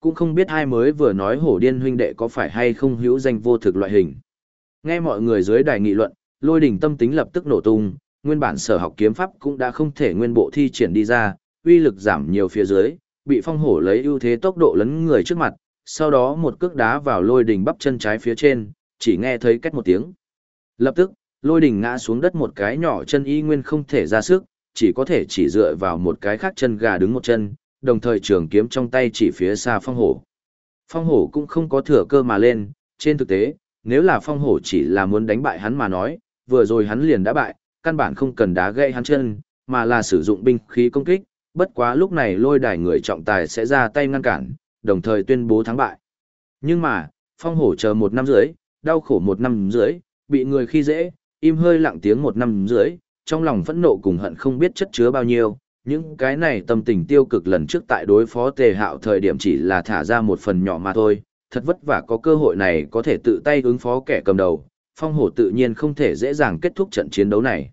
cũng không biết hai mới vừa nói hổ điên huynh đệ có phải hay không hữu danh vô thực loại hình. Nghe mọi người dưới đài nghị luận, lôi đỉnh tâm tính lập tức nổ tung, nguyên bản sở học kiếm pháp cũng đã không thể nguyên bộ thi triển đi ra, uy lực giảm nhiều phía dưới, bị phong hổ lấy ưu thế tốc độ lấn người trước mặt, sau đó một cước đá vào lôi đỉnh bắp chân trái phía trên, chỉ nghe thấy két một tiếng. Lập tức, lôi đỉnh ngã xuống đất một cái nhỏ chân y nguyên không thể ra sức, chỉ có thể chỉ dựa vào một cái khác chân gà đứng một chân, đồng thời trường kiếm trong tay chỉ phía xa phong hổ. Phong hổ cũng không có thừa cơ mà lên, trên thực tế, nếu là phong hổ chỉ là muốn đánh bại hắn mà nói, vừa rồi hắn liền đã bại, căn bản không cần đá gãy hắn chân, mà là sử dụng binh khí công kích, bất quá lúc này lôi đài người trọng tài sẽ ra tay ngăn cản, đồng thời tuyên bố thắng bại. Nhưng mà, phong hổ chờ một năm rưỡi, đau khổ một năm rưỡi, bị người khi dễ, im hơi lặng tiếng một năm rưỡi, trong lòng phẫn nộ cùng hận không biết chất chứa bao nhiêu, những cái này tâm tình tiêu cực lần trước tại đối phó tề hạo thời điểm chỉ là thả ra một phần nhỏ mà thôi, thật vất vả có cơ hội này có thể tự tay ứng phó kẻ cầm đầu, phong hổ tự nhiên không thể dễ dàng kết thúc trận chiến đấu này.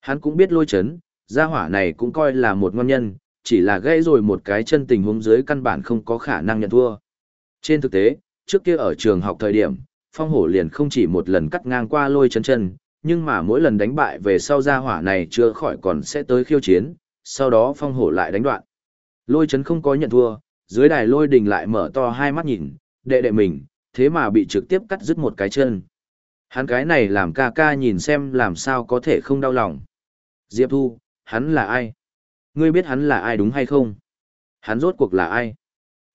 Hắn cũng biết lôi chấn, gia hỏa này cũng coi là một ngon nhân, chỉ là gãy rồi một cái chân tình huống dưới căn bản không có khả năng nhận thua. Trên thực tế, trước kia ở trường học thời điểm, phong hổ liền không chỉ một lần cắt ngang qua lôi chấn chân, nhưng mà mỗi lần đánh bại về sau gia hỏa này chưa khỏi còn sẽ tới khiêu chiến, sau đó phong hổ lại đánh đoạn. Lôi chấn không có nhận thua, dưới đài lôi đình lại mở to hai mắt nhìn, đệ đệ mình, thế mà bị trực tiếp cắt đứt một cái chân. Hắn cái này làm ca ca nhìn xem làm sao có thể không đau lòng. Diệp Thu, hắn là ai? Ngươi biết hắn là ai đúng hay không? Hắn rốt cuộc là ai?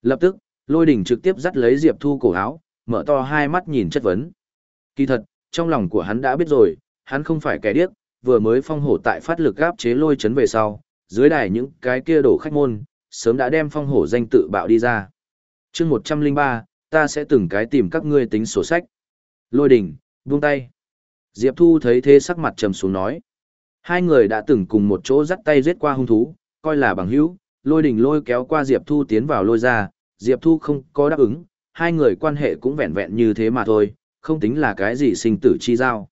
Lập tức, lôi đình trực tiếp dắt lấy Diệp Thu cổ áo, mở to hai mắt nhìn chất vấn. Kỳ thật, trong lòng của hắn đã biết rồi, hắn không phải kẻ điếc, vừa mới phong hổ tại phát lực gáp chế lôi chấn về sau, dưới đài những cái kia đổ khách môn, sớm đã đem phong hổ danh tự bạo đi ra. chương 103, ta sẽ từng cái tìm các ngươi tính sổ sách. Lôi đỉnh, buông tay. Diệp Thu thấy thế sắc mặt trầm xuống nói. Hai người đã từng cùng một chỗ dắt tay giết qua hung thú, coi là bằng hữu, lôi đỉnh lôi kéo qua Diệp Thu tiến vào lôi ra, Diệp Thu không có đáp ứng, hai người quan hệ cũng vẹn vẹn như thế mà thôi, không tính là cái gì sinh tử chi giao.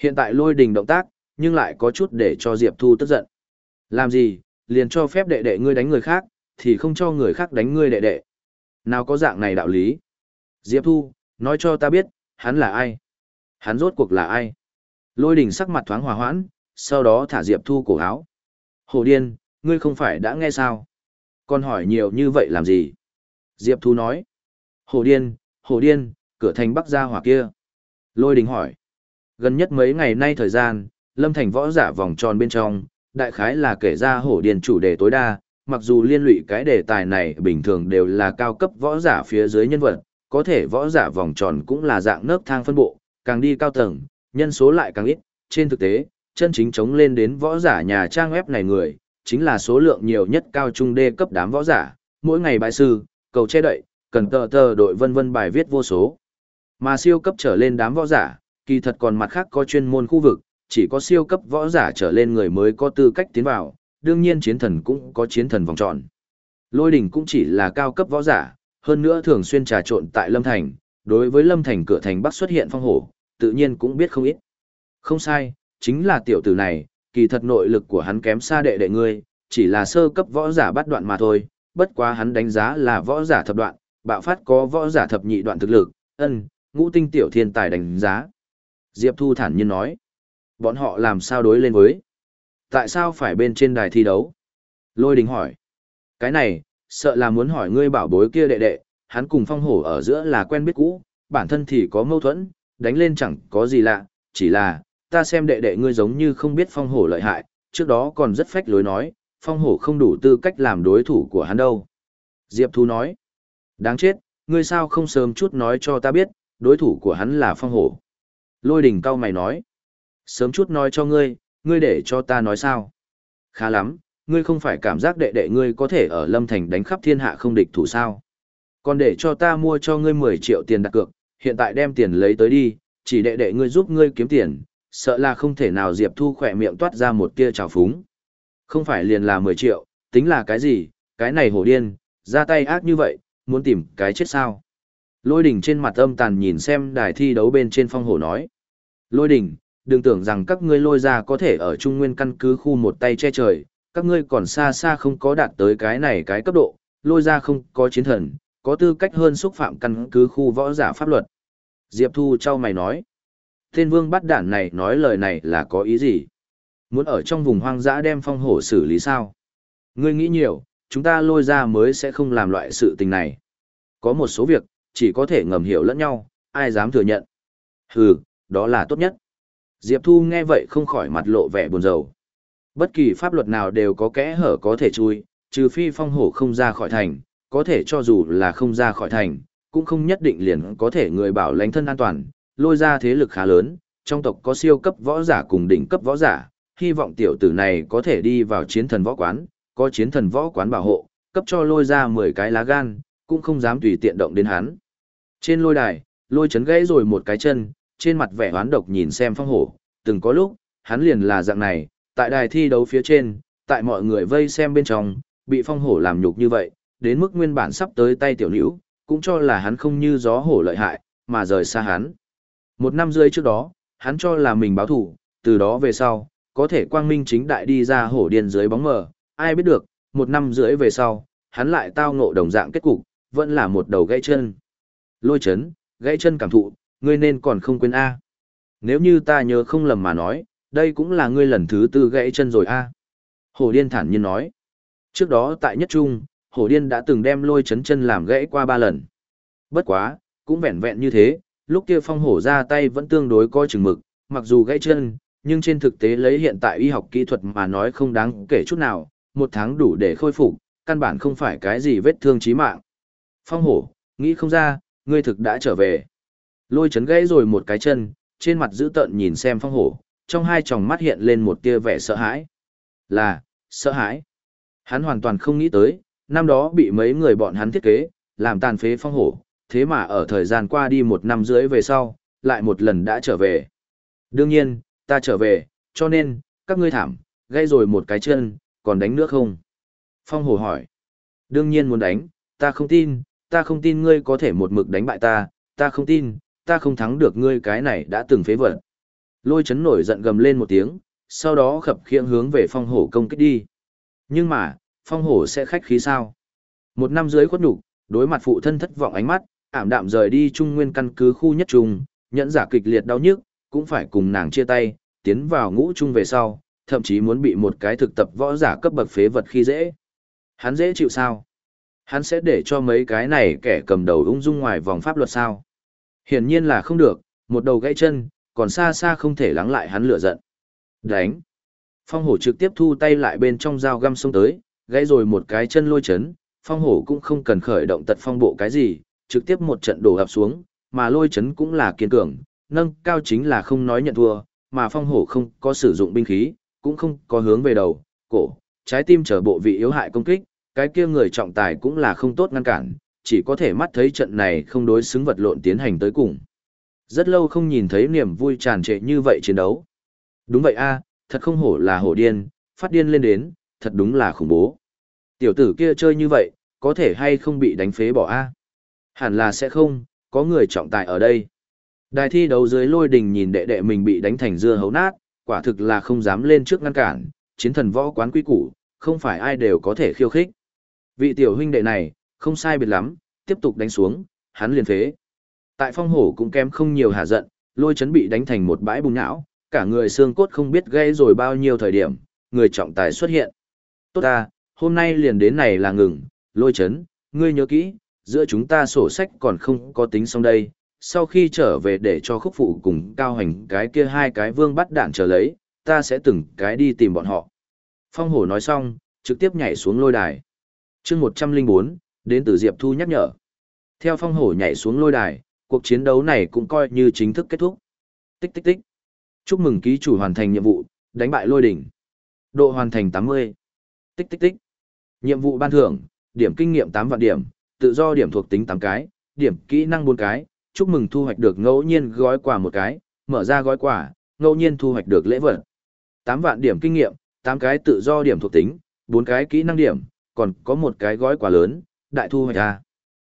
Hiện tại lôi đình động tác, nhưng lại có chút để cho Diệp Thu tức giận. Làm gì, liền cho phép đệ đệ ngươi đánh người khác, thì không cho người khác đánh ngươi đệ đệ. Nào có dạng này đạo lý? Diệp Thu, nói cho ta biết, hắn là ai? Hắn rốt cuộc là ai? Lôi đình sắc mặt thoáng hòa hoãn, sau đó thả Diệp Thu cổ áo. Hồ điên, ngươi không phải đã nghe sao? Còn hỏi nhiều như vậy làm gì? Diệp Thu nói. Hồ điên, hồ điên, cửa thành bắc ra hỏa kia. Lôi đình hỏi. Gần nhất mấy ngày nay thời gian, lâm thành võ giả vòng tròn bên trong, đại khái là kể ra hổ điền chủ đề tối đa, mặc dù liên lụy cái đề tài này bình thường đều là cao cấp võ giả phía dưới nhân vật, có thể võ giả vòng tròn cũng là dạng nấc thang phân bộ, càng đi cao tầng, nhân số lại càng ít, trên thực tế, chân chính chống lên đến võ giả nhà trang web này người, chính là số lượng nhiều nhất cao trung đê cấp đám võ giả, mỗi ngày bài sư, cầu che đậy, cần tờ tờ đội vân vân bài viết vô số. Mà siêu cấp trở lên đám võ giả, kỳ thật còn mặt khác có chuyên môn khu vực, chỉ có siêu cấp võ giả trở lên người mới có tư cách tiến vào, đương nhiên chiến thần cũng có chiến thần vòng tròn. Lôi đỉnh cũng chỉ là cao cấp võ giả, hơn nữa thường xuyên trà trộn tại Lâm Thành, đối với Lâm Thành cửa thành Bắc xuất hiện phong hổ, tự nhiên cũng biết không ít. Không sai, chính là tiểu tử này, kỳ thật nội lực của hắn kém xa đệ đệ ngươi, chỉ là sơ cấp võ giả bắt đoạn mà thôi, bất quá hắn đánh giá là võ giả thập đoạn, bạo phát có võ giả thập nhị đoạn thực lực, ân, ngũ tinh tiểu thiên tài đánh giá. Diệp Thu thản nhiên nói, bọn họ làm sao đối lên với? Tại sao phải bên trên đài thi đấu? Lôi đình hỏi, cái này, sợ là muốn hỏi ngươi bảo bối kia đệ đệ, hắn cùng phong hổ ở giữa là quen biết cũ, bản thân thì có mâu thuẫn, đánh lên chẳng có gì lạ, chỉ là, ta xem đệ đệ ngươi giống như không biết phong hổ lợi hại, trước đó còn rất phách lối nói, phong hổ không đủ tư cách làm đối thủ của hắn đâu. Diệp Thu nói, đáng chết, ngươi sao không sớm chút nói cho ta biết, đối thủ của hắn là phong hổ. Lôi đình cao mày nói, sớm chút nói cho ngươi, ngươi để cho ta nói sao. Khá lắm, ngươi không phải cảm giác đệ đệ ngươi có thể ở Lâm Thành đánh khắp thiên hạ không địch thủ sao. Còn để cho ta mua cho ngươi 10 triệu tiền đặt cược, hiện tại đem tiền lấy tới đi, chỉ đệ đệ ngươi giúp ngươi kiếm tiền, sợ là không thể nào Diệp Thu khỏe miệng toát ra một tia trào phúng. Không phải liền là 10 triệu, tính là cái gì, cái này hổ điên, ra tay ác như vậy, muốn tìm cái chết sao. Lôi đỉnh trên mặt âm tàn nhìn xem đài thi đấu bên trên phong hổ nói. Lôi đỉnh, đừng tưởng rằng các ngươi lôi ra có thể ở trung nguyên căn cứ khu một tay che trời, các ngươi còn xa xa không có đạt tới cái này cái cấp độ, lôi ra không có chiến thần, có tư cách hơn xúc phạm căn cứ khu võ giả pháp luật. Diệp Thu trao mày nói. Tên vương bắt đản này nói lời này là có ý gì? Muốn ở trong vùng hoang dã đem phong hổ xử lý sao? Ngươi nghĩ nhiều, chúng ta lôi ra mới sẽ không làm loại sự tình này. Có một số việc, chỉ có thể ngầm hiểu lẫn nhau, ai dám thừa nhận. Hừ, đó là tốt nhất. Diệp Thu nghe vậy không khỏi mặt lộ vẻ buồn rầu. Bất kỳ pháp luật nào đều có kẽ hở có thể chui, trừ phi phong hổ không ra khỏi thành, có thể cho dù là không ra khỏi thành, cũng không nhất định liền có thể người bảo lãnh thân an toàn, lôi ra thế lực khá lớn, trong tộc có siêu cấp võ giả cùng đỉnh cấp võ giả, hy vọng tiểu tử này có thể đi vào chiến thần võ quán, có chiến thần võ quán bảo hộ, cấp cho lôi ra 10 cái lá gan, cũng không dám tùy tiện động đến hắn. Trên lôi đài, lôi chấn gãy rồi một cái chân, trên mặt vẻ hoán độc nhìn xem phong hổ, từng có lúc, hắn liền là dạng này, tại đài thi đấu phía trên, tại mọi người vây xem bên trong, bị phong hổ làm nhục như vậy, đến mức nguyên bản sắp tới tay tiểu nữ, cũng cho là hắn không như gió hổ lợi hại, mà rời xa hắn. Một năm rưỡi trước đó, hắn cho là mình báo thủ, từ đó về sau, có thể quang minh chính đại đi ra hổ điên dưới bóng mờ, ai biết được, một năm rưỡi về sau, hắn lại tao ngộ đồng dạng kết cục, vẫn là một đầu gãy chân. Lôi chấn, gãy chân cảm thụ, ngươi nên còn không quên A. Nếu như ta nhớ không lầm mà nói, đây cũng là ngươi lần thứ tư gãy chân rồi A. hồ điên thản nhiên nói. Trước đó tại nhất trung, hồ điên đã từng đem lôi chấn chân làm gãy qua ba lần. Bất quá, cũng vẹn vẹn như thế, lúc kia phong hổ ra tay vẫn tương đối coi chừng mực, mặc dù gãy chân, nhưng trên thực tế lấy hiện tại y học kỹ thuật mà nói không đáng kể chút nào, một tháng đủ để khôi phục, căn bản không phải cái gì vết thương chí mạng. Phong hổ, nghĩ không ra, ngươi thực đã trở về. Lôi chấn gãy rồi một cái chân, trên mặt giữ tợn nhìn xem phong hổ, trong hai tròng mắt hiện lên một tia vẻ sợ hãi. Là, sợ hãi. Hắn hoàn toàn không nghĩ tới, năm đó bị mấy người bọn hắn thiết kế, làm tàn phế phong hổ, thế mà ở thời gian qua đi một năm rưỡi về sau, lại một lần đã trở về. Đương nhiên, ta trở về, cho nên, các ngươi thảm, gây rồi một cái chân, còn đánh nữa không? Phong hổ hỏi. Đương nhiên muốn đánh, ta không tin, ta không tin ngươi có thể một mực đánh bại ta, ta không tin, ta không thắng được ngươi cái này đã từng phế vật. Lôi chấn nổi giận gầm lên một tiếng, sau đó khập khiễng hướng về phong hổ công kích đi. Nhưng mà, phong hổ sẽ khách khí sao? Một năm dưới khuất nhục, đối mặt phụ thân thất vọng ánh mắt, ảm đạm rời đi trung nguyên căn cứ khu nhất trung, nhẫn giả kịch liệt đau nhức, cũng phải cùng nàng chia tay, tiến vào ngũ trung về sau, thậm chí muốn bị một cái thực tập võ giả cấp bậc phế vật khi dễ. Hắn dễ chịu sao? Hắn sẽ để cho mấy cái này kẻ cầm đầu ung dung ngoài vòng pháp luật sao? Hiển nhiên là không được, một đầu gãy chân, còn xa xa không thể lắng lại hắn lửa giận. Đánh! Phong hổ trực tiếp thu tay lại bên trong dao găm xông tới, gãy rồi một cái chân lôi chấn, phong hổ cũng không cần khởi động tật phong bộ cái gì, trực tiếp một trận đổ hập xuống, mà lôi chấn cũng là kiên cường, nâng cao chính là không nói nhận thua, mà phong hổ không có sử dụng binh khí, cũng không có hướng về đầu, cổ, trái tim trở bộ vị yếu hại công kích, cái kia người trọng tài cũng là không tốt ngăn cản, chỉ có thể mắt thấy trận này không đối xứng vật lộn tiến hành tới cùng. Rất lâu không nhìn thấy niềm vui tràn trệ như vậy chiến đấu. Đúng vậy a, thật không hổ là hổ điên, phát điên lên đến, thật đúng là khủng bố. Tiểu tử kia chơi như vậy, có thể hay không bị đánh phế bỏ a? Hẳn là sẽ không, có người trọng tài ở đây. Đài thi đấu dưới lôi đình nhìn đệ đệ mình bị đánh thành dưa hấu nát, quả thực là không dám lên trước ngăn cản, chiến thần võ quán quy củ, không phải ai đều có thể khiêu khích. Vị tiểu huynh đệ này, không sai biệt lắm, tiếp tục đánh xuống, hắn liền phế. Tại phong hổ cũng kém không nhiều hạ giận, lôi chấn bị đánh thành một bãi bùng não, cả người xương cốt không biết gây rồi bao nhiêu thời điểm, người trọng tài xuất hiện. Tốt ta, hôm nay liền đến này là ngừng, lôi chấn, ngươi nhớ kỹ, giữa chúng ta sổ sách còn không có tính xong đây, sau khi trở về để cho khúc phụ cùng cao hành cái kia hai cái vương bắt đạn trở lấy, ta sẽ từng cái đi tìm bọn họ. Phong hổ nói xong, trực tiếp nhảy xuống lôi đài. chương 104, đến từ Diệp Thu nhắc nhở. Theo phong hổ nhảy xuống lôi đài, cuộc chiến đấu này cũng coi như chính thức kết thúc. Tích tích tích. Chúc mừng ký chủ hoàn thành nhiệm vụ, đánh bại lôi đỉnh. Độ hoàn thành 80. Tích tích tích. Nhiệm vụ ban thưởng, điểm kinh nghiệm 8 vạn điểm, tự do điểm thuộc tính 8 cái, điểm kỹ năng 4 cái, chúc mừng thu hoạch được ngẫu nhiên gói quà một cái, mở ra gói quà, ngẫu nhiên thu hoạch được lễ vật. 8 vạn điểm kinh nghiệm, 8 cái tự do điểm thuộc tính, 4 cái kỹ năng điểm, còn có một cái gói quà lớn, đại thu hoạch ra.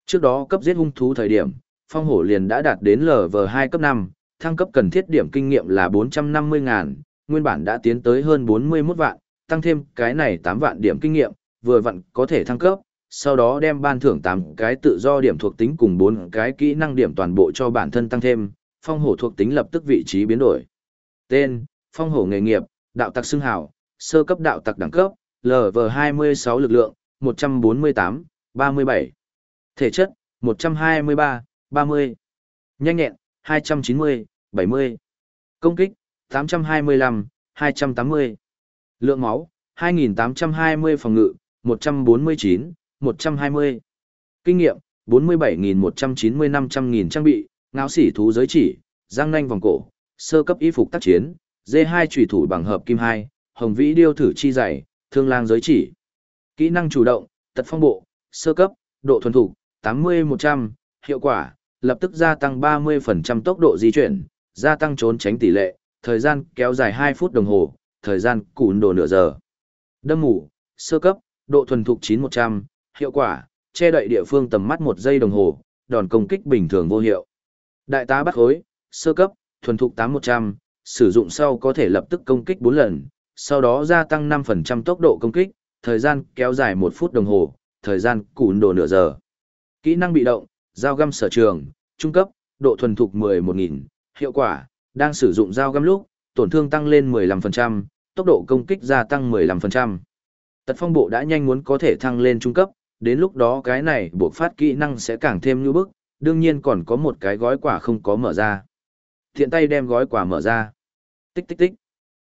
Trước đó cấp giết hung thú thời điểm, phong hổ liền đã đạt đến LV2 cấp 5, thăng cấp cần thiết điểm kinh nghiệm là 450 ngàn, nguyên bản đã tiến tới hơn 41 vạn, tăng thêm cái này 8 vạn điểm kinh nghiệm, vừa vặn có thể thăng cấp, sau đó đem ban thưởng 8 cái tự do điểm thuộc tính cùng 4 cái kỹ năng điểm toàn bộ cho bản thân tăng thêm, phong hổ thuộc tính lập tức vị trí biến đổi. Tên, phong hổ nghề nghiệp, đạo tặc xưng hào, sơ cấp đạo tặc đẳng cấp, LV26 lực lượng, 148, 37. Thể chất, 123, 30. Nhanh nhẹn, 290, 70. Công kích, 825, 280. Lượng máu, 2820 phòng ngự, 149, 120. Kinh nghiệm, 47.190 500.000 trang bị, ngáo sỉ thú giới chỉ, răng nanh vòng cổ, sơ cấp y phục tác chiến, D2 trùy thủ bằng hợp kim 2, hồng vĩ điêu thử chi dày, thương lang giới chỉ. Kỹ năng chủ động, tật phong bộ, sơ cấp, độ thuần thủ, 80-100, hiệu quả, lập tức gia tăng 30% tốc độ di chuyển, gia tăng trốn tránh tỷ lệ, thời gian kéo dài 2 phút đồng hồ, thời gian cùn đồ nửa giờ. Đâm mù, sơ cấp, độ thuần thục 9-100, hiệu quả, che đậy địa phương tầm mắt 1 giây đồng hồ, đòn công kích bình thường vô hiệu. Đại tá bắt hối, sơ cấp, thuần thục 8-100, sử dụng sau có thể lập tức công kích 4 lần, sau đó gia tăng 5% tốc độ công kích, thời gian kéo dài 1 phút đồng hồ, thời gian cùn đồ nửa giờ. Kỹ năng bị động, dao găm sở trường, trung cấp, độ thuần thục 11.000, hiệu quả, đang sử dụng dao găm lúc, tổn thương tăng lên 15%, tốc độ công kích gia tăng 15%. Tật phong bộ đã nhanh muốn có thể thăng lên trung cấp, đến lúc đó cái này buộc phát kỹ năng sẽ càng thêm như bức, đương nhiên còn có một cái gói quả không có mở ra. Thiện tay đem gói quả mở ra. Tích tích tích.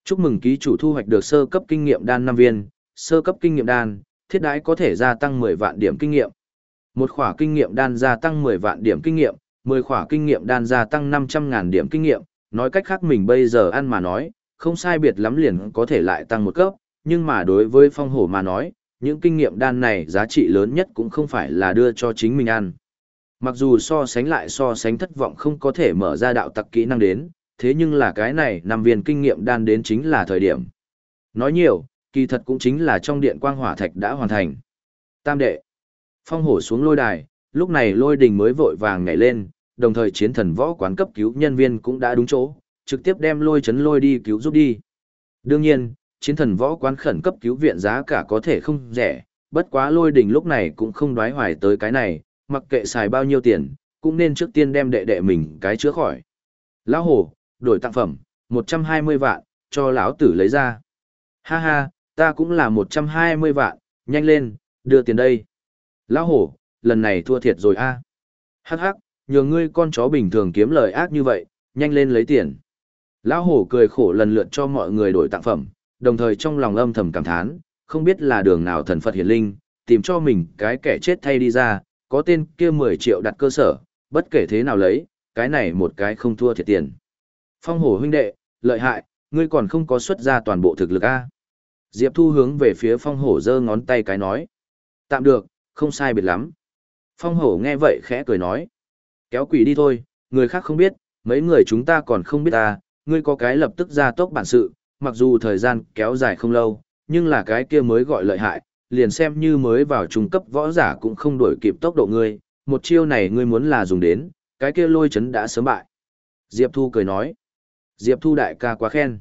Chúc mừng ký chủ thu hoạch được sơ cấp kinh nghiệm đan 5 viên, sơ cấp kinh nghiệm đan, thiết đãi có thể gia tăng 10 vạn điểm kinh nghiệm. Một khỏa kinh nghiệm đan gia tăng 10 vạn điểm kinh nghiệm, 10 khỏa kinh nghiệm đan gia tăng 500 ngàn điểm kinh nghiệm, nói cách khác mình bây giờ ăn mà nói, không sai biệt lắm liền có thể lại tăng một cấp, nhưng mà đối với phong hổ mà nói, những kinh nghiệm đan này giá trị lớn nhất cũng không phải là đưa cho chính mình ăn. Mặc dù so sánh lại so sánh thất vọng không có thể mở ra đạo tặc kỹ năng đến, thế nhưng là cái này nằm viên kinh nghiệm đan đến chính là thời điểm. Nói nhiều, kỳ thật cũng chính là trong điện quang hỏa thạch đã hoàn thành. Tam đệ. Phong hổ xuống lôi đài, lúc này lôi đình mới vội vàng nhảy lên, đồng thời chiến thần võ quán cấp cứu nhân viên cũng đã đúng chỗ, trực tiếp đem lôi chấn lôi đi cứu giúp đi. Đương nhiên, chiến thần võ quán khẩn cấp cứu viện giá cả có thể không rẻ, bất quá lôi đình lúc này cũng không đoái hoài tới cái này, mặc kệ xài bao nhiêu tiền, cũng nên trước tiên đem đệ đệ mình cái chữa khỏi. Lão hổ, đổi tặng phẩm, 120 vạn, cho lão tử lấy ra. Ha ha, ta cũng là 120 vạn, nhanh lên, đưa tiền đây. Lão hổ, lần này thua thiệt rồi a. Hắc hắc, nhờ ngươi con chó bình thường kiếm lời ác như vậy, nhanh lên lấy tiền. Lão hổ cười khổ lần lượt cho mọi người đổi tặng phẩm, đồng thời trong lòng âm thầm cảm thán, không biết là đường nào thần Phật hiển linh, tìm cho mình cái kẻ chết thay đi ra, có tên kia 10 triệu đặt cơ sở, bất kể thế nào lấy, cái này một cái không thua thiệt tiền. Phong hổ huynh đệ, lợi hại, ngươi còn không có xuất ra toàn bộ thực lực a. Diệp Thu hướng về phía phong hổ giơ ngón tay cái nói. Tạm được, không sai biệt lắm. Phong hổ nghe vậy khẽ cười nói. Kéo quỷ đi thôi, người khác không biết, mấy người chúng ta còn không biết ta, ngươi có cái lập tức ra tốc bản sự, mặc dù thời gian kéo dài không lâu, nhưng là cái kia mới gọi lợi hại, liền xem như mới vào trung cấp võ giả cũng không đổi kịp tốc độ ngươi, một chiêu này ngươi muốn là dùng đến, cái kia lôi chấn đã sớm bại. Diệp Thu cười nói. Diệp Thu đại ca quá khen.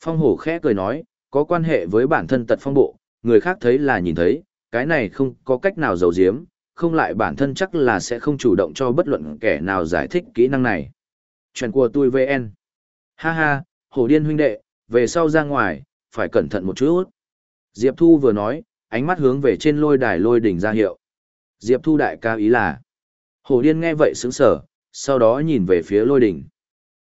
Phong hổ khẽ cười nói, có quan hệ với bản thân tật phong bộ, người khác thấy là nhìn thấy, cái này không có cách nào giấu giếm, không lại bản thân chắc là sẽ không chủ động cho bất luận kẻ nào giải thích kỹ năng này. Chuyện của tôi VN. Ha ha, hổ điên huynh đệ, về sau ra ngoài, phải cẩn thận một chút. Diệp Thu vừa nói, ánh mắt hướng về trên lôi đài lôi đỉnh ra hiệu. Diệp Thu đại ca ý là. Hổ điên nghe vậy sững sở, sau đó nhìn về phía lôi đỉnh.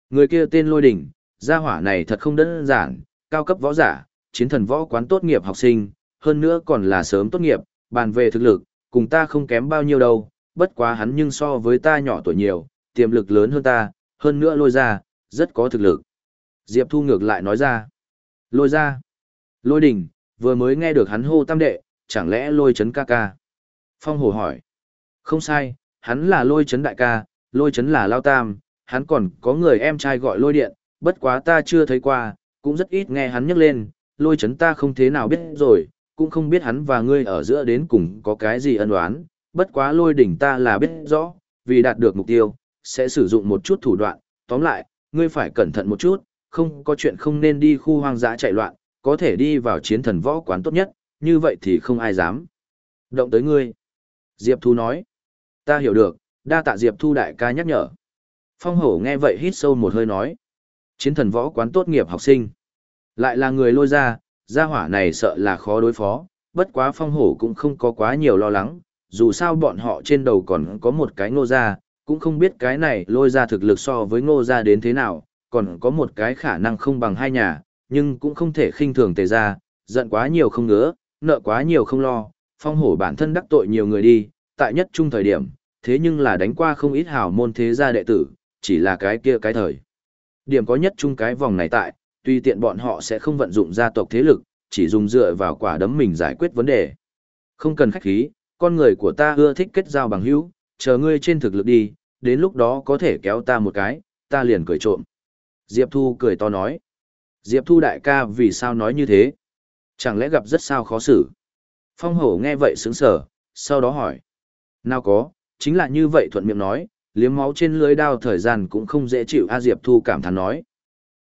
Người kia tên lôi đỉnh, gia hỏa này thật không đơn giản, cao cấp võ giả, chiến thần võ quán tốt nghiệp học sinh, hơn nữa còn là sớm tốt nghiệp, bàn về thực lực, cùng ta không kém bao nhiêu đâu, bất quá hắn nhưng so với ta nhỏ tuổi nhiều, tiềm lực lớn hơn ta, hơn nữa lôi ra, rất có thực lực. Diệp Thu ngược lại nói ra. Lôi ra. Lôi đỉnh, vừa mới nghe được hắn hô tam đệ, chẳng lẽ lôi chấn ca ca. Phong hồ hỏi. Không sai, hắn là lôi chấn đại ca, lôi chấn là lao tam, hắn còn có người em trai gọi lôi điện, bất quá ta chưa thấy qua, cũng rất ít nghe hắn nhắc lên, lôi chấn ta không thế nào biết rồi, cũng không biết hắn và ngươi ở giữa đến cùng có cái gì ân oán, bất quá lôi đỉnh ta là biết rõ, vì đạt được mục tiêu, sẽ sử dụng một chút thủ đoạn, tóm lại, ngươi phải cẩn thận một chút, không có chuyện không nên đi khu hoang dã chạy loạn, có thể đi vào chiến thần võ quán tốt nhất, như vậy thì không ai dám. Động tới ngươi. Diệp Thu nói. Ta hiểu được, đa tạ Diệp Thu đại ca nhắc nhở. Phong hổ nghe vậy hít sâu một hơi nói. Chiến thần võ quán tốt nghiệp học sinh. Lại là người lôi ra, gia hỏa này sợ là khó đối phó, bất quá phong hổ cũng không có quá nhiều lo lắng, dù sao bọn họ trên đầu còn có một cái ngô ra, cũng không biết cái này lôi ra thực lực so với ngô ra đến thế nào, còn có một cái khả năng không bằng hai nhà, nhưng cũng không thể khinh thường tề ra, giận quá nhiều không ngứa, nợ quá nhiều không lo, phong hổ bản thân đắc tội nhiều người đi, tại nhất trung thời điểm, thế nhưng là đánh qua không ít hào môn thế gia đệ tử, chỉ là cái kia cái thời. Điểm có nhất trung cái vòng này tại, tuy tiện bọn họ sẽ không vận dụng gia tộc thế lực, chỉ dùng dựa vào quả đấm mình giải quyết vấn đề. Không cần khách khí, con người của ta ưa thích kết giao bằng hữu, chờ ngươi trên thực lực đi, đến lúc đó có thể kéo ta một cái, ta liền cười trộm. Diệp Thu cười to nói. Diệp Thu đại ca vì sao nói như thế? Chẳng lẽ gặp rất sao khó xử? Phong hổ nghe vậy sướng sở, sau đó hỏi. Nào có, chính là như vậy thuận miệng nói, liếm máu trên lưới đao thời gian cũng không dễ chịu A Diệp Thu cảm thán nói.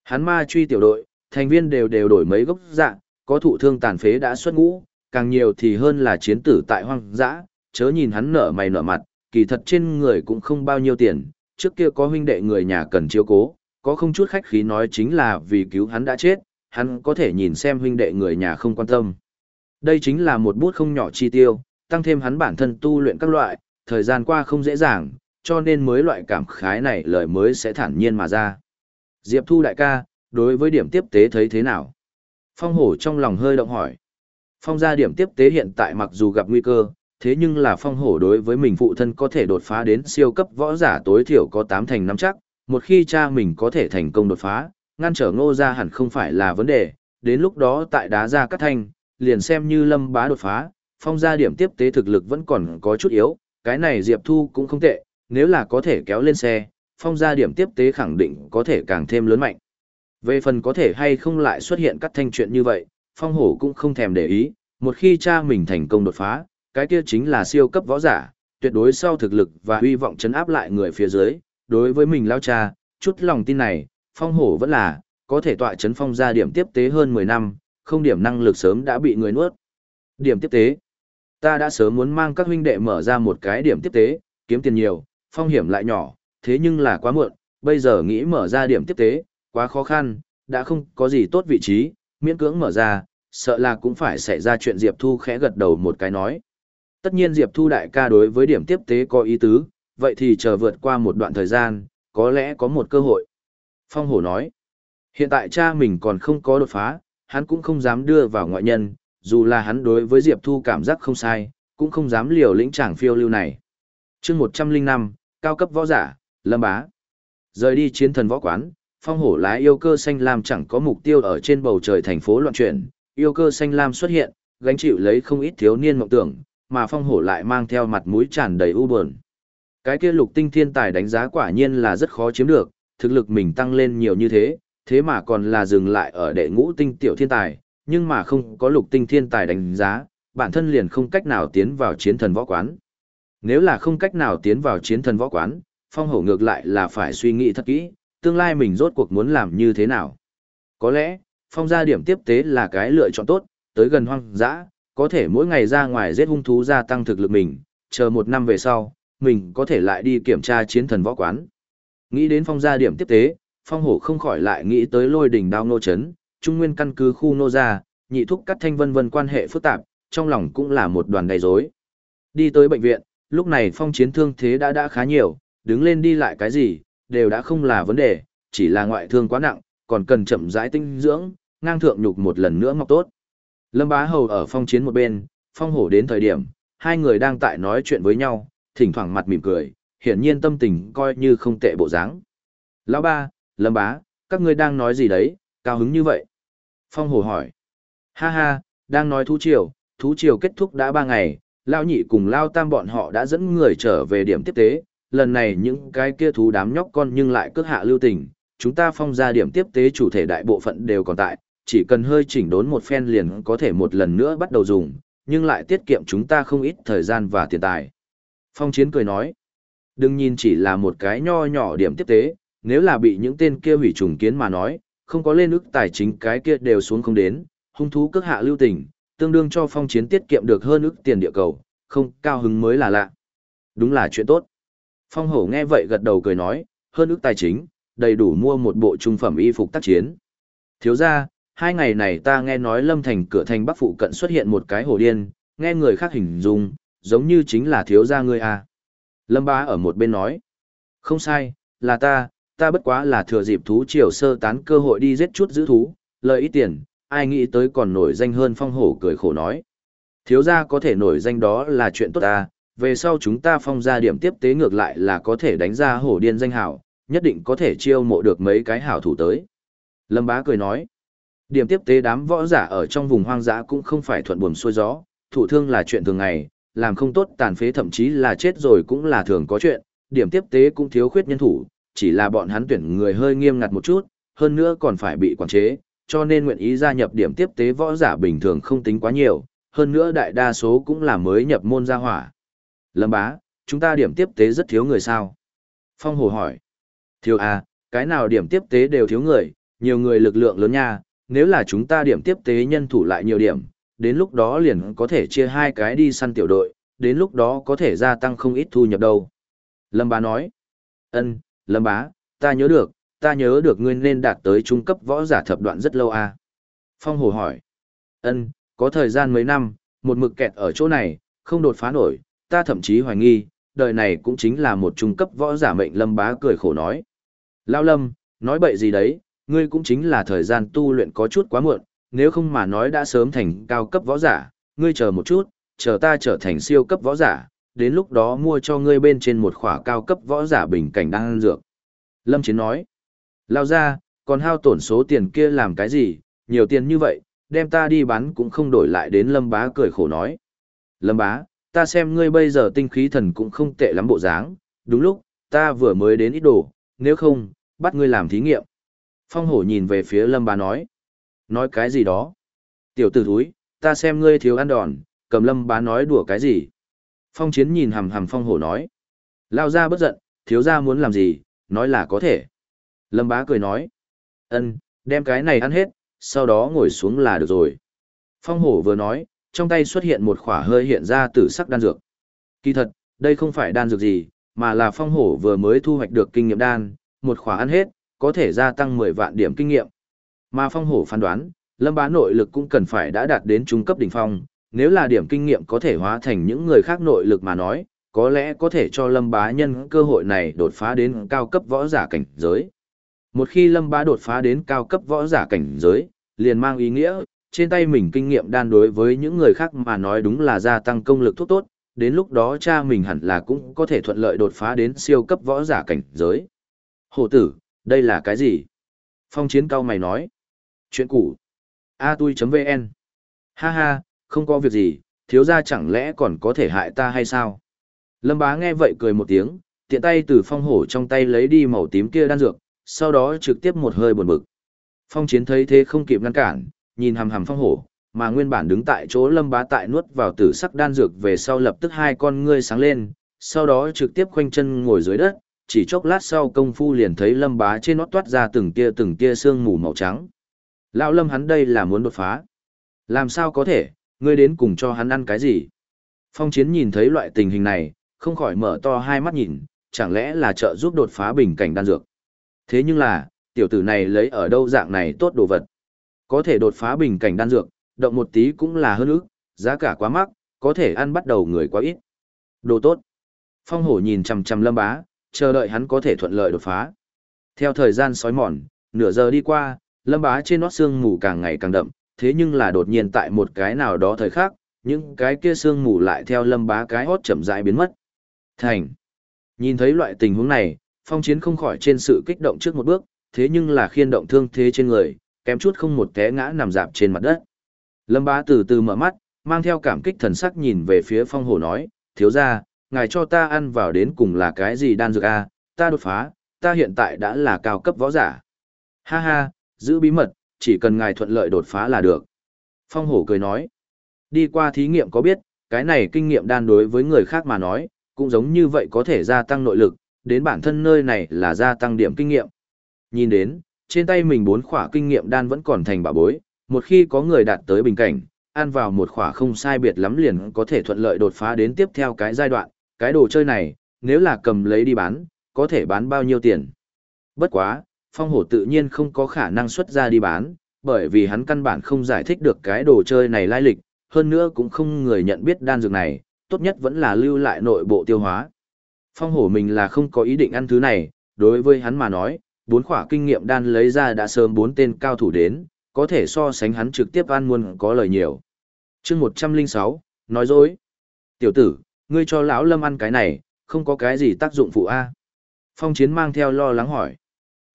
Hắn ma truy tiểu đội, thành viên đều đều đổi mấy gốc dạng, có thụ thương tàn phế đã xuất ngũ, càng nhiều thì hơn là chiến tử tại hoang dã, chớ nhìn hắn nở mày nở mặt, kỳ thật trên người cũng không bao nhiêu tiền, trước kia có huynh đệ người nhà cần chiếu cố, có không chút khách khí nói chính là vì cứu hắn đã chết, hắn có thể nhìn xem huynh đệ người nhà không quan tâm. Đây chính là một bút không nhỏ chi tiêu, tăng thêm hắn bản thân tu luyện các loại, thời gian qua không dễ dàng, cho nên mới loại cảm khái này lời mới sẽ thản nhiên mà ra. Diệp Thu đại ca, đối với điểm tiếp tế thấy thế nào? Phong hổ trong lòng hơi động hỏi. Phong gia điểm tiếp tế hiện tại mặc dù gặp nguy cơ, thế nhưng là phong hổ đối với mình phụ thân có thể đột phá đến siêu cấp võ giả tối thiểu có 8 thành nắm chắc, một khi cha mình có thể thành công đột phá, ngăn trở ngô ra hẳn không phải là vấn đề, đến lúc đó tại đá ra cắt thanh, liền xem như lâm bá đột phá, phong gia điểm tiếp tế thực lực vẫn còn có chút yếu, cái này Diệp Thu cũng không tệ, nếu là có thể kéo lên xe, phong gia điểm tiếp tế khẳng định có thể càng thêm lớn mạnh. Về phần có thể hay không lại xuất hiện các thanh chuyện như vậy, phong hổ cũng không thèm để ý, một khi cha mình thành công đột phá, cái kia chính là siêu cấp võ giả, tuyệt đối sau thực lực và hy vọng chấn áp lại người phía dưới, đối với mình lao cha, chút lòng tin này, phong hổ vẫn là, có thể tọa chấn phong ra điểm tiếp tế hơn 10 năm, không điểm năng lực sớm đã bị người nuốt. Điểm tiếp tế. Ta đã sớm muốn mang các huynh đệ mở ra một cái điểm tiếp tế, kiếm tiền nhiều, phong hiểm lại nhỏ, thế nhưng là quá muộn, bây giờ nghĩ mở ra điểm tiếp tế, quá khó khăn, đã không có gì tốt vị trí, miễn cưỡng mở ra, sợ là cũng phải xảy ra chuyện Diệp Thu khẽ gật đầu một cái nói. Tất nhiên Diệp Thu đại ca đối với điểm tiếp tế có ý tứ, vậy thì chờ vượt qua một đoạn thời gian, có lẽ có một cơ hội. Phong Hổ nói, hiện tại cha mình còn không có đột phá, hắn cũng không dám đưa vào ngoại nhân, dù là hắn đối với Diệp Thu cảm giác không sai, cũng không dám liều lĩnh chàng phiêu lưu này. chương 105, cao cấp võ giả, Lâm Bá. Rời đi chiến thần võ quán, phong hổ lái yêu cơ xanh lam chẳng có mục tiêu ở trên bầu trời thành phố loạn chuyển, yêu cơ xanh lam xuất hiện, gánh chịu lấy không ít thiếu niên mộng tưởng, mà phong hổ lại mang theo mặt mũi tràn đầy u buồn. Cái kia lục tinh thiên tài đánh giá quả nhiên là rất khó chiếm được, thực lực mình tăng lên nhiều như thế, thế mà còn là dừng lại ở đệ ngũ tinh tiểu thiên tài, nhưng mà không có lục tinh thiên tài đánh giá, bản thân liền không cách nào tiến vào chiến thần võ quán. Nếu là không cách nào tiến vào chiến thần võ quán, phong hổ ngược lại là phải suy nghĩ thật kỹ, tương lai mình rốt cuộc muốn làm như thế nào. Có lẽ, phong gia điểm tiếp tế là cái lựa chọn tốt, tới gần hoang dã, có thể mỗi ngày ra ngoài giết hung thú gia tăng thực lực mình, chờ một năm về sau, mình có thể lại đi kiểm tra chiến thần võ quán. Nghĩ đến phong gia điểm tiếp tế, phong hổ không khỏi lại nghĩ tới lôi đỉnh đao nô chấn, trung nguyên căn cứ khu nô gia, nhị thúc cắt thanh vân vân quan hệ phức tạp, trong lòng cũng là một đoàn đầy rối. Đi tới bệnh viện, lúc này phong chiến thương thế đã đã khá nhiều, đứng lên đi lại cái gì, đều đã không là vấn đề, chỉ là ngoại thương quá nặng, còn cần chậm rãi tinh dưỡng, ngang thượng nhục một lần nữa mọc tốt. Lâm Bá Hầu ở phong chiến một bên, phong hổ đến thời điểm, hai người đang tại nói chuyện với nhau, thỉnh thoảng mặt mỉm cười, hiển nhiên tâm tình coi như không tệ bộ dáng. Lão ba, Lâm Bá, các ngươi đang nói gì đấy, cao hứng như vậy? Phong hổ hỏi. Ha ha, đang nói thú triều, thú triều kết thúc đã ba ngày, Lao nhị cùng Lao tam bọn họ đã dẫn người trở về điểm tiếp tế, lần này những cái kia thú đám nhóc con nhưng lại cước hạ lưu tình, chúng ta phong ra điểm tiếp tế chủ thể đại bộ phận đều còn tại, chỉ cần hơi chỉnh đốn một phen liền có thể một lần nữa bắt đầu dùng, nhưng lại tiết kiệm chúng ta không ít thời gian và tiền tài. Phong chiến cười nói, đừng nhìn chỉ là một cái nho nhỏ điểm tiếp tế, nếu là bị những tên kia hủy trùng kiến mà nói, không có lên ức tài chính cái kia đều xuống không đến, hung thú cước hạ lưu tình, tương đương cho phong chiến tiết kiệm được hơn ức tiền địa cầu, không cao hứng mới là lạ. Đúng là chuyện tốt. Phong hổ nghe vậy gật đầu cười nói, hơn ước tài chính, đầy đủ mua một bộ trung phẩm y phục tác chiến. Thiếu ra, hai ngày này ta nghe nói lâm thành cửa thành bắc phụ cận xuất hiện một cái hồ điên, nghe người khác hình dung, giống như chính là thiếu gia ngươi à. Lâm bá ở một bên nói, không sai, là ta, ta bất quá là thừa dịp thú triều sơ tán cơ hội đi giết chút giữ thú, lợi ít tiền, ai nghĩ tới còn nổi danh hơn phong hổ cười khổ nói. Thiếu gia có thể nổi danh đó là chuyện tốt ta, về sau chúng ta phong ra điểm tiếp tế ngược lại là có thể đánh ra hổ điên danh hảo, nhất định có thể chiêu mộ được mấy cái hảo thủ tới. Lâm bá cười nói, điểm tiếp tế đám võ giả ở trong vùng hoang dã cũng không phải thuận buồm xuôi gió, thủ thương là chuyện thường ngày, làm không tốt tàn phế thậm chí là chết rồi cũng là thường có chuyện, điểm tiếp tế cũng thiếu khuyết nhân thủ, chỉ là bọn hắn tuyển người hơi nghiêm ngặt một chút, hơn nữa còn phải bị quản chế, cho nên nguyện ý gia nhập điểm tiếp tế võ giả bình thường không tính quá nhiều, hơn nữa đại đa số cũng là mới nhập môn gia hỏa. Lâm bá, chúng ta điểm tiếp tế rất thiếu người sao? Phong Hồ hỏi. Thiếu à, cái nào điểm tiếp tế đều thiếu người, nhiều người lực lượng lớn nha, nếu là chúng ta điểm tiếp tế nhân thủ lại nhiều điểm, đến lúc đó liền có thể chia hai cái đi săn tiểu đội, đến lúc đó có thể gia tăng không ít thu nhập đâu. Lâm bá nói. Ân, Lâm bá, ta nhớ được, ta nhớ được ngươi nên đạt tới trung cấp võ giả thập đoạn rất lâu à. Phong Hồ hỏi. Ân, có thời gian mấy năm, một mực kẹt ở chỗ này, không đột phá nổi, ta thậm chí hoài nghi, đời này cũng chính là một trung cấp võ giả mệnh lâm bá cười khổ nói. Lao lâm, nói bậy gì đấy, ngươi cũng chính là thời gian tu luyện có chút quá muộn, nếu không mà nói đã sớm thành cao cấp võ giả, ngươi chờ một chút, chờ ta trở thành siêu cấp võ giả, đến lúc đó mua cho ngươi bên trên một khỏa cao cấp võ giả bình cảnh đang ăn dược. Lâm Chiến nói, lao ra, còn hao tổn số tiền kia làm cái gì, nhiều tiền như vậy, đem ta đi bán cũng không đổi lại đến Lâm Bá cười khổ nói. Lâm Bá, ta xem ngươi bây giờ tinh khí thần cũng không tệ lắm bộ dáng, đúng lúc, ta vừa mới đến ít đồ, nếu không, bắt ngươi làm thí nghiệm. Phong hổ nhìn về phía lâm bá nói. Nói cái gì đó? Tiểu tử thúi, ta xem ngươi thiếu ăn đòn, cầm lâm bá nói đùa cái gì? Phong chiến nhìn hầm hầm phong hổ nói. Lao ra bất giận, thiếu ra muốn làm gì, nói là có thể. Lâm bá cười nói. ân đem cái này ăn hết, sau đó ngồi xuống là được rồi. Phong hổ vừa nói, trong tay xuất hiện một khỏa hơi hiện ra tử sắc đan dược. Kỳ thật, đây không phải đan dược gì, mà là phong hổ vừa mới thu hoạch được kinh nghiệm đan, một khỏa ăn hết, có thể gia tăng 10 vạn điểm kinh nghiệm. Mà phong hổ phán đoán, lâm bá nội lực cũng cần phải đã đạt đến trung cấp đỉnh phong, nếu là điểm kinh nghiệm có thể hóa thành những người khác nội lực mà nói, có lẽ có thể cho lâm bá nhân cơ hội này đột phá đến cao cấp võ giả cảnh giới. Một khi lâm bá đột phá đến cao cấp võ giả cảnh giới, liền mang ý nghĩa, trên tay mình kinh nghiệm đan đối với những người khác mà nói đúng là gia tăng công lực thuốc tốt, đến lúc đó cha mình hẳn là cũng có thể thuận lợi đột phá đến siêu cấp võ giả cảnh giới. Hổ tử, đây là cái gì? Phong chiến cao mày nói. Chuyện cũ. A tui.vn Ha ha, không có việc gì, thiếu gia chẳng lẽ còn có thể hại ta hay sao? Lâm bá nghe vậy cười một tiếng, tiện tay từ phong hổ trong tay lấy đi màu tím kia đan dược, sau đó trực tiếp một hơi buồn bực. Phong chiến thấy thế không kịp ngăn cản, nhìn hằm hằm phong hổ, mà nguyên bản đứng tại chỗ lâm bá tại nuốt vào tử sắc đan dược về sau lập tức hai con ngươi sáng lên, sau đó trực tiếp khoanh chân ngồi dưới đất, chỉ chốc lát sau công phu liền thấy lâm bá trên nót toát ra từng tia từng tia sương mù màu trắng. Lão lâm hắn đây là muốn đột phá. Làm sao có thể, ngươi đến cùng cho hắn ăn cái gì? Phong chiến nhìn thấy loại tình hình này, không khỏi mở to hai mắt nhìn, chẳng lẽ là trợ giúp đột phá bình cảnh đan dược. Thế nhưng là, tiểu tử này lấy ở đâu dạng này tốt đồ vật. Có thể đột phá bình cảnh đan dược, động một tí cũng là hơn ức, giá cả quá mắc, có thể ăn bắt đầu người quá ít. Đồ tốt. Phong hổ nhìn chằm chằm lâm bá, chờ đợi hắn có thể thuận lợi đột phá. Theo thời gian sói mòn, nửa giờ đi qua, lâm bá trên nót xương mù càng ngày càng đậm, thế nhưng là đột nhiên tại một cái nào đó thời khắc, những cái kia xương mù lại theo lâm bá cái hót chậm rãi biến mất. Thành. Nhìn thấy loại tình huống này, phong chiến không khỏi trên sự kích động trước một bước, thế nhưng là khiên động thương thế trên người, kém chút không một té ngã nằm dạp trên mặt đất. Lâm bá từ từ mở mắt, mang theo cảm kích thần sắc nhìn về phía phong hổ nói, thiếu ra, ngài cho ta ăn vào đến cùng là cái gì đan dược a ta đột phá, ta hiện tại đã là cao cấp võ giả. Ha ha, giữ bí mật, chỉ cần ngài thuận lợi đột phá là được. Phong hổ cười nói, đi qua thí nghiệm có biết, cái này kinh nghiệm đan đối với người khác mà nói, cũng giống như vậy có thể gia tăng nội lực, đến bản thân nơi này là gia tăng điểm kinh nghiệm. Nhìn đến, trên tay mình bốn khỏa kinh nghiệm đan vẫn còn thành bảo bối, một khi có người đạt tới bình cảnh, ăn vào một khỏa không sai biệt lắm liền có thể thuận lợi đột phá đến tiếp theo cái giai đoạn, cái đồ chơi này, nếu là cầm lấy đi bán, có thể bán bao nhiêu tiền. Bất quá, phong hổ tự nhiên không có khả năng xuất ra đi bán, bởi vì hắn căn bản không giải thích được cái đồ chơi này lai lịch, hơn nữa cũng không người nhận biết đan dược này, tốt nhất vẫn là lưu lại nội bộ tiêu hóa. Phong hổ mình là không có ý định ăn thứ này, đối với hắn mà nói, bốn khỏa kinh nghiệm đan lấy ra đã sớm bốn tên cao thủ đến, có thể so sánh hắn trực tiếp ăn muôn có lời nhiều. chương 106, nói dối. Tiểu tử, ngươi cho lão lâm ăn cái này, không có cái gì tác dụng phụ a Phong chiến mang theo lo lắng hỏi.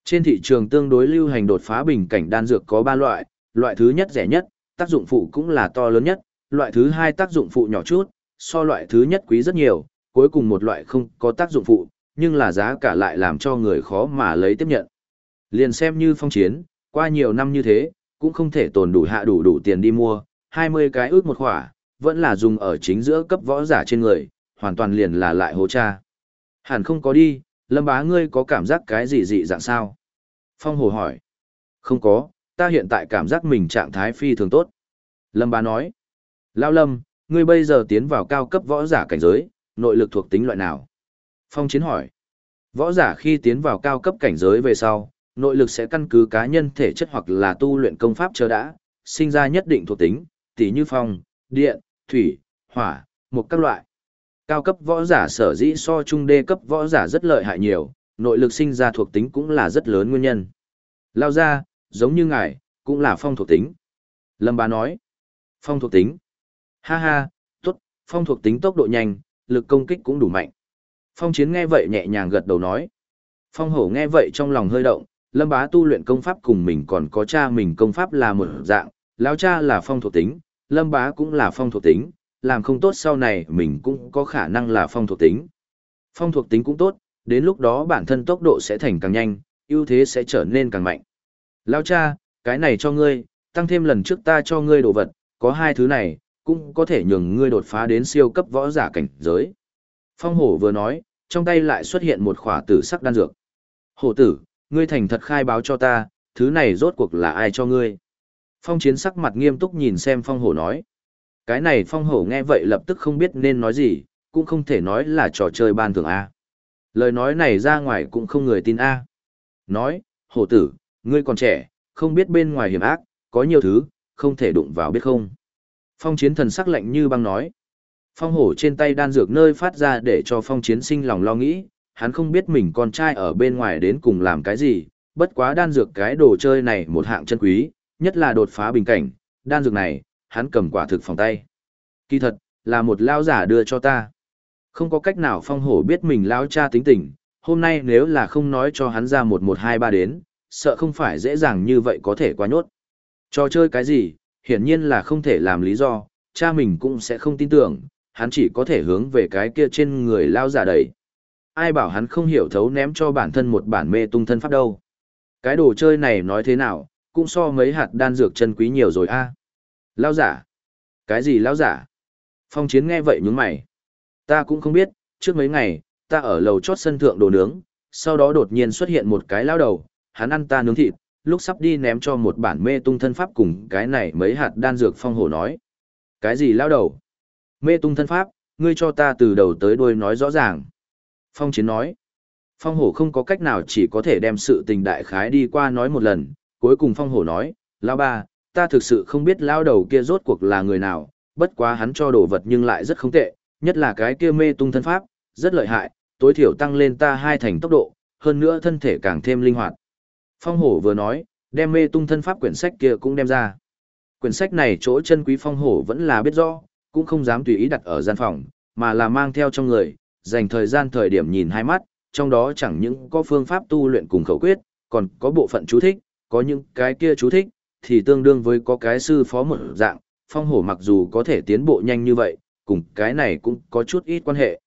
Trên thị trường tương đối lưu hành đột phá bình cảnh đan dược có ba loại, loại thứ nhất rẻ nhất, tác dụng phụ cũng là to lớn nhất, loại thứ hai tác dụng phụ nhỏ chút, so loại thứ nhất quý rất nhiều, cuối cùng một loại không có tác dụng phụ, nhưng là giá cả lại làm cho người khó mà lấy tiếp nhận. Liền xem như phong chiến, qua nhiều năm như thế, cũng không thể tồn đủ hạ đủ đủ tiền đi mua, 20 cái ước một khỏa, vẫn là dùng ở chính giữa cấp võ giả trên người, hoàn toàn liền là lại hố cha. Hẳn không có đi, lâm bá ngươi có cảm giác cái gì dị dạng sao? Phong hồ hỏi. Không có, ta hiện tại cảm giác mình trạng thái phi thường tốt. Lâm bá nói. Lao lâm, ngươi bây giờ tiến vào cao cấp võ giả cảnh giới, nội lực thuộc tính loại nào? Phong chiến hỏi. Võ giả khi tiến vào cao cấp cảnh giới về sau, nội lực sẽ căn cứ cá nhân thể chất hoặc là tu luyện công pháp chờ đã, sinh ra nhất định thuộc tính, tỉ như phong, điện, thủy, hỏa, một các loại. Cao cấp võ giả sở dĩ so trung đê cấp võ giả rất lợi hại nhiều, nội lực sinh ra thuộc tính cũng là rất lớn nguyên nhân. Lao ra, giống như ngài, cũng là phong thuộc tính. Lâm bá nói, phong thuộc tính. Ha ha, tốt, phong thuộc tính tốc độ nhanh, lực công kích cũng đủ mạnh. Phong chiến nghe vậy nhẹ nhàng gật đầu nói. Phong hổ nghe vậy trong lòng hơi động, lâm bá tu luyện công pháp cùng mình còn có cha mình công pháp là một dạng, lão cha là phong thuộc tính, lâm bá cũng là phong thuộc tính, làm không tốt sau này mình cũng có khả năng là phong thuộc tính. Phong thuộc tính cũng tốt, đến lúc đó bản thân tốc độ sẽ thành càng nhanh, ưu thế sẽ trở nên càng mạnh. Lão cha, cái này cho ngươi, tăng thêm lần trước ta cho ngươi đồ vật, có hai thứ này, cũng có thể nhường ngươi đột phá đến siêu cấp võ giả cảnh giới. Phong hổ vừa nói, trong tay lại xuất hiện một khỏa tử sắc đan dược. Hổ tử, ngươi thành thật khai báo cho ta, thứ này rốt cuộc là ai cho ngươi? Phong chiến sắc mặt nghiêm túc nhìn xem phong hổ nói. Cái này phong hổ nghe vậy lập tức không biết nên nói gì, cũng không thể nói là trò chơi ban thường A. Lời nói này ra ngoài cũng không người tin A. Nói, hổ tử, ngươi còn trẻ, không biết bên ngoài hiểm ác, có nhiều thứ, không thể đụng vào biết không. Phong chiến thần sắc lạnh như băng nói. Phong hổ trên tay đan dược nơi phát ra để cho phong chiến sinh lòng lo nghĩ, hắn không biết mình con trai ở bên ngoài đến cùng làm cái gì, bất quá đan dược cái đồ chơi này một hạng chân quý, nhất là đột phá bình cảnh, đan dược này, hắn cầm quả thực phòng tay. Kỳ thật, là một lao giả đưa cho ta. Không có cách nào phong hổ biết mình lao cha tính tình, hôm nay nếu là không nói cho hắn ra một một hai ba đến, sợ không phải dễ dàng như vậy có thể qua nhốt. Trò chơi cái gì, hiển nhiên là không thể làm lý do, cha mình cũng sẽ không tin tưởng, hắn chỉ có thể hướng về cái kia trên người lao giả đầy. Ai bảo hắn không hiểu thấu ném cho bản thân một bản mê tung thân pháp đâu. Cái đồ chơi này nói thế nào, cũng so mấy hạt đan dược chân quý nhiều rồi a. À? Lao giả? Cái gì lao giả? Phong chiến nghe vậy nhướng mày. Ta cũng không biết, trước mấy ngày, ta ở lầu chót sân thượng đồ nướng, sau đó đột nhiên xuất hiện một cái lao đầu, hắn ăn ta nướng thịt, lúc sắp đi ném cho một bản mê tung thân pháp cùng cái này mấy hạt đan dược phong hổ nói. Cái gì lao đầu? Mê tung thân pháp, ngươi cho ta từ đầu tới đuôi nói rõ ràng. Phong chiến nói. Phong hổ không có cách nào chỉ có thể đem sự tình đại khái đi qua nói một lần. Cuối cùng phong hổ nói, lao ba, ta thực sự không biết lao đầu kia rốt cuộc là người nào, bất quá hắn cho đồ vật nhưng lại rất không tệ, nhất là cái kia mê tung thân pháp, rất lợi hại, tối thiểu tăng lên ta hai thành tốc độ, hơn nữa thân thể càng thêm linh hoạt. Phong hổ vừa nói, đem mê tung thân pháp quyển sách kia cũng đem ra. Quyển sách này chỗ chân quý phong hổ vẫn là biết rõ, cũng không dám tùy ý đặt ở gian phòng, mà là mang theo trong người, dành thời gian thời điểm nhìn hai mắt, trong đó chẳng những có phương pháp tu luyện cùng khẩu quyết, còn có bộ phận chú thích, có những cái kia chú thích, thì tương đương với có cái sư phó một dạng, phong hổ mặc dù có thể tiến bộ nhanh như vậy, cùng cái này cũng có chút ít quan hệ.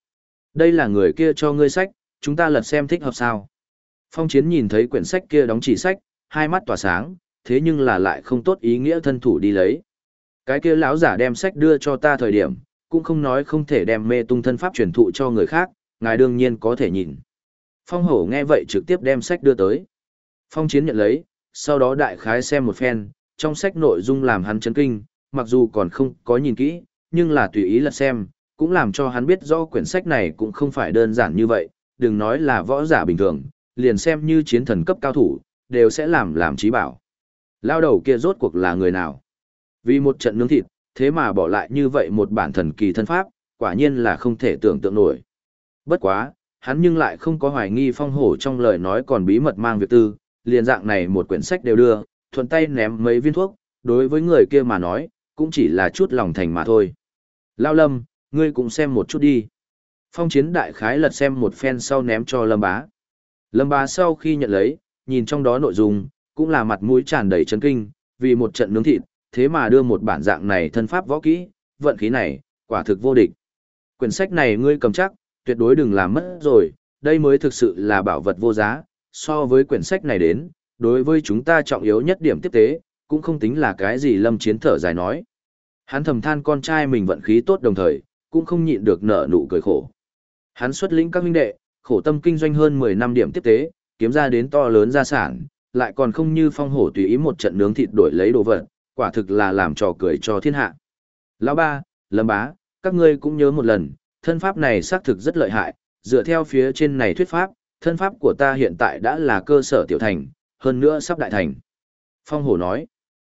Đây là người kia cho ngươi sách, chúng ta lật xem thích hợp sao. Phong chiến nhìn thấy quyển sách kia đóng chỉ sách, hai mắt tỏa sáng, thế nhưng là lại không tốt ý nghĩa thân thủ đi lấy. Cái kia lão giả đem sách đưa cho ta thời điểm, cũng không nói không thể đem mê tung thân pháp truyền thụ cho người khác, ngài đương nhiên có thể nhìn. Phong hổ nghe vậy trực tiếp đem sách đưa tới. Phong chiến nhận lấy, sau đó đại khái xem một phen, trong sách nội dung làm hắn chấn kinh, mặc dù còn không có nhìn kỹ, nhưng là tùy ý lật xem, cũng làm cho hắn biết rõ quyển sách này cũng không phải đơn giản như vậy, đừng nói là võ giả bình thường, liền xem như chiến thần cấp cao thủ, đều sẽ làm làm trí bảo. Lao đầu kia rốt cuộc là người nào? Vì một trận nướng thịt, thế mà bỏ lại như vậy một bản thần kỳ thân pháp, quả nhiên là không thể tưởng tượng nổi. Bất quá, hắn nhưng lại không có hoài nghi phong hổ trong lời nói còn bí mật mang việc tư, liền dạng này một quyển sách đều đưa, thuận tay ném mấy viên thuốc, đối với người kia mà nói, cũng chỉ là chút lòng thành mà thôi. Lao lâm, ngươi cũng xem một chút đi. Phong chiến đại khái lật xem một phen sau ném cho lâm bá. Lâm bá sau khi nhận lấy, nhìn trong đó nội dung, cũng là mặt mũi tràn đầy chấn kinh, vì một trận nướng thịt, thế mà đưa một bản dạng này thân pháp võ kỹ, vận khí này, quả thực vô địch. Quyển sách này ngươi cầm chắc, tuyệt đối đừng làm mất rồi, đây mới thực sự là bảo vật vô giá, so với quyển sách này đến, đối với chúng ta trọng yếu nhất điểm tiếp tế, cũng không tính là cái gì lâm chiến thở dài nói. Hắn thầm than con trai mình vận khí tốt đồng thời, cũng không nhịn được nở nụ cười khổ. Hắn xuất lĩnh các huynh đệ, khổ tâm kinh doanh hơn 10 năm điểm tiếp tế, kiếm ra đến to lớn gia sản, lại còn không như phong hổ tùy ý một trận nướng thịt đổi lấy đồ vật, quả thực là làm trò cười cho thiên hạ. Lão ba, lâm bá, các ngươi cũng nhớ một lần, thân pháp này xác thực rất lợi hại, dựa theo phía trên này thuyết pháp, thân pháp của ta hiện tại đã là cơ sở tiểu thành, hơn nữa sắp đại thành. Phong hổ nói,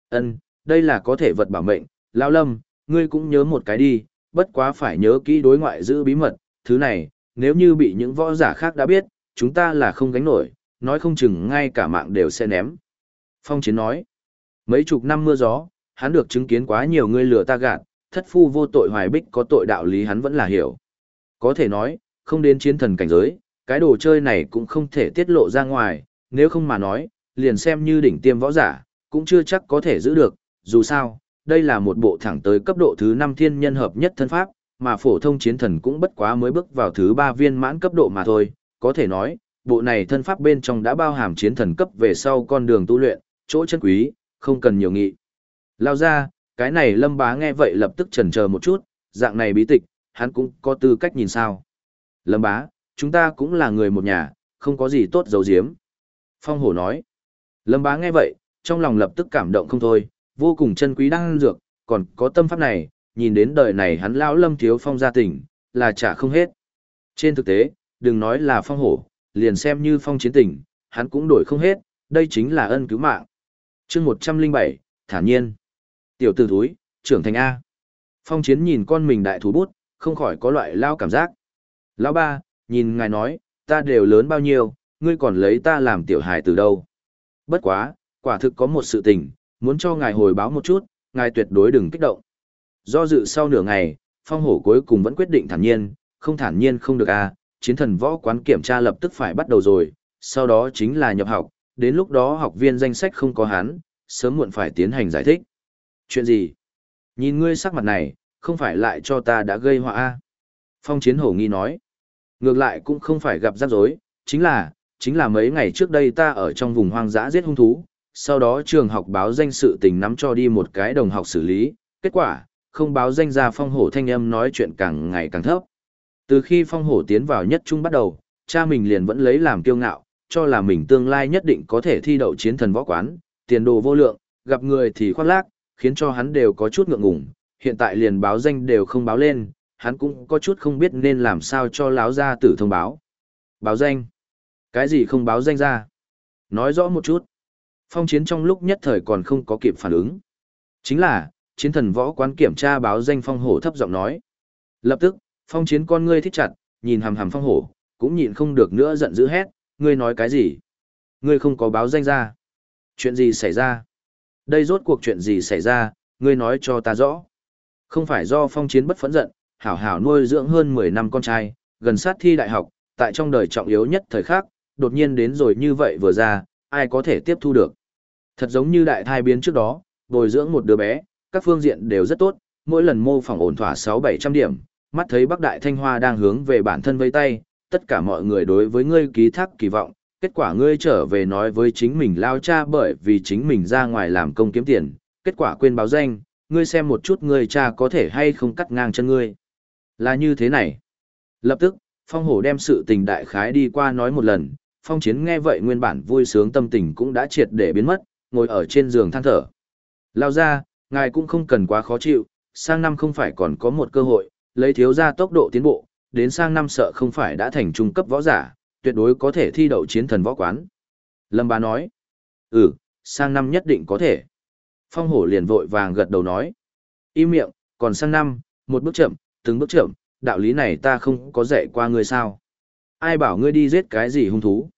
ân, đây là có thể vật bảo mệnh, lão lâm, ngươi cũng nhớ một cái đi, bất quá phải nhớ kỹ đối ngoại giữ bí mật, thứ này, nếu như bị những võ giả khác đã biết, chúng ta là không gánh nổi, nói không chừng ngay cả mạng đều sẽ ném. Phong chiến nói, mấy chục năm mưa gió, hắn được chứng kiến quá nhiều người lừa ta gạt, thất phu vô tội hoài bích có tội đạo lý hắn vẫn là hiểu. Có thể nói, không đến chiến thần cảnh giới, cái đồ chơi này cũng không thể tiết lộ ra ngoài, nếu không mà nói, liền xem như đỉnh tiêm võ giả, cũng chưa chắc có thể giữ được, dù sao, đây là một bộ thẳng tới cấp độ thứ 5 thiên nhân hợp nhất thân pháp, mà phổ thông chiến thần cũng bất quá mới bước vào thứ 3 viên mãn cấp độ mà thôi, có thể nói, bộ này thân pháp bên trong đã bao hàm chiến thần cấp về sau con đường tu luyện, chỗ chân quý, không cần nhiều nghị. Lao ra, cái này lâm bá nghe vậy lập tức chần chờ một chút, dạng này bí tịch, hắn cũng có tư cách nhìn sao. Lâm bá, chúng ta cũng là người một nhà, không có gì tốt giấu giếm. Phong hổ nói. Lâm bá nghe vậy, trong lòng lập tức cảm động không thôi, vô cùng chân quý đang dược, còn có tâm pháp này, nhìn đến đời này hắn lão lâm thiếu phong gia tỉnh, là trả không hết. Trên thực tế, đừng nói là phong hổ, liền xem như phong chiến tỉnh, hắn cũng đổi không hết, đây chính là ân cứu mạng chương 107, thản nhiên. Tiểu tử thúi, trưởng thành A. Phong chiến nhìn con mình đại thú bút, không khỏi có loại lao cảm giác. Lão ba, nhìn ngài nói, ta đều lớn bao nhiêu, ngươi còn lấy ta làm tiểu hài từ đâu. Bất quá, quả thực có một sự tình, muốn cho ngài hồi báo một chút, ngài tuyệt đối đừng kích động. Do dự sau nửa ngày, phong hổ cuối cùng vẫn quyết định thản nhiên, không thản nhiên không được a chiến thần võ quán kiểm tra lập tức phải bắt đầu rồi, sau đó chính là nhập học, đến lúc đó học viên danh sách không có hắn, sớm muộn phải tiến hành giải thích. Chuyện gì? Nhìn ngươi sắc mặt này, không phải lại cho ta đã gây họa a Phong chiến hổ nghi nói. Ngược lại cũng không phải gặp rắc rối, chính là, chính là mấy ngày trước đây ta ở trong vùng hoang dã giết hung thú, sau đó trường học báo danh sự tình nắm cho đi một cái đồng học xử lý, kết quả, không báo danh ra phong hổ thanh âm nói chuyện càng ngày càng thấp. Từ khi phong hổ tiến vào nhất trung bắt đầu, cha mình liền vẫn lấy làm kiêu ngạo, cho là mình tương lai nhất định có thể thi đậu chiến thần võ quán, tiền đồ vô lượng, gặp người thì khoác lác, khiến cho hắn đều có chút ngượng ngùng, hiện tại liền báo danh đều không báo lên, hắn cũng có chút không biết nên làm sao cho láo gia tử thông báo. Báo danh? Cái gì không báo danh ra? Nói rõ một chút. Phong chiến trong lúc nhất thời còn không có kịp phản ứng. Chính là, chiến thần võ quán kiểm tra báo danh phong hổ thấp giọng nói. Lập tức, phong chiến con ngươi thích chặt, nhìn hằm hằm phong hổ, cũng nhịn không được nữa giận dữ hét, ngươi nói cái gì? Ngươi không có báo danh ra. Chuyện gì xảy ra? Đây rốt cuộc chuyện gì xảy ra, ngươi nói cho ta rõ. Không phải do phong chiến bất phẫn giận, hảo hảo nuôi dưỡng hơn 10 năm con trai, gần sát thi đại học, tại trong đời trọng yếu nhất thời khắc, đột nhiên đến rồi như vậy vừa ra, ai có thể tiếp thu được. Thật giống như đại thai biến trước đó, bồi dưỡng một đứa bé, các phương diện đều rất tốt, mỗi lần mô phỏng ổn thỏa 6-700 điểm, mắt thấy Bắc Đại Thanh Hoa đang hướng về bản thân vây tay, tất cả mọi người đối với ngươi ký thác kỳ vọng, kết quả ngươi trở về nói với chính mình lao cha bởi vì chính mình ra ngoài làm công kiếm tiền, kết quả quên báo danh, ngươi xem một chút ngươi cha có thể hay không cắt ngang chân ngươi. Là như thế này. Lập tức, Phong Hổ đem sự tình đại khái đi qua nói một lần, Phong Chiến nghe vậy nguyên bản vui sướng tâm tình cũng đã triệt để biến mất, ngồi ở trên giường than thở. Lao ra, Ngài cũng không cần quá khó chịu, sang năm không phải còn có một cơ hội, lấy thiếu ra tốc độ tiến bộ, đến sang năm sợ không phải đã thành trung cấp võ giả, tuyệt đối có thể thi đậu chiến thần võ quán. Lâm bá nói, ừ, sang năm nhất định có thể. Phong hổ liền vội vàng gật đầu nói, im miệng, còn sang năm, một bước chậm, từng bước chậm, đạo lý này ta không có dạy qua ngươi sao. Ai bảo ngươi đi giết cái gì hung thú?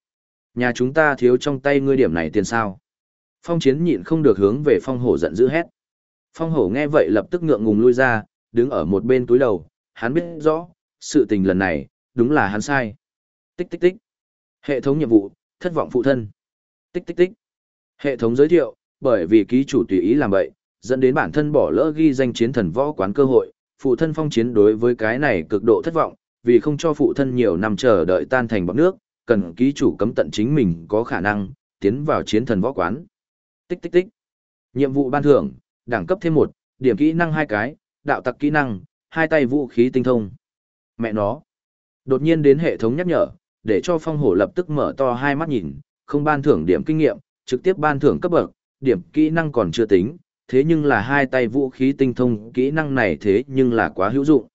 Nhà chúng ta thiếu trong tay ngươi điểm này tiền sao? Phong chiến nhịn không được hướng về phong hổ giận dữ hét. Phong hổ nghe vậy lập tức ngượng ngùng lui ra, đứng ở một bên túi đầu, hắn biết rõ, sự tình lần này, đúng là hắn sai. Tích tích tích. Hệ thống nhiệm vụ, thất vọng phụ thân. Tích tích tích. Hệ thống giới thiệu, bởi vì ký chủ tùy ý làm vậy, dẫn đến bản thân bỏ lỡ ghi danh chiến thần võ quán cơ hội, phụ thân phong chiến đối với cái này cực độ thất vọng, vì không cho phụ thân nhiều năm chờ đợi tan thành bọt nước, cần ký chủ cấm tận chính mình có khả năng, tiến vào chiến thần võ quán. Tích tích tích. Nhiệm vụ ban thưởng, đẳng cấp thêm một, điểm kỹ năng hai cái, đạo tặc kỹ năng, hai tay vũ khí tinh thông. Mẹ nó. Đột nhiên đến hệ thống nhắc nhở, để cho phong hổ lập tức mở to hai mắt nhìn, không ban thưởng điểm kinh nghiệm, trực tiếp ban thưởng cấp bậc, điểm kỹ năng còn chưa tính, thế nhưng là hai tay vũ khí tinh thông kỹ năng này thế nhưng là quá hữu dụng.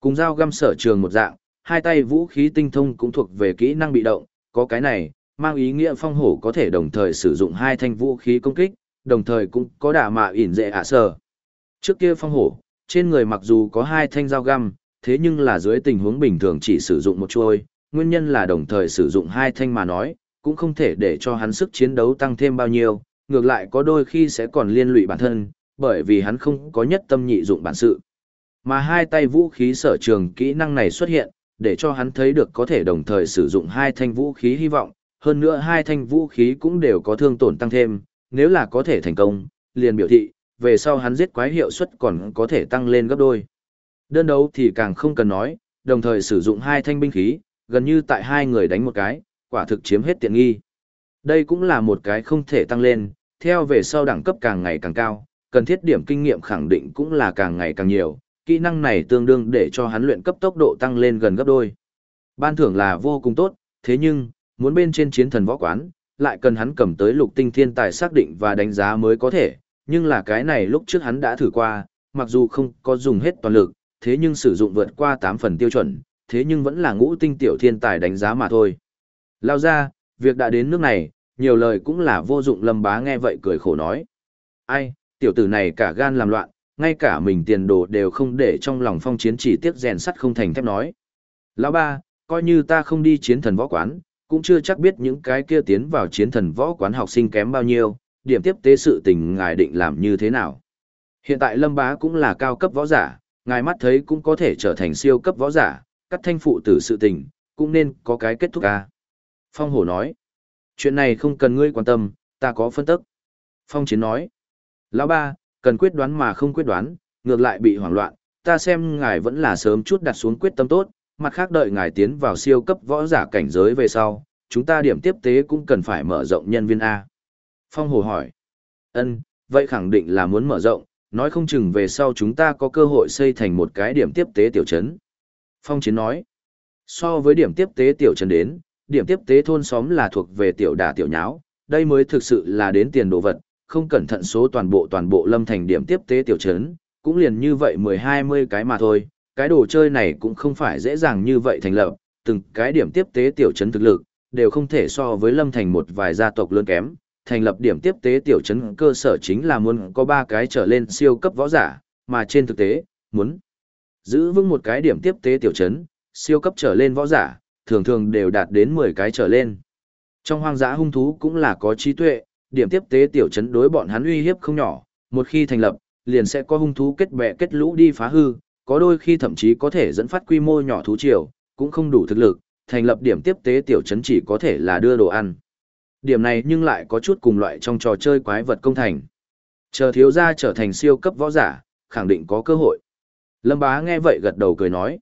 Cùng dao găm sở trường một dạng, hai tay vũ khí tinh thông cũng thuộc về kỹ năng bị động, có cái này, mang ý nghĩa phong hổ có thể đồng thời sử dụng hai thanh vũ khí công kích, đồng thời cũng có đả mạ ỉn dệ ạ sở. Trước kia phong hổ, trên người mặc dù có hai thanh dao găm, thế nhưng là dưới tình huống bình thường chỉ sử dụng một chuôi, nguyên nhân là đồng thời sử dụng hai thanh mà nói, cũng không thể để cho hắn sức chiến đấu tăng thêm bao nhiêu, ngược lại có đôi khi sẽ còn liên lụy bản thân, bởi vì hắn không có nhất tâm nhị dụng bản sự. Mà hai tay vũ khí sở trường kỹ năng này xuất hiện, để cho hắn thấy được có thể đồng thời sử dụng hai thanh vũ khí hy vọng, hơn nữa hai thanh vũ khí cũng đều có thương tổn tăng thêm, nếu là có thể thành công, liền biểu thị, về sau hắn giết quái hiệu suất còn có thể tăng lên gấp đôi. Đơn đấu thì càng không cần nói, đồng thời sử dụng hai thanh binh khí, gần như tại hai người đánh một cái, quả thực chiếm hết tiện nghi. Đây cũng là một cái không thể tăng lên, theo về sau đẳng cấp càng ngày càng cao, cần thiết điểm kinh nghiệm khẳng định cũng là càng ngày càng nhiều, kỹ năng này tương đương để cho hắn luyện cấp tốc độ tăng lên gần gấp đôi. Ban thưởng là vô cùng tốt, thế nhưng, muốn bên trên chiến thần võ quán, lại cần hắn cầm tới lục tinh thiên tài xác định và đánh giá mới có thể, nhưng là cái này lúc trước hắn đã thử qua, mặc dù không có dùng hết toàn lực, thế nhưng sử dụng vượt qua 8 phần tiêu chuẩn, thế nhưng vẫn là ngũ tinh tiểu thiên tài đánh giá mà thôi. Lao ra, việc đã đến nước này, nhiều lời cũng là vô dụng lâm bá nghe vậy cười khổ nói. Ai, tiểu tử này cả gan làm loạn, ngay cả mình tiền đồ đều không để trong lòng phong chiến chỉ tiếc rèn sắt không thành thép nói. Lão ba, coi như ta không đi chiến thần võ quán, cũng chưa chắc biết những cái kia tiến vào chiến thần võ quán học sinh kém bao nhiêu, điểm tiếp tế sự tình ngài định làm như thế nào. Hiện tại lâm bá cũng là cao cấp võ giả, ngài mắt thấy cũng có thể trở thành siêu cấp võ giả, cắt thanh phụ tử sự tình, cũng nên có cái kết thúc ca. Phong hổ nói, chuyện này không cần ngươi quan tâm, ta có phân tức. Phong chiến nói, lão ba, cần quyết đoán mà không quyết đoán, ngược lại bị hoảng loạn, ta xem ngài vẫn là sớm chút đặt xuống quyết tâm tốt, mặt khác đợi ngài tiến vào siêu cấp võ giả cảnh giới về sau, chúng ta điểm tiếp tế cũng cần phải mở rộng nhân viên A. Phong Hồ hỏi, ân, vậy khẳng định là muốn mở rộng, nói không chừng về sau chúng ta có cơ hội xây thành một cái điểm tiếp tế tiểu trấn. Phong Chiến nói, so với điểm tiếp tế tiểu trấn đến, điểm tiếp tế thôn xóm là thuộc về tiểu đà tiểu nháo, đây mới thực sự là đến tiền đồ vật, không cẩn thận số toàn bộ toàn bộ lâm thành điểm tiếp tế tiểu trấn, cũng liền như vậy 10-20 cái mà thôi, cái đồ chơi này cũng không phải dễ dàng như vậy thành lập, từng cái điểm tiếp tế tiểu trấn thực lực, đều không thể so với lâm thành một vài gia tộc lớn kém, thành lập điểm tiếp tế tiểu trấn cơ sở chính là muốn có ba cái trở lên siêu cấp võ giả, mà trên thực tế, muốn giữ vững một cái điểm tiếp tế tiểu trấn, siêu cấp trở lên võ giả, thường thường đều đạt đến 10 cái trở lên. Trong hoang dã hung thú cũng là có trí tuệ, điểm tiếp tế tiểu trấn đối bọn hắn uy hiếp không nhỏ, một khi thành lập, liền sẽ có hung thú kết bè kết lũ đi phá hư, có đôi khi thậm chí có thể dẫn phát quy mô nhỏ thú triều, cũng không đủ thực lực, thành lập điểm tiếp tế tiểu trấn chỉ có thể là đưa đồ ăn. Điểm này nhưng lại có chút cùng loại trong trò chơi quái vật công thành. Chờ thiếu gia trở thành siêu cấp võ giả, khẳng định có cơ hội. Lâm bá nghe vậy gật đầu cười nói.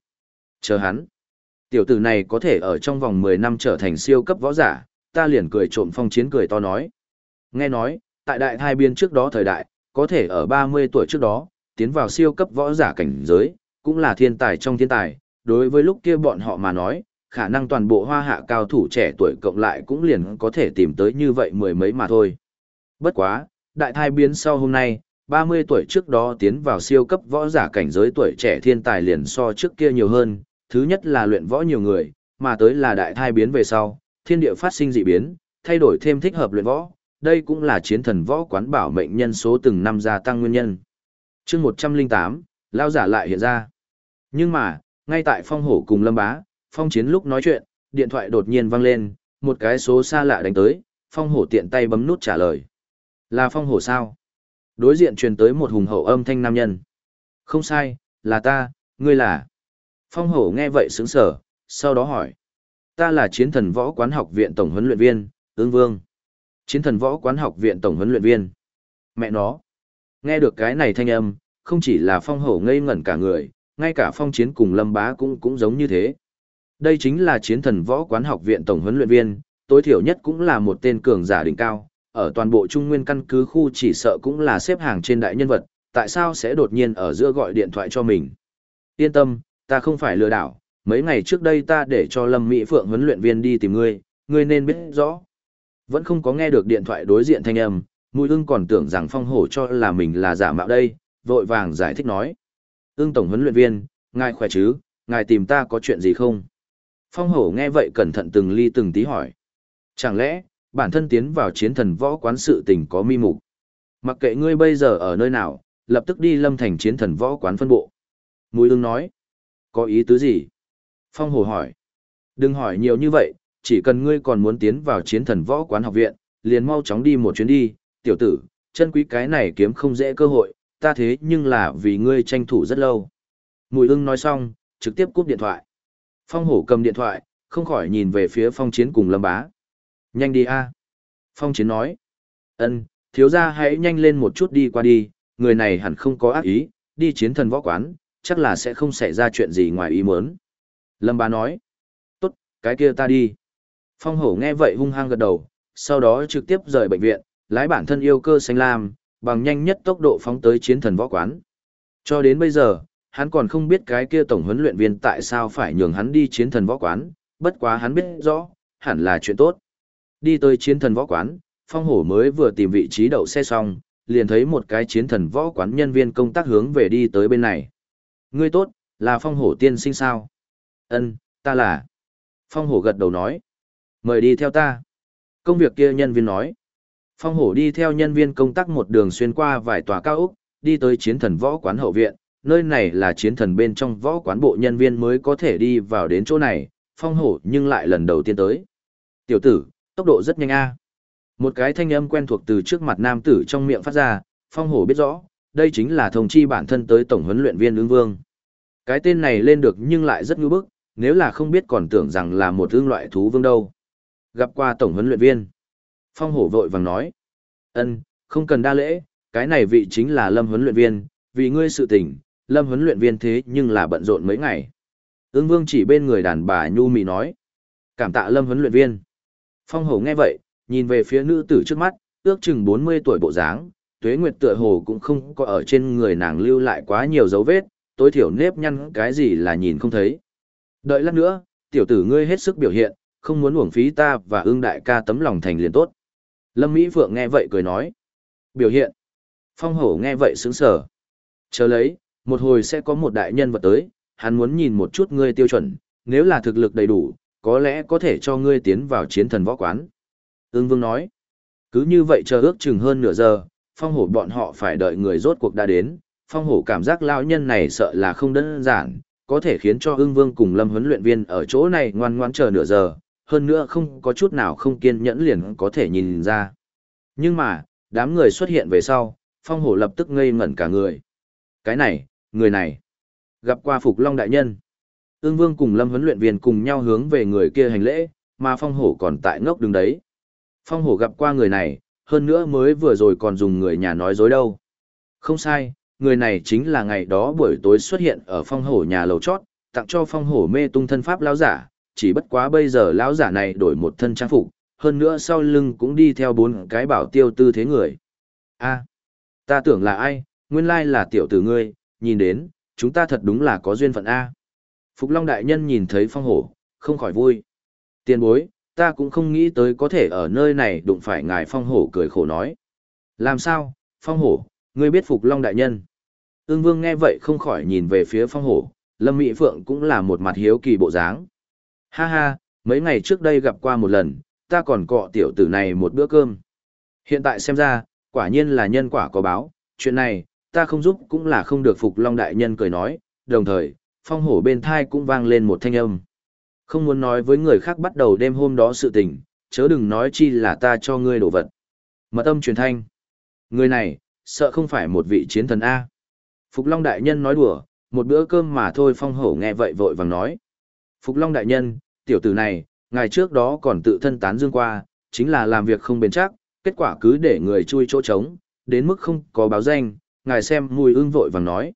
Chờ hắn. Tiểu tử này có thể ở trong vòng 10 năm trở thành siêu cấp võ giả, ta liền cười trộm phong chiến cười to nói. Nghe nói, tại đại thai biên trước đó thời đại, có thể ở 30 tuổi trước đó, tiến vào siêu cấp võ giả cảnh giới, cũng là thiên tài trong thiên tài, đối với lúc kia bọn họ mà nói, khả năng toàn bộ hoa hạ cao thủ trẻ tuổi cộng lại cũng liền có thể tìm tới như vậy mười mấy mà thôi. Bất quá, đại thai biến sau hôm nay, 30 tuổi trước đó tiến vào siêu cấp võ giả cảnh giới tuổi trẻ thiên tài liền so trước kia nhiều hơn, thứ nhất là luyện võ nhiều người, mà tới là đại thai biến về sau, thiên địa phát sinh dị biến, thay đổi thêm thích hợp luyện võ, đây cũng là chiến thần võ quán bảo mệnh nhân số từng năm gia tăng nguyên nhân. chương 108, lao giả lại hiện ra. Nhưng mà, ngay tại phong hổ cùng lâm bá, phong chiến lúc nói chuyện, điện thoại đột nhiên vang lên, một cái số xa lạ đánh tới, phong hổ tiện tay bấm nút trả lời. Là phong hổ sao? Đối diện truyền tới một hùng hậu âm thanh nam nhân. Không sai, là ta, ngươi là. Phong hổ nghe vậy sướng sở, sau đó hỏi. Ta là chiến thần võ quán học viện tổng huấn luyện viên, ương vương. Chiến thần võ quán học viện tổng huấn luyện viên. Mẹ nó. Nghe được cái này thanh âm, không chỉ là phong hổ ngây ngẩn cả người, ngay cả phong chiến cùng lâm bá cũng cũng giống như thế. Đây chính là chiến thần võ quán học viện tổng huấn luyện viên, tối thiểu nhất cũng là một tên cường giả đỉnh cao, ở toàn bộ trung nguyên căn cứ khu chỉ sợ cũng là xếp hàng trên đại nhân vật, tại sao sẽ đột nhiên ở giữa gọi điện thoại cho mình. Yên tâm, ta không phải lừa đảo, mấy ngày trước đây ta để cho Lâm Mỹ Phượng huấn luyện viên đi tìm ngươi, ngươi nên biết rõ. Vẫn không có nghe được điện thoại đối diện thanh âm, Mùi ưng còn tưởng rằng phong hổ cho là mình là giả mạo đây, vội vàng giải thích nói. Ưng tổng huấn luyện viên, ngài khỏe chứ, ngài tìm ta có chuyện gì không? Phong hổ nghe vậy cẩn thận từng ly từng tí hỏi. Chẳng lẽ, bản thân tiến vào chiến thần võ quán sự tình có mi mục? Mặc kệ ngươi bây giờ ở nơi nào, lập tức đi lâm thành chiến thần võ quán phân bộ. Mùi ưng nói. Có ý tứ gì? Phong hổ hỏi. Đừng hỏi nhiều như vậy, chỉ cần ngươi còn muốn tiến vào chiến thần võ quán học viện, liền mau chóng đi một chuyến đi, tiểu tử, chân quý cái này kiếm không dễ cơ hội, ta thế nhưng là vì ngươi tranh thủ rất lâu. Mùi ưng nói xong, trực tiếp cúp điện thoại. Phong hổ cầm điện thoại, không khỏi nhìn về phía phong chiến cùng lâm bá. Nhanh đi a Phong chiến nói. ân thiếu ra hãy nhanh lên một chút đi qua đi, người này hẳn không có ác ý, đi chiến thần võ quán, chắc là sẽ không xảy ra chuyện gì ngoài ý muốn. Lâm bá nói. Tốt, cái kia ta đi. Phong hổ nghe vậy hung hăng gật đầu, sau đó trực tiếp rời bệnh viện, lái bản thân yêu cơ xanh lam, bằng nhanh nhất tốc độ phóng tới chiến thần võ quán. Cho đến bây giờ, hắn còn không biết cái kia tổng huấn luyện viên tại sao phải nhường hắn đi chiến thần võ quán, bất quá hắn biết rõ, hẳn là chuyện tốt. Đi tới chiến thần võ quán, phong hổ mới vừa tìm vị trí đậu xe xong, liền thấy một cái chiến thần võ quán nhân viên công tác hướng về đi tới bên này. Ngươi tốt, là phong hổ tiên sinh sao? Ân, ta là. Phong hổ gật đầu nói. Mời đi theo ta. Công việc kia nhân viên nói. Phong hổ đi theo nhân viên công tác một đường xuyên qua vài tòa cao ốc, đi tới chiến thần võ quán hậu viện, nơi này là chiến thần bên trong võ quán bộ nhân viên mới có thể đi vào đến chỗ này, phong hổ nhưng lại lần đầu tiên tới. Tiểu tử, tốc độ rất nhanh a. Một cái thanh âm quen thuộc từ trước mặt nam tử trong miệng phát ra, phong hổ biết rõ, đây chính là thông chi bản thân tới tổng huấn luyện viên ứng vương. Cái tên này lên được nhưng lại rất ngư bức, nếu là không biết còn tưởng rằng là một ương loại thú vương đâu. Gặp qua tổng huấn luyện viên. Phong hổ vội vàng nói. ân không cần đa lễ, cái này vị chính là lâm huấn luyện viên, vì ngươi sự tình, lâm huấn luyện viên thế nhưng là bận rộn mấy ngày. Ưng vương chỉ bên người đàn bà nhu mị nói. Cảm tạ lâm huấn luyện viên. Phong hổ nghe vậy, nhìn về phía nữ tử trước mắt, ước chừng 40 tuổi bộ dáng, tuế nguyệt tựa hồ cũng không có ở trên người nàng lưu lại quá nhiều dấu vết, tối thiểu nếp nhăn cái gì là nhìn không thấy. Đợi lát nữa, tiểu tử ngươi hết sức biểu hiện, không muốn uổng phí ta và ương đại ca tấm lòng thành liền tốt. Lâm Mỹ Phượng nghe vậy cười nói. Biểu hiện. Phong hổ nghe vậy sướng sở. Chờ lấy, một hồi sẽ có một đại nhân vật tới, hắn muốn nhìn một chút ngươi tiêu chuẩn, nếu là thực lực đầy đủ, có lẽ có thể cho ngươi tiến vào chiến thần võ quán. Ưng Vương nói. Cứ như vậy chờ ước chừng hơn nửa giờ, phong hổ bọn họ phải đợi người rốt cuộc đã đến. Phong hổ cảm giác lao nhân này sợ là không đơn giản, có thể khiến cho ưng vương cùng lâm huấn luyện viên ở chỗ này ngoan ngoan chờ nửa giờ, hơn nữa không có chút nào không kiên nhẫn liền có thể nhìn ra. Nhưng mà, đám người xuất hiện về sau, phong hổ lập tức ngây ngẩn cả người. Cái này, người này, gặp qua Phục Long Đại Nhân. Ương Vương cùng Lâm huấn luyện viên cùng nhau hướng về người kia hành lễ, mà phong hổ còn tại ngốc đứng đấy. Phong hổ gặp qua người này, hơn nữa mới vừa rồi còn dùng người nhà nói dối đâu. Không sai, người này chính là ngày đó buổi tối xuất hiện ở phong hổ nhà lầu chót, tặng cho phong hổ mê tung thân pháp lão giả, chỉ bất quá bây giờ lão giả này đổi một thân trang phục, hơn nữa sau lưng cũng đi theo bốn cái bảo tiêu tư thế người. A, ta tưởng là ai, nguyên lai là tiểu tử ngươi, nhìn đến, chúng ta thật đúng là có duyên phận A. Phục Long Đại Nhân nhìn thấy phong hổ, không khỏi vui. Tiền bối, ta cũng không nghĩ tới có thể ở nơi này đụng phải ngài phong hổ cười khổ nói. Làm sao, phong hổ, Ngươi biết Phục Long đại nhân. Ưng Vương nghe vậy không khỏi nhìn về phía phong hổ, Lâm Mỹ Phượng cũng là một mặt hiếu kỳ bộ dáng. Ha ha, mấy ngày trước đây gặp qua một lần, ta còn cọ tiểu tử này một bữa cơm. Hiện tại xem ra, quả nhiên là nhân quả có báo, chuyện này, ta không giúp cũng là không được Phục Long Đại Nhân cười nói, đồng thời, phong hổ bên thai cũng vang lên một thanh âm. Không muốn nói với người khác bắt đầu đêm hôm đó sự tình, chớ đừng nói chi là ta cho ngươi đổ vật. Mật âm truyền thanh. Người này, sợ không phải một vị chiến thần A. Phục Long Đại Nhân nói đùa, một bữa cơm mà thôi phong hổ nghe vậy vội vàng nói. Phục Long Đại Nhân, tiểu tử này, ngày trước đó còn tự thân tán dương qua, chính là làm việc không bền chắc, kết quả cứ để người chui chỗ trống, đến mức không có báo danh, ngài xem mùi ưng vội vàng nói.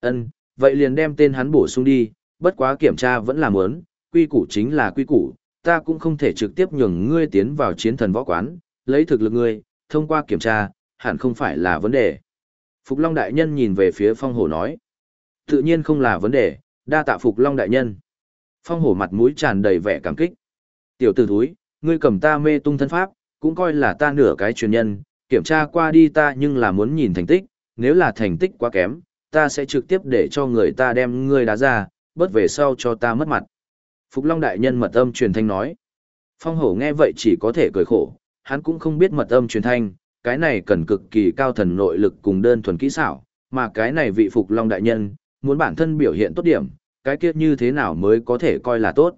ân vậy liền đem tên hắn bổ sung đi, bất quá kiểm tra vẫn là muốn, quy củ chính là quy củ, ta cũng không thể trực tiếp nhường ngươi tiến vào chiến thần võ quán, lấy thực lực ngươi, thông qua kiểm tra, hẳn không phải là vấn đề. Phục Long Đại Nhân nhìn về phía phong hổ nói. Tự nhiên không là vấn đề, đa tạ Phục Long Đại Nhân. Phong hổ mặt mũi tràn đầy vẻ cảm kích. Tiểu tử thúi, ngươi cầm ta mê tung thân pháp, cũng coi là ta nửa cái truyền nhân, kiểm tra qua đi ta nhưng là muốn nhìn thành tích, nếu là thành tích quá kém, ta sẽ trực tiếp để cho người ta đem ngươi đá ra, bớt về sau cho ta mất mặt. Phục Long Đại Nhân mật âm truyền thanh nói. Phong hổ nghe vậy chỉ có thể cười khổ, hắn cũng không biết mật âm truyền thanh, cái này cần cực kỳ cao thần nội lực cùng đơn thuần kỹ xảo, mà cái này vị Phục Long Đại Nhân, muốn bản thân biểu hiện tốt điểm, cái kia như thế nào mới có thể coi là tốt.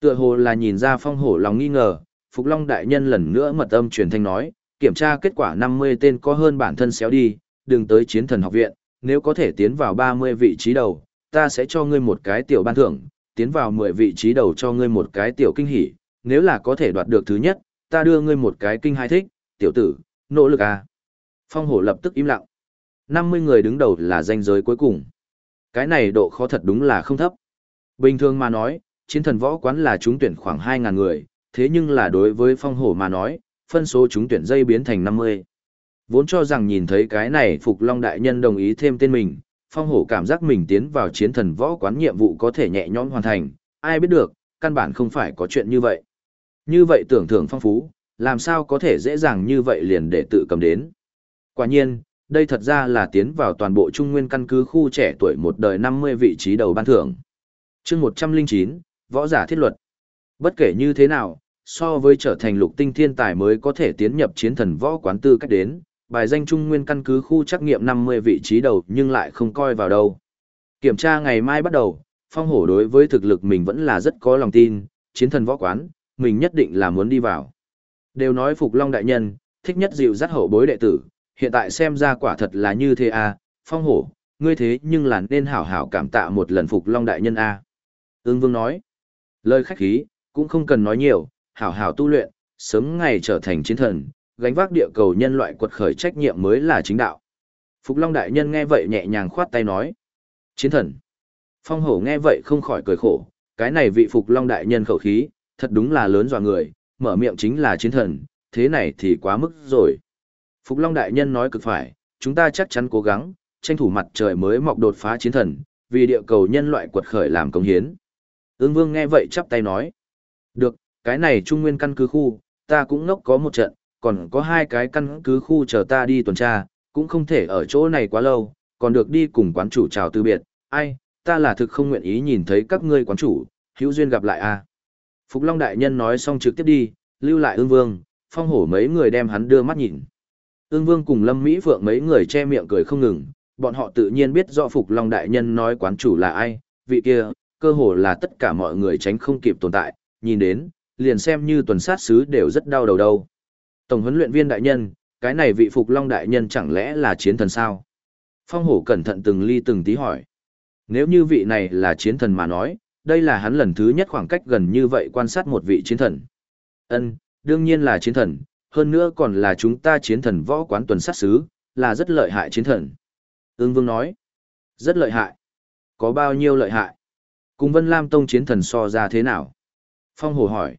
Tựa hồ là nhìn ra phong hổ lòng nghi ngờ, Phục Long Đại Nhân lần nữa mật âm truyền thanh nói, kiểm tra kết quả 50 tên có hơn bản thân xéo đi, đừng tới chiến thần học viện, nếu có thể tiến vào 30 vị trí đầu, ta sẽ cho ngươi một cái tiểu ban thưởng, tiến vào 10 vị trí đầu cho ngươi một cái tiểu kinh hỉ, nếu là có thể đoạt được thứ nhất, ta đưa ngươi một cái kinh hai thích, tiểu tử, nỗ lực à. Phong hổ lập tức im lặng. 50 người đứng đầu là danh giới cuối cùng. Cái này độ khó thật đúng là không thấp. Bình thường mà nói, chiến thần võ quán là trúng tuyển khoảng 2.000 người, thế nhưng là đối với phong hổ mà nói, phân số trúng tuyển dây biến thành 50. Vốn cho rằng nhìn thấy cái này Phục Long Đại Nhân đồng ý thêm tên mình, phong hổ cảm giác mình tiến vào chiến thần võ quán nhiệm vụ có thể nhẹ nhõm hoàn thành, ai biết được, căn bản không phải có chuyện như vậy. Như vậy tưởng thưởng phong phú, làm sao có thể dễ dàng như vậy liền để tự cầm đến. Quả nhiên, đây thật ra là tiến vào toàn bộ trung nguyên căn cứ khu trẻ tuổi một đời 50 vị trí đầu ban thưởng. chương 109, Võ giả thiết luật. Bất kể như thế nào, so với trở thành lục tinh thiên tài mới có thể tiến nhập chiến thần võ quán tư cách đến, bài danh trung nguyên căn cứ khu trắc nghiệm 50 vị trí đầu nhưng lại không coi vào đâu. Kiểm tra ngày mai bắt đầu, phong hổ đối với thực lực mình vẫn là rất có lòng tin, chiến thần võ quán, mình nhất định là muốn đi vào. Đều nói Phục Long Đại Nhân, thích nhất dịu dắt hậu bối đệ tử, hiện tại xem ra quả thật là như thế à, phong hổ, ngươi thế nhưng là nên hảo hảo cảm tạ một lần Phục Long Đại Nhân a à. Ưng Vương nói, lời khách khí, cũng không cần nói nhiều, hảo hảo tu luyện, sớm ngày trở thành chiến thần, gánh vác địa cầu nhân loại quật khởi trách nhiệm mới là chính đạo. Phục Long Đại Nhân nghe vậy nhẹ nhàng khoát tay nói. Chiến thần. Phong hổ nghe vậy không khỏi cười khổ, cái này vị Phục Long Đại Nhân khẩu khí, thật đúng là lớn dọa người, mở miệng chính là chiến thần, thế này thì quá mức rồi. Phục Long Đại Nhân nói cực phải, chúng ta chắc chắn cố gắng, tranh thủ mặt trời mới mọc đột phá chiến thần, vì địa cầu nhân loại quật khởi làm công hiến. Ưng Vương nghe vậy chắp tay nói. Được, cái này trung nguyên căn cứ khu, ta cũng ngốc có một trận, còn có hai cái căn cứ khu chờ ta đi tuần tra, cũng không thể ở chỗ này quá lâu, còn được đi cùng quán chủ chào từ biệt, ai, ta là thực không nguyện ý nhìn thấy các ngươi quán chủ, hữu duyên gặp lại a. À. Phục Long Đại Nhân nói xong trực tiếp đi, lưu lại ương vương, phong hổ mấy người đem hắn đưa mắt nhìn. Ương vương cùng Lâm Mỹ Phượng mấy người che miệng cười không ngừng, bọn họ tự nhiên biết rõ Phục Long Đại Nhân nói quán chủ là ai, vị kia, cơ hồ là tất cả mọi người tránh không kịp tồn tại, nhìn đến, liền xem như tuần sát sứ đều rất đau đầu đâu. Tổng huấn luyện viên đại nhân, cái này vị Phục Long đại nhân chẳng lẽ là chiến thần sao? Phong hổ cẩn thận từng ly từng tí hỏi. Nếu như vị này là chiến thần mà nói, đây là hắn lần thứ nhất khoảng cách gần như vậy quan sát một vị chiến thần. Ân, đương nhiên là chiến thần, hơn nữa còn là chúng ta chiến thần võ quán tuần sát sứ, là rất lợi hại chiến thần. Ưng Vương nói, rất lợi hại. Có bao nhiêu lợi hại? Cùng Vân Lam Tông chiến thần so ra thế nào? Phong Hổ hỏi.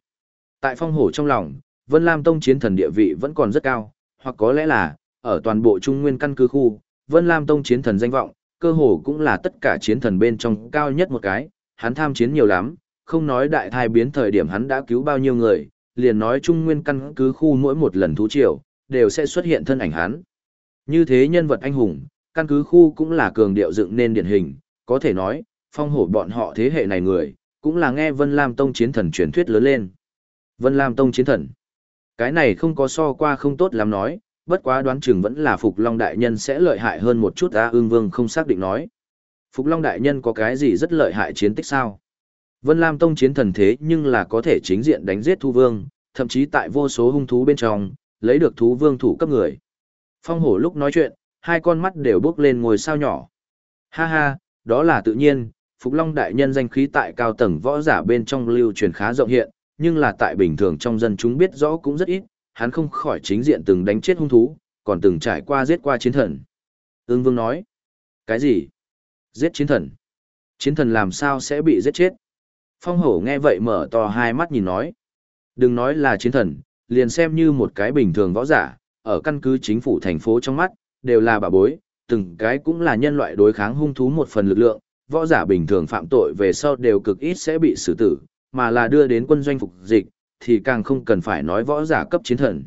Tại Phong Hổ trong lòng, Vân Lam Tông chiến thần địa vị vẫn còn rất cao, hoặc có lẽ là, ở toàn bộ Trung Nguyên căn cứ khu, Vân Lam Tông chiến thần danh vọng, cơ hồ cũng là tất cả chiến thần bên trong cao nhất một cái, hắn tham chiến nhiều lắm, không nói đại thai biến thời điểm hắn đã cứu bao nhiêu người, liền nói Trung Nguyên căn cứ khu mỗi một lần thú triều, đều sẽ xuất hiện thân ảnh hắn. Như thế nhân vật anh hùng, căn cứ khu cũng là cường điệu dựng nên điển hình, có thể nói, phong hổ bọn họ thế hệ này người, cũng là nghe Vân Lam Tông chiến thần truyền thuyết lớn lên. Vân Lam Tông chiến thần. Cái này không có so qua không tốt lắm nói, bất quá đoán chừng vẫn là Phục Long Đại Nhân sẽ lợi hại hơn một chút ta ương vương không xác định nói. Phục Long Đại Nhân có cái gì rất lợi hại chiến tích sao? Vân Lam Tông chiến thần thế nhưng là có thể chính diện đánh giết thu vương, thậm chí tại vô số hung thú bên trong, lấy được thú vương thủ cấp người. Phong hổ lúc nói chuyện, hai con mắt đều bước lên ngồi sao nhỏ. Ha ha, đó là tự nhiên, Phục Long Đại Nhân danh khí tại cao tầng võ giả bên trong lưu truyền khá rộng hiện, nhưng là tại bình thường trong dân chúng biết rõ cũng rất ít, hắn không khỏi chính diện từng đánh chết hung thú, còn từng trải qua giết qua chiến thần. Ưng Vương nói, cái gì? Giết chiến thần? Chiến thần làm sao sẽ bị giết chết? Phong hổ nghe vậy mở to hai mắt nhìn nói. Đừng nói là chiến thần, liền xem như một cái bình thường võ giả, ở căn cứ chính phủ thành phố trong mắt, đều là bà bối, từng cái cũng là nhân loại đối kháng hung thú một phần lực lượng, võ giả bình thường phạm tội về sau đều cực ít sẽ bị xử tử, mà là đưa đến quân doanh phục dịch, thì càng không cần phải nói võ giả cấp chiến thần.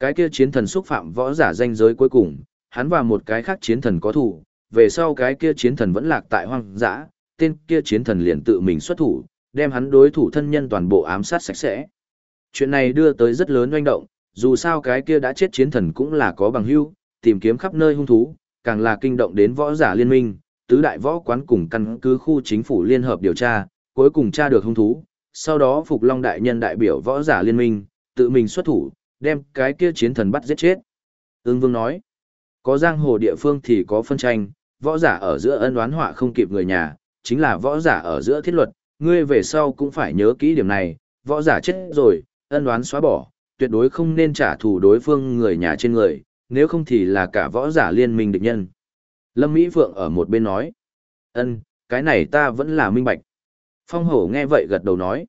Cái kia chiến thần xúc phạm võ giả danh giới cuối cùng, hắn và một cái khác chiến thần có thủ, về sau cái kia chiến thần vẫn lạc tại hoang dã, tên kia chiến thần liền tự mình xuất thủ, đem hắn đối thủ thân nhân toàn bộ ám sát sạch sẽ. Chuyện này đưa tới rất lớn oanh động, dù sao cái kia đã chết chiến thần cũng là có bằng hữu, tìm kiếm khắp nơi hung thú, càng là kinh động đến võ giả liên minh, tứ đại võ quán cùng căn cứ khu chính phủ liên hợp điều tra, cuối cùng tra được hung thú, sau đó Phục Long đại nhân đại biểu võ giả liên minh, tự mình xuất thủ, đem cái kia chiến thần bắt giết chết. Ưng Vương nói, có giang hồ địa phương thì có phân tranh, võ giả ở giữa ân oán họa không kịp người nhà, chính là võ giả ở giữa thiết luật, ngươi về sau cũng phải nhớ kỹ điểm này, võ giả chết rồi, ân oán xóa bỏ, tuyệt đối không nên trả thù đối phương người nhà trên người, nếu không thì là cả võ giả liên minh địch nhân. Lâm Mỹ Phượng ở một bên nói, ân, cái này ta vẫn là minh bạch. Phong hổ nghe vậy gật đầu nói,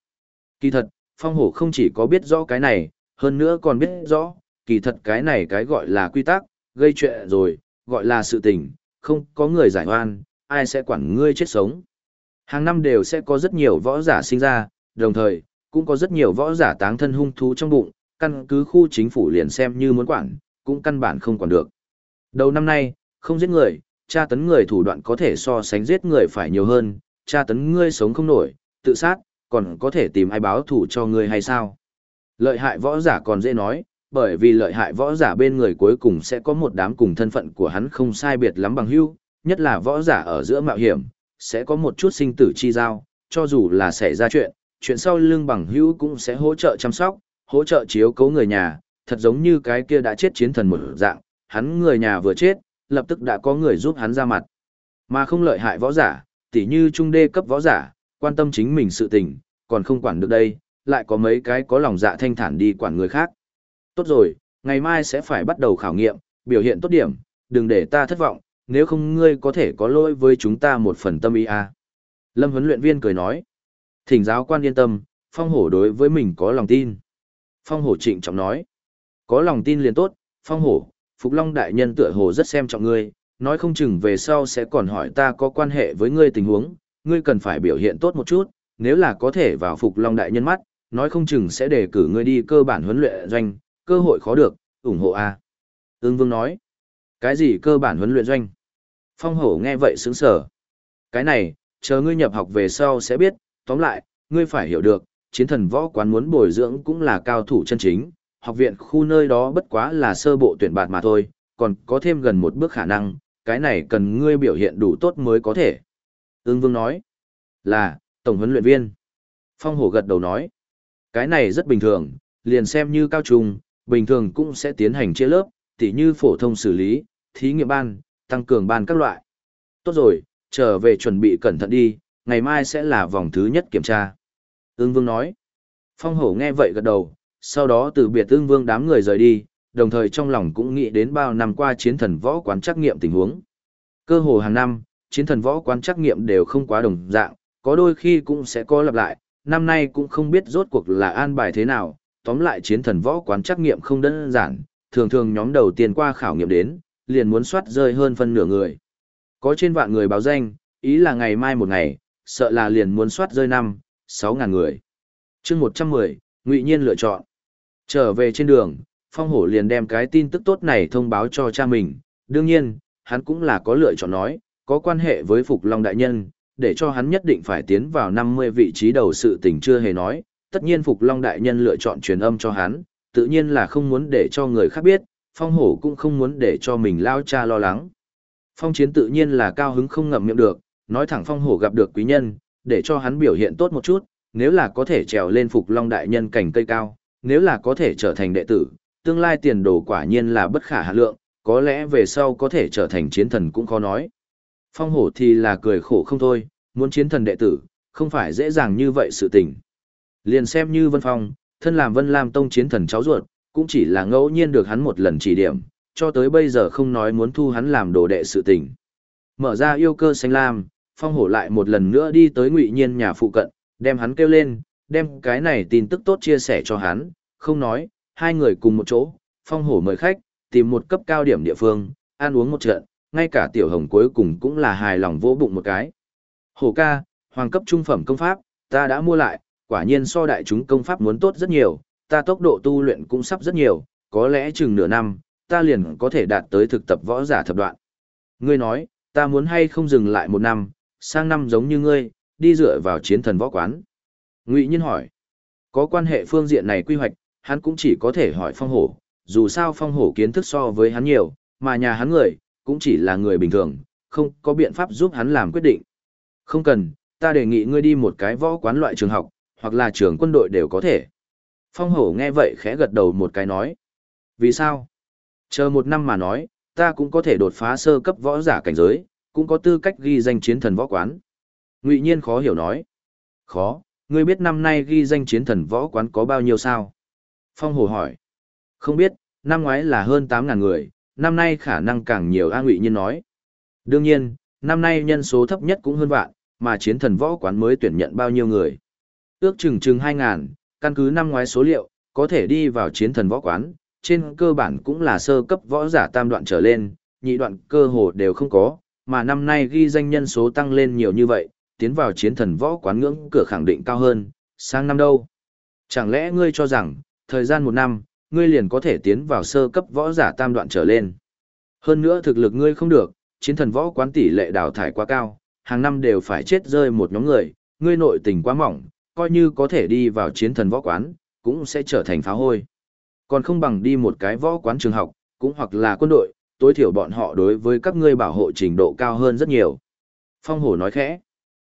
kỳ thật, phong hổ không chỉ có biết rõ cái này, hơn nữa còn biết rõ, kỳ thật cái này cái gọi là quy tắc, gây chuyện rồi, gọi là sự tình, không có người giải oan, ai sẽ quản ngươi chết sống. Hàng năm đều sẽ có rất nhiều võ giả sinh ra, đồng thời, cũng có rất nhiều võ giả táng thân hung thú trong bụng, căn cứ khu chính phủ liền xem như muốn quản, cũng căn bản không quản được. Đầu năm nay, không giết người, tra tấn người thủ đoạn có thể so sánh giết người phải nhiều hơn, tra tấn ngươi sống không nổi, tự sát, còn có thể tìm ai báo thủ cho ngươi hay sao? Lợi hại võ giả còn dễ nói, bởi vì lợi hại võ giả bên người cuối cùng sẽ có một đám cùng thân phận của hắn không sai biệt lắm bằng hữu, nhất là võ giả ở giữa mạo hiểm, sẽ có một chút sinh tử chi giao, cho dù là xảy ra chuyện, chuyện sau lưng bằng hữu cũng sẽ hỗ trợ chăm sóc, hỗ trợ chiếu cố người nhà, thật giống như cái kia đã chết chiến thần một dạng, hắn người nhà vừa chết, lập tức đã có người giúp hắn ra mặt. Mà không lợi hại võ giả, tỉ như trung đê cấp võ giả, quan tâm chính mình sự tình, còn không quản được đây, lại có mấy cái có lòng dạ thanh thản đi quản người khác. Tốt rồi, ngày mai sẽ phải bắt đầu khảo nghiệm, biểu hiện tốt điểm, đừng để ta thất vọng, nếu không ngươi có thể có lỗi với chúng ta một phần tâm ý à. Lâm huấn luyện viên cười nói. Thỉnh giáo quan yên tâm, phong hổ đối với mình có lòng tin. Phong hổ trịnh trọng nói. Có lòng tin liền tốt, phong hổ, Phục Long đại nhân tựa hồ rất xem trọng ngươi, nói không chừng về sau sẽ còn hỏi ta có quan hệ với ngươi tình huống, ngươi cần phải biểu hiện tốt một chút, nếu là có thể vào Phục Long đại nhân mắt, nói không chừng sẽ đề cử ngươi đi cơ bản huấn luyện doanh, cơ hội khó được, ủng hộ a. Ưng Vương nói. Cái gì cơ bản huấn luyện doanh? Phong hổ nghe vậy sướng sở. Cái này, chờ ngươi nhập học về sau sẽ biết, tóm lại, ngươi phải hiểu được, chiến thần võ quán muốn bồi dưỡng cũng là cao thủ chân chính, học viện khu nơi đó bất quá là sơ bộ tuyển bạt mà thôi, còn có thêm gần một bước khả năng, cái này cần ngươi biểu hiện đủ tốt mới có thể. Ưng Vương nói, là, Tổng huấn luyện viên. Phong hổ gật đầu nói, cái này rất bình thường, liền xem như cao trung, bình thường cũng sẽ tiến hành chia lớp, tỉ như phổ thông xử lý, thí nghiệm ban, tăng cường ban các loại. Tốt rồi, trở về chuẩn bị cẩn thận đi, ngày mai sẽ là vòng thứ nhất kiểm tra. Ưng Vương nói. Phong hổ nghe vậy gật đầu, sau đó từ biệt Ưng Vương đám người rời đi, đồng thời trong lòng cũng nghĩ đến bao năm qua chiến thần võ quán trắc nghiệm tình huống. Cơ hồ hàng năm, chiến thần võ quán trắc nghiệm đều không quá đồng dạng, có đôi khi cũng sẽ có lặp lại, năm nay cũng không biết rốt cuộc là an bài thế nào, tóm lại chiến thần võ quán trắc nghiệm không đơn giản, thường thường nhóm đầu tiên qua khảo nghiệm đến, liền muốn soát rơi hơn phân nửa người. Có trên vạn người báo danh, ý là ngày mai một ngày, sợ là liền muốn soát rơi năm, sáu ngàn người. chương một trăm mười ngụy nhiên lựa chọn. Trở về trên đường, Phong Hổ liền đem cái tin tức tốt này thông báo cho cha mình, Đương nhiên, hắn cũng là có lựa chọn nói, có quan hệ với Phục Long Đại Nhân, để cho hắn nhất định phải tiến vào 50 vị trí đầu sự tình chưa hề nói, tất nhiên Phục Long Đại Nhân lựa chọn truyền âm cho hắn, tự nhiên là không muốn để cho người khác biết, Phong Hổ cũng không muốn để cho mình lao cha lo lắng. Phong Chiến tự nhiên là cao hứng không ngậm miệng được, nói thẳng Phong Hổ gặp được quý nhân, để cho hắn biểu hiện tốt một chút, nếu là có thể trèo lên Phục Long Đại Nhân cảnh cây cao, nếu là có thể trở thành đệ tử, tương lai tiền đồ quả nhiên là bất khả hạ lượng, có lẽ về sau có thể trở thành chiến thần cũng khó nói. Phong hổ thì là cười khổ không thôi, muốn chiến thần đệ tử, không phải dễ dàng như vậy sự tình. Liền xem như Vân Phong, thân làm Vân Lam Tông chiến thần cháu ruột, cũng chỉ là ngẫu nhiên được hắn một lần chỉ điểm, cho tới bây giờ không nói muốn thu hắn làm đồ đệ sự tình. Mở ra yêu cơ xanh lam, Phong hổ lại một lần nữa đi tới ngụy nhiên nhà phụ cận, đem hắn kêu lên, đem cái này tin tức tốt chia sẻ cho hắn, không nói, hai người cùng một chỗ, Phong hổ mời khách, tìm một cấp cao điểm địa phương, ăn uống một trận, ngay cả tiểu hồng cuối cùng cũng là hài lòng vỗ bụng một cái. Hổ ca, hoàng cấp trung phẩm công pháp, ta đã mua lại, quả nhiên so đại chúng công pháp muốn tốt rất nhiều, ta tốc độ tu luyện cũng sắp rất nhiều, có lẽ chừng nửa năm, ta liền có thể đạt tới thực tập võ giả thập đoạn. Ngươi nói, ta muốn hay không dừng lại một năm, sang năm giống như ngươi, đi dựa vào chiến thần võ quán. Ngụy Nhiên hỏi, có quan hệ phương diện này quy hoạch, hắn cũng chỉ có thể hỏi phong hổ, dù sao phong hổ kiến thức so với hắn nhiều, mà nhà hắn người, cũng chỉ là người bình thường, không có biện pháp giúp hắn làm quyết định. Không cần, ta đề nghị ngươi đi một cái võ quán loại trường học, hoặc là trường quân đội đều có thể. Phong hổ nghe vậy khẽ gật đầu một cái nói. Vì sao? Chờ một năm mà nói, ta cũng có thể đột phá sơ cấp võ giả cảnh giới, cũng có tư cách ghi danh chiến thần võ quán. Ngụy nhiên khó hiểu nói. Khó, ngươi biết năm nay ghi danh chiến thần võ quán có bao nhiêu sao? Phong Hồ hỏi. Không biết, năm ngoái là hơn 8.000 người, năm nay khả năng càng nhiều A Ngụy Nhiên nói. Đương nhiên, năm nay nhân số thấp nhất cũng hơn vạn, mà chiến thần võ quán mới tuyển nhận bao nhiêu người. Ước chừng chừng 2.000, căn cứ năm ngoái số liệu, có thể đi vào chiến thần võ quán, trên cơ bản cũng là sơ cấp võ giả tam đoạn trở lên, nhị đoạn cơ hồ đều không có, mà năm nay ghi danh nhân số tăng lên nhiều như vậy, tiến vào chiến thần võ quán ngưỡng cửa khẳng định cao hơn, sang năm đâu. Chẳng lẽ ngươi cho rằng, thời gian một năm, ngươi liền có thể tiến vào sơ cấp võ giả tam đoạn trở lên. Hơn nữa thực lực ngươi không được, chiến thần võ quán tỷ lệ đào thải quá cao, hàng năm đều phải chết rơi một nhóm người, ngươi nội tình quá mỏng, coi như có thể đi vào chiến thần võ quán, cũng sẽ trở thành phá hôi. Còn không bằng đi một cái võ quán trường học, cũng hoặc là quân đội, tối thiểu bọn họ đối với các ngươi bảo hộ trình độ cao hơn rất nhiều. Phong hổ nói khẽ,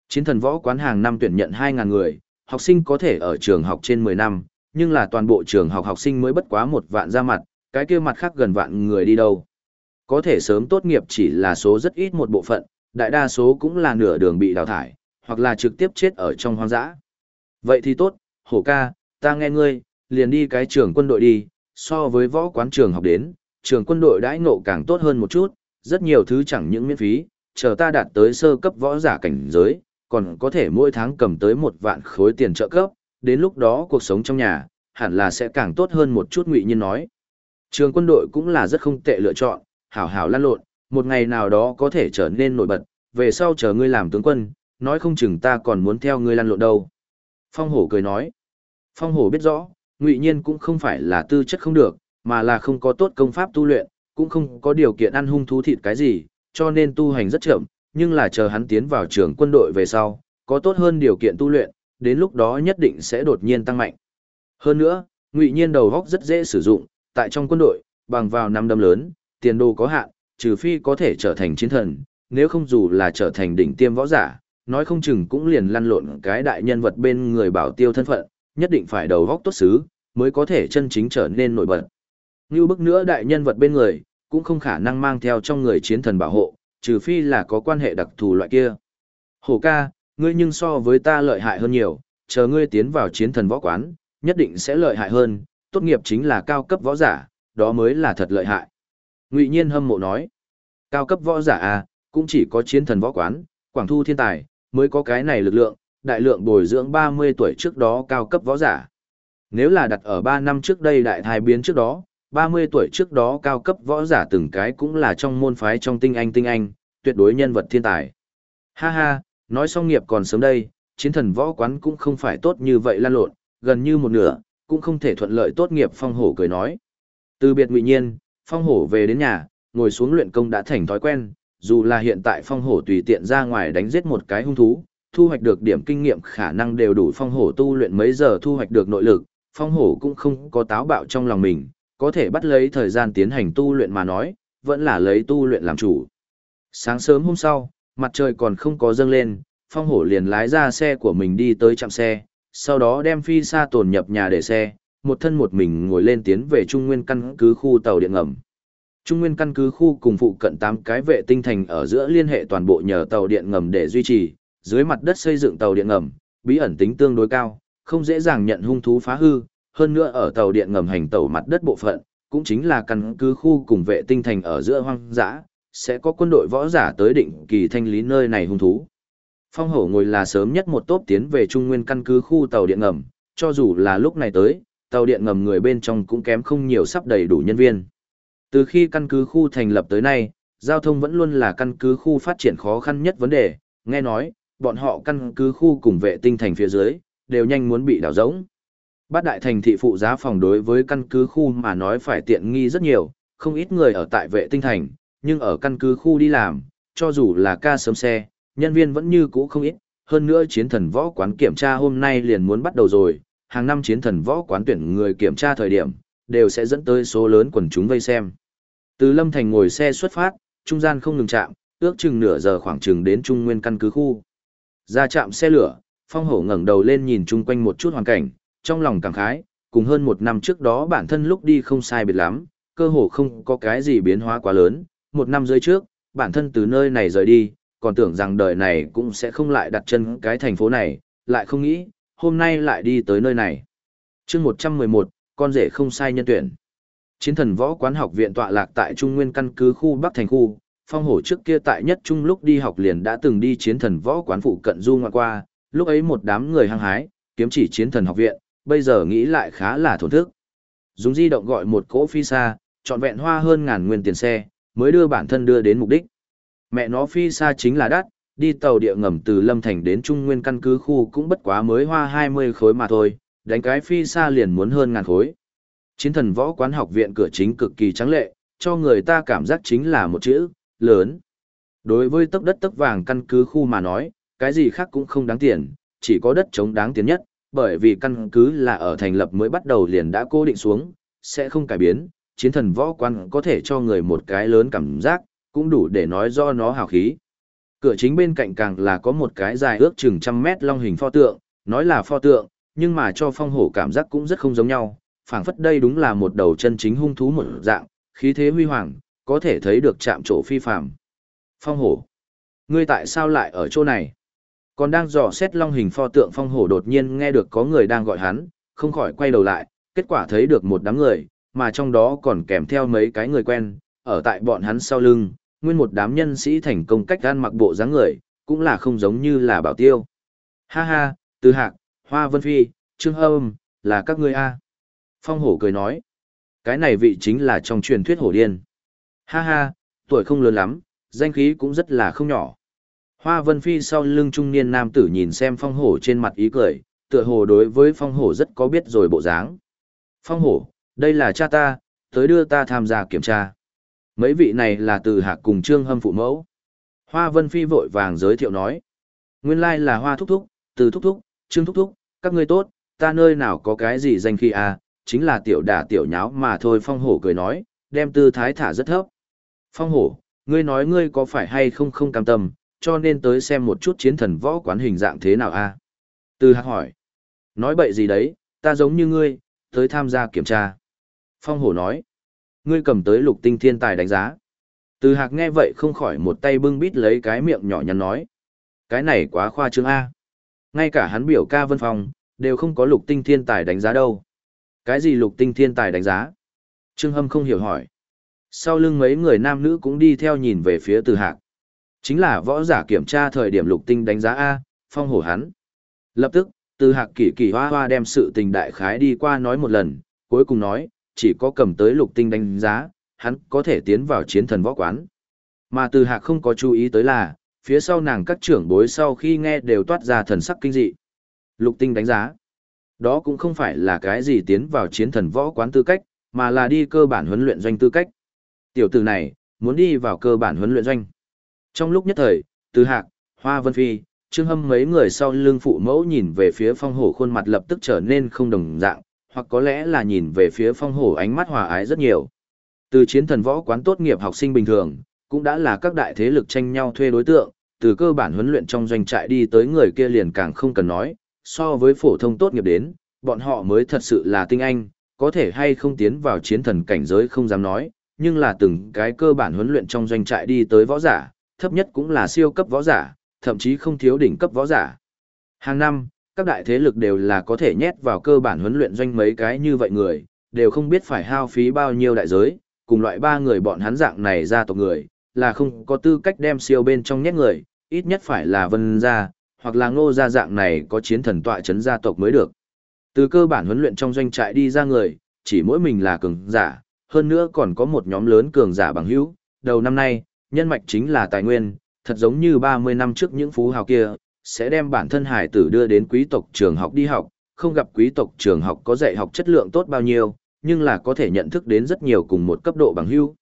chiến thần võ quán hàng năm tuyển nhận 2.000 người, học sinh có thể ở trường học trên 10 năm, nhưng là toàn bộ trường học học sinh mới bất quá một vạn ra mặt, cái kia mặt khác gần vạn người đi đâu. Có thể sớm tốt nghiệp chỉ là số rất ít một bộ phận, đại đa số cũng là nửa đường bị đào thải, hoặc là trực tiếp chết ở trong hoang dã. Vậy thì tốt, hổ ca, ta nghe ngươi, liền đi cái trường quân đội đi, so với võ quán trường học đến, trường quân đội đãi ngộ càng tốt hơn một chút, rất nhiều thứ chẳng những miễn phí, chờ ta đạt tới sơ cấp võ giả cảnh giới, còn có thể mỗi tháng cầm tới một vạn khối tiền trợ cấp, đến lúc đó cuộc sống trong nhà, hẳn là sẽ càng tốt hơn một chút ngụy nhiên nói. Trường quân đội cũng là rất không tệ lựa chọn, hảo hảo lăn lộn, một ngày nào đó có thể trở nên nổi bật, về sau chờ ngươi làm tướng quân, nói không chừng ta còn muốn theo ngươi lăn lộn đâu. Phong hổ cười nói, phong hổ biết rõ, ngụy nhiên cũng không phải là tư chất không được, mà là không có tốt công pháp tu luyện, cũng không có điều kiện ăn hung thú thịt cái gì, cho nên tu hành rất chậm, nhưng là chờ hắn tiến vào trường quân đội về sau, có tốt hơn điều kiện tu luyện, đến lúc đó nhất định sẽ đột nhiên tăng mạnh. Hơn nữa, ngụy nhiên đầu góc rất dễ sử dụng, tại trong quân đội, bằng vào năm đâm lớn, tiền đồ có hạn, trừ phi có thể trở thành chiến thần, nếu không dù là trở thành đỉnh tiêm võ giả, nói không chừng cũng liền lăn lộn cái đại nhân vật bên người bảo tiêu thân phận, nhất định phải đầu góc tốt xứ, mới có thể chân chính trở nên nổi bật. Như bức nữa đại nhân vật bên người, cũng không khả năng mang theo trong người chiến thần bảo hộ, trừ phi là có quan hệ đặc thù loại kia. Hổ ca, ngươi nhưng so với ta lợi hại hơn nhiều, chờ ngươi tiến vào chiến thần võ quán, nhất định sẽ lợi hại hơn, tốt nghiệp chính là cao cấp võ giả, đó mới là thật lợi hại. Ngụy Nhiên hâm mộ nói, cao cấp võ giả à, cũng chỉ có chiến thần võ quán, quảng thu thiên tài, mới có cái này lực lượng, đại lượng bồi dưỡng 30 tuổi trước đó cao cấp võ giả. Nếu là đặt ở 3 năm trước đây đại thai biến trước đó, 30 tuổi trước đó cao cấp võ giả từng cái cũng là trong môn phái trong tinh anh tinh anh, tuyệt đối nhân vật thiên tài. Ha ha, nói xong nghiệp còn sớm đây, chiến thần võ quán cũng không phải tốt như vậy lan lộn, gần như một nửa, cũng không thể thuận lợi tốt nghiệp phong hổ cười nói. Từ biệt ngụy nhiên, phong hổ về đến nhà, ngồi xuống luyện công đã thành thói quen, dù là hiện tại phong hổ tùy tiện ra ngoài đánh giết một cái hung thú, thu hoạch được điểm kinh nghiệm khả năng đều đủ phong hổ tu luyện mấy giờ thu hoạch được nội lực, phong hổ cũng không có táo bạo trong lòng mình, có thể bắt lấy thời gian tiến hành tu luyện mà nói, vẫn là lấy tu luyện làm chủ. Sáng sớm hôm sau, mặt trời còn không có dâng lên, phong hổ liền lái ra xe của mình đi tới trạm xe, sau đó đem phi xa tồn nhập nhà để xe, một thân một mình ngồi lên tiến về Trung Nguyên căn cứ khu tàu điện ngầm. Trung Nguyên căn cứ khu cùng phụ cận 8 cái vệ tinh thành ở giữa liên hệ toàn bộ nhờ tàu điện ngầm để duy trì, dưới mặt đất xây dựng tàu điện ngầm, bí ẩn tính tương đối cao, không dễ dàng nhận hung thú phá hư, hơn nữa ở tàu điện ngầm hành tàu mặt đất bộ phận, cũng chính là căn cứ khu cùng vệ tinh thành ở giữa hoang dã, sẽ có quân đội võ giả tới định kỳ thanh lý nơi này hung thú. Phong hổ ngồi là sớm nhất một tốp tiến về Trung Nguyên căn cứ khu tàu điện ngầm, cho dù là lúc này tới, tàu điện ngầm người bên trong cũng kém không nhiều sắp đầy đủ nhân viên. Từ khi căn cứ khu thành lập tới nay, giao thông vẫn luôn là căn cứ khu phát triển khó khăn nhất vấn đề, nghe nói, bọn họ căn cứ khu cùng vệ tinh thành phía dưới, đều nhanh muốn bị đảo rỗng. Bát đại thành thị phụ giá phòng đối với căn cứ khu mà nói phải tiện nghi rất nhiều, không ít người ở tại vệ tinh thành, nhưng ở căn cứ khu đi làm, cho dù là ca sớm xe, nhân viên vẫn như cũ không ít, hơn nữa chiến thần võ quán kiểm tra hôm nay liền muốn bắt đầu rồi, hàng năm chiến thần võ quán tuyển người kiểm tra thời điểm, đều sẽ dẫn tới số lớn quần chúng vây xem. Từ Lâm Thành ngồi xe xuất phát, trung gian không ngừng chạm, ước chừng nửa giờ khoảng chừng đến trung nguyên căn cứ khu. Ra chạm xe lửa, Phong Hổ ngẩng đầu lên nhìn chung quanh một chút hoàn cảnh, trong lòng cảm khái, cùng hơn một năm trước đó bản thân lúc đi không sai biệt lắm, cơ hồ không có cái gì biến hóa quá lớn, một năm rưỡi trước, bản thân từ nơi này rời đi, còn tưởng rằng đời này cũng sẽ không lại đặt chân cái thành phố này, lại không nghĩ, hôm nay lại đi tới nơi này. chương 111, con rể không sai nhân tuyển. Chiến thần võ quán học viện tọa lạc tại Trung Nguyên căn cứ khu Bắc Thành khu, phong hổ trước kia tại nhất trung lúc đi học liền đã từng đi chiến thần võ quán phụ cận du ngoạn qua, lúc ấy một đám người hăng hái, kiếm chỉ chiến thần học viện, bây giờ nghĩ lại khá là thổn thức. Dùng di động gọi một cỗ phi xa, trọn vẹn hoa hơn ngàn nguyên tiền xe, mới đưa bản thân đưa đến mục đích. Mẹ nó phi xa chính là đắt, đi tàu địa ngầm từ Lâm Thành đến Trung Nguyên căn cứ khu cũng bất quá mới hoa 20 khối mà thôi, đánh cái phi xa liền muốn hơn ngàn khối. Chiến thần võ quán học viện cửa chính cực kỳ trắng lệ, cho người ta cảm giác chính là một chữ, lớn. Đối với tấc đất tấc vàng căn cứ khu mà nói, cái gì khác cũng không đáng tiền, chỉ có đất trống đáng tiền nhất, bởi vì căn cứ là ở thành lập mới bắt đầu liền đã cố định xuống, sẽ không cải biến, chiến thần võ quan có thể cho người một cái lớn cảm giác, cũng đủ để nói do nó hào khí. Cửa chính bên cạnh càng là có một cái dài ước chừng trăm mét long hình pho tượng, nói là pho tượng, nhưng mà cho phong hổ cảm giác cũng rất không giống nhau, phảng phất đây đúng là một đầu chân chính hung thú một dạng, khí thế huy hoàng, có thể thấy được chạm trổ phi phàm. Phong hổ, ngươi tại sao lại ở chỗ này? Còn đang dò xét long hình pho tượng phong hổ đột nhiên nghe được có người đang gọi hắn, không khỏi quay đầu lại, kết quả thấy được một đám người, mà trong đó còn kèm theo mấy cái người quen, ở tại bọn hắn sau lưng, nguyên một đám nhân sĩ thành công cách gan mặc bộ dáng người, cũng là không giống như là bảo tiêu. Ha ha, Từ Hạc, Hoa Vân Phi, Trương Hâm, là các ngươi a. Phong hổ cười nói, cái này vị chính là trong truyền thuyết hổ điên. Ha ha, tuổi không lớn lắm, danh khí cũng rất là không nhỏ. Hoa Vân Phi sau lưng trung niên nam tử nhìn xem phong hổ trên mặt ý cười, tựa hồ đối với phong hổ rất có biết rồi bộ dáng. Phong hổ, đây là cha ta, tới đưa ta tham gia kiểm tra. Mấy vị này là từ hạc cùng trương hâm phụ mẫu. Hoa Vân Phi vội vàng giới thiệu nói. Nguyên lai là hoa thúc thúc, từ thúc thúc, trương thúc thúc, các ngươi tốt, ta nơi nào có cái gì danh khi à, chính là tiểu đả tiểu nháo mà thôi phong hổ cười nói, đem tư thái thả rất thấp. Phong hổ, ngươi nói ngươi có phải hay không không cam tâm, cho nên tới xem một chút chiến thần võ quán hình dạng thế nào a Từ hạc hỏi. Nói bậy gì đấy, ta giống như ngươi, tới tham gia kiểm tra. Phong hổ nói. Ngươi cầm tới lục tinh thiên tài đánh giá. Từ hạc nghe vậy không khỏi một tay bưng bít lấy cái miệng nhỏ nhắn nói. Cái này quá khoa trương A. Ngay cả hắn biểu ca vân phong, đều không có lục tinh thiên tài đánh giá đâu. Cái gì lục tinh thiên tài đánh giá? Trương Hâm không hiểu hỏi. Sau lưng mấy người nam nữ cũng đi theo nhìn về phía từ hạc. Chính là võ giả kiểm tra thời điểm lục tinh đánh giá A, phong hổ hắn. Lập tức, từ hạc kỳ kỳ hoa hoa đem sự tình đại khái đi qua nói một lần, cuối cùng nói, chỉ có cầm tới lục tinh đánh giá, hắn có thể tiến vào chiến thần võ quán. Mà từ hạc không có chú ý tới là, phía sau nàng các trưởng bối sau khi nghe đều toát ra thần sắc kinh dị. Lục tinh đánh giá. Đó cũng không phải là cái gì tiến vào chiến thần võ quán tư cách, mà là đi cơ bản huấn luyện doanh tư cách. Tiểu tử này, muốn đi vào cơ bản huấn luyện doanh. Trong lúc nhất thời, Từ Hạc, Hoa Vân Phi, Trương Hâm mấy người sau lưng phụ mẫu nhìn về phía phong hổ khuôn mặt lập tức trở nên không đồng dạng, hoặc có lẽ là nhìn về phía phong hổ ánh mắt hòa ái rất nhiều. Từ chiến thần võ quán tốt nghiệp học sinh bình thường, cũng đã là các đại thế lực tranh nhau thuê đối tượng, từ cơ bản huấn luyện trong doanh trại đi tới người kia liền càng không cần nói, so với phổ thông tốt nghiệp đến, bọn họ mới thật sự là tinh anh, có thể hay không tiến vào chiến thần cảnh giới không dám nói, nhưng là từng cái cơ bản huấn luyện trong doanh trại đi tới võ giả, thấp nhất cũng là siêu cấp võ giả, thậm chí không thiếu đỉnh cấp võ giả. Hàng năm, các đại thế lực đều là có thể nhét vào cơ bản huấn luyện doanh mấy cái như vậy người, đều không biết phải hao phí bao nhiêu đại giới, cùng loại ba người bọn hắn dạng này ra tộc người, là không có tư cách đem siêu bên trong nhét người, ít nhất phải là vân gia, hoặc là ngô gia dạng này có chiến thần tọa chấn gia tộc mới được. Từ cơ bản huấn luyện trong doanh trại đi ra người, chỉ mỗi mình là cường giả, hơn nữa còn có một nhóm lớn cường giả bằng hữu, đầu năm nay, nhân mạch chính là tài nguyên, thật giống như 30 năm trước những phú hào kia, sẽ đem bản thân hải tử đưa đến quý tộc trường học đi học, không gặp quý tộc trường học có dạy học chất lượng tốt bao nhiêu, nhưng là có thể nhận thức đến rất nhiều cùng một cấp độ bằng hữu.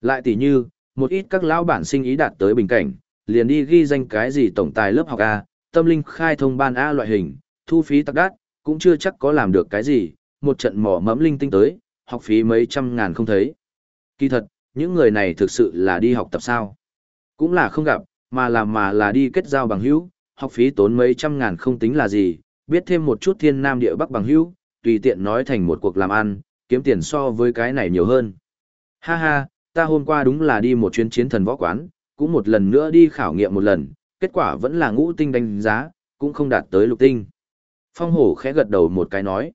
Lại tỷ như, một ít các lão bản sinh ý đạt tới bình cảnh, liền đi ghi danh cái gì tổng tài lớp học A, tâm linh khai thông ban A loại hình, thu phí tắc đắt, cũng chưa chắc có làm được cái gì, một trận mỏ mẫm linh tinh tới, học phí mấy trăm ngàn không thấy. Kỳ thật, những người này thực sự là đi học tập sao? Cũng là không gặp, mà là mà là đi kết giao bằng hữu, học phí tốn mấy trăm ngàn không tính là gì, biết thêm một chút thiên nam địa bắc bằng hữu, tùy tiện nói thành một cuộc làm ăn, kiếm tiền so với cái này nhiều hơn. Ha ha, ta hôm qua đúng là đi một chuyến chiến thần võ quán, cũng một lần nữa đi khảo nghiệm một lần, kết quả vẫn là ngũ tinh đánh giá, cũng không đạt tới lục tinh. Phong hổ khẽ gật đầu một cái nói.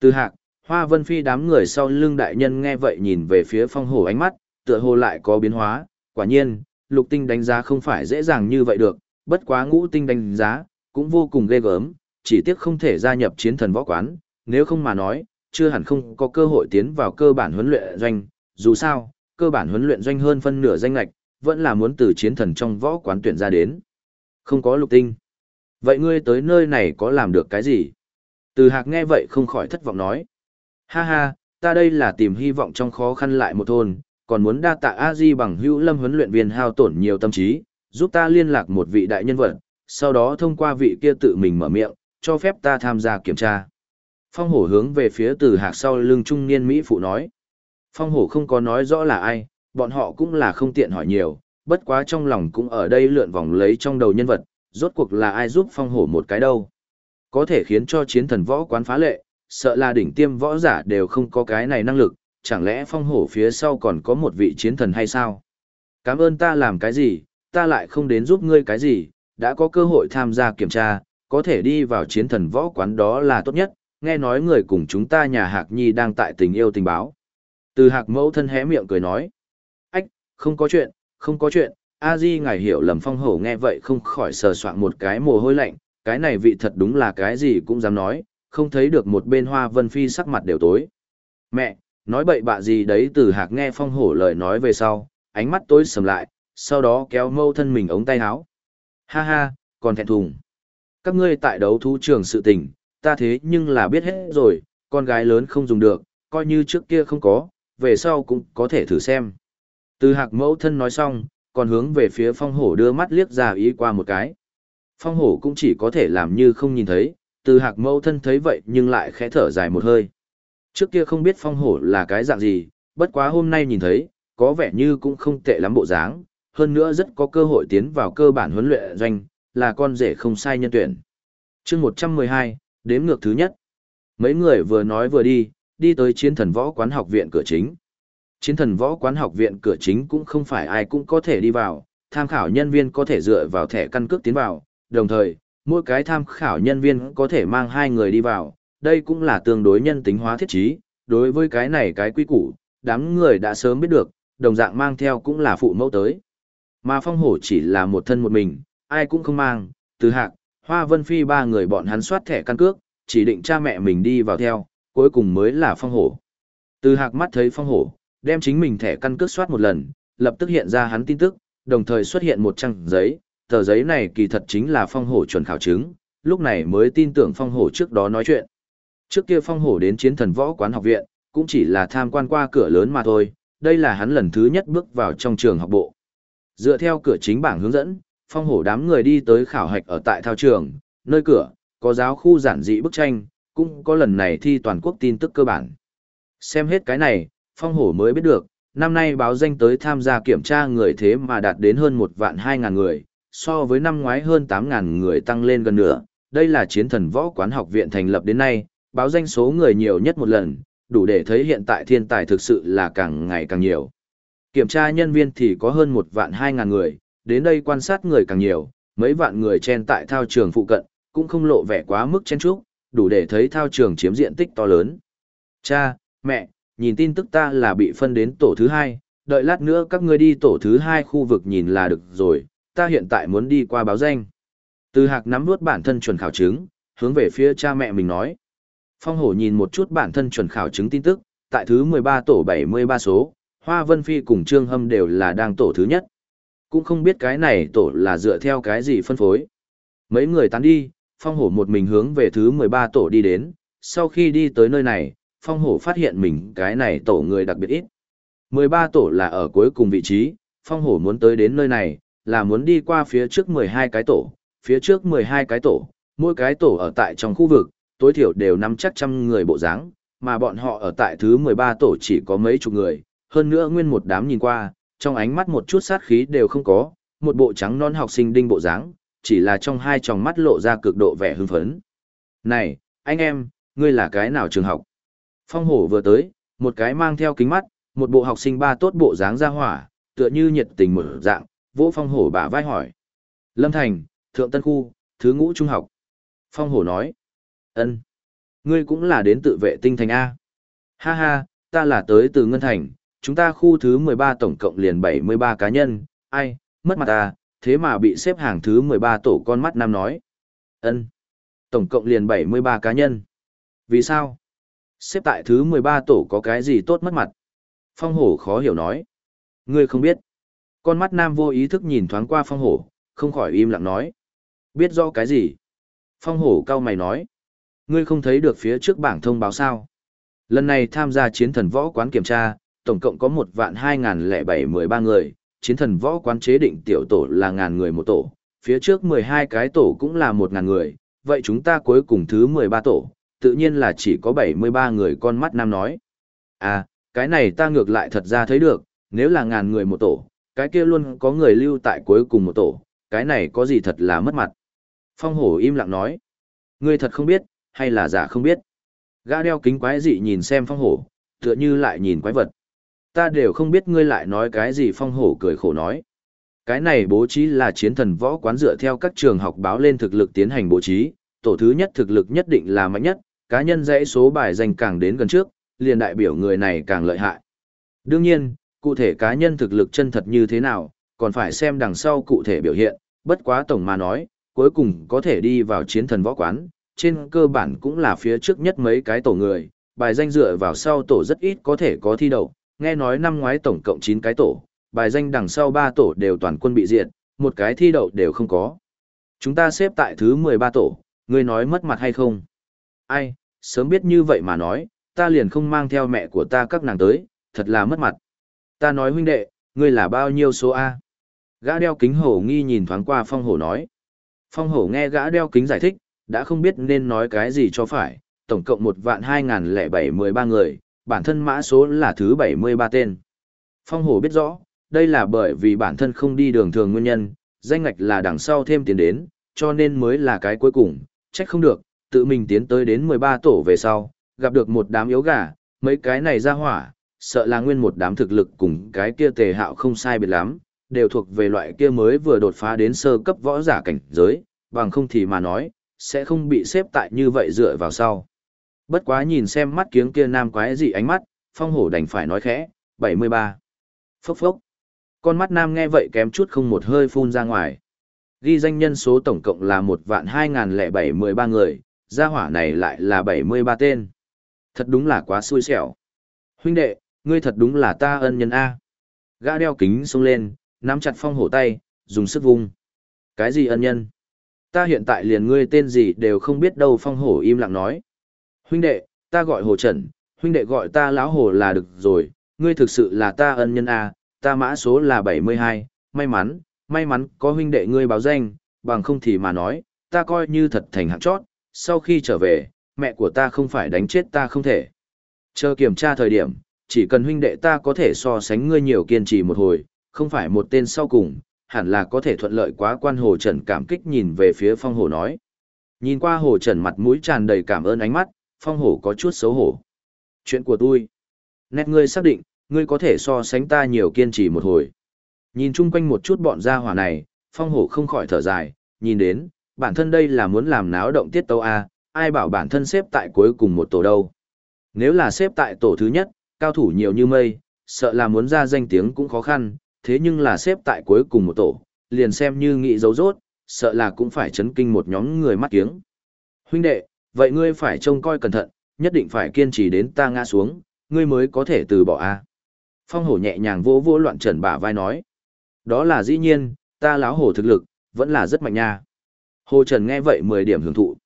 Từ hạc, hoa vân phi đám người sau lưng đại nhân nghe vậy nhìn về phía phong hổ ánh mắt, tựa hồ lại có biến hóa, quả nhiên, lục tinh đánh giá không phải dễ dàng như vậy được, bất quá ngũ tinh đánh giá, cũng vô cùng ghê gớm, chỉ tiếc không thể gia nhập chiến thần võ quán, nếu không mà nói, chưa hẳn không có cơ hội tiến vào cơ bản huấn luyện doanh, dù sao, cơ bản huấn luyện doanh hơn phân nửa danh lạch, vẫn là muốn từ chiến thần trong võ quán tuyển ra đến. Không có lục tinh. Vậy ngươi tới nơi này có làm được cái gì? Từ hạc nghe vậy không khỏi thất vọng nói. Ha ha, ta đây là tìm hy vọng trong khó khăn lại một thôn, còn muốn đa tạ a di bằng hữu lâm huấn luyện viên hao tổn nhiều tâm trí, giúp ta liên lạc một vị đại nhân vật, sau đó thông qua vị kia tự mình mở miệng, cho phép ta tham gia kiểm tra. Phong hổ hướng về phía từ hạc sau lưng trung niên Mỹ phụ nói. Phong hổ không có nói rõ là ai, bọn họ cũng là không tiện hỏi nhiều, bất quá trong lòng cũng ở đây lượn vòng lấy trong đầu nhân vật, rốt cuộc là ai giúp phong hổ một cái đâu. Có thể khiến cho chiến thần võ quán phá lệ, sợ là đỉnh tiêm võ giả đều không có cái này năng lực, chẳng lẽ phong hổ phía sau còn có một vị chiến thần hay sao? Cảm ơn ta làm cái gì, ta lại không đến giúp ngươi cái gì, đã có cơ hội tham gia kiểm tra, có thể đi vào chiến thần võ quán đó là tốt nhất, nghe nói người cùng chúng ta nhà Hạc Nhi đang tại tình yêu tình báo. Từ Hạc mẫu thân hé miệng cười nói, ách, không có chuyện, không có chuyện, a di ngài hiểu lầm phong hổ nghe vậy không khỏi sờ soạn một cái mồ hôi lạnh, cái này vị thật đúng là cái gì cũng dám nói, không thấy được một bên hoa vân phi sắc mặt đều tối. Mẹ, nói bậy bạ gì đấy từ hạc nghe phong hổ lời nói về sau, ánh mắt tối sầm lại, sau đó kéo mâu thân mình ống tay áo. Ha ha, còn thẹn thùng. Các ngươi tại đấu thú trường sự tình, ta thế nhưng là biết hết rồi, con gái lớn không dùng được, coi như trước kia không có, về sau cũng có thể thử xem. Từ hạc mẫu thân nói xong, còn hướng về phía phong hổ đưa mắt liếc ra ý qua một cái. Phong hổ cũng chỉ có thể làm như không nhìn thấy, từ hạc mẫu thân thấy vậy nhưng lại khẽ thở dài một hơi. Trước kia không biết phong hổ là cái dạng gì, bất quá hôm nay nhìn thấy, có vẻ như cũng không tệ lắm bộ dáng, hơn nữa rất có cơ hội tiến vào cơ bản huấn luyện doanh, là con rể không sai nhân tuyển. chương 112, đếm ngược thứ nhất. Mấy người vừa nói vừa đi, đi tới chiến thần võ quán học viện cửa chính. Chiến thần võ quán học viện cửa chính cũng không phải ai cũng có thể đi vào, tham khảo nhân viên có thể dựa vào thẻ căn cước tiến vào, đồng thời, mỗi cái tham khảo nhân viên có thể mang hai người đi vào, đây cũng là tương đối nhân tính hóa thiết trí, đối với cái này cái quy củ, đám người đã sớm biết được, đồng dạng mang theo cũng là phụ mẫu tới. Mà phong hổ chỉ là một thân một mình, ai cũng không mang, từ hạc, hoa vân phi ba người bọn hắn soát thẻ căn cước, chỉ định cha mẹ mình đi vào theo, cuối cùng mới là phong hổ. Từ hạc mắt thấy phong hổ, đem chính mình thẻ căn cước soát một lần, lập tức hiện ra hắn tin tức, đồng thời xuất hiện một trang giấy, tờ giấy này kỳ thật chính là phong hổ chuẩn khảo chứng, lúc này mới tin tưởng phong hổ trước đó nói chuyện. Trước kia phong hổ đến chiến thần võ quán học viện, cũng chỉ là tham quan qua cửa lớn mà thôi, đây là hắn lần thứ nhất bước vào trong trường học bộ. Dựa theo cửa chính bảng hướng dẫn, phong hổ đám người đi tới khảo hạch ở tại thao trường, nơi cửa, có giáo khu giản dị bức tranh, cũng có lần này thi toàn quốc tin tức cơ bản. Xem hết cái này, phong hổ mới biết được, năm nay báo danh tới tham gia kiểm tra người thế mà đạt đến hơn một vạn hai ngàn người, so với năm ngoái hơn tám ngàn người tăng lên gần nửa. Đây là chiến thần võ quán học viện thành lập đến nay, báo danh số người nhiều nhất một lần, đủ để thấy hiện tại thiên tài thực sự là càng ngày càng nhiều. Kiểm tra nhân viên thì có hơn một vạn hai ngàn người, đến đây quan sát người càng nhiều, mấy vạn người chen tại thao trường phụ cận, cũng không lộ vẻ quá mức chen trúc, đủ để thấy thao trường chiếm diện tích to lớn. Cha, mẹ, nhìn tin tức ta là bị phân đến tổ thứ hai, đợi lát nữa các ngươi đi tổ thứ hai khu vực nhìn là được rồi, ta hiện tại muốn đi qua báo danh. Từ hạc nắm nuốt bản thân chuẩn khảo chứng, hướng về phía cha mẹ mình nói. Phong hổ nhìn một chút bản thân chuẩn khảo chứng tin tức, tại thứ 13 tổ 73 số, Hoa Vân Phi cùng Trương Hâm đều là đang tổ thứ nhất. Cũng không biết cái này tổ là dựa theo cái gì phân phối. Mấy người tán đi, Phong hổ một mình hướng về thứ 13 tổ đi đến, sau khi đi tới nơi này, Phong hổ phát hiện mình cái này tổ người đặc biệt ít. 13 tổ là ở cuối cùng vị trí, Phong hổ muốn tới đến nơi này, là muốn đi qua phía trước 12 cái tổ, phía trước 12 cái tổ, mỗi cái tổ ở tại trong khu vực, tối thiểu đều nắm chắc trăm người bộ dáng, mà bọn họ ở tại thứ 13 tổ chỉ có mấy chục người, hơn nữa nguyên một đám nhìn qua, trong ánh mắt một chút sát khí đều không có, một bộ trắng non học sinh đinh bộ dáng, chỉ là trong hai tròng mắt lộ ra cực độ vẻ hưng phấn. Này, anh em, ngươi là cái nào trường học? Phong hổ vừa tới, một cái mang theo kính mắt, một bộ học sinh ba tốt bộ dáng ra hỏa, tựa như nhiệt tình mở dạng, vỗ phong hổ bả vai hỏi. Lâm Thành, Thượng Tân Khu, Thứ Ngũ Trung học. Phong hổ nói. ân Ngươi cũng là đến tự vệ tinh thành A. Ha ha, ta là tới từ Ngân Thành, chúng ta khu thứ 13 tổng cộng liền 73 cá nhân, ai, mất mặt ta, thế mà bị xếp hàng thứ 13 tổ con mắt nam nói. ân Tổng cộng liền 73 cá nhân. Vì sao? Xếp tại thứ 13 tổ có cái gì tốt mất mặt? Phong hổ khó hiểu nói. Ngươi không biết. Con mắt nam vô ý thức nhìn thoáng qua phong hổ, không khỏi im lặng nói. Biết rõ cái gì? Phong hổ cao mày nói. Ngươi không thấy được phía trước bảng thông báo sao? Lần này tham gia chiến thần võ quán kiểm tra, tổng cộng có một vạn hai ngàn lẻ bảy mười ba người, chiến thần võ quán chế định tiểu tổ là ngàn người một tổ, phía trước mười hai cái tổ cũng là một ngàn người, vậy chúng ta cuối cùng thứ mười ba tổ, tự nhiên là chỉ có bảy mươi ba người con mắt nam nói. À, cái này ta ngược lại thật ra thấy được, nếu là ngàn người một tổ, cái kia luôn có người lưu tại cuối cùng một tổ, cái này có gì thật là mất mặt. Phong hổ im lặng nói, ngươi thật không biết, hay là giả không biết. Gã đeo kính quái dị nhìn xem phong hổ, tựa như lại nhìn quái vật. Ta đều không biết ngươi lại nói cái gì phong hổ cười khổ nói. Cái này bố trí là chiến thần võ quán dựa theo các trường học báo lên thực lực tiến hành bố trí, tổ thứ nhất thực lực nhất định là mạnh nhất, cá nhân dãy số bài danh càng đến gần trước, liền đại biểu người này càng lợi hại. Đương nhiên, cụ thể cá nhân thực lực chân thật như thế nào, còn phải xem đằng sau cụ thể biểu hiện, bất quá tổng mà nói, cuối cùng có thể đi vào chiến thần võ quán, trên cơ bản cũng là phía trước nhất mấy cái tổ người, bài danh dựa vào sau tổ rất ít có thể có thi đậu, nghe nói năm ngoái tổng cộng 9 cái tổ, bài danh đằng sau 3 tổ đều toàn quân bị diệt, một cái thi đậu đều không có. Chúng ta xếp tại thứ 13 tổ, ngươi nói mất mặt hay không? Ai, sớm biết như vậy mà nói, ta liền không mang theo mẹ của ta các nàng tới, thật là mất mặt. Ta nói huynh đệ, ngươi là bao nhiêu số A? Gã đeo kính hổ nghi nhìn thoáng qua phong hổ nói. Phong hổ nghe gã đeo kính giải thích, đã không biết nên nói cái gì cho phải, tổng cộng một vạn hai ngàn lẻ bảy mười ba người, bản thân mã số là thứ bảy mươi ba tên. Phong hổ biết rõ, đây là bởi vì bản thân không đi đường thường nguyên nhân, danh ngạch là đằng sau thêm tiền đến, cho nên mới là cái cuối cùng, trách không được, tự mình tiến tới đến mười ba tổ về sau, gặp được một đám yếu gà, mấy cái này ra hỏa, sợ là nguyên một đám thực lực cùng cái kia tề hạo không sai biệt lắm, đều thuộc về loại kia mới vừa đột phá đến sơ cấp võ giả cảnh giới, bằng không thì mà nói, sẽ không bị xếp tại như vậy dựa vào sau. Bất quá nhìn xem mắt kiếng kia nam quái dị ánh mắt, phong hổ đành phải nói khẽ, 73. Phốc phốc. Con mắt nam nghe vậy kém chút không một hơi phun ra ngoài. Ghi danh nhân số tổng cộng là một vạn hai lẻ bảy mười ba người, gia hỏa này lại là 73 tên. Thật đúng là quá xui xẻo. Huynh đệ, ngươi thật đúng là ta ân nhân A. Gã đeo kính xuống lên, nắm chặt phong hổ tay, dùng sức vung. Cái gì ân nhân? Ta hiện tại liền ngươi tên gì đều không biết đâu phong hổ im lặng nói. Huynh đệ, ta gọi hồ trần, huynh đệ gọi ta lão hồ là được rồi, ngươi thực sự là ta ân nhân A, ta mã số là 72, may mắn, may mắn có huynh đệ ngươi báo danh, bằng không thì mà nói, ta coi như thật thành hạng chót, sau khi trở về, mẹ của ta không phải đánh chết ta không thể. Chờ kiểm tra thời điểm, chỉ cần huynh đệ ta có thể so sánh ngươi nhiều kiên trì một hồi, không phải một tên sau cùng, hẳn là có thể thuận lợi quá quan hồ trần cảm kích nhìn về phía phong hồ nói. Nhìn qua hồ trần mặt mũi tràn đầy cảm ơn ánh mắt, phong hổ có chút xấu hổ. Chuyện của tôi. Nét ngươi xác định, ngươi có thể so sánh ta nhiều kiên trì một hồi. Nhìn chung quanh một chút bọn gia hỏa này, phong hổ không khỏi thở dài, nhìn đến, bản thân đây là muốn làm náo động tiết tấu A, ai bảo bản thân xếp tại cuối cùng một tổ đâu. Nếu là xếp tại tổ thứ nhất, cao thủ nhiều như mây, sợ là muốn ra danh tiếng cũng khó khăn, thế nhưng là xếp tại cuối cùng một tổ, liền xem như nghị dấu rốt, sợ là cũng phải chấn kinh một nhóm người mắt kiếng. Huynh đệ, vậy ngươi phải trông coi cẩn thận, nhất định phải kiên trì đến ta ngã xuống, ngươi mới có thể từ bỏ a. Phong hổ nhẹ nhàng vỗ vỗ loạn trần bả vai nói. Đó là dĩ nhiên, ta láo hổ thực lực, vẫn là rất mạnh nha. Hồ Trần nghe vậy 10 điểm hưởng thụ.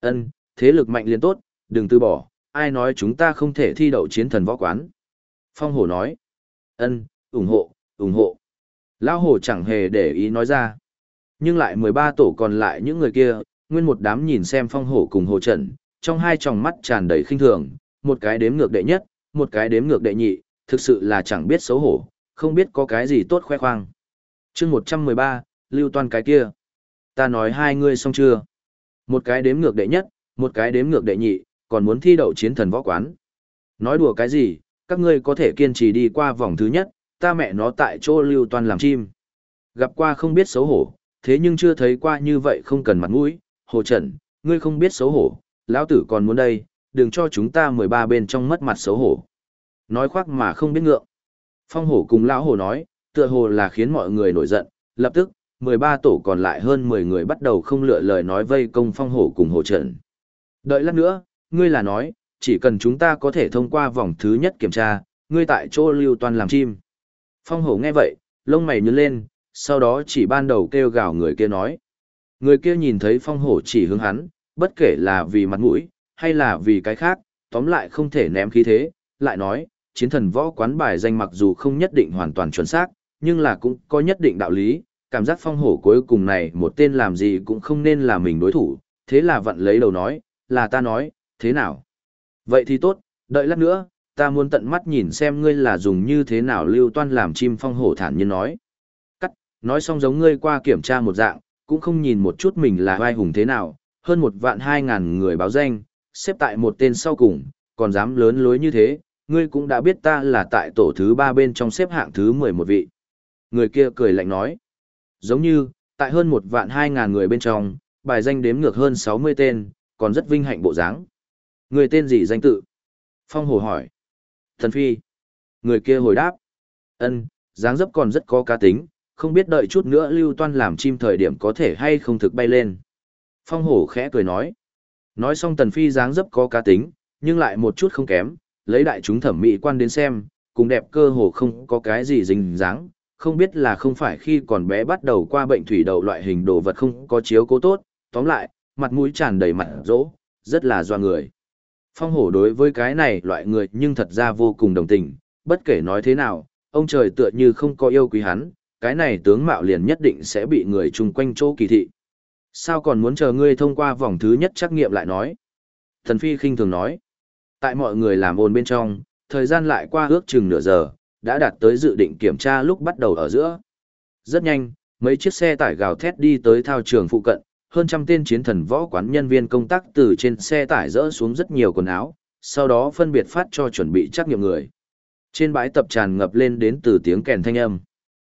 Ân, thế lực mạnh liền tốt, đừng từ bỏ, ai nói chúng ta không thể thi đậu chiến thần võ quán. Phong hổ nói. Ân, ủng hộ, ủng hộ. Lão hổ chẳng hề để ý nói ra. Nhưng lại 13 tổ còn lại những người kia, nguyên một đám nhìn xem phong hổ cùng hồ trận, trong hai tròng mắt tràn đầy khinh thường, một cái đếm ngược đệ nhất, một cái đếm ngược đệ nhị, thực sự là chẳng biết xấu hổ, không biết có cái gì tốt khoe khoang. chương 113, lưu toàn cái kia. Ta nói hai ngươi xong chưa? Một cái đếm ngược đệ nhất, một cái đếm ngược đệ nhị, còn muốn thi đậu chiến thần võ quán. Nói đùa cái gì, các ngươi có thể kiên trì đi qua vòng thứ nhất, ta mẹ nó tại chỗ lưu toàn làm chim. Gặp qua không biết xấu hổ, thế nhưng chưa thấy qua như vậy không cần mặt mũi, hồ trần, ngươi không biết xấu hổ, lão tử còn muốn đây, đừng cho chúng ta 13 bên trong mất mặt xấu hổ. Nói khoác mà không biết ngượng. Phong hổ cùng lão hổ nói, tựa hồ là khiến mọi người nổi giận, lập tức, 13 tổ còn lại hơn 10 người bắt đầu không lựa lời nói vây công phong hổ cùng hồ trần. Đợi lát nữa, ngươi là nói, chỉ cần chúng ta có thể thông qua vòng thứ nhất kiểm tra, ngươi tại chỗ lưu toàn làm chim. Phong hổ nghe vậy, lông mày nhướng lên, sau đó chỉ ban đầu kêu gào người kia nói. Người kia nhìn thấy phong hổ chỉ hướng hắn, bất kể là vì mặt mũi, hay là vì cái khác, tóm lại không thể ném khí thế, lại nói, chiến thần võ quán bài danh mặc dù không nhất định hoàn toàn chuẩn xác, nhưng là cũng có nhất định đạo lý, cảm giác phong hổ cuối cùng này một tên làm gì cũng không nên là mình đối thủ, thế là vận lấy đầu nói, là ta nói, thế nào? Vậy thì tốt, đợi lát nữa, ta muốn tận mắt nhìn xem ngươi là dùng như thế nào lưu toan làm chim phong hổ thản nhiên nói. Cắt, nói xong giống ngươi qua kiểm tra một dạng, cũng không nhìn một chút mình là vai hùng thế nào, hơn một vạn hai ngàn người báo danh, xếp tại một tên sau cùng, còn dám lớn lối như thế, ngươi cũng đã biết ta là tại tổ thứ ba bên trong xếp hạng thứ mười một vị. Người kia cười lạnh nói, giống như, tại hơn một vạn hai ngàn người bên trong, bài danh đếm ngược hơn sáu mươi tên, còn rất vinh hạnh bộ dáng. Người tên gì danh tự? Phong Hồ hỏi. Thần Phi. Người kia hồi đáp. Ân, dáng dấp còn rất có cá tính, không biết đợi chút nữa lưu toan làm chim thời điểm có thể hay không thực bay lên. Phong hổ khẽ cười nói. Nói xong tần phi dáng dấp có cá tính, nhưng lại một chút không kém, lấy đại chúng thẩm mỹ quan đến xem, cùng đẹp cơ hồ không có cái gì dính dáng, không biết là không phải khi còn bé bắt đầu qua bệnh thủy đậu loại hình đồ vật không có chiếu cố tốt, tóm lại, mặt mũi tràn đầy mặt rỗ, rất là doa người. Phong hổ đối với cái này loại người nhưng thật ra vô cùng đồng tình, bất kể nói thế nào, ông trời tựa như không có yêu quý hắn, cái này tướng mạo liền nhất định sẽ bị người chung quanh chỗ kỳ thị. Sao còn muốn chờ ngươi thông qua vòng thứ nhất trắc nghiệm lại nói? Thần Phi khinh thường nói. Tại mọi người làm ồn bên trong, thời gian lại qua ước chừng nửa giờ, đã đạt tới dự định kiểm tra lúc bắt đầu ở giữa. Rất nhanh, mấy chiếc xe tải gào thét đi tới thao trường phụ cận, hơn trăm tên chiến thần võ quán nhân viên công tác từ trên xe tải rỡ xuống rất nhiều quần áo, sau đó phân biệt phát cho chuẩn bị trắc nghiệm người. Trên bãi tập tràn ngập lên đến từ tiếng kèn thanh âm.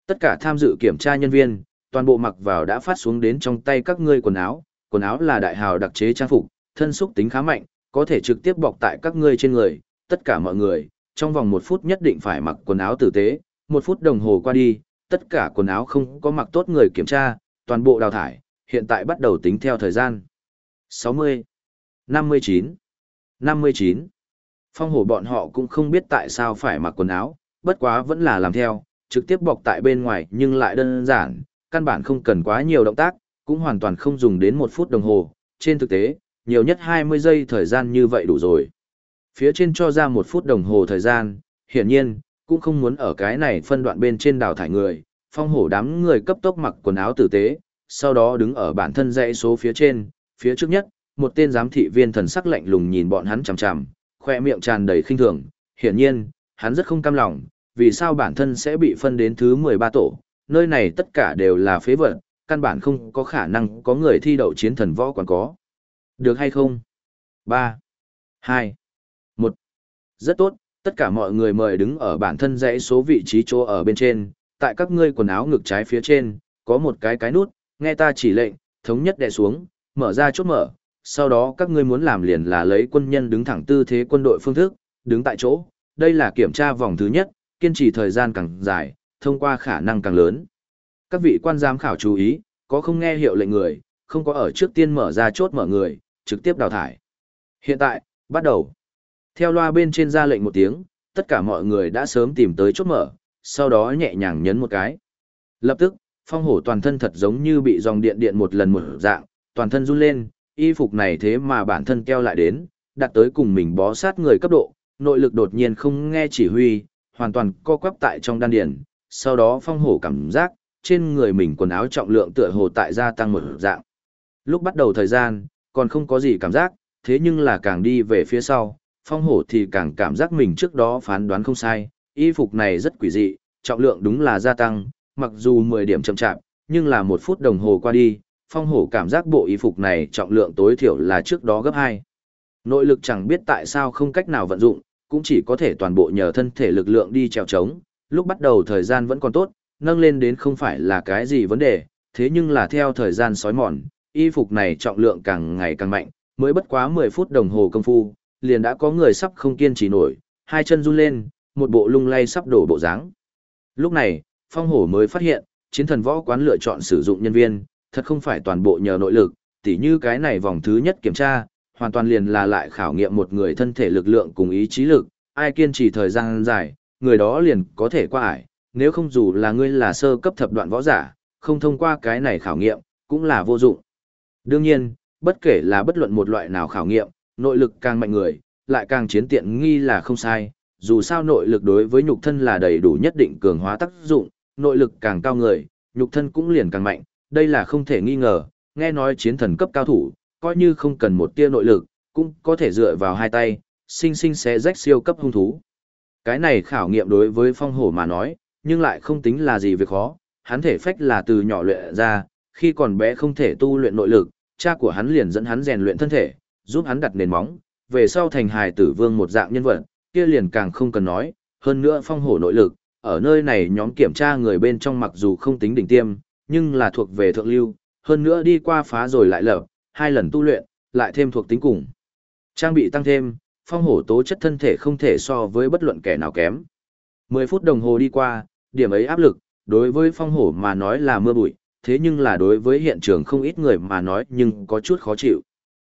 Tất cả tham dự kiểm tra nhân viên, toàn bộ mặc vào đã phát xuống đến trong tay các ngươi quần áo, quần áo là đại hào đặc chế trang phục, thân xúc tính khá mạnh, có thể trực tiếp bọc tại các ngươi trên người, tất cả mọi người, trong vòng một phút nhất định phải mặc quần áo tử tế, một phút đồng hồ qua đi, tất cả quần áo không có mặc tốt người kiểm tra, toàn bộ đào thải, hiện tại bắt đầu tính theo thời gian. 60, 59, 59. Phong hổ bọn họ cũng không biết tại sao phải mặc quần áo, bất quá vẫn là làm theo, trực tiếp bọc tại bên ngoài nhưng lại đơn giản, căn bản không cần quá nhiều động tác, cũng hoàn toàn không dùng đến một phút đồng hồ, trên thực tế, nhiều nhất 20 giây thời gian như vậy đủ rồi. Phía trên cho ra một phút đồng hồ thời gian, hiển nhiên, cũng không muốn ở cái này phân đoạn bên trên đào thải người, phong hổ đám người cấp tốc mặc quần áo tử tế, sau đó đứng ở bản thân dãy số phía trên, phía trước nhất, một tên giám thị viên thần sắc lạnh lùng nhìn bọn hắn chằm chằm, khoe miệng tràn đầy khinh thường, hiển nhiên, hắn rất không cam lòng, vì sao bản thân sẽ bị phân đến thứ 13 tổ, nơi này tất cả đều là phế vật, căn bản không có khả năng có người thi đậu chiến thần võ còn có. Được hay không? 3, 2, 1. Rất tốt, tất cả mọi người mời đứng ở bản thân dãy số vị trí chỗ ở bên trên, tại các ngươi quần áo ngực trái phía trên, có một cái cái nút, nghe ta chỉ lệnh, thống nhất đè xuống, mở ra chốt mở, sau đó các ngươi muốn làm liền là lấy quân nhân đứng thẳng tư thế quân đội phương thức, đứng tại chỗ, đây là kiểm tra vòng thứ nhất, kiên trì thời gian càng dài, thông qua khả năng càng lớn. Các vị quan giám khảo chú ý, có không nghe hiệu lệnh người, không có ở trước tiên mở ra chốt mở người, trực tiếp đào thải. Hiện tại, bắt đầu. Theo loa bên trên ra lệnh một tiếng, tất cả mọi người đã sớm tìm tới chốt mở, sau đó nhẹ nhàng nhấn một cái. Lập tức, phong hổ toàn thân thật giống như bị dòng điện điện một lần một dạng, toàn thân run lên, y phục này thế mà bản thân keo lại đến, đặt tới cùng mình bó sát người cấp độ, nội lực đột nhiên không nghe chỉ huy, hoàn toàn co quắp tại trong đan điền, sau đó phong hổ cảm giác, trên người mình quần áo trọng lượng tựa hồ tại gia tăng một dạng. Lúc bắt đầu thời gian, còn không có gì cảm giác, thế nhưng là càng đi về phía sau, phong hổ thì càng cảm giác mình trước đó phán đoán không sai, y phục này rất quỷ dị, trọng lượng đúng là gia tăng, mặc dù 10 điểm chậm chạp, nhưng là một phút đồng hồ qua đi, phong hổ cảm giác bộ y phục này trọng lượng tối thiểu là trước đó gấp 2. Nội lực chẳng biết tại sao không cách nào vận dụng, cũng chỉ có thể toàn bộ nhờ thân thể lực lượng đi trèo trống, lúc bắt đầu thời gian vẫn còn tốt, nâng lên đến không phải là cái gì vấn đề, thế nhưng là theo thời gian sói mòn, y phục này trọng lượng càng ngày càng mạnh, mới bất quá 10 phút đồng hồ công phu, liền đã có người sắp không kiên trì nổi, hai chân run lên, một bộ lung lay sắp đổ bộ dáng. Lúc này, phong hổ mới phát hiện, chiến thần võ quán lựa chọn sử dụng nhân viên, thật không phải toàn bộ nhờ nội lực, tỉ như cái này vòng thứ nhất kiểm tra, hoàn toàn liền là lại khảo nghiệm một người thân thể lực lượng cùng ý chí lực, ai kiên trì thời gian dài, người đó liền có thể qua ải, nếu không dù là ngươi là sơ cấp thập đoạn võ giả, không thông qua cái này khảo nghiệm, cũng là vô dụng. Đương nhiên, bất kể là bất luận một loại nào khảo nghiệm, nội lực càng mạnh người, lại càng chiến tiện nghi là không sai, dù sao nội lực đối với nhục thân là đầy đủ nhất định cường hóa tác dụng, nội lực càng cao người, nhục thân cũng liền càng mạnh, đây là không thể nghi ngờ, nghe nói chiến thần cấp cao thủ, coi như không cần một tia nội lực, cũng có thể dựa vào hai tay, sinh sinh xé rách siêu cấp hung thú. Cái này khảo nghiệm đối với phong hổ mà nói, nhưng lại không tính là gì việc khó, hắn thể phách là từ nhỏ luyện ra, khi còn bé không thể tu luyện nội lực, cha của hắn liền dẫn hắn rèn luyện thân thể, giúp hắn đặt nền móng, về sau thành hài tử vương một dạng nhân vật, kia liền càng không cần nói, hơn nữa phong hổ nội lực, ở nơi này nhóm kiểm tra người bên trong mặc dù không tính đỉnh tiêm, nhưng là thuộc về thượng lưu, hơn nữa đi qua phá rồi lại lở, hai lần tu luyện, lại thêm thuộc tính cùng. Trang bị tăng thêm, phong hổ tố chất thân thể không thể so với bất luận kẻ nào kém. 10 phút đồng hồ đi qua, điểm ấy áp lực, đối với phong hổ mà nói là mưa bụi, thế nhưng là đối với hiện trường không ít người mà nói nhưng có chút khó chịu.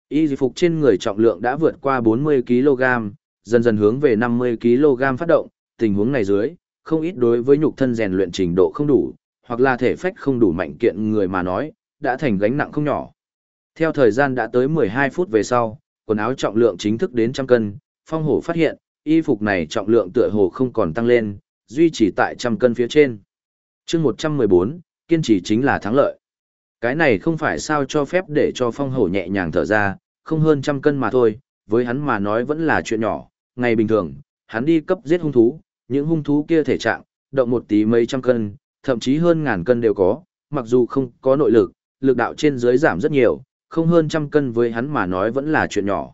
Y phục trên người trọng lượng đã vượt qua 40kg, dần dần hướng về 50kg phát động, tình huống này dưới, không ít đối với nhục thân rèn luyện trình độ không đủ, hoặc là thể phách không đủ mạnh kiện người mà nói, đã thành gánh nặng không nhỏ. Theo thời gian đã tới 12 phút về sau, quần áo trọng lượng chính thức đến trăm cân, phong hổ phát hiện, y phục này trọng lượng tựa hồ không còn tăng lên, duy trì tại trăm cân phía trên. chương 114, kiên trì chính là thắng lợi. Cái này không phải sao cho phép để cho phong hổ nhẹ nhàng thở ra, không hơn trăm cân mà thôi, với hắn mà nói vẫn là chuyện nhỏ, ngày bình thường, hắn đi cấp giết hung thú, những hung thú kia thể trạng, động một tí mấy trăm cân, thậm chí hơn ngàn cân đều có, mặc dù không có nội lực, lực đạo trên dưới giảm rất nhiều, không hơn trăm cân với hắn mà nói vẫn là chuyện nhỏ.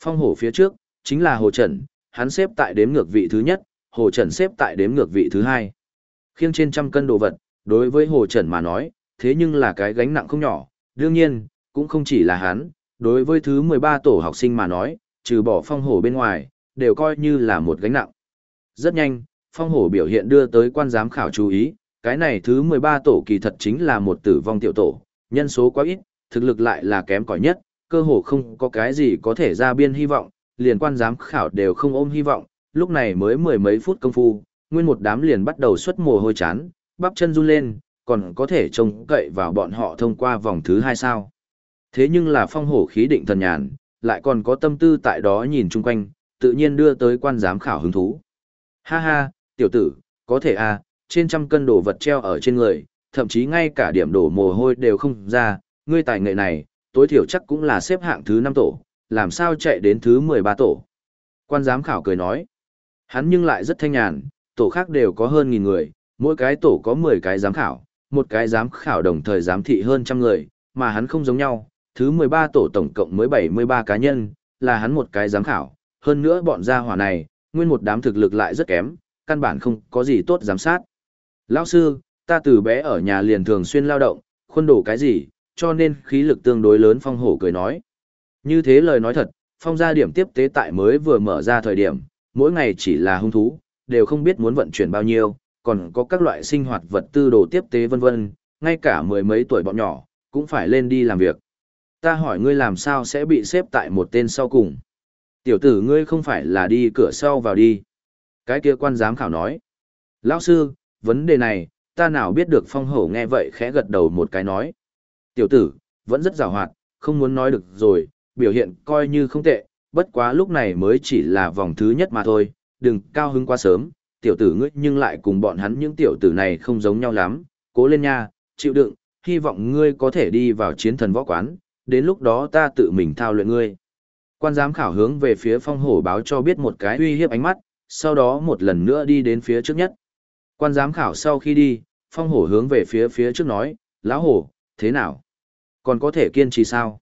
Phong hổ phía trước, chính là Hồ Trần, hắn xếp tại đếm ngược vị thứ nhất, Hồ Trần xếp tại đếm ngược vị thứ hai. Khiêng trên trăm cân đồ vật, đối với Hồ Trần mà nói, thế nhưng là cái gánh nặng không nhỏ, đương nhiên, cũng không chỉ là hắn, đối với thứ 13 tổ học sinh mà nói, trừ bỏ phong hổ bên ngoài, đều coi như là một gánh nặng. Rất nhanh, phong hổ biểu hiện đưa tới quan giám khảo chú ý, cái này thứ 13 tổ kỳ thật chính là một tử vong tiểu tổ, nhân số quá ít, thực lực lại là kém cỏi nhất, cơ hồ không có cái gì có thể ra biên hy vọng, liền quan giám khảo đều không ôm hy vọng, lúc này mới mười mấy phút công phu, nguyên một đám liền bắt đầu xuất mồ hôi chán, bắp chân run lên, còn có thể trông cậy vào bọn họ thông qua vòng thứ hai sao. Thế nhưng là phong hổ khí định thần nhàn, lại còn có tâm tư tại đó nhìn chung quanh, tự nhiên đưa tới quan giám khảo hứng thú. Ha ha, Tiểu tử, có thể à, trên trăm cân đồ vật treo ở trên người, thậm chí ngay cả điểm đổ mồ hôi đều không ra, ngươi tài nghệ này, tối thiểu chắc cũng là xếp hạng thứ 5 tổ, làm sao chạy đến thứ 13 tổ. Quan giám khảo cười nói, hắn nhưng lại rất thanh nhàn, tổ khác đều có hơn nghìn người, mỗi cái tổ có 10 cái giám khảo, một cái giám khảo đồng thời giám thị hơn trăm người, mà hắn không giống nhau, thứ 13 tổ tổng cộng mới 73 cá nhân, là hắn một cái giám khảo, hơn nữa bọn gia hỏa này, nguyên một đám thực lực lại rất kém, căn bản không có gì tốt giám sát. Lão sư, ta từ bé ở nhà liền thường xuyên lao động, khuôn đổ cái gì, cho nên khí lực tương đối lớn phong hổ cười nói. Như thế lời nói thật, phong gia điểm tiếp tế tại mới vừa mở ra thời điểm, mỗi ngày chỉ là hung thú, đều không biết muốn vận chuyển bao nhiêu, còn có các loại sinh hoạt vật tư đồ tiếp tế vân vân, ngay cả mười mấy tuổi bọn nhỏ, cũng phải lên đi làm việc. Ta hỏi ngươi làm sao sẽ bị xếp tại một tên sau cùng. Tiểu tử ngươi không phải là đi cửa sau vào đi. Cái kia quan giám khảo nói. Lão sư, vấn đề này, ta nào biết được phong hổ nghe vậy khẽ gật đầu một cái nói. Tiểu tử, vẫn rất rào hoạt, không muốn nói được rồi, biểu hiện coi như không tệ, bất quá lúc này mới chỉ là vòng thứ nhất mà thôi, đừng cao hứng quá sớm, tiểu tử ngươi nhưng lại cùng bọn hắn những tiểu tử này không giống nhau lắm, cố lên nha, chịu đựng, hy vọng ngươi có thể đi vào chiến thần võ quán, đến lúc đó ta tự mình thao luyện ngươi. Quan giám khảo hướng về phía phong hổ báo cho biết một cái uy hiếp ánh mắt, sau đó một lần nữa đi đến phía trước nhất. Quan giám khảo sau khi đi, phong hổ hướng về phía phía trước nói, lão hổ, thế nào? Còn có thể kiên trì sao?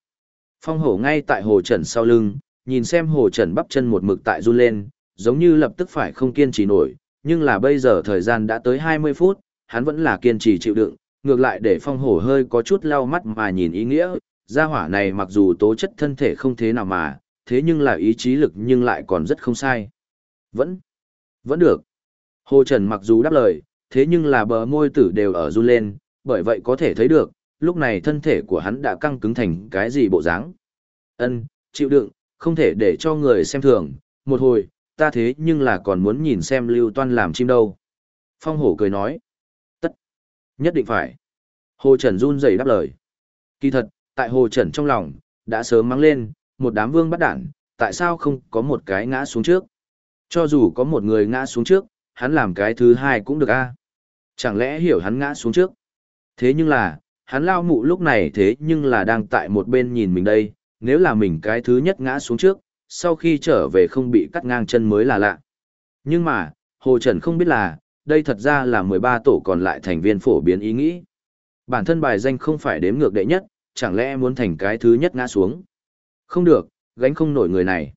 Phong hổ ngay tại hồ trần sau lưng, nhìn xem hồ trần bắp chân một mực tại run lên, giống như lập tức phải không kiên trì nổi, nhưng là bây giờ thời gian đã tới 20 phút, hắn vẫn là kiên trì chịu đựng, ngược lại để phong hổ hơi có chút lau mắt mà nhìn ý nghĩa, gia hỏa này mặc dù tố chất thân thể không thế nào mà, thế nhưng là ý chí lực nhưng lại còn rất không sai. Vẫn, vẫn được. Hồ Trần mặc dù đáp lời, thế nhưng là bờ môi tử đều ở run lên, bởi vậy có thể thấy được, lúc này thân thể của hắn đã căng cứng thành cái gì bộ dáng. Ân, chịu đựng, không thể để cho người xem thường, một hồi, ta thế nhưng là còn muốn nhìn xem Lưu Toan làm chim đâu. Phong hổ cười nói, tất, nhất định phải. Hồ Trần run rẩy đáp lời. Kỳ thật, tại Hồ Trần trong lòng, đã sớm mắng lên, một đám vương bắt đản, tại sao không có một cái ngã xuống trước? Cho dù có một người ngã xuống trước, hắn làm cái thứ hai cũng được a. Chẳng lẽ hiểu hắn ngã xuống trước? Thế nhưng là, hắn lao mụ lúc này thế nhưng là đang tại một bên nhìn mình đây, nếu là mình cái thứ nhất ngã xuống trước, sau khi trở về không bị cắt ngang chân mới là lạ. Nhưng mà, Hồ Trần không biết là, đây thật ra là 13 tổ còn lại thành viên phổ biến ý nghĩ. Bản thân bài danh không phải đếm ngược đệ nhất, chẳng lẽ muốn thành cái thứ nhất ngã xuống. Không được, gánh không nổi người này.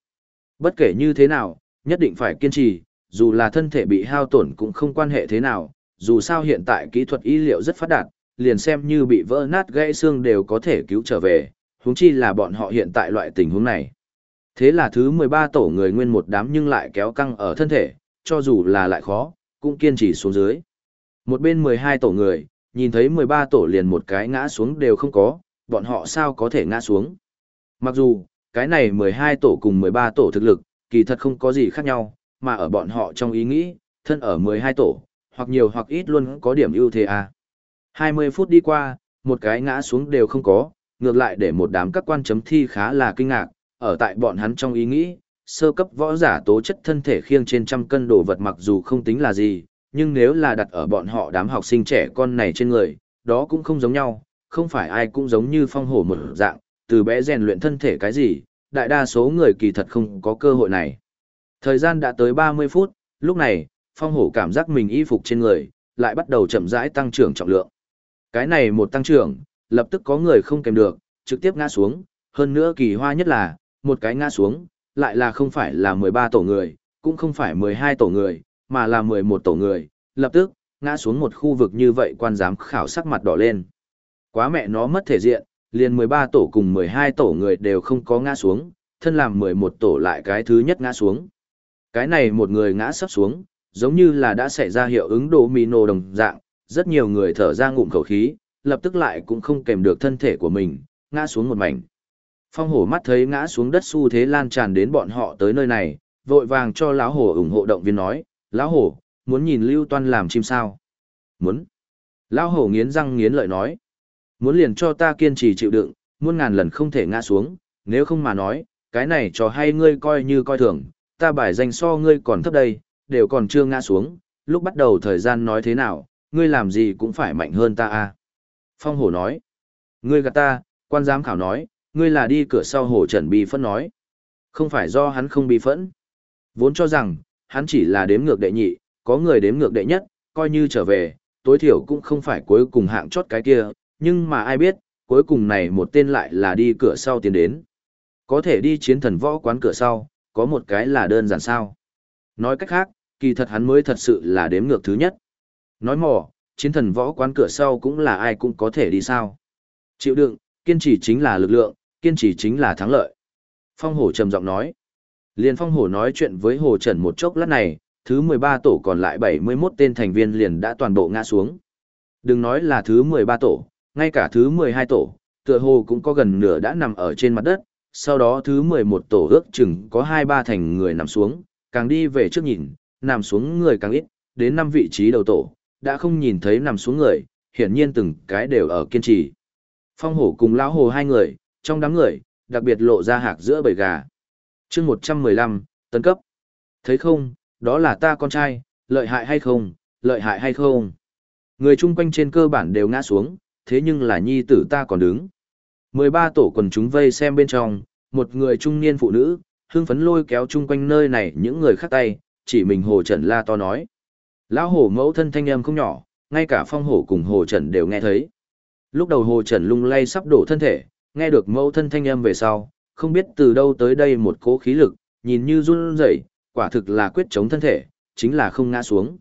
Bất kể như thế nào, nhất định phải kiên trì, dù là thân thể bị hao tổn cũng không quan hệ thế nào, dù sao hiện tại kỹ thuật y liệu rất phát đạt, liền xem như bị vỡ nát gãy xương đều có thể cứu trở về, huống chi là bọn họ hiện tại loại tình huống này. Thế là thứ 13 tổ người nguyên một đám nhưng lại kéo căng ở thân thể, cho dù là lại khó, cũng kiên trì xuống dưới. Một bên 12 tổ người, nhìn thấy 13 tổ liền một cái ngã xuống đều không có, bọn họ sao có thể ngã xuống. Mặc dù, cái này 12 tổ cùng 13 tổ thực lực, kỳ thật không có gì khác nhau, mà ở bọn họ trong ý nghĩ, thân ở 12 tổ, hoặc nhiều hoặc ít luôn có điểm ưu thế à. 20 phút đi qua, một cái ngã xuống đều không có, ngược lại để một đám các quan chấm thi khá là kinh ngạc, ở tại bọn hắn trong ý nghĩ, sơ cấp võ giả tố chất thân thể khiêng trên trăm cân đồ vật mặc dù không tính là gì, nhưng nếu là đặt ở bọn họ đám học sinh trẻ con này trên người, đó cũng không giống nhau, không phải ai cũng giống như phong hổ một dạng, từ bé rèn luyện thân thể cái gì, đại đa số người kỳ thật không có cơ hội này. Thời gian đã tới 30 phút, lúc này, phong hổ cảm giác mình y phục trên người, lại bắt đầu chậm rãi tăng trưởng trọng lượng. Cái này một tăng trưởng, lập tức có người không kèm được, trực tiếp ngã xuống, hơn nữa kỳ hoa nhất là, một cái ngã xuống, lại là không phải là 13 tổ người, cũng không phải 12 tổ người, mà là 11 tổ người, lập tức, ngã xuống một khu vực như vậy quan giám khảo sắc mặt đỏ lên. Quá mẹ nó mất thể diện, liền 13 tổ cùng 12 tổ người đều không có ngã xuống, thân làm 11 tổ lại cái thứ nhất ngã xuống. Cái này một người ngã sắp xuống, giống như là đã xảy ra hiệu ứng đồ nô đồng dạng, rất nhiều người thở ra ngụm khẩu khí, lập tức lại cũng không kèm được thân thể của mình, ngã xuống một mảnh. Phong hổ mắt thấy ngã xuống đất xu thế lan tràn đến bọn họ tới nơi này, vội vàng cho lão hổ ủng hộ động viên nói, lão hổ, muốn nhìn lưu toan làm chim sao? Muốn. Lão hổ nghiến răng nghiến lợi nói, muốn liền cho ta kiên trì chịu đựng, muôn ngàn lần không thể ngã xuống, nếu không mà nói, cái này cho hay ngươi coi như coi thường, ta bài danh so ngươi còn thấp đây, đều còn chưa ngã xuống, lúc bắt đầu thời gian nói thế nào, ngươi làm gì cũng phải mạnh hơn ta a Phong hổ nói, ngươi gạt ta, quan giám khảo nói, ngươi là đi cửa sau hổ trần bi phẫn nói. Không phải do hắn không bi phẫn. Vốn cho rằng, hắn chỉ là đếm ngược đệ nhị, có người đếm ngược đệ nhất, coi như trở về, tối thiểu cũng không phải cuối cùng hạng chót cái kia, nhưng mà ai biết, cuối cùng này một tên lại là đi cửa sau tiến đến. Có thể đi chiến thần võ quán cửa sau, có một cái là đơn giản sao. Nói cách khác, kỳ thật hắn mới thật sự là đếm ngược thứ nhất. Nói mỏ, chiến thần võ quán cửa sau cũng là ai cũng có thể đi sao. Chịu đựng, kiên trì chính là lực lượng, kiên trì chính là thắng lợi. Phong hổ trầm giọng nói. Liền phong hổ nói chuyện với hồ trần một chốc lát này, thứ 13 tổ còn lại 71 tên thành viên liền đã toàn bộ ngã xuống. Đừng nói là thứ 13 tổ, ngay cả thứ 12 tổ, tựa hồ cũng có gần nửa đã nằm ở trên mặt đất, sau đó thứ 11 tổ ước chừng có 2-3 thành người nằm xuống, càng đi về trước nhìn, nằm xuống người càng ít, đến 5 vị trí đầu tổ, đã không nhìn thấy nằm xuống người, hiển nhiên từng cái đều ở kiên trì. Phong hổ cùng lão hồ hai người, trong đám người, đặc biệt lộ ra hạc giữa bầy gà. chương 115, tấn cấp. Thấy không, đó là ta con trai, lợi hại hay không, lợi hại hay không. Người chung quanh trên cơ bản đều ngã xuống, thế nhưng là nhi tử ta còn đứng. 13 tổ quần chúng vây xem bên trong, một người trung niên phụ nữ, hưng phấn lôi kéo chung quanh nơi này những người khác tay, chỉ mình hồ trần la to nói. Lão hổ mẫu thân thanh âm không nhỏ, ngay cả phong hổ cùng hồ trần đều nghe thấy. Lúc đầu hồ trần lung lay sắp đổ thân thể, nghe được mẫu thân thanh âm về sau, không biết từ đâu tới đây một cố khí lực, nhìn như run rẩy, quả thực là quyết chống thân thể, chính là không ngã xuống.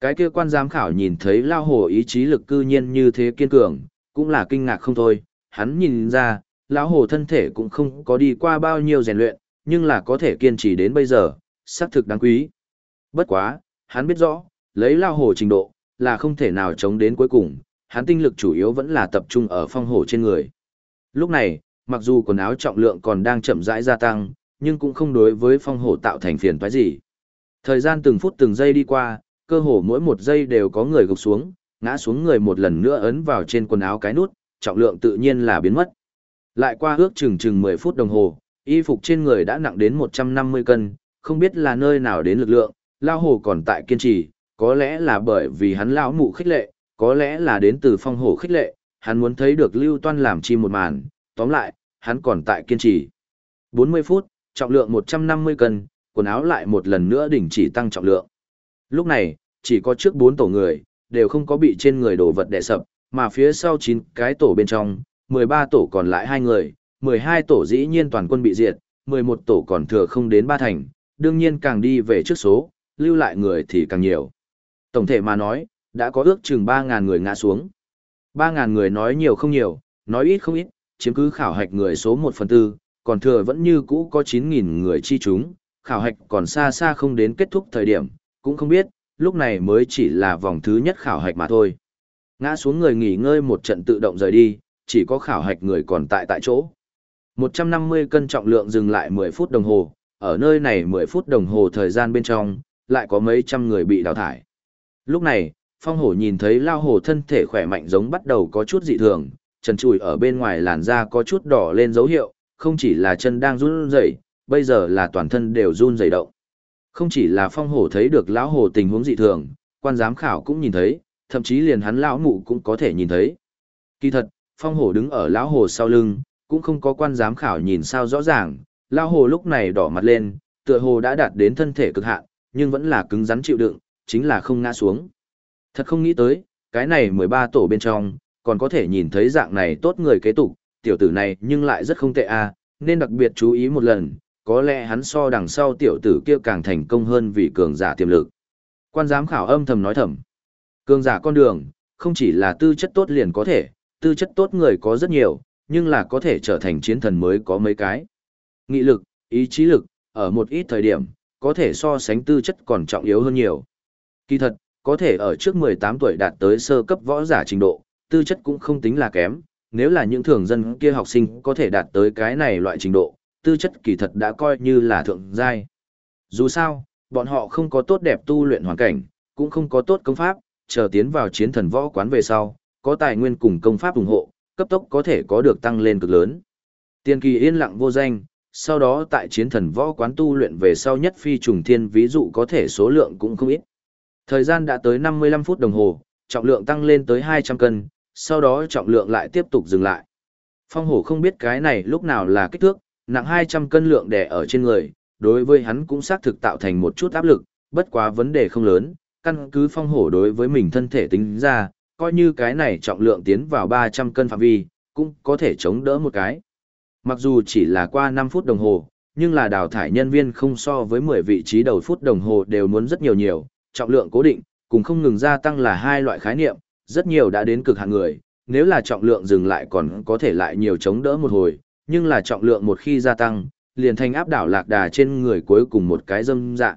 Cái kia quan giám khảo nhìn thấy lao hồ ý chí lực cư nhiên như thế kiên cường, cũng là kinh ngạc không thôi, hắn nhìn ra, lão hồ thân thể cũng không có đi qua bao nhiêu rèn luyện, nhưng là có thể kiên trì đến bây giờ, xác thực đáng quý. Bất quá, hắn biết rõ, lấy lao hồ trình độ, là không thể nào chống đến cuối cùng, hắn tinh lực chủ yếu vẫn là tập trung ở phong hổ trên người. Lúc này, mặc dù quần áo trọng lượng còn đang chậm rãi gia tăng, nhưng cũng không đối với phong hổ tạo thành phiền toái gì. Thời gian từng phút từng giây đi qua, cơ hồ mỗi một giây đều có người gục xuống, ngã xuống người một lần nữa ấn vào trên quần áo cái nút, trọng lượng tự nhiên là biến mất. Lại qua ước chừng chừng 10 phút đồng hồ, y phục trên người đã nặng đến 150 cân, không biết là nơi nào đến lực lượng, lao hồ còn tại kiên trì, có lẽ là bởi vì hắn lão mụ khích lệ, có lẽ là đến từ phong hổ khích lệ, hắn muốn thấy được lưu toan làm chi một màn, tóm lại, hắn còn tại kiên trì. 40 phút, trọng lượng 150 cân, quần áo lại một lần nữa đình chỉ tăng trọng lượng. Lúc này, chỉ có trước 4 tổ người, đều không có bị trên người đổ vật đè sập, mà phía sau 9 cái tổ bên trong, 13 tổ còn lại hai người, 12 tổ dĩ nhiên toàn quân bị diệt, 11 tổ còn thừa không đến ba thành, đương nhiên càng đi về trước số, lưu lại người thì càng nhiều. Tổng thể mà nói, đã có ước chừng 3.000 người ngã xuống. 3.000 người nói nhiều không nhiều, nói ít không ít, chiếm cứ khảo hạch người số 1 phần tư, còn thừa vẫn như cũ có 9.000 người chi chúng, khảo hạch còn xa xa không đến kết thúc thời điểm, cũng không biết, lúc này mới chỉ là vòng thứ nhất khảo hạch mà thôi. Ngã xuống người nghỉ ngơi một trận tự động rời đi, chỉ có khảo hạch người còn tại tại chỗ. 150 cân trọng lượng dừng lại 10 phút đồng hồ, ở nơi này 10 phút đồng hồ thời gian bên trong, lại có mấy trăm người bị đào thải. Lúc này, phong hổ nhìn thấy lao hổ thân thể khỏe mạnh giống bắt đầu có chút dị thường, trần trùi ở bên ngoài làn da có chút đỏ lên dấu hiệu, không chỉ là chân đang run rẩy, bây giờ là toàn thân đều run rẩy động. Không chỉ là phong hổ thấy được lão hổ tình huống dị thường, quan giám khảo cũng nhìn thấy, thậm chí liền hắn lão mụ cũng có thể nhìn thấy. Kỳ thật, phong hổ đứng ở lão hồ sau lưng, cũng không có quan giám khảo nhìn sao rõ ràng, lão hồ lúc này đỏ mặt lên, tựa hồ đã đạt đến thân thể cực hạn, nhưng vẫn là cứng rắn chịu đựng, chính là không ngã xuống. Thật không nghĩ tới, cái này 13 tổ bên trong, còn có thể nhìn thấy dạng này tốt người kế tục, tiểu tử này nhưng lại rất không tệ a, nên đặc biệt chú ý một lần, có lẽ hắn so đằng sau tiểu tử kia càng thành công hơn vì cường giả tiềm lực. Quan giám khảo âm thầm nói thầm. Cường giả con đường, không chỉ là tư chất tốt liền có thể, tư chất tốt người có rất nhiều, nhưng là có thể trở thành chiến thần mới có mấy cái. Nghị lực, ý chí lực, ở một ít thời điểm, có thể so sánh tư chất còn trọng yếu hơn nhiều. Kỳ thật, có thể ở trước 18 tuổi đạt tới sơ cấp võ giả trình độ, tư chất cũng không tính là kém, nếu là những thường dân kia học sinh có thể đạt tới cái này loại trình độ, tư chất kỳ thật đã coi như là thượng giai. Dù sao, bọn họ không có tốt đẹp tu luyện hoàn cảnh, cũng không có tốt công pháp, chờ tiến vào chiến thần võ quán về sau, có tài nguyên cùng công pháp ủng hộ, cấp tốc có thể có được tăng lên cực lớn. Tiên kỳ yên lặng vô danh, sau đó tại chiến thần võ quán tu luyện về sau nhất phi trùng thiên ví dụ có thể số lượng cũng không ít. Thời gian đã tới 55 phút đồng hồ, trọng lượng tăng lên tới 200 cân, sau đó trọng lượng lại tiếp tục dừng lại. Phong hổ không biết cái này lúc nào là kích thước, nặng 200 cân lượng đè ở trên người, đối với hắn cũng xác thực tạo thành một chút áp lực, bất quá vấn đề không lớn, căn cứ phong hổ đối với mình thân thể tính ra, coi như cái này trọng lượng tiến vào 300 cân phạm vi, cũng có thể chống đỡ một cái. Mặc dù chỉ là qua 5 phút đồng hồ, nhưng là đào thải nhân viên không so với 10 vị trí đầu phút đồng hồ đều muốn rất nhiều nhiều, trọng lượng cố định, cùng không ngừng gia tăng là hai loại khái niệm, rất nhiều đã đến cực hạn người, nếu là trọng lượng dừng lại còn có thể lại nhiều chống đỡ một hồi, nhưng là trọng lượng một khi gia tăng, liền thành áp đảo lạc đà trên người cuối cùng một cái dâm dạ.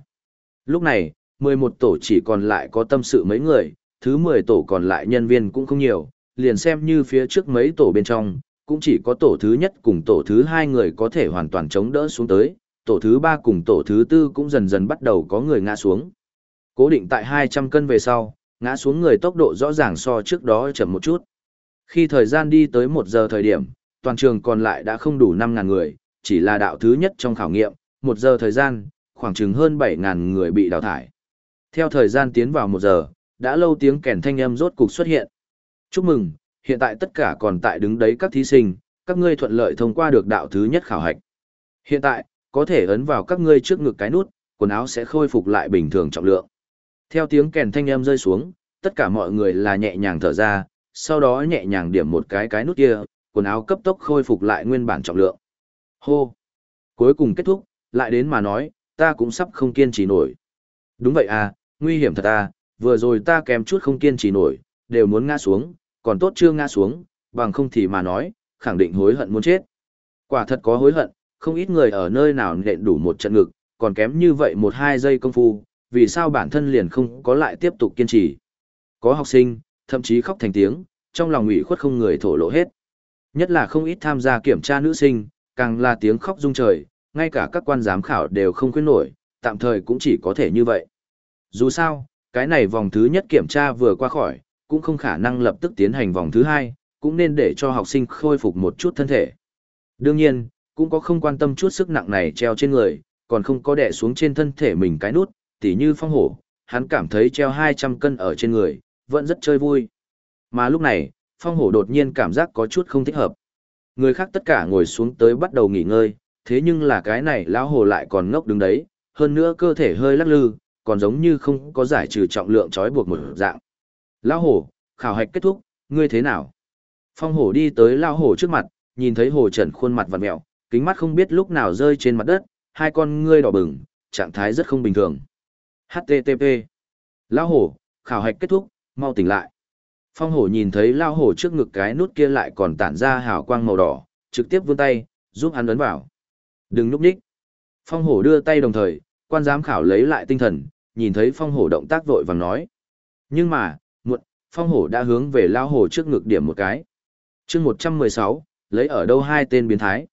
Lúc này, 11 tổ chỉ còn lại có tâm sự mấy người, thứ 10 tổ còn lại nhân viên cũng không nhiều, liền xem như phía trước mấy tổ bên trong, cũng chỉ có tổ thứ nhất cùng tổ thứ hai người có thể hoàn toàn chống đỡ xuống tới, tổ thứ ba cùng tổ thứ tư cũng dần dần bắt đầu có người ngã xuống. Cố định tại 200 cân về sau, ngã xuống người tốc độ rõ ràng so trước đó chậm một chút. Khi thời gian đi tới 1 giờ thời điểm, toàn trường còn lại đã không đủ 5.000 người, chỉ là đạo thứ nhất trong khảo nghiệm, 1 giờ thời gian, khoảng chừng hơn 7.000 người bị đào thải. Theo thời gian tiến vào 1 giờ, đã lâu tiếng kèn thanh âm rốt cục xuất hiện. Chúc mừng, hiện tại tất cả còn tại đứng đấy các thí sinh, các ngươi thuận lợi thông qua được đạo thứ nhất khảo hạch. Hiện tại, có thể ấn vào các ngươi trước ngực cái nút, quần áo sẽ khôi phục lại bình thường trọng lượng. Theo tiếng kèn thanh âm rơi xuống, tất cả mọi người là nhẹ nhàng thở ra, sau đó nhẹ nhàng điểm một cái cái nút kia, quần áo cấp tốc khôi phục lại nguyên bản trọng lượng. Hô! Cuối cùng kết thúc, lại đến mà nói, ta cũng sắp không kiên trì nổi. Đúng vậy à, nguy hiểm thật à, vừa rồi ta kèm chút không kiên trì nổi, đều muốn ngã xuống, còn tốt chưa ngã xuống, bằng không thì mà nói, khẳng định hối hận muốn chết. Quả thật có hối hận, không ít người ở nơi nào nện đủ một trận ngực, còn kém như vậy một hai giây công phu, vì sao bản thân liền không có lại tiếp tục kiên trì. Có học sinh, thậm chí khóc thành tiếng, trong lòng ủy khuất không người thổ lộ hết. Nhất là không ít tham gia kiểm tra nữ sinh, càng là tiếng khóc rung trời, ngay cả các quan giám khảo đều không khuyên nổi, tạm thời cũng chỉ có thể như vậy. Dù sao, cái này vòng thứ nhất kiểm tra vừa qua khỏi, cũng không khả năng lập tức tiến hành vòng thứ hai, cũng nên để cho học sinh khôi phục một chút thân thể. Đương nhiên, cũng có không quan tâm chút sức nặng này treo trên người, còn không có đè xuống trên thân thể mình cái nút, tỉ như phong hổ, hắn cảm thấy treo 200 cân ở trên người, vẫn rất chơi vui. Mà lúc này, phong hổ đột nhiên cảm giác có chút không thích hợp. Người khác tất cả ngồi xuống tới bắt đầu nghỉ ngơi, thế nhưng là cái này lão hồ lại còn ngốc đứng đấy, hơn nữa cơ thể hơi lắc lư, còn giống như không có giải trừ trọng lượng trói buộc một dạng. Lão hổ, khảo hạch kết thúc, ngươi thế nào? Phong hổ đi tới lão hổ trước mặt, nhìn thấy hồ trần khuôn mặt vặn mẹo, kính mắt không biết lúc nào rơi trên mặt đất, hai con ngươi đỏ bừng, trạng thái rất không bình thường. HTTP. Lão hổ, khảo hạch kết thúc, mau tỉnh lại. Phong hổ nhìn thấy lão hổ trước ngực cái nút kia lại còn tản ra hào quang màu đỏ, trực tiếp vươn tay, giúp hắn ấn vào. Đừng núp ních Phong hổ đưa tay đồng thời, quan giám khảo lấy lại tinh thần, nhìn thấy phong hổ động tác vội vàng nói. Nhưng mà, muộn, phong hổ đã hướng về lão hổ trước ngực điểm một cái. chương 116, lấy ở đâu hai tên biến thái.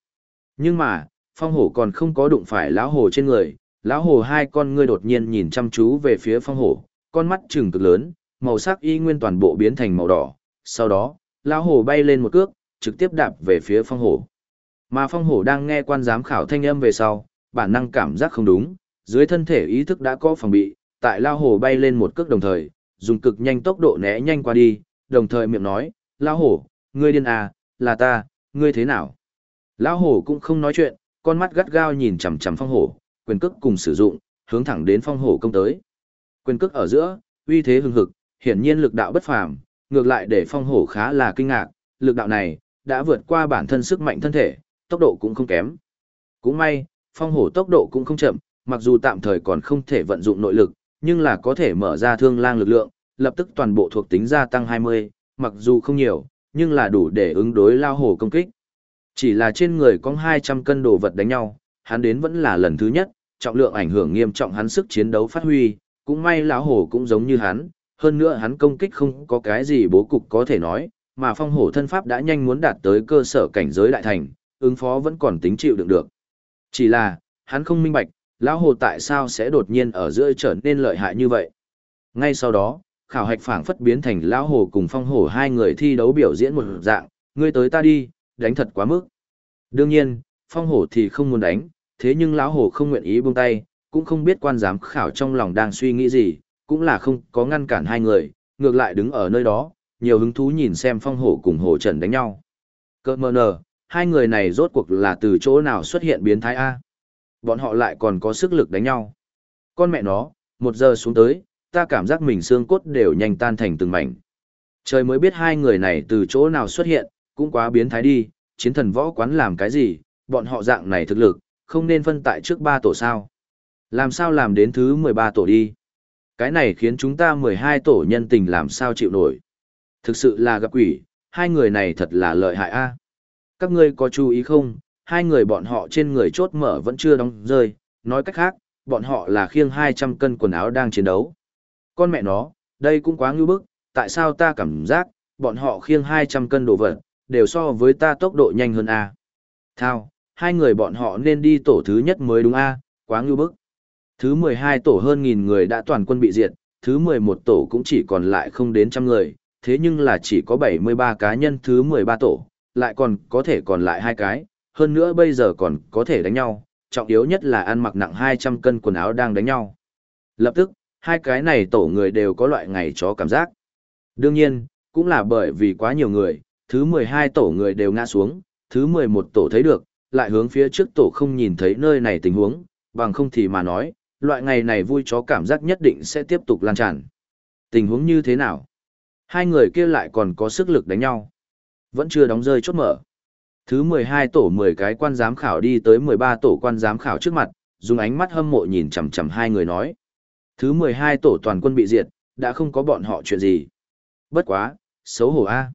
Nhưng mà, phong hổ còn không có đụng phải lão hổ trên người, lão hồ hai con ngươi đột nhiên nhìn chăm chú về phía phong hổ, con mắt trừng cực lớn, màu sắc y nguyên toàn bộ biến thành màu đỏ. Sau đó, lão hồ bay lên một cước, trực tiếp đạp về phía phong hổ. Mà phong hổ đang nghe quan giám khảo thanh âm về sau, bản năng cảm giác không đúng, dưới thân thể ý thức đã có phòng bị, tại lao hổ bay lên một cước đồng thời, dùng cực nhanh tốc độ né nhanh qua đi, đồng thời miệng nói, lao hổ, ngươi điên à, là ta, ngươi thế nào? Lao hổ cũng không nói chuyện, con mắt gắt gao nhìn chằm chằm phong hổ, quyền cước cùng sử dụng, hướng thẳng đến phong hổ công tới. Quyền cước ở giữa, uy thế hừng hực, hiển nhiên lực đạo bất phàm, ngược lại để phong hổ khá là kinh ngạc, lực đạo này đã vượt qua bản thân sức mạnh thân thể, tốc độ cũng không kém. Cũng may, phong hổ tốc độ cũng không chậm, mặc dù tạm thời còn không thể vận dụng nội lực, nhưng là có thể mở ra thương lang lực lượng, lập tức toàn bộ thuộc tính gia tăng 20, mặc dù không nhiều, nhưng là đủ để ứng đối lao hổ công kích. Chỉ là trên người có 200 cân đồ vật đánh nhau, hắn đến vẫn là lần thứ nhất, trọng lượng ảnh hưởng nghiêm trọng hắn sức chiến đấu phát huy, cũng may lão hổ cũng giống như hắn, hơn nữa hắn công kích không có cái gì bố cục có thể nói, mà phong hổ thân pháp đã nhanh muốn đạt tới cơ sở cảnh giới đại thành, ứng phó vẫn còn tính chịu đựng được. Chỉ là, hắn không minh bạch, lão hồ tại sao sẽ đột nhiên ở giữa trở nên lợi hại như vậy. Ngay sau đó, khảo hạch phảng phất biến thành lão hồ cùng phong hổ hai người thi đấu biểu diễn một dạng, ngươi tới ta đi, đánh thật quá mức. Đương nhiên, phong hổ thì không muốn đánh, thế nhưng lão hồ không nguyện ý buông tay, cũng không biết quan giám khảo trong lòng đang suy nghĩ gì, cũng là không có ngăn cản hai người, ngược lại đứng ở nơi đó, nhiều hứng thú nhìn xem phong hổ cùng hồ trần đánh nhau. Cơ mơ nờ, hai người này rốt cuộc là từ chỗ nào xuất hiện biến thái A. Bọn họ lại còn có sức lực đánh nhau. Con mẹ nó, một giờ xuống tới, ta cảm giác mình xương cốt đều nhanh tan thành từng mảnh. Trời mới biết hai người này từ chỗ nào xuất hiện, cũng quá biến thái đi, chiến thần võ quán làm cái gì, bọn họ dạng này thực lực, không nên phân tại trước ba tổ sao. Làm sao làm đến thứ 13 tổ đi. Cái này khiến chúng ta 12 tổ nhân tình làm sao chịu nổi. Thực sự là gặp quỷ, hai người này thật là lợi hại a. Các ngươi có chú ý không, hai người bọn họ trên người chốt mở vẫn chưa đóng rơi, nói cách khác, bọn họ là khiêng 200 cân quần áo đang chiến đấu. Con mẹ nó, đây cũng quá ngưu bức, tại sao ta cảm giác, bọn họ khiêng 200 cân đồ vật, đều so với ta tốc độ nhanh hơn a. Thao, hai người bọn họ nên đi tổ thứ nhất mới đúng a, quá ngưu bức. Thứ 12 tổ hơn nghìn người đã toàn quân bị diệt, thứ 11 tổ cũng chỉ còn lại không đến trăm người, thế nhưng là chỉ có 73 cá nhân thứ 13 tổ, lại còn có thể còn lại hai cái, hơn nữa bây giờ còn có thể đánh nhau, trọng yếu nhất là ăn mặc nặng 200 cân quần áo đang đánh nhau. Lập tức, hai cái này tổ người đều có loại ngày chó cảm giác. Đương nhiên, cũng là bởi vì quá nhiều người, thứ 12 tổ người đều ngã xuống, thứ 11 tổ thấy được, lại hướng phía trước tổ không nhìn thấy nơi này tình huống, bằng không thì mà nói, loại ngày này vui chó cảm giác nhất định sẽ tiếp tục lan tràn. Tình huống như thế nào? Hai người kia lại còn có sức lực đánh nhau. Vẫn chưa đóng rơi chốt mở. Thứ 12 tổ 10 cái quan giám khảo đi tới 13 tổ quan giám khảo trước mặt, dùng ánh mắt hâm mộ nhìn chằm chằm hai người nói. Thứ 12 tổ toàn quân bị diệt, đã không có bọn họ chuyện gì. Bất quá, xấu hổ A.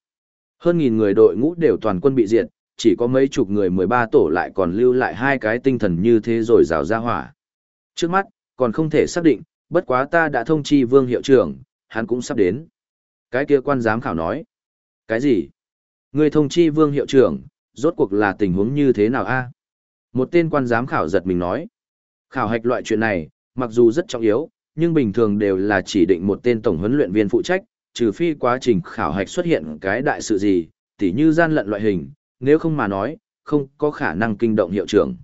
Hơn nghìn người đội ngũ đều toàn quân bị diệt, chỉ có mấy chục người 13 tổ lại còn lưu lại hai cái tinh thần như thế rồi rào ra hỏa. Trước mắt, còn không thể xác định, bất quá ta đã thông chi vương hiệu trưởng, hắn cũng sắp đến. Cái kia quan giám khảo nói. Cái gì? Người thông chi vương hiệu trưởng, rốt cuộc là tình huống như thế nào a? Một tên quan giám khảo giật mình nói. Khảo hạch loại chuyện này, mặc dù rất trọng yếu, nhưng bình thường đều là chỉ định một tên tổng huấn luyện viên phụ trách, trừ phi quá trình khảo hạch xuất hiện cái đại sự gì, tỉ như gian lận loại hình, nếu không mà nói, không có khả năng kinh động hiệu trưởng.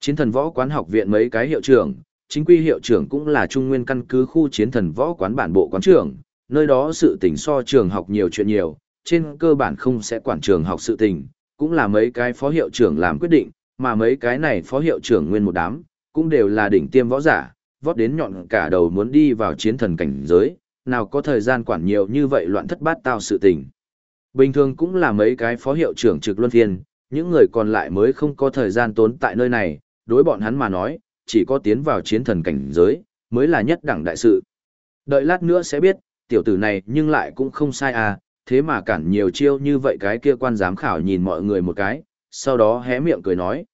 Chiến thần võ quán học viện mấy cái hiệu trưởng, chính quy hiệu trưởng cũng là trung nguyên căn cứ khu chiến thần võ quán bản bộ quán trưởng, nơi đó sự tình so trường học nhiều chuyện nhiều, trên cơ bản không sẽ quản trường học sự tình, cũng là mấy cái phó hiệu trưởng làm quyết định, mà mấy cái này phó hiệu trưởng nguyên một đám, cũng đều là đỉnh tiêm võ giả, vót đến nhọn cả đầu muốn đi vào chiến thần cảnh giới, nào có thời gian quản nhiều như vậy loạn thất bát tao sự tình. Bình thường cũng là mấy cái phó hiệu trưởng trực luân phiên, những người còn lại mới không có thời gian tốn tại nơi này, đối bọn hắn mà nói, chỉ có tiến vào chiến thần cảnh giới, mới là nhất đẳng đại sự. Đợi lát nữa sẽ biết, tiểu tử này nhưng lại cũng không sai à, thế mà cản nhiều chiêu như vậy cái kia quan giám khảo nhìn mọi người một cái, sau đó hé miệng cười nói.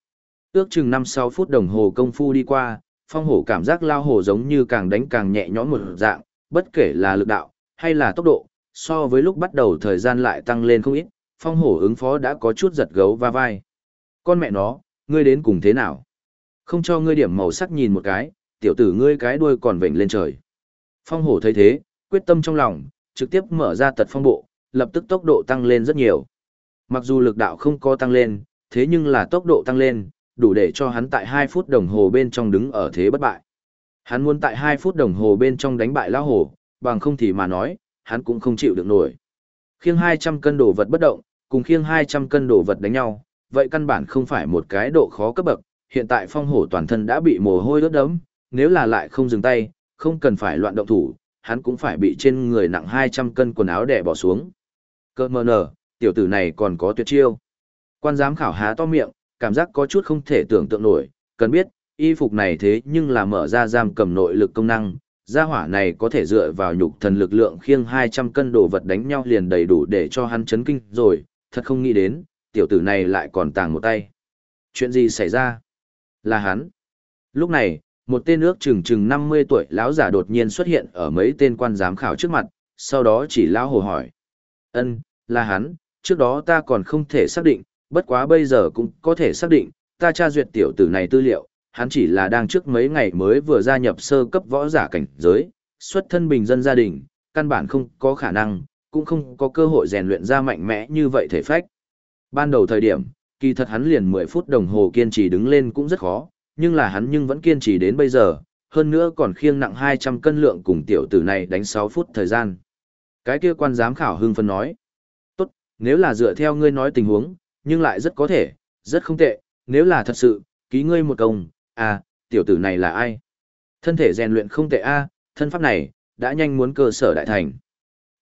Ước chừng 5-6 phút đồng hồ công phu đi qua, phong hổ cảm giác lao hổ giống như càng đánh càng nhẹ nhõm một dạng, bất kể là lực đạo, hay là tốc độ, so với lúc bắt đầu thời gian lại tăng lên không ít, phong hổ ứng phó đã có chút giật gấu va vai. Con mẹ nó, ngươi đến cùng thế nào? Không cho ngươi điểm màu sắc nhìn một cái, tiểu tử ngươi cái đuôi còn vểnh lên trời. Phong hổ thấy thế, quyết tâm trong lòng, trực tiếp mở ra tật phong bộ, lập tức tốc độ tăng lên rất nhiều. Mặc dù lực đạo không có tăng lên, thế nhưng là tốc độ tăng lên, đủ để cho hắn tại 2 phút đồng hồ bên trong đứng ở thế bất bại. Hắn muốn tại 2 phút đồng hồ bên trong đánh bại lão hổ, bằng không thì mà nói, hắn cũng không chịu được nổi. Khiêng 200 cân đồ vật bất động, cùng khiêng 200 cân đồ vật đánh nhau, vậy căn bản không phải một cái độ khó cấp bậc, hiện tại phong hổ toàn thân đã bị mồ hôi ướt đẫm, nếu là lại không dừng tay, không cần phải loạn động thủ, hắn cũng phải bị trên người nặng 200 cân quần áo đè bỏ xuống. Cơ mờ nở, tiểu tử này còn có tuyệt chiêu. Quan giám khảo há to miệng, cảm giác có chút không thể tưởng tượng nổi, cần biết, y phục này thế nhưng là mở ra giam cầm nội lực công năng, gia hỏa này có thể dựa vào nhục thần lực lượng khiêng 200 cân đồ vật đánh nhau liền đầy đủ để cho hắn chấn kinh rồi, thật không nghĩ đến, tiểu tử này lại còn tàng một tay. Chuyện gì xảy ra? Là hắn. Lúc này, một tên ước chừng chừng 50 tuổi lão giả đột nhiên xuất hiện ở mấy tên quan giám khảo trước mặt, sau đó chỉ lão hồ hỏi. Ân, là hắn, trước đó ta còn không thể xác định, bất quá bây giờ cũng có thể xác định, ta tra duyệt tiểu tử này tư liệu, hắn chỉ là đang trước mấy ngày mới vừa gia nhập sơ cấp võ giả cảnh giới, xuất thân bình dân gia đình, căn bản không có khả năng, cũng không có cơ hội rèn luyện ra mạnh mẽ như vậy thể phách. Ban đầu thời điểm, kỳ thật hắn liền 10 phút đồng hồ kiên trì đứng lên cũng rất khó, nhưng là hắn nhưng vẫn kiên trì đến bây giờ, hơn nữa còn khiêng nặng 200 cân lượng cùng tiểu tử này đánh 6 phút thời gian. Cái kia quan giám khảo hưng phân nói. Tốt, nếu là dựa theo ngươi nói tình huống, nhưng lại rất có thể, rất không tệ, nếu là thật sự, ký ngươi một công, à, tiểu tử này là ai? Thân thể rèn luyện không tệ a, thân pháp này, đã nhanh muốn cơ sở đại thành.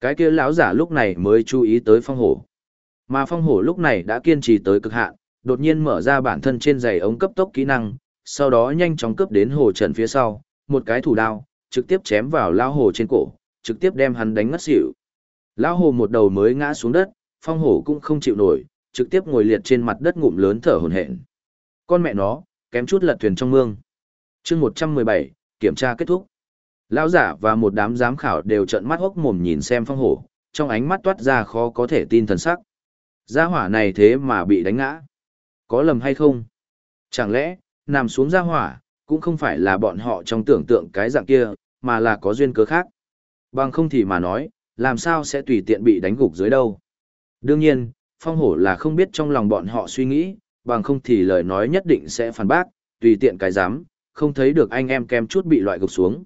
Cái kia lão giả lúc này mới chú ý tới phong hổ. Mà phong hổ lúc này đã kiên trì tới cực hạn, đột nhiên mở ra bản thân trên giày ống cấp tốc kỹ năng, sau đó nhanh chóng cướp đến hồ trần phía sau, một cái thủ đao, trực tiếp chém vào lão hồ trên cổ, trực tiếp đem hắn đánh ngất xỉu. Lão hồ một đầu mới ngã xuống đất, phong hổ cũng không chịu nổi, trực tiếp ngồi liệt trên mặt đất ngụm lớn thở hổn hển. Con mẹ nó, kém chút lật thuyền trong mương. Chương 117, kiểm tra kết thúc. Lão giả và một đám giám khảo đều trợn mắt hốc mồm nhìn xem phong hổ, trong ánh mắt toát ra khó có thể tin thần sắc. Gia hỏa này thế mà bị đánh ngã. Có lầm hay không? Chẳng lẽ, nằm xuống gia hỏa, cũng không phải là bọn họ trong tưởng tượng cái dạng kia, mà là có duyên cớ khác. Bằng không thì mà nói, làm sao sẽ tùy tiện bị đánh gục dưới đâu. Đương nhiên, phong hổ là không biết trong lòng bọn họ suy nghĩ, bằng không thì lời nói nhất định sẽ phản bác, tùy tiện cái dám, không thấy được anh em kem chút bị loại gục xuống.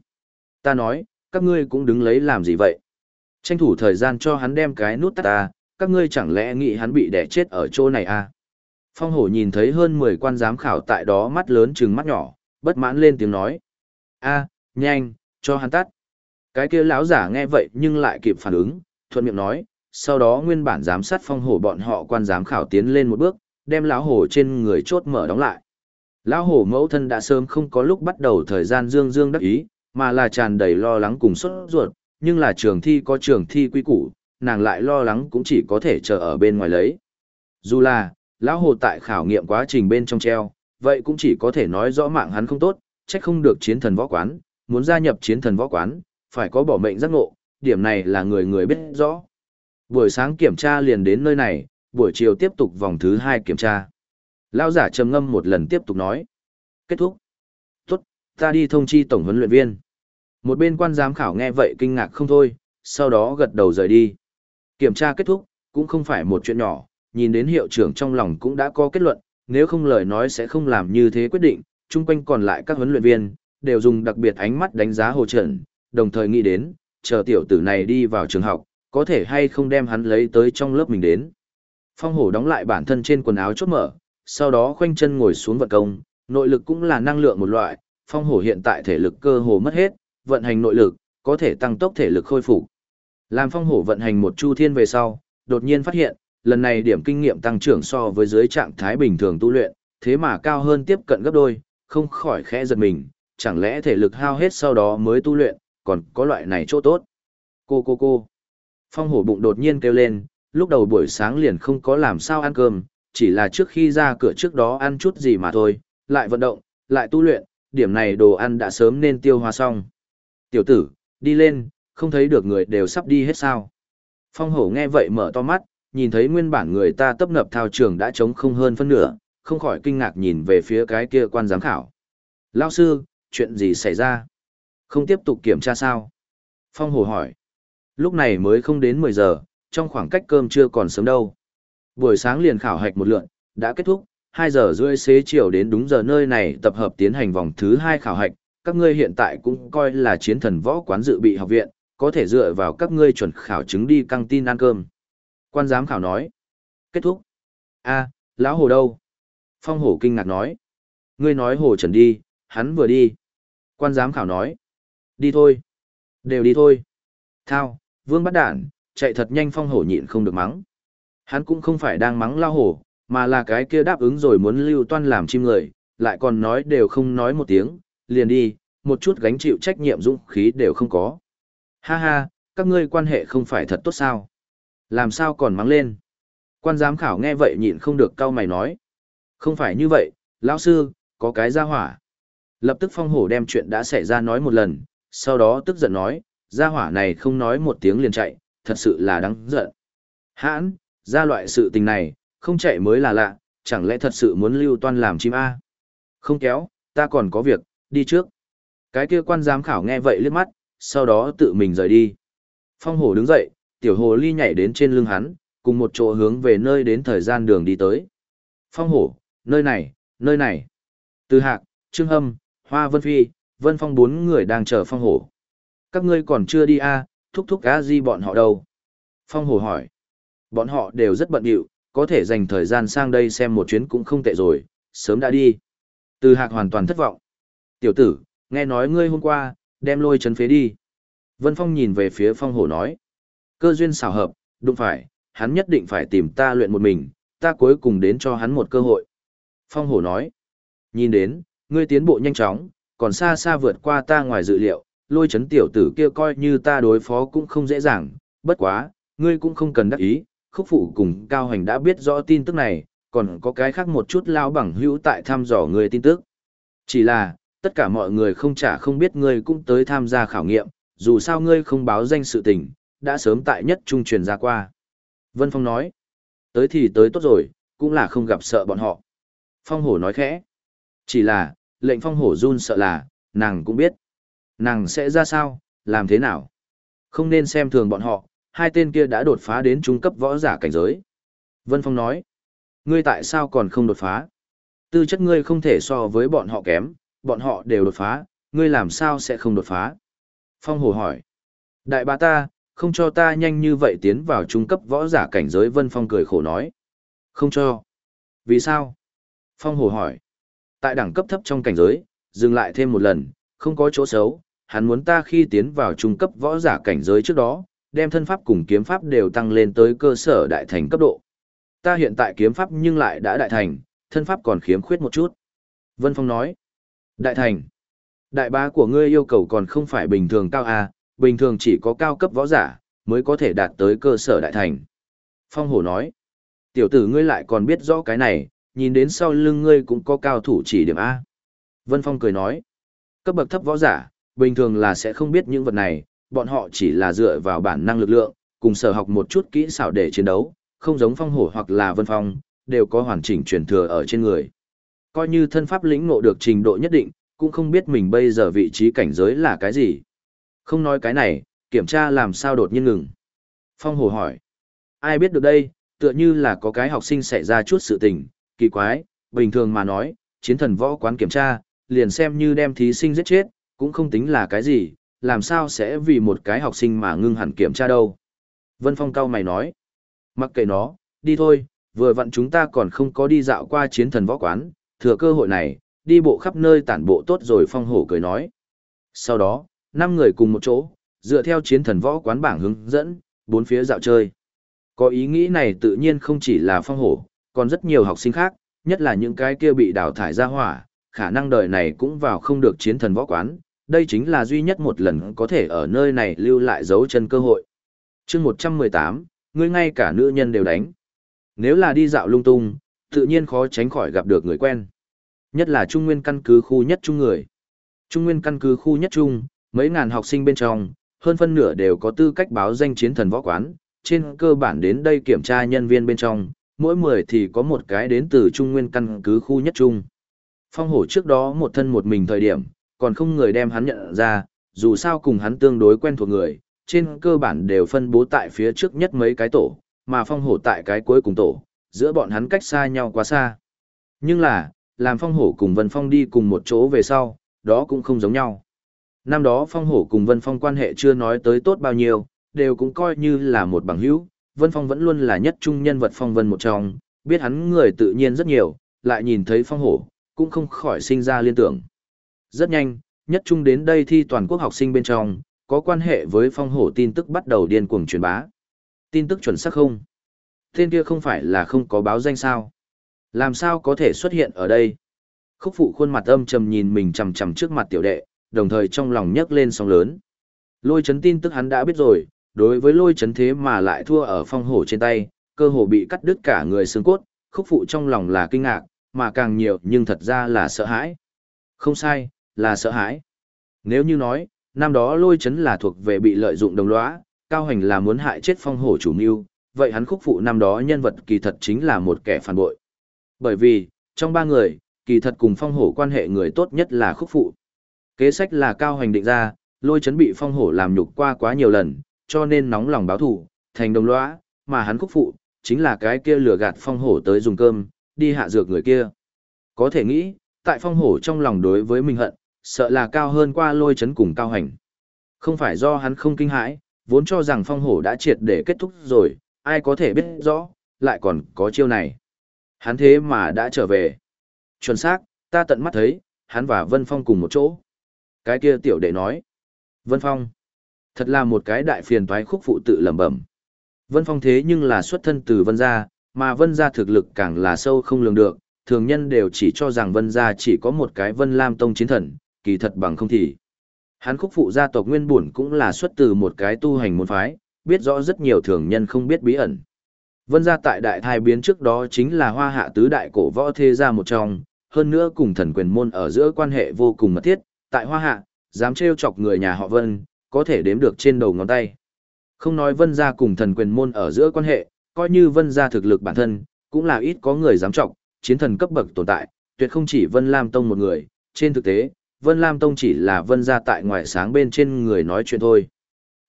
Ta nói, các ngươi cũng đứng lấy làm gì vậy? Tranh thủ thời gian cho hắn đem cái nút tắt ta, các ngươi chẳng lẽ nghĩ hắn bị đẻ chết ở chỗ này à? Phong hổ nhìn thấy hơn 10 quan giám khảo tại đó mắt lớn trừng mắt nhỏ, bất mãn lên tiếng nói. a nhanh, cho hắn tắt. Cái kia lão giả nghe vậy nhưng lại kịp phản ứng, thuận miệng nói, sau đó nguyên bản giám sát phong hổ bọn họ quan giám khảo tiến lên một bước, đem lão hổ trên người chốt mở đóng lại. Lão hổ mẫu thân đã sớm không có lúc bắt đầu thời gian dương dương đắc ý, mà là tràn đầy lo lắng cùng sốt ruột, nhưng là trường thi có trường thi quy củ, nàng lại lo lắng cũng chỉ có thể chờ ở bên ngoài lấy. Dù là, lão hồ tại khảo nghiệm quá trình bên trong treo, vậy cũng chỉ có thể nói rõ mạng hắn không tốt, trách không được chiến thần võ quán, muốn gia nhập chiến thần võ quán, phải có bỏ mệnh giác ngộ, điểm này là người người biết rõ. Buổi sáng kiểm tra liền đến nơi này, buổi chiều tiếp tục vòng thứ hai kiểm tra. Lão giả trầm ngâm một lần tiếp tục nói. Kết thúc. Tốt, ta đi thông chi tổng huấn luyện viên. Một bên quan giám khảo nghe vậy kinh ngạc không thôi, sau đó gật đầu rời đi. Kiểm tra kết thúc, cũng không phải một chuyện nhỏ, nhìn đến hiệu trưởng trong lòng cũng đã có kết luận, nếu không lời nói sẽ không làm như thế quyết định, chung quanh còn lại các huấn luyện viên, đều dùng đặc biệt ánh mắt đánh giá hồ trận, đồng thời nghĩ đến, chờ tiểu tử này đi vào trường học, có thể hay không đem hắn lấy tới trong lớp mình đến. Phong hổ đóng lại bản thân trên quần áo chốt mở, sau đó khoanh chân ngồi xuống vận công, nội lực cũng là năng lượng một loại, phong hổ hiện tại thể lực cơ hồ mất hết, vận hành nội lực, có thể tăng tốc thể lực khôi phục. Làm phong hổ vận hành một chu thiên về sau, đột nhiên phát hiện, lần này điểm kinh nghiệm tăng trưởng so với dưới trạng thái bình thường tu luyện, thế mà cao hơn tiếp cận gấp đôi, không khỏi khẽ giật mình, chẳng lẽ thể lực hao hết sau đó mới tu luyện, còn có loại này chỗ tốt. Cô cô cô. Phong hổ bụng đột nhiên kêu lên, lúc đầu buổi sáng liền không có làm sao ăn cơm, chỉ là trước khi ra cửa trước đó ăn chút gì mà thôi, lại vận động, lại tu luyện, điểm này đồ ăn đã sớm nên tiêu hóa xong. Tiểu tử, đi lên, không thấy được người đều sắp đi hết sao. Phong hổ nghe vậy mở to mắt, nhìn thấy nguyên bản người ta tấp nập thao trường đã trống không hơn phân nửa, không khỏi kinh ngạc nhìn về phía cái kia quan giám khảo. Lao sư, chuyện gì xảy ra? Không tiếp tục kiểm tra sao? Phong hổ hỏi. Lúc này mới không đến 10 giờ, trong khoảng cách cơm chưa còn sớm đâu. Buổi sáng liền khảo hạch một lượn, đã kết thúc, 2 giờ rưỡi xế chiều đến đúng giờ nơi này tập hợp tiến hành vòng thứ 2 khảo hạch, các ngươi hiện tại cũng coi là chiến thần võ quán dự bị học viện, có thể dựa vào các ngươi chuẩn khảo chứng đi căng tin ăn cơm. Quan giám khảo nói. Kết thúc. a lão hồ đâu? Phong hổ kinh ngạc nói. Ngươi nói hồ trần đi, hắn vừa đi. Quan giám khảo nói. Đi thôi. Đều đi thôi. Thao, vương bắt đản, chạy thật nhanh phong hổ nhịn không được mắng. Hắn cũng không phải đang mắng lao hổ, mà là cái kia đáp ứng rồi muốn lưu toan làm chim người, lại còn nói đều không nói một tiếng, liền đi, một chút gánh chịu trách nhiệm dũng khí đều không có. Ha ha, các ngươi quan hệ không phải thật tốt sao? Làm sao còn mắng lên? Quan giám khảo nghe vậy nhịn không được cau mày nói. Không phải như vậy, lão sư, có cái ra hỏa. Lập tức phong hổ đem chuyện đã xảy ra nói một lần, sau đó tức giận nói, gia hỏa này không nói một tiếng liền chạy, thật sự là đáng giận. Hãn, ra loại sự tình này, không chạy mới là lạ, chẳng lẽ thật sự muốn lưu toan làm chim A? Không kéo, ta còn có việc, đi trước. Cái kia quan giám khảo nghe vậy liếc mắt, sau đó tự mình rời đi. Phong hổ đứng dậy, tiểu hồ ly nhảy đến trên lưng hắn, cùng một chỗ hướng về nơi đến thời gian đường đi tới. Phong hổ, nơi này, nơi này. Từ hạc, trương hâm, hoa vân phi, Vân Phong bốn người đang chờ phong hổ. Các ngươi còn chưa đi à, thúc thúc cá di bọn họ đâu? Phong hổ hỏi. Bọn họ đều rất bận rộn, có thể dành thời gian sang đây xem một chuyến cũng không tệ rồi, sớm đã đi. Từ hạc hoàn toàn thất vọng. Tiểu tử, nghe nói ngươi hôm qua, đem lôi chấn phế đi. Vân Phong nhìn về phía phong hổ nói. Cơ duyên xảo hợp, đúng phải, hắn nhất định phải tìm ta luyện một mình, ta cuối cùng đến cho hắn một cơ hội. Phong hổ nói. Nhìn đến, ngươi tiến bộ nhanh chóng, còn xa xa vượt qua ta ngoài dự liệu, lôi chấn tiểu tử kia coi như ta đối phó cũng không dễ dàng, bất quá, ngươi cũng không cần đắc ý, khúc phụ cùng cao hành đã biết rõ tin tức này, còn có cái khác một chút lao bằng hữu tại thăm dò người tin tức. Chỉ là, tất cả mọi người không trả không biết ngươi cũng tới tham gia khảo nghiệm, dù sao ngươi không báo danh sự tình, đã sớm tại nhất trung truyền ra qua. Vân Phong nói, tới thì tới tốt rồi, cũng là không gặp sợ bọn họ. Phong hổ nói khẽ, chỉ là, lệnh phong hổ run sợ là, nàng cũng biết. Nàng sẽ ra sao, làm thế nào? Không nên xem thường bọn họ, hai tên kia đã đột phá đến trung cấp võ giả cảnh giới. Vân Phong nói, ngươi tại sao còn không đột phá? Tư chất ngươi không thể so với bọn họ kém, bọn họ đều đột phá, ngươi làm sao sẽ không đột phá? Phong Hồ hỏi, đại bá ta, không cho ta nhanh như vậy tiến vào trung cấp võ giả cảnh giới Vân Phong cười khổ nói. Không cho. Vì sao? Phong Hồ hỏi, tại đẳng cấp thấp trong cảnh giới, dừng lại thêm một lần, không có chỗ xấu, hắn muốn ta khi tiến vào trung cấp võ giả cảnh giới trước đó, đem thân pháp cùng kiếm pháp đều tăng lên tới cơ sở đại thành cấp độ. Ta hiện tại kiếm pháp nhưng lại đã đại thành, thân pháp còn khiếm khuyết một chút. Vân Phong nói, đại thành, đại bá của ngươi yêu cầu còn không phải bình thường cao A, bình thường chỉ có cao cấp võ giả, mới có thể đạt tới cơ sở đại thành. Phong Hổ nói, tiểu tử ngươi lại còn biết rõ cái này, nhìn đến sau lưng ngươi cũng có cao thủ chỉ điểm A. Vân Phong cười nói, cấp bậc thấp võ giả, bình thường là sẽ không biết những vật này, bọn họ chỉ là dựa vào bản năng lực lượng, cùng sở học một chút kỹ xảo để chiến đấu, không giống phong hổ hoặc là vân phong, đều có hoàn chỉnh truyền thừa ở trên người. Coi như thân pháp lĩnh ngộ được trình độ nhất định, cũng không biết mình bây giờ vị trí cảnh giới là cái gì. Không nói cái này, kiểm tra làm sao đột nhiên ngừng. Phong hổ hỏi. Ai biết được đây, tựa như là có cái học sinh xảy ra chút sự tình, kỳ quái, bình thường mà nói, chiến thần võ quán kiểm tra, liền xem như đem thí sinh giết chết, cũng không tính là cái gì, làm sao sẽ vì một cái học sinh mà ngưng hẳn kiểm tra đâu. Vân Phong cao mày nói, mặc kệ nó, đi thôi, vừa vặn chúng ta còn không có đi dạo qua chiến thần võ quán, thừa cơ hội này, đi bộ khắp nơi tản bộ tốt rồi Phong hổ cười nói. Sau đó, năm người cùng một chỗ, dựa theo chiến thần võ quán bảng hướng dẫn, bốn phía dạo chơi. Có ý nghĩ này tự nhiên không chỉ là Phong hổ, còn rất nhiều học sinh khác, nhất là những cái kia bị đào thải ra hỏa, khả năng đời này cũng vào không được chiến thần võ quán, đây chính là duy nhất một lần có thể ở nơi này lưu lại dấu chân cơ hội. chương 118, ngươi ngay cả nữ nhân đều đánh. Nếu là đi dạo lung tung, tự nhiên khó tránh khỏi gặp được người quen. Nhất là Trung Nguyên căn cứ khu nhất trung người. Trung Nguyên căn cứ khu nhất trung, mấy ngàn học sinh bên trong, hơn phân nửa đều có tư cách báo danh chiến thần võ quán, trên cơ bản đến đây kiểm tra nhân viên bên trong, mỗi 10 thì có một cái đến từ Trung Nguyên căn cứ khu nhất trung. Phong hổ trước đó một thân một mình thời điểm, còn không người đem hắn nhận ra, dù sao cùng hắn tương đối quen thuộc người, trên cơ bản đều phân bố tại phía trước nhất mấy cái tổ, mà phong hổ tại cái cuối cùng tổ, giữa bọn hắn cách xa nhau quá xa. Nhưng là, làm phong hổ cùng Vân Phong đi cùng một chỗ về sau, đó cũng không giống nhau. Năm đó phong hổ cùng Vân Phong quan hệ chưa nói tới tốt bao nhiêu, đều cũng coi như là một bằng hữu, Vân Phong vẫn luôn là nhất trung nhân vật phong vân một trong, biết hắn người tự nhiên rất nhiều, lại nhìn thấy phong hổ, cũng không khỏi sinh ra liên tưởng. Rất nhanh, nhất trung đến đây thi toàn quốc học sinh bên trong, có quan hệ với phong hổ tin tức bắt đầu điên cuồng truyền bá. Tin tức chuẩn xác không? Tên kia không phải là không có báo danh sao? Làm sao có thể xuất hiện ở đây? Khúc phụ khuôn mặt âm trầm nhìn mình chằm chằm trước mặt tiểu đệ, đồng thời trong lòng nhấc lên sóng lớn. Lôi chấn tin tức hắn đã biết rồi, đối với lôi chấn thế mà lại thua ở phong hổ trên tay, cơ hồ bị cắt đứt cả người xương cốt, khúc phụ trong lòng là kinh ngạc, mà càng nhiều nhưng thật ra là sợ hãi. Không sai, là sợ hãi. Nếu như nói, năm đó lôi chấn là thuộc về bị lợi dụng đồng lõa, cao hành là muốn hại chết phong hổ chủ mưu, vậy hắn khúc phụ năm đó nhân vật kỳ thật chính là một kẻ phản bội. Bởi vì, trong ba người, kỳ thật cùng phong hổ quan hệ người tốt nhất là khúc phụ. Kế sách là cao hành định ra, lôi chấn bị phong hổ làm nhục qua quá nhiều lần, cho nên nóng lòng báo thù, thành đồng lõa, mà hắn khúc phụ, chính là cái kia lừa gạt phong hổ tới dùng cơm, đi hạ dược người kia. Có thể nghĩ, tại phong hổ trong lòng đối với mình hận, sợ là cao hơn qua lôi chấn cùng cao hành. Không phải do hắn không kinh hãi, vốn cho rằng phong hổ đã triệt để kết thúc rồi, ai có thể biết rõ, lại còn có chiêu này. Hắn thế mà đã trở về. Chuẩn xác, ta tận mắt thấy, hắn và Vân Phong cùng một chỗ. Cái kia tiểu đệ nói. Vân Phong. Thật là một cái đại phiền toái khúc phụ tự lẩm bẩm. Vân Phong thế nhưng là xuất thân từ Vân gia, mà Vân gia thực lực càng là sâu không lường được, thường nhân đều chỉ cho rằng Vân gia chỉ có một cái Vân Lam tông chiến thần, kỳ thật bằng không thì. Hắn khúc phụ gia tộc nguyên bổn cũng là xuất từ một cái tu hành môn phái, biết rõ rất nhiều thường nhân không biết bí ẩn. Vân gia tại đại thai biến trước đó chính là hoa hạ tứ đại cổ võ thế gia một trong, hơn nữa cùng thần quyền môn ở giữa quan hệ vô cùng mật thiết, tại hoa hạ, dám trêu chọc người nhà họ Vân, có thể đếm được trên đầu ngón tay. Không nói Vân gia cùng thần quyền môn ở giữa quan hệ, coi như Vân gia thực lực bản thân, cũng là ít có người dám trọng, chiến thần cấp bậc tồn tại, tuyệt không chỉ Vân Lam Tông một người, trên thực tế, Vân Lam Tông chỉ là Vân gia tại ngoài sáng bên trên người nói chuyện thôi.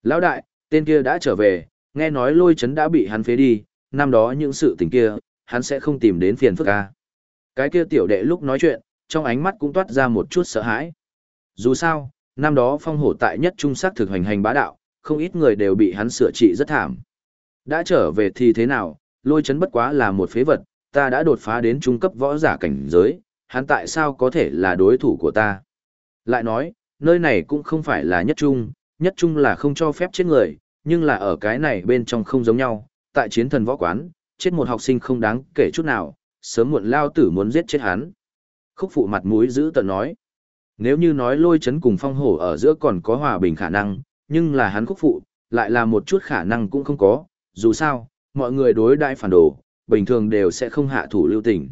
Lão đại, tên kia đã trở về, nghe nói lôi chấn đã bị hắn phế đi, năm đó những sự tình kia, hắn sẽ không tìm đến phiền phức ca. Cái kia tiểu đệ lúc nói chuyện, trong ánh mắt cũng toát ra một chút sợ hãi. Dù sao, năm đó phong hổ tại nhất trung sắc thực hành hành bá đạo, không ít người đều bị hắn sửa trị rất thảm. Đã trở về thì thế nào, lôi chấn bất quá là một phế vật, ta đã đột phá đến trung cấp võ giả cảnh giới, hắn tại sao có thể là đối thủ của ta. Lại nói, nơi này cũng không phải là nhất trung, nhất trung là không cho phép chết người, nhưng là ở cái này bên trong không giống nhau, tại chiến thần võ quán, chết một học sinh không đáng kể chút nào, sớm muộn lao tử muốn giết chết hắn. Khúc phụ mặt mũi giữ tận nói. Nếu như nói lôi chấn cùng phong hổ ở giữa còn có hòa bình khả năng, nhưng là hắn khúc phụ, lại là một chút khả năng cũng không có, dù sao, mọi người đối đại phản đồ, bình thường đều sẽ không hạ thủ lưu tình.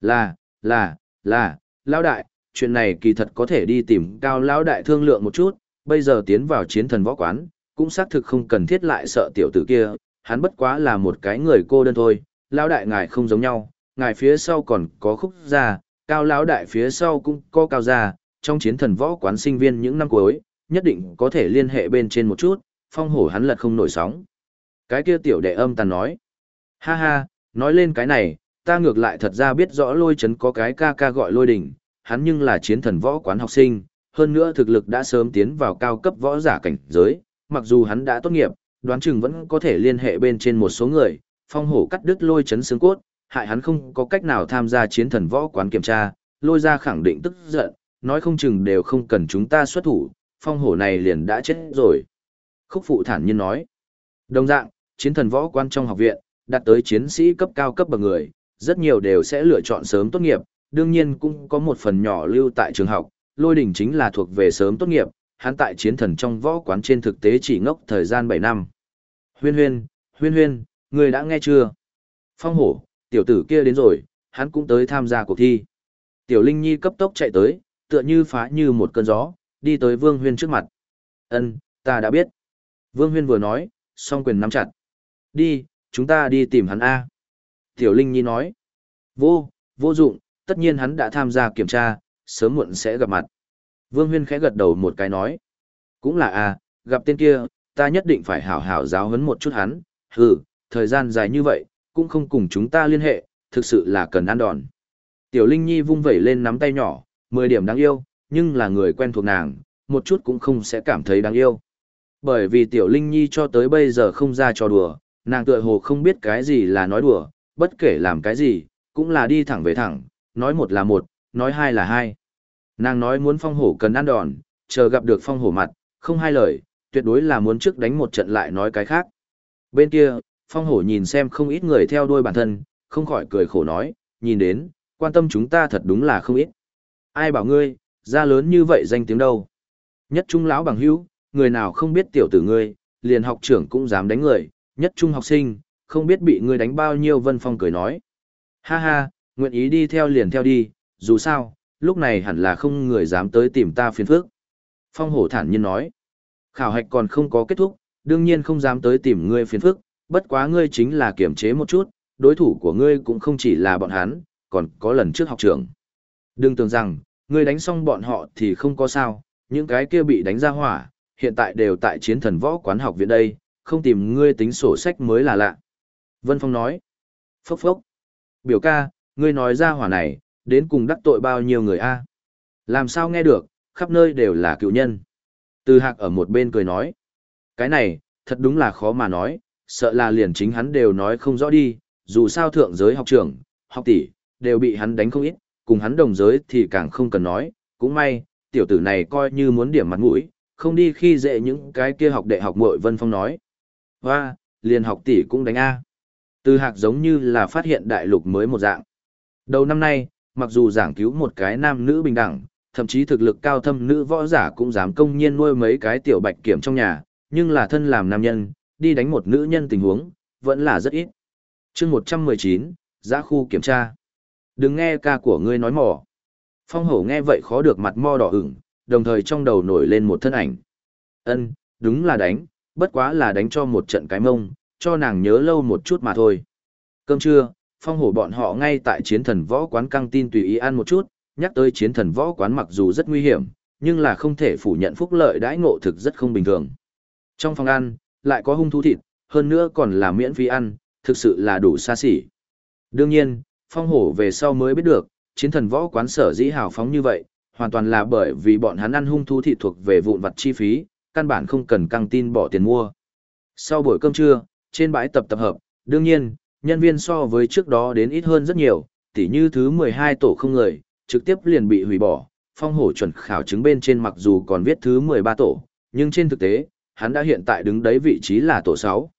Là, là, là, lao đại, chuyện này kỳ thật có thể đi tìm cao lão đại thương lượng một chút, bây giờ tiến vào chiến thần võ quán, cũng xác thực không cần thiết lại sợ tiểu tử kia, hắn bất quá là một cái người cô đơn thôi, lão đại ngài không giống nhau, ngài phía sau còn có khúc gia, cao lão đại phía sau cũng có cao gia, trong chiến thần võ quán sinh viên những năm cuối, nhất định có thể liên hệ bên trên một chút, phong hổ hắn lật không nổi sóng. Cái kia tiểu đệ âm tàn nói, ha ha, nói lên cái này, ta ngược lại thật ra biết rõ lôi chấn có cái ca ca gọi lôi đỉnh, hắn nhưng là chiến thần võ quán học sinh, hơn nữa thực lực đã sớm tiến vào cao cấp võ giả cảnh giới, mặc dù hắn đã tốt nghiệp, đoán chừng vẫn có thể liên hệ bên trên một số người, phong hổ cắt đứt lôi chấn xương cốt, hại hắn không có cách nào tham gia chiến thần võ quán kiểm tra, lôi ra khẳng định tức giận, nói không chừng đều không cần chúng ta xuất thủ, phong hổ này liền đã chết rồi. Khúc phụ thản nhiên nói. Đồng dạng, chiến thần võ quan trong học viện, đạt tới chiến sĩ cấp cao cấp bậc người, rất nhiều đều sẽ lựa chọn sớm tốt nghiệp, đương nhiên cũng có một phần nhỏ lưu tại trường học, lôi đỉnh chính là thuộc về sớm tốt nghiệp, hắn tại chiến thần trong võ quán trên thực tế chỉ ngốc thời gian 7 năm. Huyên huyên, huyên huyên, người đã nghe chưa? Phong hổ, tiểu tử kia đến rồi, hắn cũng tới tham gia cuộc thi. Tiểu Linh Nhi cấp tốc chạy tới, tựa như phá như một cơn gió, đi tới Vương Huyên trước mặt. Ân, ta đã biết. Vương Huyên vừa nói, song quyền nắm chặt. Đi, chúng ta đi tìm hắn A. Tiểu Linh Nhi nói. Vô, vô dụng, tất nhiên hắn đã tham gia kiểm tra, sớm muộn sẽ gặp mặt. Vương Huyên khẽ gật đầu một cái nói. Cũng là A, gặp tên kia, ta nhất định phải hảo hảo giáo huấn một chút hắn. Hừ, thời gian dài như vậy, cũng không cùng chúng ta liên hệ, thực sự là cần ăn đòn. Tiểu Linh Nhi vung vẩy lên nắm tay nhỏ, 10 điểm đáng yêu, nhưng là người quen thuộc nàng, một chút cũng không sẽ cảm thấy đáng yêu. Bởi vì Tiểu Linh Nhi cho tới bây giờ không ra trò đùa, nàng tựa hồ không biết cái gì là nói đùa, bất kể làm cái gì, cũng là đi thẳng về thẳng, nói một là một, nói hai là hai. Nàng nói muốn phong hổ cần ăn đòn, chờ gặp được phong hổ mặt, không hai lời, tuyệt đối là muốn trước đánh một trận lại nói cái khác. Bên kia, phong hổ nhìn xem không ít người theo đuôi bản thân, không khỏi cười khổ nói, nhìn đến, quan tâm chúng ta thật đúng là không ít. Ai bảo ngươi, ra lớn như vậy danh tiếng đâu. Nhất trung lão bằng hữu, người nào không biết tiểu tử ngươi, liền học trưởng cũng dám đánh người, nhất trung học sinh, không biết bị ngươi đánh bao nhiêu vân phong cười nói. Ha ha, nguyện ý đi theo liền theo đi, dù sao, lúc này hẳn là không người dám tới tìm ta phiền phức. Phong hổ thản nhiên nói, khảo hạch còn không có kết thúc, đương nhiên không dám tới tìm ngươi phiền phức, bất quá ngươi chính là kiểm chế một chút, đối thủ của ngươi cũng không chỉ là bọn hắn, còn có lần trước học trưởng. Đừng tưởng rằng, ngươi đánh xong bọn họ thì không có sao, những cái kia bị đánh ra hỏa, hiện tại đều tại chiến thần võ quán học viện đây, không tìm ngươi tính sổ sách mới là lạ. Vân Phong nói, phốc phốc, biểu ca, ngươi nói ra hỏa này, đến cùng đắc tội bao nhiêu người a? Làm sao nghe được, khắp nơi đều là cựu nhân. Từ hạc ở một bên cười nói. Cái này, thật đúng là khó mà nói, sợ là liền chính hắn đều nói không rõ đi, dù sao thượng giới học trưởng, học tỷ, đều bị hắn đánh không ít, cùng hắn đồng giới thì càng không cần nói, cũng may, tiểu tử này coi như muốn điểm mặt mũi, không đi khi dễ những cái kia học đệ học muội Vân Phong nói. Hoa, liền học tỷ cũng đánh A. Từ hạc giống như là phát hiện đại lục mới một dạng. Đầu năm nay, mặc dù giảng cứu một cái nam nữ bình đẳng, thậm chí thực lực cao thâm nữ võ giả cũng dám công nhiên nuôi mấy cái tiểu bạch kiểm trong nhà, nhưng là thân làm nam nhân, đi đánh một nữ nhân tình huống, vẫn là rất ít. chương 119, giã khu kiểm tra. Đừng nghe ca của ngươi nói mỏ. Phong hổ nghe vậy khó được mặt mo đỏ ửng, đồng thời trong đầu nổi lên một thân ảnh. Ân, đúng là đánh, bất quá là đánh cho một trận cái mông, cho nàng nhớ lâu một chút mà thôi. Cơm trưa, phong hổ bọn họ ngay tại chiến thần võ quán căng tin tùy ý ăn một chút, nhắc tới chiến thần võ quán mặc dù rất nguy hiểm, nhưng là không thể phủ nhận phúc lợi đãi ngộ thực rất không bình thường. Trong phòng ăn, lại có hung thú thịt, hơn nữa còn là miễn phí ăn, thực sự là đủ xa xỉ. Đương nhiên, phong hổ về sau mới biết được, chiến thần võ quán sở dĩ hào phóng như vậy, hoàn toàn là bởi vì bọn hắn ăn hung thú thịt thuộc về vụn vặt chi phí, căn bản không cần căng tin bỏ tiền mua. Sau buổi cơm trưa, trên bãi tập tập hợp, đương nhiên, nhân viên so với trước đó đến ít hơn rất nhiều, tỉ như thứ 12 tổ không người, trực tiếp liền bị hủy bỏ. Phong hổ chuẩn khảo chứng bên trên mặc dù còn viết thứ 13 tổ, nhưng trên thực tế, hắn đã hiện tại đứng đấy vị trí là tổ 6.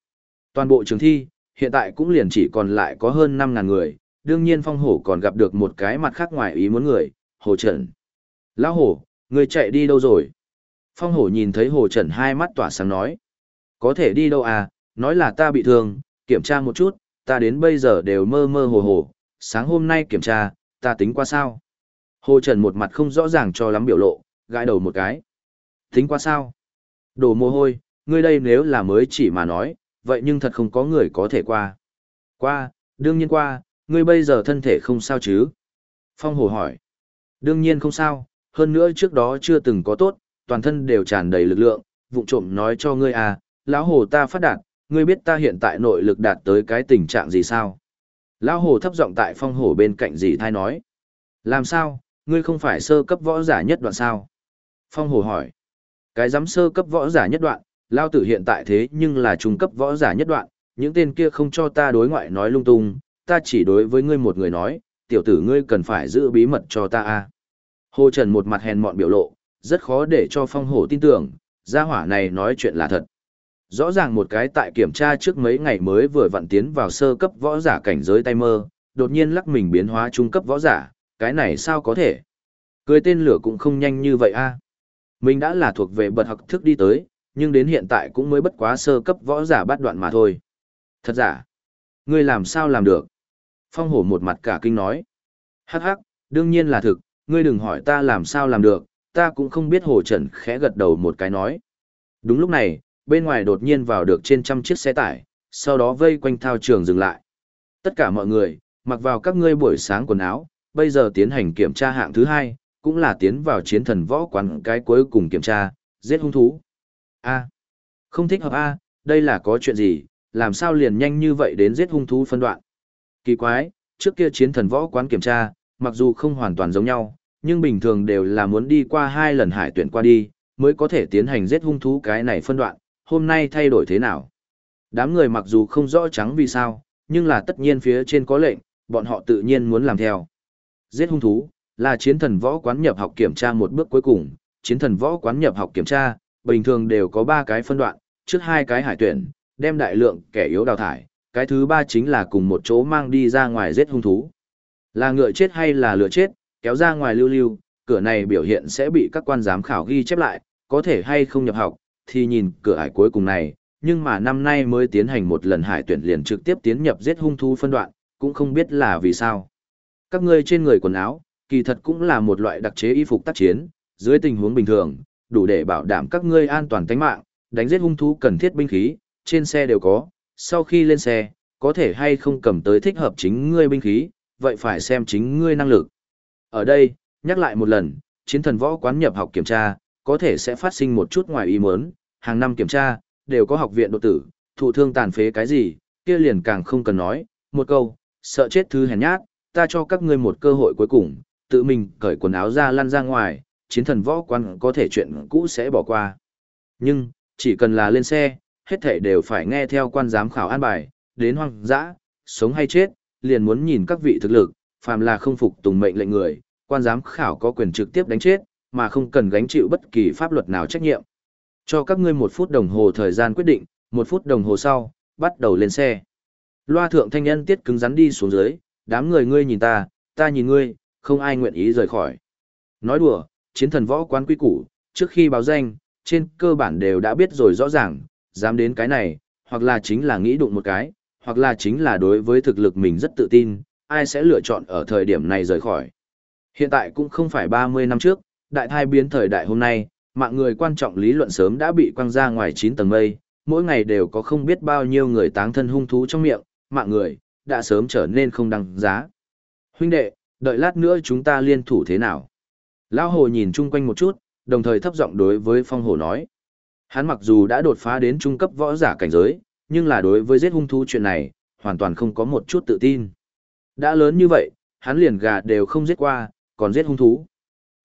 Toàn bộ trường thi, hiện tại cũng liền chỉ còn lại có hơn 5.000 người, đương nhiên phong hổ còn gặp được một cái mặt khác ngoài ý muốn người, hồ trần. Lão hổ, người chạy đi đâu rồi? Phong hổ nhìn thấy hồ trần hai mắt tỏa sáng nói. Có thể đi đâu à, nói là ta bị thương, kiểm tra một chút, ta đến bây giờ đều mơ mơ hồ hồ, sáng hôm nay kiểm tra, ta tính qua sao? Hồ Trần một mặt không rõ ràng cho lắm biểu lộ, gãi đầu một cái. Tính qua sao? Đồ mồ hôi, ngươi đây nếu là mới chỉ mà nói, vậy nhưng thật không có người có thể qua. Qua, đương nhiên qua, ngươi bây giờ thân thể không sao chứ? Phong Hồ hỏi. Đương nhiên không sao, hơn nữa trước đó chưa từng có tốt, toàn thân đều tràn đầy lực lượng, vụng trộm nói cho ngươi à, lão hồ ta phát đạt, ngươi biết ta hiện tại nội lực đạt tới cái tình trạng gì sao? Lão hồ thấp giọng tại phong hồ bên cạnh dì thai nói. Làm sao, ngươi không phải sơ cấp võ giả nhất đoạn sao? Phong hồ hỏi. Cái giám sơ cấp võ giả nhất đoạn, lao tử hiện tại thế nhưng là trung cấp võ giả nhất đoạn, những tên kia không cho ta đối ngoại nói lung tung, ta chỉ đối với ngươi một người nói, tiểu tử ngươi cần phải giữ bí mật cho ta a. Hồ Trần một mặt hèn mọn biểu lộ, rất khó để cho phong hổ tin tưởng, gia hỏa này nói chuyện là thật. Rõ ràng một cái tại kiểm tra trước mấy ngày mới vừa vặn tiến vào sơ cấp võ giả cảnh giới tay mơ, đột nhiên lắc mình biến hóa trung cấp võ giả, cái này sao có thể? Cười tên lửa cũng không nhanh như vậy a. Mình đã là thuộc về bật học thức đi tới, nhưng đến hiện tại cũng mới bất quá sơ cấp võ giả bắt đoạn mà thôi. Thật giả? Ngươi làm sao làm được? Phong hổ một mặt cả kinh nói. Hắc hắc, đương nhiên là thực, ngươi đừng hỏi ta làm sao làm được, ta cũng không biết hồ trần khẽ gật đầu một cái nói. Đúng lúc này, bên ngoài đột nhiên vào được trên trăm chiếc xe tải, sau đó vây quanh thao trường dừng lại. Tất cả mọi người, mặc vào các ngươi buổi sáng quần áo, bây giờ tiến hành kiểm tra hạng thứ hai, cũng là tiến vào chiến thần võ quán cái cuối cùng kiểm tra, giết hung thú. A. không thích hợp A, đây là có chuyện gì, làm sao liền nhanh như vậy đến giết hung thú phân đoạn. Kỳ quái, trước kia chiến thần võ quán kiểm tra, mặc dù không hoàn toàn giống nhau, nhưng bình thường đều là muốn đi qua hai lần hải tuyển qua đi, mới có thể tiến hành giết hung thú cái này phân đoạn, hôm nay thay đổi thế nào. Đám người mặc dù không rõ trắng vì sao, nhưng là tất nhiên phía trên có lệnh, bọn họ tự nhiên muốn làm theo. Giết hung thú, là chiến thần võ quán nhập học kiểm tra một bước cuối cùng, chiến thần võ quán nhập học kiểm tra, bình thường đều có 3 cái phân đoạn, trước hai cái hải tuyển, đem đại lượng kẻ yếu đào thải, cái thứ ba chính là cùng một chỗ mang đi ra ngoài giết hung thú. Là ngựa chết hay là lửa chết, kéo ra ngoài lưu lưu, cửa này biểu hiện sẽ bị các quan giám khảo ghi chép lại, có thể hay không nhập học, thì nhìn cửa hải cuối cùng này, nhưng mà năm nay mới tiến hành một lần hải tuyển liền trực tiếp tiến nhập giết hung thú phân đoạn, cũng không biết là vì sao. Các ngươi trên người quần áo, kỳ thật cũng là một loại đặc chế y phục tác chiến, dưới tình huống bình thường, đủ để bảo đảm các ngươi an toàn tính mạng, đánh giết hung thú cần thiết binh khí, trên xe đều có, sau khi lên xe, có thể hay không cầm tới thích hợp chính ngươi binh khí, vậy phải xem chính ngươi năng lực. Ở đây, nhắc lại một lần, chiến thần võ quán nhập học kiểm tra, có thể sẽ phát sinh một chút ngoài ý muốn, hàng năm kiểm tra, đều có học viện độ tử, thụ thương tàn phế cái gì, kia liền càng không cần nói, một câu, sợ chết thứ hèn nhát, ta cho các ngươi một cơ hội cuối cùng, tự mình cởi quần áo ra lăn ra ngoài, chiến thần võ quan có thể chuyện cũ sẽ bỏ qua. Nhưng, chỉ cần là lên xe, hết thảy đều phải nghe theo quan giám khảo an bài, đến hoang dã, sống hay chết, liền muốn nhìn các vị thực lực, phàm là không phục tùng mệnh lệnh người, quan giám khảo có quyền trực tiếp đánh chết, mà không cần gánh chịu bất kỳ pháp luật nào trách nhiệm. Cho các ngươi một phút đồng hồ thời gian quyết định, một phút đồng hồ sau, bắt đầu lên xe. Loa thượng thanh nhân tiết cứng rắn đi xuống dưới, đám người ngươi nhìn ta, ta nhìn ngươi, không ai nguyện ý rời khỏi. Nói đùa, chiến thần võ quán quy củ, trước khi báo danh, trên cơ bản đều đã biết rồi rõ ràng, dám đến cái này, hoặc là chính là nghĩ đụng một cái, hoặc là chính là đối với thực lực mình rất tự tin, ai sẽ lựa chọn ở thời điểm này rời khỏi. Hiện tại cũng không phải 30 năm trước, đại thai biến thời đại hôm nay, mạng người quan trọng lý luận sớm đã bị quăng ra ngoài 9 tầng mây, mỗi ngày đều có không biết bao nhiêu người táng thân hung thú trong miệng, mạng người, đã sớm trở nên không đăng giá. Huynh đệ, đợi lát nữa chúng ta liên thủ thế nào? Lão Hồ nhìn chung quanh một chút, đồng thời thấp giọng đối với Phong Hồ nói. Hắn mặc dù đã đột phá đến trung cấp võ giả cảnh giới, nhưng là đối với giết hung thú chuyện này, hoàn toàn không có một chút tự tin. Đã lớn như vậy, hắn liền gà đều không giết qua, còn giết hung thú.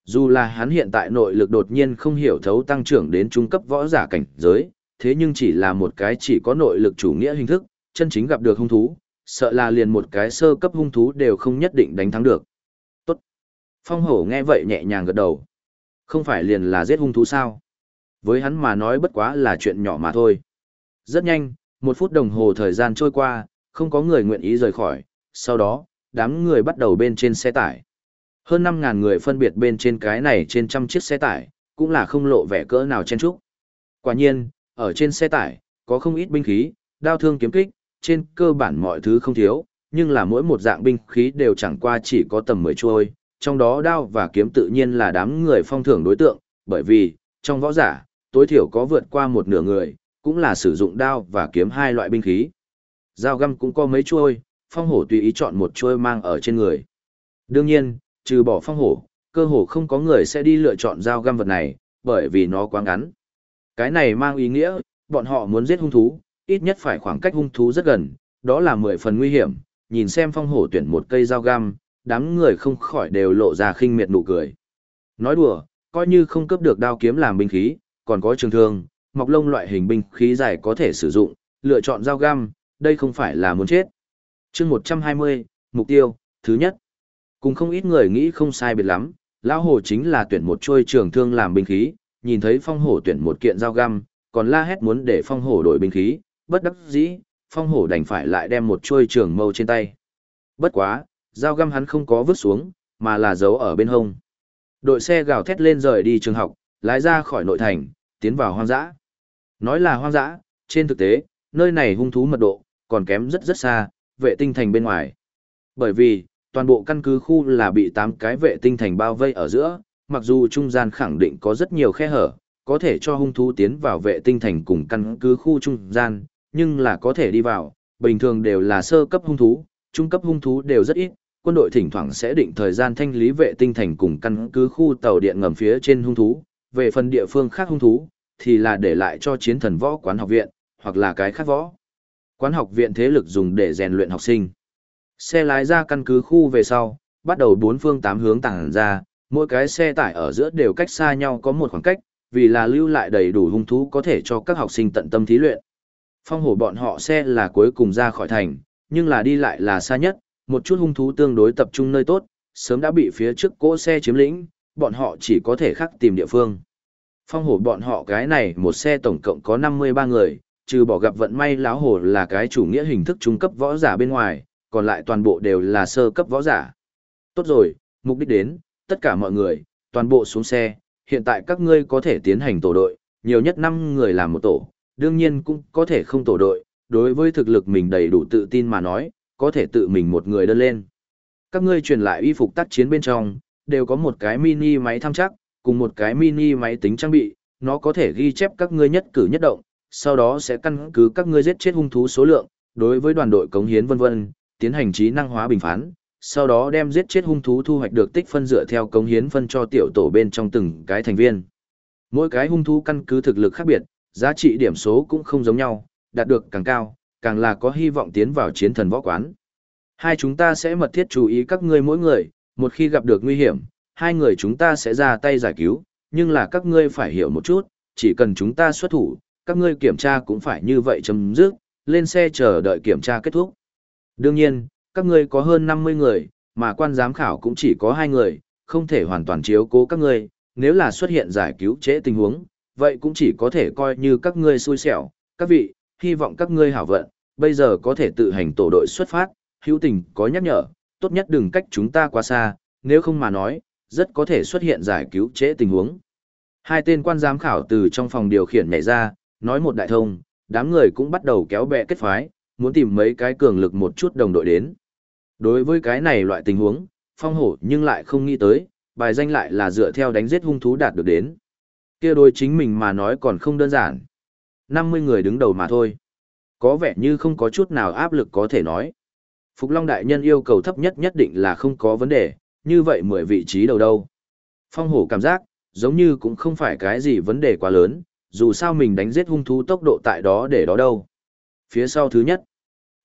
Dù là hắn hiện tại nội lực đột nhiên không hiểu thấu tăng trưởng đến trung cấp võ giả cảnh giới, thế nhưng chỉ là một cái chỉ có nội lực chủ nghĩa hình thức, chân chính gặp được hung thú, sợ là liền một cái sơ cấp hung thú đều không nhất định đánh thắng được. Tốt. Phong hổ nghe vậy nhẹ nhàng gật đầu. Không phải liền là giết hung thú sao? Với hắn mà nói bất quá là chuyện nhỏ mà thôi. Rất nhanh, một phút đồng hồ thời gian trôi qua, không có người nguyện ý rời khỏi, sau đó, đám người bắt đầu bên trên xe tải. Hơn 5.000 người phân biệt bên trên cái này trên trăm chiếc xe tải, cũng là không lộ vẻ cỡ nào chen chúc. Quả nhiên, ở trên xe tải, có không ít binh khí, đao thương kiếm kích, trên cơ bản mọi thứ không thiếu, nhưng là mỗi một dạng binh khí đều chẳng qua chỉ có tầm 10 chuôi, trong đó đao và kiếm tự nhiên là đám người phong thưởng đối tượng, bởi vì, trong võ giả, tối thiểu có vượt qua một nửa người, cũng là sử dụng đao và kiếm hai loại binh khí. Dao găm cũng có mấy chuôi, phong hổ tùy ý chọn một chuôi mang ở trên người. Đương nhiên, trừ bỏ phong hổ, cơ hồ không có người sẽ đi lựa chọn dao găm vật này, bởi vì nó quá ngắn. Cái này mang ý nghĩa, bọn họ muốn giết hung thú, ít nhất phải khoảng cách hung thú rất gần, đó là mười phần nguy hiểm, nhìn xem phong hổ tuyển một cây dao găm, đám người không khỏi đều lộ ra khinh miệt nụ cười. Nói đùa, coi như không cướp được đao kiếm làm binh khí, còn có trường thương, mọc lông loại hình binh khí dài có thể sử dụng, lựa chọn dao găm, đây không phải là muốn chết. chương 120, mục tiêu, thứ nhất. Cùng không ít người nghĩ không sai biệt lắm, lão hồ chính là tuyển một trôi trường thương làm binh khí, nhìn thấy phong hổ tuyển một kiện dao găm, còn la hét muốn để phong hổ đổi binh khí, bất đắc dĩ, phong hổ đành phải lại đem một trôi trường mâu trên tay. Bất quá, dao găm hắn không có vứt xuống, mà là giấu ở bên hông. Đội xe gào thét lên rời đi trường học, lái ra khỏi nội thành, tiến vào hoang dã. Nói là hoang dã, trên thực tế, nơi này hung thú mật độ, còn kém rất rất xa, vệ tinh thành bên ngoài. Bởi vì, toàn bộ căn cứ khu là bị 8 cái vệ tinh thành bao vây ở giữa, mặc dù trung gian khẳng định có rất nhiều khe hở, có thể cho hung thú tiến vào vệ tinh thành cùng căn cứ khu trung gian, nhưng là có thể đi vào, bình thường đều là sơ cấp hung thú, trung cấp hung thú đều rất ít, quân đội thỉnh thoảng sẽ định thời gian thanh lý vệ tinh thành cùng căn cứ khu tàu điện ngầm phía trên hung thú, về phần địa phương khác hung thú, thì là để lại cho chiến thần võ quán học viện, hoặc là cái khác võ. Quán học viện thế lực dùng để rèn luyện học sinh. Xe lái ra căn cứ khu về sau, bắt đầu bốn phương tám hướng tàng ra, mỗi cái xe tải ở giữa đều cách xa nhau có một khoảng cách, vì là lưu lại đầy đủ hung thú có thể cho các học sinh tận tâm thí luyện. Phong hổ bọn họ xe là cuối cùng ra khỏi thành, nhưng là đi lại là xa nhất, một chút hung thú tương đối tập trung nơi tốt, sớm đã bị phía trước cỗ xe chiếm lĩnh, bọn họ chỉ có thể khắc tìm địa phương. Phong hổ bọn họ cái này một xe tổng cộng có 53 người, trừ bỏ gặp vận may lão hổ là cái chủ nghĩa hình thức trung cấp võ giả bên ngoài, còn lại toàn bộ đều là sơ cấp võ giả. Tốt rồi, mục đích đến, tất cả mọi người, toàn bộ xuống xe, hiện tại các ngươi có thể tiến hành tổ đội, nhiều nhất 5 người làm một tổ, đương nhiên cũng có thể không tổ đội, đối với thực lực mình đầy đủ tự tin mà nói, có thể tự mình một người đơn lên. Các ngươi truyền lại y phục tác chiến bên trong, đều có một cái mini máy thăm chắc, cùng một cái mini máy tính trang bị, nó có thể ghi chép các ngươi nhất cử nhất động, sau đó sẽ căn cứ các ngươi giết chết hung thú số lượng, đối với đoàn đội cống hiến vân vân, tiến hành trí năng hóa bình phán, sau đó đem giết chết hung thú thu hoạch được tích phân dựa theo cống hiến phân cho tiểu tổ bên trong từng cái thành viên. Mỗi cái hung thú căn cứ thực lực khác biệt, giá trị điểm số cũng không giống nhau, đạt được càng cao, càng là có hy vọng tiến vào chiến thần võ quán. Hai chúng ta sẽ mật thiết chú ý các ngươi mỗi người, một khi gặp được nguy hiểm, hai người chúng ta sẽ ra tay giải cứu, nhưng là các ngươi phải hiểu một chút, chỉ cần chúng ta xuất thủ, các ngươi kiểm tra cũng phải như vậy chấm dứt, lên xe chờ đợi kiểm tra kết thúc. Đương nhiên, các ngươi có hơn 50 người, mà quan giám khảo cũng chỉ có hai người, không thể hoàn toàn chiếu cố các ngươi, nếu là xuất hiện giải cứu trễ tình huống, vậy cũng chỉ có thể coi như các ngươi xui xẻo. Các vị, hy vọng các ngươi hảo vận, bây giờ có thể tự hành tổ đội xuất phát, hữu tình có nhắc nhở, tốt nhất đừng cách chúng ta quá xa, nếu không mà nói, rất có thể xuất hiện giải cứu trễ tình huống. Hai tên quan giám khảo từ trong phòng điều khiển nhảy ra, nói một đại thông, đám người cũng bắt đầu kéo bè kết phái, muốn tìm mấy cái cường lực một chút đồng đội đến. Đối với cái này loại tình huống, phong hổ nhưng lại không nghĩ tới, bài danh lại là dựa theo đánh giết hung thú đạt được đến. kia đối chính mình mà nói còn không đơn giản. 50 người đứng đầu mà thôi. Có vẻ như không có chút nào áp lực có thể nói. Phục Long Đại Nhân yêu cầu thấp nhất nhất định là không có vấn đề, như vậy 10 vị trí đầu đâu. Phong hổ cảm giác, giống như cũng không phải cái gì vấn đề quá lớn, dù sao mình đánh giết hung thú tốc độ tại đó để đó đâu. Phía sau thứ nhất,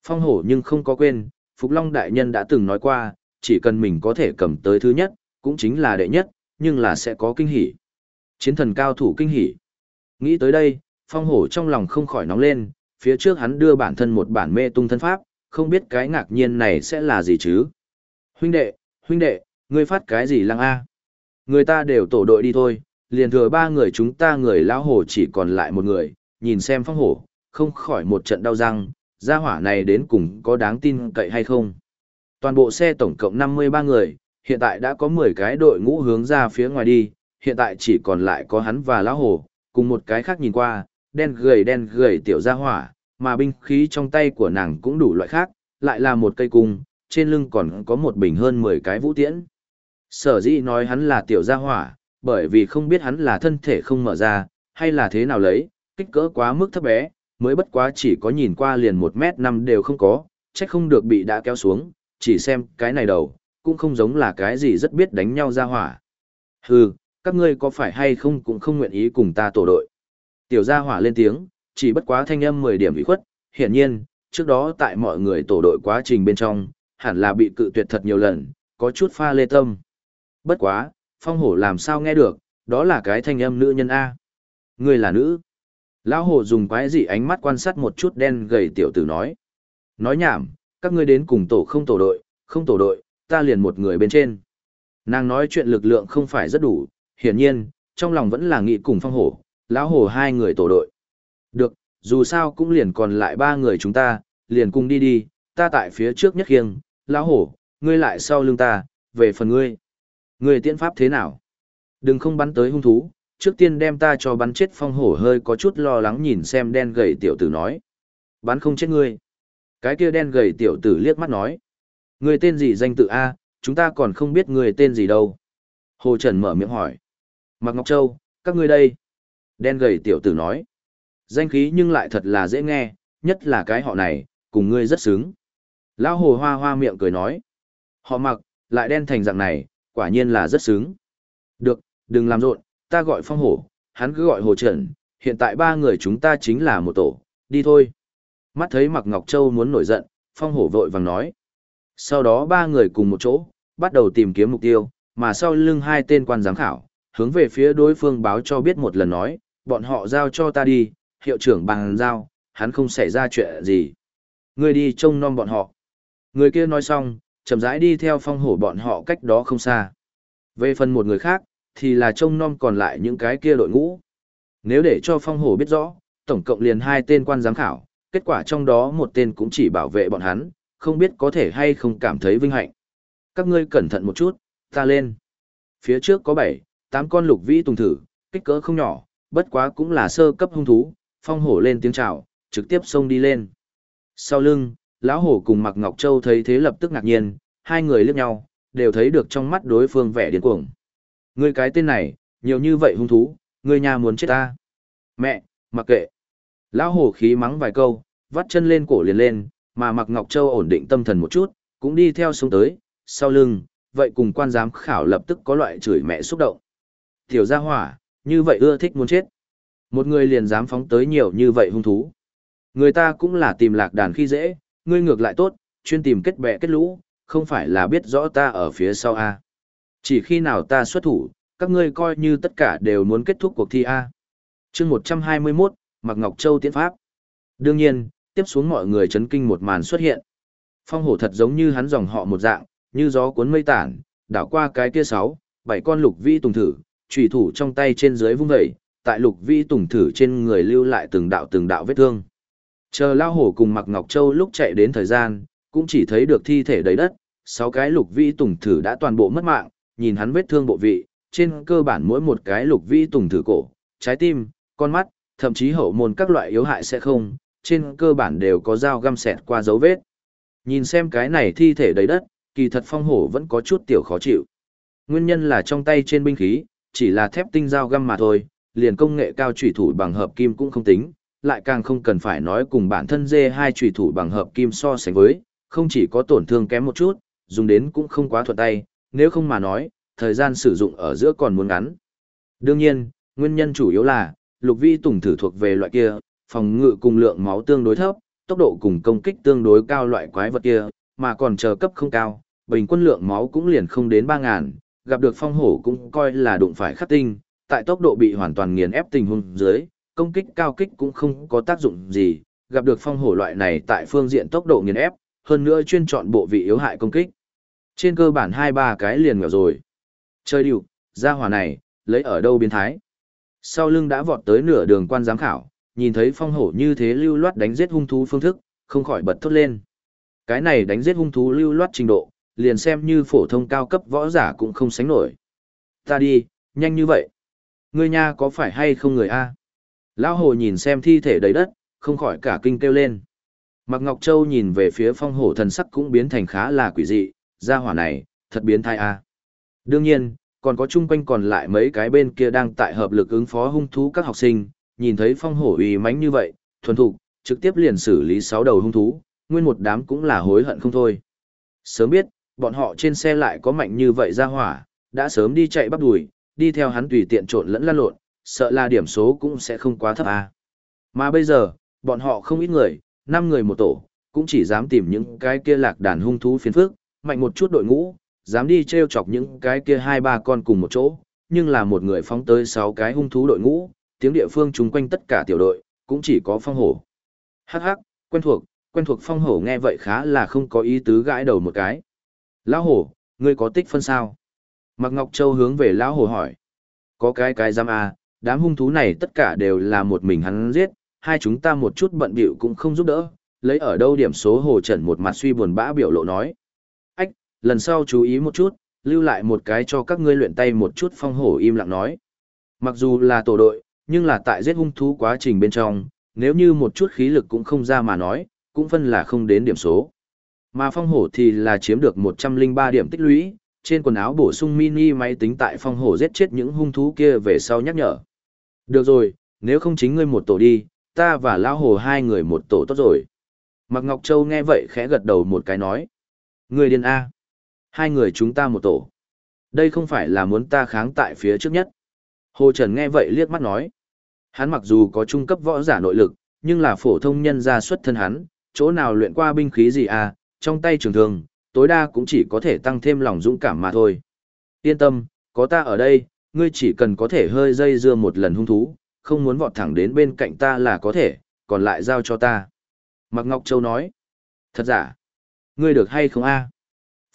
phong hổ nhưng không có quên, Phục Long Đại Nhân đã từng nói qua, chỉ cần mình có thể cầm tới thứ nhất, cũng chính là đệ nhất, nhưng là sẽ có kinh hỉ. Chiến thần cao thủ kinh hỉ. Nghĩ tới đây, phong hổ trong lòng không khỏi nóng lên, phía trước hắn đưa bản thân một bản mê tung thân pháp, không biết cái ngạc nhiên này sẽ là gì chứ. Huynh đệ, huynh đệ, ngươi phát cái gì lăng A? Người ta đều tổ đội đi thôi, liền thừa ba người chúng ta người lão hổ chỉ còn lại một người, nhìn xem phong hổ, không khỏi một trận đau răng, gia hỏa này đến cùng có đáng tin cậy hay không. Toàn bộ xe tổng cộng 53 người, hiện tại đã có 10 cái đội ngũ hướng ra phía ngoài đi, hiện tại chỉ còn lại có hắn và lão hổ, cùng một cái khác nhìn qua, đen gầy đen gầy tiểu gia hỏa, mà binh khí trong tay của nàng cũng đủ loại khác, lại là một cây cung, trên lưng còn có một bình hơn 10 cái vũ tiễn. Sở dĩ nói hắn là tiểu gia hỏa, bởi vì không biết hắn là thân thể không mở ra, hay là thế nào lấy, kích cỡ quá mức thấp bé, mới bất quá chỉ có nhìn qua liền một mét năm đều không có, chắc không được bị đã kéo xuống, chỉ xem cái này đầu, cũng không giống là cái gì rất biết đánh nhau ra hỏa. Hừ, các ngươi có phải hay không cũng không nguyện ý cùng ta tổ đội. Tiểu gia hỏa lên tiếng, chỉ bất quá thanh âm 10 điểm ủy khuất, hiển nhiên, trước đó tại mọi người tổ đội quá trình bên trong, hẳn là bị cự tuyệt thật nhiều lần, có chút pha lê tâm. Bất quá, phong hổ làm sao nghe được, đó là cái thanh âm nữ nhân A. Ngươi là nữ. Lão hồ dùng quái dị ánh mắt quan sát một chút đen gầy tiểu tử nói. Nói nhảm, các ngươi đến cùng tổ không tổ đội, không tổ đội, ta liền một người bên trên. Nàng nói chuyện lực lượng không phải rất đủ, hiển nhiên, trong lòng vẫn là nghị cùng phong hổ, lão hổ hai người tổ đội. Được, dù sao cũng liền còn lại ba người chúng ta, liền cùng đi đi, ta tại phía trước nhất khiêng, lão hổ, ngươi lại sau lưng ta, về phần ngươi. Ngươi tiễn pháp thế nào? Đừng không bắn tới hung thú, trước tiên đem ta cho bắn chết phong hổ hơi có chút lo lắng nhìn xem đen gầy tiểu tử nói. Bắn không chết ngươi. Cái kia đen gầy tiểu tử liếc mắt nói. Ngươi tên gì danh tự A, chúng ta còn không biết ngươi tên gì đâu. Hồ Trần mở miệng hỏi. Mạc Ngọc Châu, các ngươi đây. Đen gầy tiểu tử nói. Danh khí nhưng lại thật là dễ nghe, nhất là cái họ này, cùng ngươi rất sướng. Lão hồ hoa hoa miệng cười nói. Họ mặc, lại đen thành dạng này, quả nhiên là rất sướng. Được, đừng làm rộn, ta gọi phong hổ, hắn cứ gọi hồ trần, hiện tại ba người chúng ta chính là một tổ, đi thôi. Mắt thấy mặc Ngọc Châu muốn nổi giận, phong hổ vội vàng nói. Sau đó ba người cùng một chỗ, bắt đầu tìm kiếm mục tiêu, mà sau lưng hai tên quan giám khảo, hướng về phía đối phương báo cho biết một lần nói, bọn họ giao cho ta đi, hiệu trưởng bằng giao, hắn không xảy ra chuyện gì. Người đi trông nom bọn họ. Người kia nói xong, chậm rãi đi theo phong hổ bọn họ cách đó không xa. Về phần một người khác, thì là trông nom còn lại những cái kia đội ngũ. Nếu để cho phong hổ biết rõ, tổng cộng liền hai tên quan giám khảo, kết quả trong đó một tên cũng chỉ bảo vệ bọn hắn, không biết có thể hay không cảm thấy vinh hạnh. Các ngươi cẩn thận một chút, ta lên. Phía trước có bảy, tám con lục vĩ tùng thử, kích cỡ không nhỏ, bất quá cũng là sơ cấp hung thú, phong hổ lên tiếng chào, trực tiếp xông đi lên. Sau lưng, lão hổ cùng Mạc Ngọc Châu thấy thế lập tức ngạc nhiên, hai người liếc nhau, đều thấy được trong mắt đối phương vẻ điên cuồng. Ngươi cái tên này, nhiều như vậy hung thú, ngươi nhà muốn chết ta. Mẹ, mặc kệ. Lão hổ khí mắng vài câu, vắt chân lên cổ liền lên, mà Mặc Ngọc Châu ổn định tâm thần một chút, cũng đi theo xuống tới, sau lưng, vậy cùng quan giám khảo lập tức có loại chửi mẹ xúc động. Tiểu gia hỏa, như vậy ưa thích muốn chết. Một người liền dám phóng tới nhiều như vậy hung thú. Người ta cũng là tìm lạc đàn khi dễ, ngươi ngược lại tốt, chuyên tìm kết bè kết lũ, không phải là biết rõ ta ở phía sau a. À. Chỉ khi nào ta xuất thủ, các ngươi coi như tất cả đều muốn kết thúc cuộc thi A. chương 121, Mạc Ngọc Châu tiến pháp. Đương nhiên, tiếp xuống mọi người chấn kinh một màn xuất hiện. Phong hổ thật giống như hắn dòng họ một dạng, như gió cuốn mây tản, đảo qua cái kia sáu, bảy con lục vi tùng thử, trùy thủ trong tay trên dưới vung vẩy, tại lục vi tùng thử trên người lưu lại từng đạo từng đạo vết thương. Chờ lao hổ cùng Mạc Ngọc Châu lúc chạy đến thời gian, cũng chỉ thấy được thi thể đầy đất, sáu cái lục vi tùng thử đã toàn bộ mất mạng, nhìn hắn vết thương bộ vị, trên cơ bản mỗi một cái lục vi tùng thử cổ, trái tim, con mắt, thậm chí hậu môn các loại yếu hại sẽ không, trên cơ bản đều có dao găm xẹt qua dấu vết. Nhìn xem cái này thi thể đầy đất, kỳ thật phong hổ vẫn có chút tiểu khó chịu. Nguyên nhân là trong tay trên binh khí, chỉ là thép tinh dao găm mà thôi, liền công nghệ cao trùy thủ bằng hợp kim cũng không tính, lại càng không cần phải nói cùng bản thân dê hai trùy thủ bằng hợp kim so sánh với, không chỉ có tổn thương kém một chút, dùng đến cũng không quá thuận tay, nếu không mà nói, thời gian sử dụng ở giữa còn muốn ngắn. Đương nhiên, nguyên nhân chủ yếu là, lục vi tùng thử thuộc về loại kia, phòng ngự cùng lượng máu tương đối thấp, tốc độ cùng công kích tương đối cao loại quái vật kia, mà còn chờ cấp không cao, bình quân lượng máu cũng liền không đến 3.000, gặp được phong hổ cũng coi là đụng phải khắc tinh, tại tốc độ bị hoàn toàn nghiền ép tình huống dưới, công kích cao kích cũng không có tác dụng gì, gặp được phong hổ loại này tại phương diện tốc độ nghiền ép, hơn nữa chuyên chọn bộ vị yếu hại công kích. Trên cơ bản hai ba cái liền nghèo rồi. Chơi điệu, ra hỏa này, lấy ở đâu biến thái. Sau lưng đã vọt tới nửa đường quan giám khảo, nhìn thấy phong hổ như thế lưu loát đánh giết hung thú phương thức, không khỏi bật thốt lên. Cái này đánh giết hung thú lưu loát trình độ, liền xem như phổ thông cao cấp võ giả cũng không sánh nổi. Ta đi, nhanh như vậy. Ngươi nha có phải hay không người A? Lão hồ nhìn xem thi thể đầy đất, không khỏi cả kinh kêu lên. Mạc Ngọc Châu nhìn về phía phong hổ thần sắc cũng biến thành khá là quỷ dị, gia hỏa này, thật biến thai A. À. Đương nhiên, còn có chung quanh còn lại mấy cái bên kia đang tại hợp lực ứng phó hung thú các học sinh, nhìn thấy phong hổ uy mãnh như vậy, thuần thục, trực tiếp liền xử lý sáu đầu hung thú, nguyên một đám cũng là hối hận không thôi. Sớm biết, bọn họ trên xe lại có mạnh như vậy ra hỏa, đã sớm đi chạy bắt đuổi, đi theo hắn tùy tiện trộn lẫn lăn lộn, sợ là điểm số cũng sẽ không quá thấp à. Mà bây giờ, bọn họ không ít người, 5 người một tổ, cũng chỉ dám tìm những cái kia lạc đàn hung thú phiền phức, mạnh một chút đội ngũ, dám đi treo chọc những cái kia hai ba con cùng một chỗ, nhưng là một người phóng tới sáu cái hung thú đội ngũ, tiếng địa phương chung quanh tất cả tiểu đội, cũng chỉ có phong hổ. Hắc hắc, quen thuộc, quen thuộc phong hổ nghe vậy khá là không có ý tứ gãi đầu một cái. Lão hổ, ngươi có tích phân sao? Mạc Ngọc Châu hướng về lão hổ hỏi. Có cái cái giam à, đám hung thú này tất cả đều là một mình hắn giết, hai chúng ta một chút bận bịu cũng không giúp đỡ, lấy ở đâu điểm số hồ trần một mặt suy buồn bã biểu lộ nói. Lần sau chú ý một chút, lưu lại một cái cho các ngươi luyện tay một chút phong hổ im lặng nói. Mặc dù là tổ đội, nhưng là tại giết hung thú quá trình bên trong, nếu như một chút khí lực cũng không ra mà nói, cũng phân là không đến điểm số. Mà phong hổ thì là chiếm được 103 điểm tích lũy, trên quần áo bổ sung mini máy tính tại phong hổ giết chết những hung thú kia về sau nhắc nhở. Được rồi, nếu không chính ngươi một tổ đi, ta và lão hồ hai người một tổ tốt rồi. Mạc Ngọc Châu nghe vậy khẽ gật đầu một cái nói. Người điên A. Hai người chúng ta một tổ. Đây không phải là muốn ta kháng tại phía trước nhất. Hồ Trần nghe vậy liếc mắt nói. Hắn mặc dù có trung cấp võ giả nội lực, nhưng là phổ thông nhân gia xuất thân hắn, chỗ nào luyện qua binh khí gì à, trong tay trường thường, tối đa cũng chỉ có thể tăng thêm lòng dũng cảm mà thôi. Yên tâm, có ta ở đây, ngươi chỉ cần có thể hơi dây dưa một lần hung thú, không muốn vọt thẳng đến bên cạnh ta là có thể, còn lại giao cho ta. Mạc Ngọc Châu nói, thật giả, ngươi được hay không a?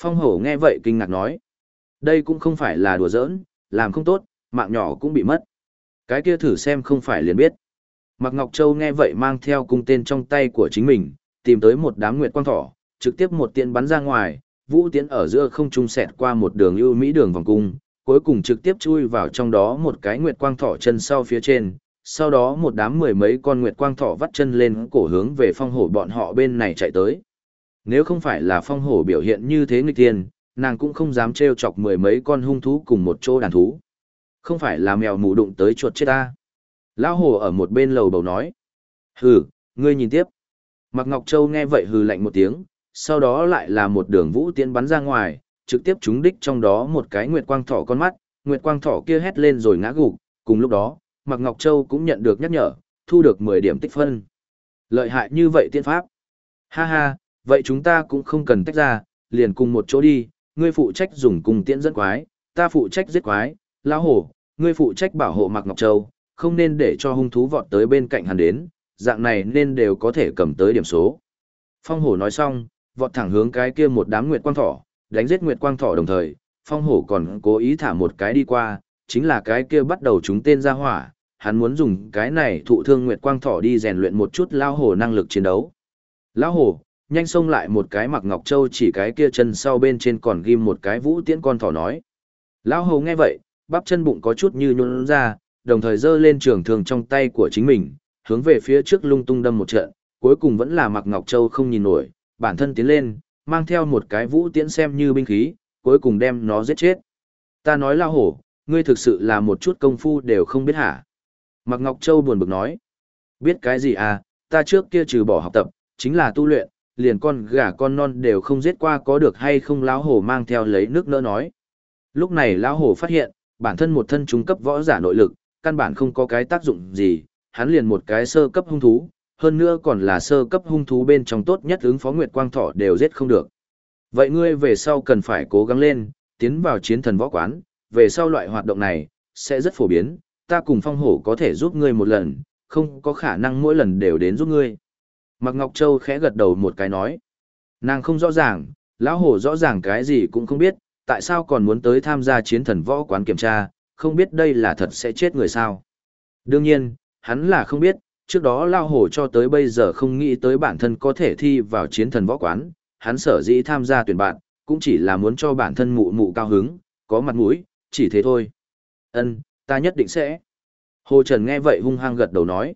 Phong hổ nghe vậy kinh ngạc nói, đây cũng không phải là đùa giỡn, làm không tốt, mạng nhỏ cũng bị mất. Cái kia thử xem không phải liền biết. Mạc Ngọc Châu nghe vậy mang theo cung tên trong tay của chính mình, tìm tới một đám nguyệt quang thỏ, trực tiếp một tiện bắn ra ngoài, vũ tiễn ở giữa không trung xẹt qua một đường ưu mỹ đường vòng cung, cuối cùng trực tiếp chui vào trong đó một cái nguyệt quang thỏ chân sau phía trên, sau đó một đám mười mấy con nguyệt quang thỏ vắt chân lên cổ hướng về phong hổ bọn họ bên này chạy tới. Nếu không phải là phong hổ biểu hiện như thế nghịch tiên, nàng cũng không dám trêu chọc mười mấy con hung thú cùng một chỗ đàn thú. Không phải là mèo mù đụng tới chuột chết ta. Lão hổ ở một bên lầu bầu nói. Hừ, ngươi nhìn tiếp. Mạc Ngọc Châu nghe vậy hừ lạnh một tiếng, sau đó lại là một đường vũ tiễn bắn ra ngoài, trực tiếp trúng đích trong đó một cái nguyệt quang thỏ con mắt, nguyệt quang thỏ kia hét lên rồi ngã gục, cùng lúc đó, Mạc Ngọc Châu cũng nhận được nhắc nhở, thu được 10 điểm tích phân. Lợi hại như vậy tiên pháp. Ha ha, vậy chúng ta cũng không cần tách ra, liền cùng một chỗ đi, ngươi phụ trách dùng cùng tiễn dẫn quái, ta phụ trách giết quái, lão hổ, ngươi phụ trách bảo hộ Mạc Ngọc Châu, không nên để cho hung thú vọt tới bên cạnh hắn đến, dạng này nên đều có thể cầm tới điểm số. Phong hổ nói xong, vọt thẳng hướng cái kia một đám nguyệt quang thỏ, đánh giết nguyệt quang thỏ đồng thời, phong hổ còn cố ý thả một cái đi qua, chính là cái kia bắt đầu chúng tên ra hỏa, hắn muốn dùng cái này thụ thương nguyệt quang thỏ đi rèn luyện một chút lao hổ năng lực chiến đấu. Lão hổ, nhanh xông lại một cái mặc ngọc châu chỉ cái kia chân sau bên trên còn ghim một cái vũ tiễn con thỏ nói. Lão hầu nghe vậy, bắp chân bụng có chút như nhún ra, đồng thời giơ lên trường thường trong tay của chính mình, hướng về phía trước lung tung đâm một trận, cuối cùng vẫn là mặc ngọc châu không nhìn nổi, bản thân tiến lên, mang theo một cái vũ tiễn xem như binh khí, cuối cùng đem nó giết chết. Ta nói lao hổ, ngươi thực sự là một chút công phu đều không biết hả? Mạc Ngọc Châu buồn bực nói. Biết cái gì à, ta trước kia trừ bỏ học tập, chính là tu luyện, liền con gà con non đều không giết qua có được hay không lão hổ mang theo lấy nước nỡ nói. Lúc này lão hổ phát hiện, bản thân một thân trung cấp võ giả nội lực, căn bản không có cái tác dụng gì, hắn liền một cái sơ cấp hung thú, hơn nữa còn là sơ cấp hung thú bên trong tốt nhất ứng phó Nguyệt Quang Thọ đều giết không được. Vậy ngươi về sau cần phải cố gắng lên, tiến vào chiến thần võ quán, về sau loại hoạt động này, sẽ rất phổ biến, ta cùng phong hổ có thể giúp ngươi một lần, không có khả năng mỗi lần đều đến giúp ngươi. Mạc Ngọc Châu khẽ gật đầu một cái nói. Nàng không rõ ràng, lão hổ rõ ràng cái gì cũng không biết, tại sao còn muốn tới tham gia chiến thần võ quán kiểm tra, không biết đây là thật sẽ chết người sao. Đương nhiên, hắn là không biết, trước đó lão hổ cho tới bây giờ không nghĩ tới bản thân có thể thi vào chiến thần võ quán, hắn sở dĩ tham gia tuyển bạn, cũng chỉ là muốn cho bản thân mụ mụ cao hứng, có mặt mũi, chỉ thế thôi. Ân, ta nhất định sẽ. Hồ Trần nghe vậy hung hăng gật đầu nói.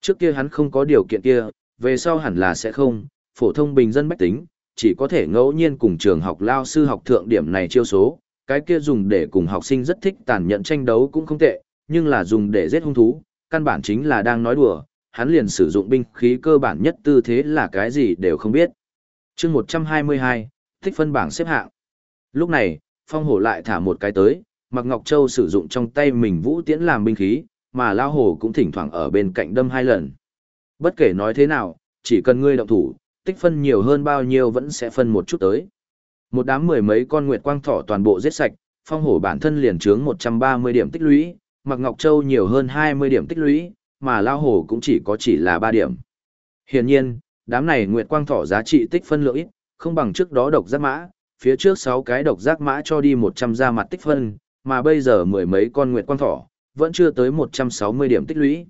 Trước kia hắn không có điều kiện kia, về sau hẳn là sẽ không, phổ thông bình dân bách tính, chỉ có thể ngẫu nhiên cùng trường học lao sư học thượng điểm này chiêu số, cái kia dùng để cùng học sinh rất thích tàn nhẫn tranh đấu cũng không tệ, nhưng là dùng để giết hung thú, căn bản chính là đang nói đùa, hắn liền sử dụng binh khí cơ bản nhất tư thế là cái gì đều không biết. chương 122, tích phân bảng xếp hạng. Lúc này, phong hổ lại thả một cái tới, Mạc Ngọc Châu sử dụng trong tay mình vũ tiễn làm binh khí, mà Lao Hổ cũng thỉnh thoảng ở bên cạnh đâm hai lần. Bất kể nói thế nào, chỉ cần ngươi động thủ, tích phân nhiều hơn bao nhiêu vẫn sẽ phân một chút tới. Một đám mười mấy con nguyệt quang thỏ toàn bộ giết sạch, phong hổ bản thân liền chướng 130 điểm tích lũy, Mạc Ngọc Châu nhiều hơn 20 điểm tích lũy, mà Lao Hổ cũng chỉ có chỉ là 3 điểm. Hiển nhiên, đám này nguyệt quang thỏ giá trị tích phân lượng ít, không bằng trước đó độc giác mã, phía trước 6 cái độc giác mã cho đi 100 ra mặt tích phân, mà bây giờ mười mấy con nguyệt quang thỏ, vẫn chưa tới 160 điểm tích lũy.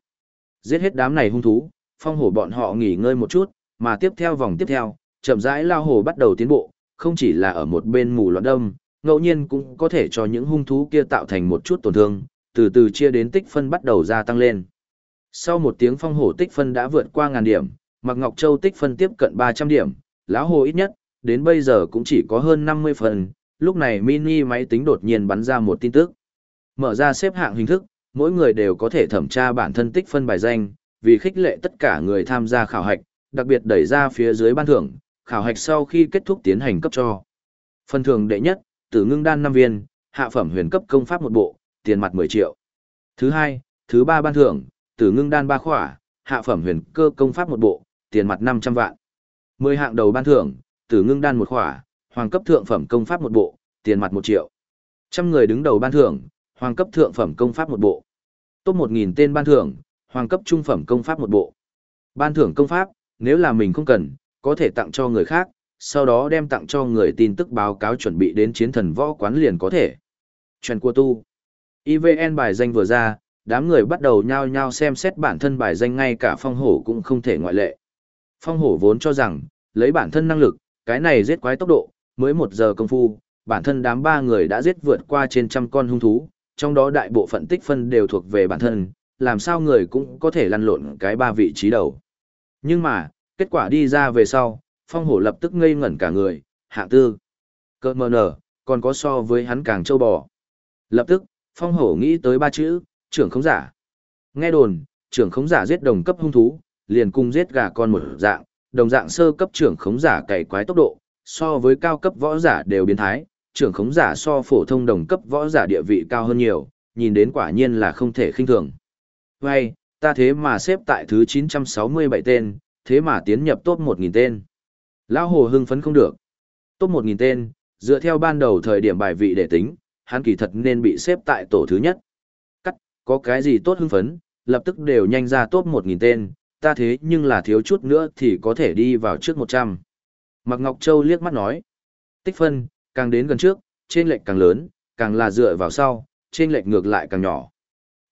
Giết hết đám này hung thú, phong hổ bọn họ nghỉ ngơi một chút, mà tiếp theo vòng tiếp theo, chậm rãi lao hổ bắt đầu tiến bộ, không chỉ là ở một bên mù loạn đông, ngẫu nhiên cũng có thể cho những hung thú kia tạo thành một chút tổn thương, từ từ chia đến tích phân bắt đầu gia tăng lên. Sau một tiếng phong hổ tích phân đã vượt qua ngàn điểm, Mạc Ngọc Châu tích phân tiếp cận 300 điểm, lão hồ ít nhất, đến bây giờ cũng chỉ có hơn 50 phần, lúc này mini máy tính đột nhiên bắn ra một tin tức. Mở ra xếp hạng hình thức, mỗi người đều có thể thẩm tra bản thân tích phân bài danh, vì khích lệ tất cả người tham gia khảo hạch, đặc biệt đẩy ra phía dưới ban thưởng, khảo hạch sau khi kết thúc tiến hành cấp cho. Phần thưởng đệ nhất, tử ngưng đan 5 viên, hạ phẩm huyền cấp công pháp một bộ, tiền mặt 10 triệu. Thứ hai, thứ ba ban thưởng, tử ngưng đan 3 khỏa, hạ phẩm huyền cơ công pháp một bộ, tiền mặt 500 vạn. 10 hạng đầu ban thưởng, tử ngưng đan một khỏa, hoàng cấp thượng phẩm công pháp một bộ, tiền mặt một triệu. Trăm người đứng đầu ban thưởng, hoàng cấp thượng phẩm công pháp một bộ. Top một nghìn tên ban thưởng, hoàng cấp trung phẩm công pháp một bộ. Ban thưởng công pháp, nếu là mình không cần, có thể tặng cho người khác, sau đó đem tặng cho người tin tức báo cáo chuẩn bị đến chiến thần võ quán liền có thể. Chuyện của tu. IVN bài danh vừa ra, đám người bắt đầu nhao nhao xem xét bản thân bài danh ngay cả phong hổ cũng không thể ngoại lệ. Phong hổ vốn cho rằng, lấy bản thân năng lực, cái này giết quái tốc độ, mới một giờ công phu, bản thân đám ba người đã giết vượt qua trên trăm con hung thú, trong đó đại bộ phận tích phân đều thuộc về bản thân, làm sao người cũng có thể lăn lộn cái ba vị trí đầu. Nhưng mà, kết quả đi ra về sau, phong hổ lập tức ngây ngẩn cả người, hạng tư. Cơ mờ nở, còn có so với hắn càng trâu bò. Lập tức, phong hổ nghĩ tới ba chữ, trưởng khống giả. Nghe đồn, trưởng khống giả giết đồng cấp hung thú, liền cùng giết gà con một dạng, đồng dạng sơ cấp trưởng khống giả cày quái tốc độ, so với cao cấp võ giả đều biến thái, trưởng khống giả so phổ thông đồng cấp võ giả địa vị cao hơn nhiều, nhìn đến quả nhiên là không thể khinh thường. Vậy, ta thế mà xếp tại thứ 967 tên, thế mà tiến nhập top 1000 tên. Lão Hồ hưng phấn không được. Top 1000 tên, dựa theo ban đầu thời điểm bài vị để tính, hắn kỳ thật nên bị xếp tại tổ thứ nhất. Cắt, có cái gì tốt hưng phấn, lập tức đều nhanh ra top 1.000 tên, ta thế nhưng là thiếu chút nữa thì có thể đi vào trước 100. Mạc Ngọc Châu liếc mắt nói, tích phân, càng đến gần trước, trên lệch càng lớn, càng là dựa vào sau, trên lệch ngược lại càng nhỏ.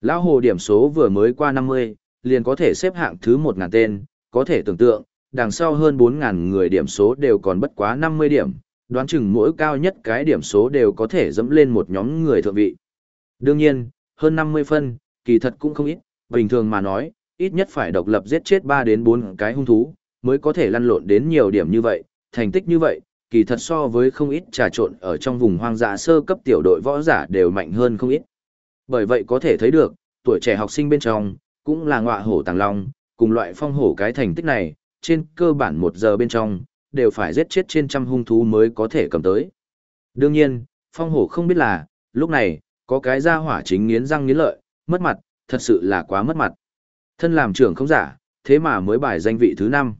Lão Hồ điểm số vừa mới qua 50, liền có thể xếp hạng thứ 1.000 tên, có thể tưởng tượng, đằng sau hơn 4.000 người điểm số đều còn bất quá 50 điểm, đoán chừng mỗi cao nhất cái điểm số đều có thể dẫm lên một nhóm người thượng vị. Đương nhiên, hơn 50 phân, kỳ thật cũng không ít, bình thường mà nói, ít nhất phải độc lập giết chết 3 đến 4 cái hung thú, mới có thể lăn lộn đến nhiều điểm như vậy, thành tích như vậy, kỳ thật so với không ít trà trộn ở trong vùng hoang dã sơ cấp tiểu đội võ giả đều mạnh hơn không ít. Bởi vậy có thể thấy được, tuổi trẻ học sinh bên trong, cũng là ngọa hổ tàng long, cùng loại phong hổ cái thành tích này, trên cơ bản một giờ bên trong, đều phải giết chết trên trăm hung thú mới có thể cầm tới. Đương nhiên, phong hổ không biết là, lúc này, có cái ra hỏa chính nghiến răng nghiến lợi, mất mặt, thật sự là quá mất mặt. Thân làm trưởng không giả, thế mà mới bài danh vị thứ năm.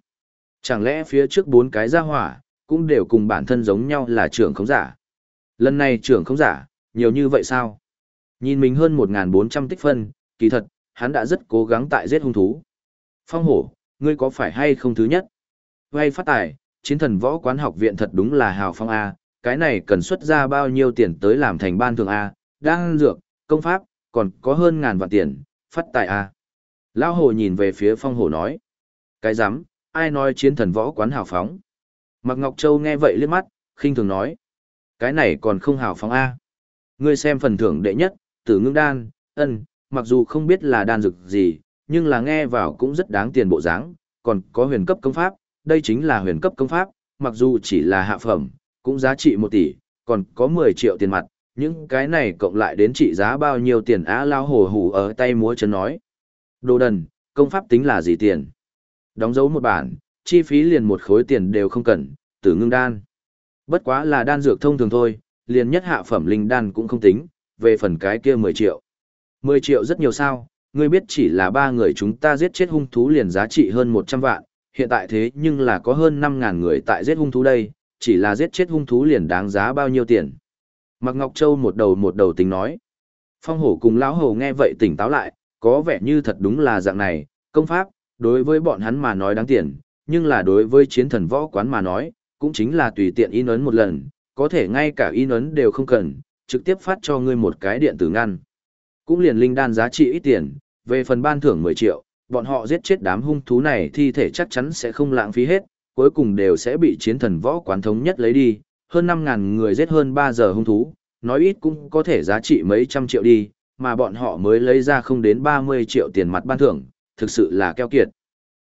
Chẳng lẽ phía trước bốn cái ra hỏa, cũng đều cùng bản thân giống nhau là trưởng không giả. Lần này trưởng không giả, nhiều như vậy sao? Nhìn mình hơn 1.400 tích phân, kỳ thật, hắn đã rất cố gắng tại giết hung thú. Phong hổ, ngươi có phải hay không thứ nhất? Vay phát tài, chiến thần võ quán học viện thật đúng là hào phong A, cái này cần xuất ra bao nhiêu tiền tới làm thành ban thường A, đang dược, công pháp, còn có hơn ngàn vạn tiền, phát tài A. Lão hồ nhìn về phía phong hổ nói. Cái rắm ai nói chiến thần võ quán hào phóng? Mạc Ngọc Châu nghe vậy liếc mắt, khinh thường nói. Cái này còn không hào phóng A. Ngươi xem phần thưởng đệ nhất, tử ngưng đan, ân, mặc dù không biết là đan dược gì, nhưng là nghe vào cũng rất đáng tiền bộ dáng, còn có huyền cấp công pháp, đây chính là huyền cấp công pháp, mặc dù chỉ là hạ phẩm, cũng giá trị 1 tỷ, còn có 10 triệu tiền mặt, những cái này cộng lại đến trị giá bao nhiêu tiền á lao hồ hủ ở tay múa chân nói. Đồ đần, công pháp tính là gì tiền? Đóng dấu một bản, chi phí liền một khối tiền đều không cần, tử ngưng đan. Bất quá là đan dược thông thường thôi, liền nhất hạ phẩm linh đan cũng không tính, về phần cái kia 10 triệu. 10 triệu rất nhiều sao, ngươi biết chỉ là ba người chúng ta giết chết hung thú liền giá trị hơn 100 vạn, hiện tại thế nhưng là có hơn 5.000 người tại giết hung thú đây, chỉ là giết chết hung thú liền đáng giá bao nhiêu tiền. Mạc Ngọc Châu một đầu một đầu tính nói. Phong hổ cùng lão hổ nghe vậy tỉnh táo lại, có vẻ như thật đúng là dạng này, công pháp, đối với bọn hắn mà nói đáng tiền, nhưng là đối với chiến thần võ quán mà nói, cũng chính là tùy tiện in ấn một lần, có thể ngay cả in ấn đều không cần, trực tiếp phát cho ngươi một cái điện tử ngăn. Cũng liền linh đan giá trị ít tiền, về phần ban thưởng 10 triệu, bọn họ giết chết đám hung thú này thi thể chắc chắn sẽ không lãng phí hết, cuối cùng đều sẽ bị chiến thần võ quán thống nhất lấy đi, hơn 5000 người giết hơn 3 giờ hung thú, nói ít cũng có thể giá trị mấy trăm triệu đi, mà bọn họ mới lấy ra không đến 30 triệu tiền mặt ban thưởng, thực sự là keo kiệt.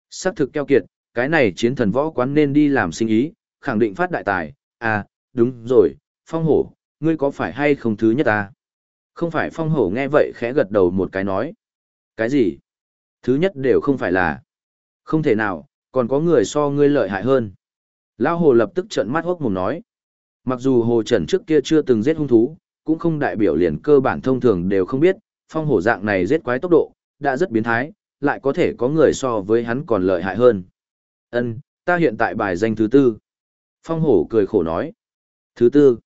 Sắc thực keo kiệt, cái này chiến thần võ quán nên đi làm sinh ý, khẳng định phát đại tài, à, đúng rồi, phong hổ, ngươi có phải hay không thứ nhất ta? Không phải phong hổ nghe vậy khẽ gật đầu một cái nói. Cái gì? Thứ nhất đều không phải là. Không thể nào, còn có người so ngươi lợi hại hơn. Lao hồ lập tức trợn mắt hốc mồm nói. Mặc dù hồ trần trước kia chưa từng giết hung thú, cũng không đại biểu liền cơ bản thông thường đều không biết, phong hổ dạng này giết quái tốc độ, đã rất biến thái, lại có thể có người so với hắn còn lợi hại hơn. Ân, ta hiện tại bài danh thứ tư. Phong hổ cười khổ nói. Thứ tư.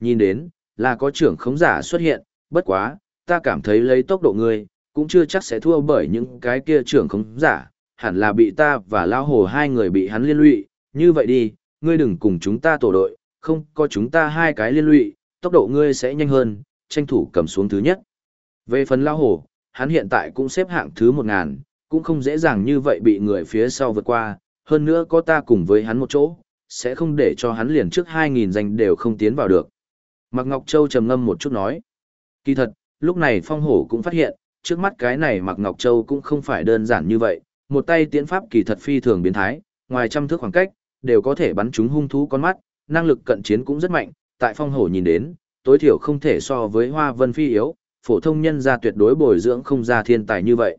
Nhìn đến, là có trưởng khống giả xuất hiện, bất quá, ta cảm thấy lấy tốc độ ngươi, cũng chưa chắc sẽ thua bởi những cái kia trưởng khống giả, hẳn là bị ta và lao hồ hai người bị hắn liên lụy, như vậy đi, ngươi đừng cùng chúng ta tổ đội, không có chúng ta hai cái liên lụy, tốc độ ngươi sẽ nhanh hơn, tranh thủ cầm xuống thứ nhất. Về phần lao hồ, hắn hiện tại cũng xếp hạng thứ một ngàn, cũng không dễ dàng như vậy bị người phía sau vượt qua, hơn nữa có ta cùng với hắn một chỗ, sẽ không để cho hắn liền trước 2.000 danh đều không tiến vào được. Mạc Ngọc Châu trầm ngâm một chút nói. Kỳ thật, lúc này phong hổ cũng phát hiện, trước mắt cái này Mạc Ngọc Châu cũng không phải đơn giản như vậy, một tay tiễn pháp kỳ thật phi thường biến thái, ngoài trăm thước khoảng cách, đều có thể bắn trúng hung thú con mắt, năng lực cận chiến cũng rất mạnh, tại phong hổ nhìn đến, tối thiểu không thể so với hoa vân phi yếu, phổ thông nhân ra tuyệt đối bồi dưỡng không ra thiên tài như vậy.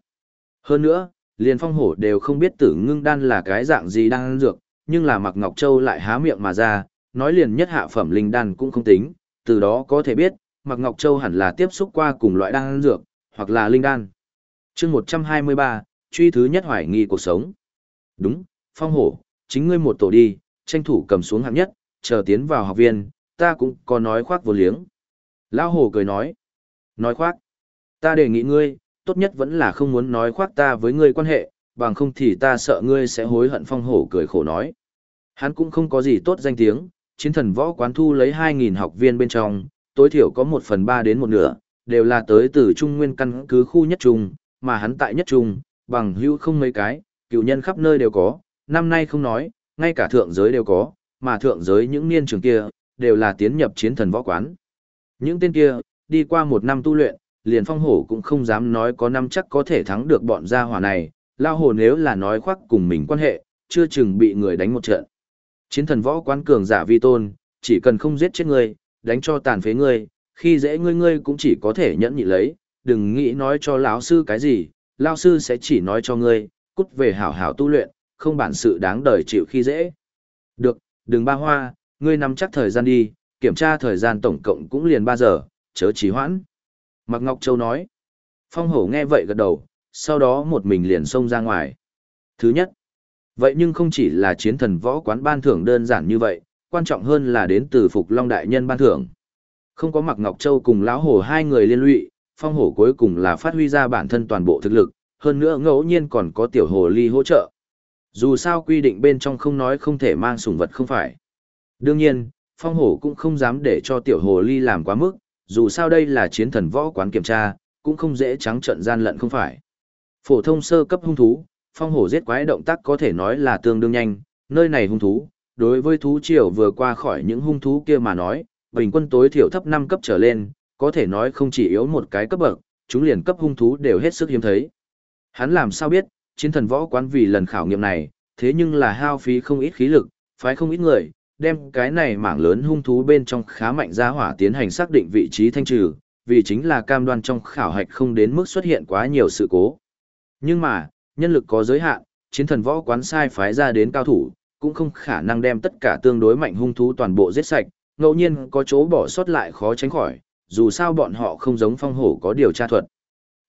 Hơn nữa, liền phong hổ đều không biết tử ngưng đan là cái dạng gì đang ăn dược, nhưng là Mạc Ngọc Châu lại há miệng mà ra, nói liền nhất hạ phẩm linh đan cũng không tính, từ đó có thể biết, Mạc Ngọc Châu hẳn là tiếp xúc qua cùng loại đan dược, hoặc là linh đan. chương 123, truy thứ nhất hoài nghi cuộc sống. Đúng, phong hổ, chính ngươi một tổ đi, tranh thủ cầm xuống hạng nhất, chờ tiến vào học viên, ta cũng có nói khoác vô liếng. Lão hồ cười nói. Nói khoác. Ta đề nghị ngươi, tốt nhất vẫn là không muốn nói khoác ta với ngươi quan hệ, bằng không thì ta sợ ngươi sẽ hối hận phong hổ cười khổ nói. Hắn cũng không có gì tốt danh tiếng, chiến thần võ quán thu lấy 2.000 học viên bên trong, tối thiểu có 1 phần 3 đến một nửa, đều là tới từ Trung Nguyên căn cứ khu nhất trung, mà hắn tại nhất trung, bằng hữu không mấy cái, cựu nhân khắp nơi đều có, năm nay không nói, ngay cả thượng giới đều có, mà thượng giới những niên trường kia, đều là tiến nhập chiến thần võ quán. Những tên kia, đi qua một năm tu luyện, liền phong hổ cũng không dám nói có năm chắc có thể thắng được bọn gia hỏa này, lao hồ nếu là nói khoác cùng mình quan hệ, chưa chừng bị người đánh một trận. Chiến thần võ quán cường giả vi tôn, chỉ cần không giết chết ngươi, đánh cho tàn phế ngươi, khi dễ ngươi ngươi cũng chỉ có thể nhẫn nhị lấy, đừng nghĩ nói cho lão sư cái gì, lão sư sẽ chỉ nói cho ngươi, cút về hảo hảo tu luyện, không bản sự đáng đời chịu khi dễ. Được, đừng ba hoa, ngươi nắm chắc thời gian đi, kiểm tra thời gian tổng cộng cũng liền 3 giờ, chớ trì hoãn. Mạc Ngọc Châu nói. Phong hổ nghe vậy gật đầu, sau đó một mình liền xông ra ngoài. Thứ nhất, vậy nhưng không chỉ là chiến thần võ quán ban thưởng đơn giản như vậy, quan trọng hơn là đến từ Phục Long Đại Nhân ban thưởng. Không có Mạc Ngọc Châu cùng lão hổ hai người liên lụy, phong hổ cuối cùng là phát huy ra bản thân toàn bộ thực lực, hơn nữa ngẫu nhiên còn có tiểu hồ ly hỗ trợ. Dù sao quy định bên trong không nói không thể mang sủng vật không phải. Đương nhiên, phong hổ cũng không dám để cho tiểu hồ ly làm quá mức, dù sao đây là chiến thần võ quán kiểm tra, cũng không dễ trắng trận gian lận không phải. Phổ thông sơ cấp hung thú, phong hổ giết quái động tác có thể nói là tương đương nhanh, nơi này hung thú, đối với thú triều vừa qua khỏi những hung thú kia mà nói, bình quân tối thiểu thấp 5 cấp trở lên, có thể nói không chỉ yếu một cái cấp bậc, chúng liền cấp hung thú đều hết sức hiếm thấy. Hắn làm sao biết, chiến thần võ quán vì lần khảo nghiệm này, thế nhưng là hao phí không ít khí lực, phái không ít người, đem cái này mảng lớn hung thú bên trong khá mạnh ra hỏa tiến hành xác định vị trí thanh trừ, vì chính là cam đoan trong khảo hạch không đến mức xuất hiện quá nhiều sự cố. Nhưng mà, nhân lực có giới hạn, chiến thần võ quán sai phái ra đến cao thủ, cũng không khả năng đem tất cả tương đối mạnh hung thú toàn bộ giết sạch, ngẫu nhiên có chỗ bỏ sót lại khó tránh khỏi, dù sao bọn họ không giống phong hổ có điều tra thuật.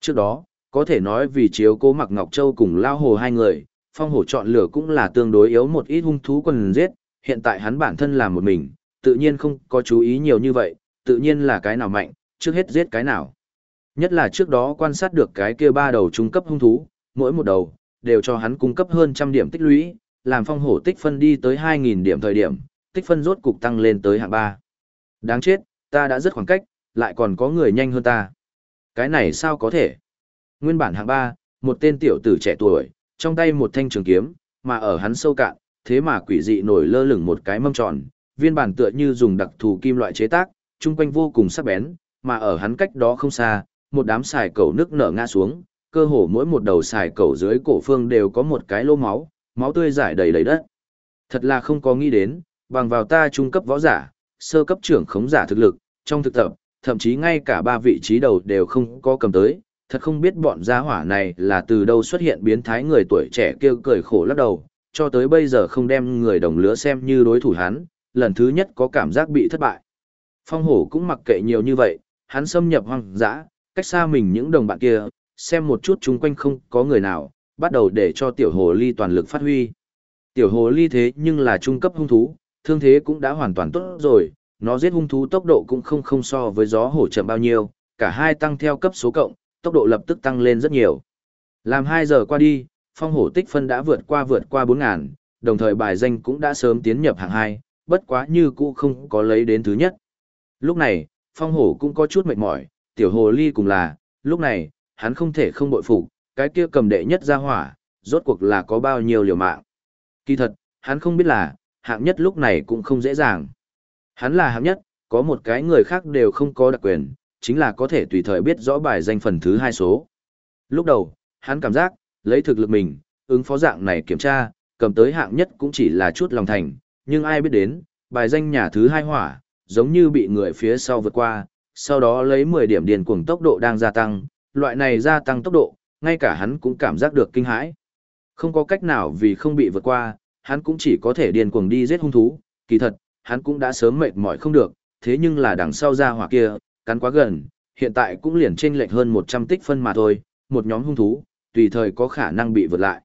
Trước đó, có thể nói vì chiếu cố mặc Ngọc Châu cùng Lao Hồ hai người, phong hổ chọn lựa cũng là tương đối yếu một ít hung thú quần giết, hiện tại hắn bản thân là một mình, tự nhiên không có chú ý nhiều như vậy, tự nhiên là cái nào mạnh, trước hết giết cái nào. Nhất là trước đó quan sát được cái kia ba đầu trung cấp hung thú, mỗi một đầu, đều cho hắn cung cấp hơn trăm điểm tích lũy, làm phong hổ tích phân đi tới 2.000 điểm thời điểm, tích phân rốt cục tăng lên tới hạng 3. Đáng chết, ta đã rất khoảng cách, lại còn có người nhanh hơn ta. Cái này sao có thể? Nguyên bản hạng 3, một tên tiểu tử trẻ tuổi, trong tay một thanh trường kiếm, mà ở hắn sâu cạn, thế mà quỷ dị nổi lơ lửng một cái mâm tròn, viên bản tựa như dùng đặc thù kim loại chế tác, chung quanh vô cùng sắc bén, mà ở hắn cách đó không xa, một đám xài cầu nước nở ngã xuống, cơ hồ mỗi một đầu xài cầu dưới cổ phương đều có một cái lô máu, máu tươi giải đầy đầy đất. Thật là không có nghĩ đến, bằng vào ta trung cấp võ giả, sơ cấp trưởng khống giả thực lực, trong thực tập, thậm chí ngay cả ba vị trí đầu đều không có cầm tới, thật không biết bọn gia hỏa này là từ đâu xuất hiện biến thái người tuổi trẻ kêu cười khổ lắc đầu, cho tới bây giờ không đem người đồng lứa xem như đối thủ hắn, lần thứ nhất có cảm giác bị thất bại. Phong hổ cũng mặc kệ nhiều như vậy, hắn xâm nhập hoang dã, cách xa mình những đồng bạn kia, xem một chút chung quanh không có người nào, bắt đầu để cho tiểu hồ ly toàn lực phát huy. Tiểu hồ ly thế nhưng là trung cấp hung thú, thương thế cũng đã hoàn toàn tốt rồi, nó giết hung thú tốc độ cũng không không so với gió hổ chậm bao nhiêu, cả hai tăng theo cấp số cộng, tốc độ lập tức tăng lên rất nhiều. Làm 2 giờ qua đi, phong hổ tích phân đã vượt qua vượt qua 4.000, đồng thời bài danh cũng đã sớm tiến nhập hạng 2, bất quá như cũ không có lấy đến thứ nhất. Lúc này, phong hổ cũng có chút mệt mỏi, tiểu hồ ly cùng là, lúc này, hắn không thể không bội phục, cái kia cầm đệ nhất ra hỏa, rốt cuộc là có bao nhiêu liều mạng. Kỳ thật, hắn không biết là, hạng nhất lúc này cũng không dễ dàng. Hắn là hạng nhất, có một cái người khác đều không có đặc quyền, chính là có thể tùy thời biết rõ bài danh phần thứ hai số. Lúc đầu, hắn cảm giác, lấy thực lực mình, ứng phó dạng này kiểm tra, cầm tới hạng nhất cũng chỉ là chút lòng thành, nhưng ai biết đến, bài danh nhà thứ hai hỏa, giống như bị người phía sau vượt qua, sau đó lấy 10 điểm điền cuồng tốc độ đang gia tăng, loại này gia tăng tốc độ, ngay cả hắn cũng cảm giác được kinh hãi. Không có cách nào vì không bị vượt qua, hắn cũng chỉ có thể điền cuồng đi giết hung thú, kỳ thật, hắn cũng đã sớm mệt mỏi không được, thế nhưng là đằng sau ra hỏa kia, cắn quá gần, hiện tại cũng liền chênh lệch hơn 100 tích phân mà thôi, một nhóm hung thú, tùy thời có khả năng bị vượt lại.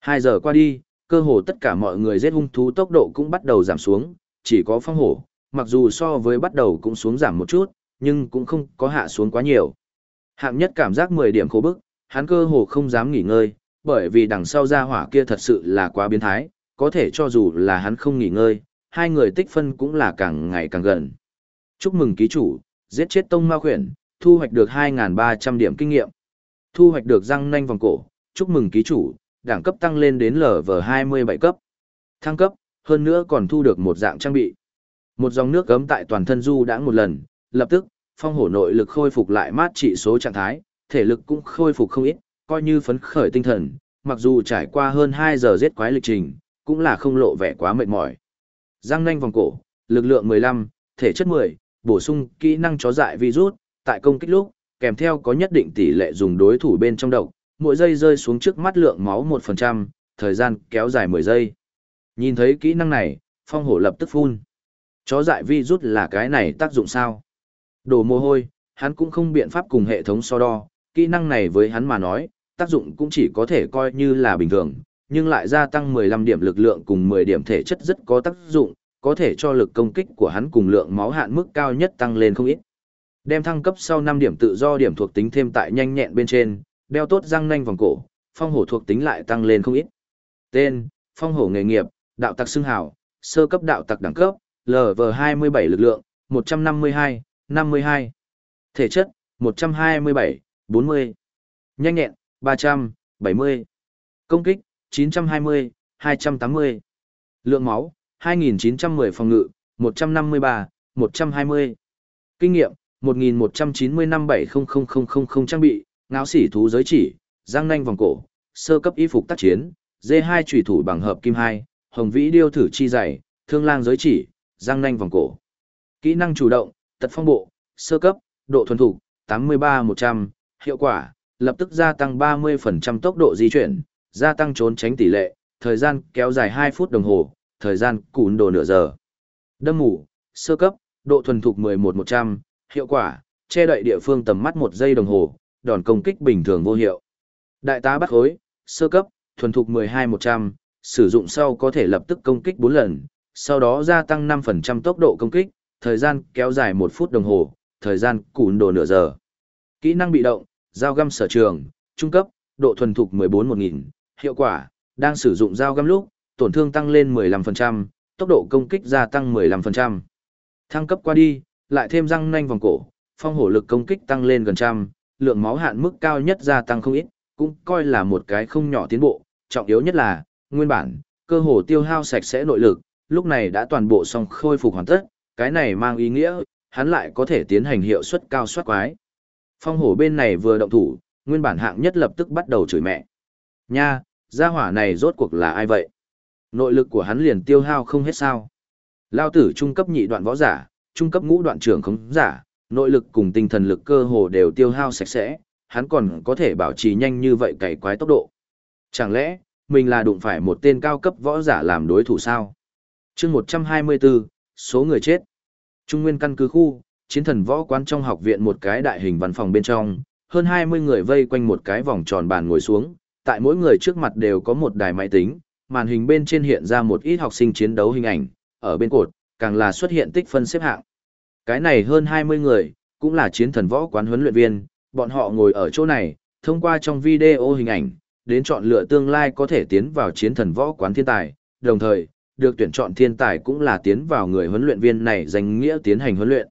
2 giờ qua đi, cơ hồ tất cả mọi người giết hung thú tốc độ cũng bắt đầu giảm xuống, chỉ có phong hổ, mặc dù so với bắt đầu cũng xuống giảm một chút, nhưng cũng không có hạ xuống quá nhiều. Hạng nhất cảm giác 10 điểm khổ bức, hắn cơ hồ không dám nghỉ ngơi, bởi vì đằng sau ra hỏa kia thật sự là quá biến thái, có thể cho dù là hắn không nghỉ ngơi, hai người tích phân cũng là càng ngày càng gần. Chúc mừng ký chủ, giết chết tông ma khuyển, thu hoạch được 2.300 điểm kinh nghiệm. Thu hoạch được răng nanh vòng cổ, chúc mừng ký chủ, đẳng cấp tăng lên đến LV27 cấp. Thăng cấp, hơn nữa còn thu được một dạng trang bị. Một dòng nước gấm tại toàn thân du đã một lần, lập tức, phong hổ nội lực khôi phục lại mát trị số trạng thái, thể lực cũng khôi phục không ít, coi như phấn khởi tinh thần, mặc dù trải qua hơn 2 giờ giết quái lịch trình, cũng là không lộ vẻ quá mệt mỏi. Giang nanh vòng cổ, lực lượng 15, thể chất 10, bổ sung kỹ năng chó dại virus, tại công kích lúc, kèm theo có nhất định tỷ lệ dùng đối thủ bên trong độc, mỗi giây rơi xuống trước mắt lượng máu 1%, thời gian kéo dài 10 giây. Nhìn thấy kỹ năng này, phong hổ lập tức phun. Chó dại virus là cái này tác dụng sao? Đổ mồ hôi, hắn cũng không biện pháp cùng hệ thống so đo, kỹ năng này với hắn mà nói, tác dụng cũng chỉ có thể coi như là bình thường, nhưng lại gia tăng 15 điểm lực lượng cùng 10 điểm thể chất rất có tác dụng, có thể cho lực công kích của hắn cùng lượng máu hạn mức cao nhất tăng lên không ít. Đem thăng cấp sau 5 điểm tự do điểm thuộc tính thêm tại nhanh nhẹn bên trên, đeo tốt răng nanh vòng cổ, phong hổ thuộc tính lại tăng lên không ít. Tên, phong hổ nghề nghiệp, đạo tặc xưng hào, sơ cấp đạo tặc đẳng cấp, LV27 lực lượng, 152, 52. Thể chất, 127, 40. Nhanh nhẹn, 300, 70. Công kích, 920, 280. Lượng máu, 2910 phòng ngự, 153, 120. Kinh nghiệm, 1195-700000 trang bị, ngáo sỉ thú giới chỉ, giang nanh vòng cổ, sơ cấp y phục tác chiến, D2 trùy thủ bằng hợp kim 2, hồng vĩ điêu thử chi dày, thương lang giới chỉ, giang nanh vòng cổ. Kỹ năng chủ động, tật phong bộ, sơ cấp, độ thuần thủ, 83-100, hiệu quả, lập tức gia tăng 30% tốc độ di chuyển, gia tăng trốn tránh tỷ lệ, thời gian kéo dài 2 phút đồng hồ, thời gian cún đồ nửa giờ. Đâm mù, sơ cấp, độ thuần thục 11-100, hiệu quả, che đậy địa phương tầm mắt 1 giây đồng hồ, đòn công kích bình thường vô hiệu. Đại tá bắt khối, sơ cấp, thuần thục 12-100, sử dụng sau có thể lập tức công kích 4 lần, sau đó gia tăng 5% tốc độ công kích, thời gian kéo dài một phút đồng hồ, thời gian cùn đồ nửa giờ. Kỹ năng bị động, dao găm sở trường, trung cấp, độ thuần thục 14-1000, hiệu quả, đang sử dụng dao găm lúc, tổn thương tăng lên 15%, tốc độ công kích gia tăng 15%. Thăng cấp qua đi, lại thêm răng nanh vòng cổ, phong hổ lực công kích tăng lên gần trăm, lượng máu hạn mức cao nhất gia tăng không ít, cũng coi là một cái không nhỏ tiến bộ, trọng yếu nhất là, nguyên bản, cơ hồ tiêu hao sạch sẽ nội lực, lúc này đã toàn bộ xong khôi phục hoàn tất, cái này mang ý nghĩa, hắn lại có thể tiến hành hiệu suất cao soát quái. Phong hổ bên này vừa động thủ, nguyên bản hạng nhất lập tức bắt đầu chửi mẹ. Nha, gia hỏa này rốt cuộc là ai vậy? Nội lực của hắn liền tiêu hao không hết sao. Lao tử trung cấp nhị đoạn võ giả, trung cấp ngũ đoạn trưởng không giả, nội lực cùng tinh thần lực cơ hồ đều tiêu hao sạch sẽ, hắn còn có thể bảo trì nhanh như vậy cày quái tốc độ. Chẳng lẽ, mình là đụng phải một tên cao cấp võ giả làm đối thủ sao? chương 124, số người chết. Trung nguyên căn cứ khu, chiến thần võ quán trong học viện một cái đại hình văn phòng bên trong, hơn 20 người vây quanh một cái vòng tròn bàn ngồi xuống, tại mỗi người trước mặt đều có một đài máy tính, màn hình bên trên hiện ra một ít học sinh chiến đấu hình ảnh, ở bên cột, càng là xuất hiện tích phân xếp hạng. Cái này hơn 20 người, cũng là chiến thần võ quán huấn luyện viên, bọn họ ngồi ở chỗ này, thông qua trong video hình ảnh, đến chọn lựa tương lai có thể tiến vào chiến thần võ quán thiên tài, đồng thời, được tuyển chọn thiên tài cũng là tiến vào người huấn luyện viên này danh nghĩa tiến hành huấn luyện.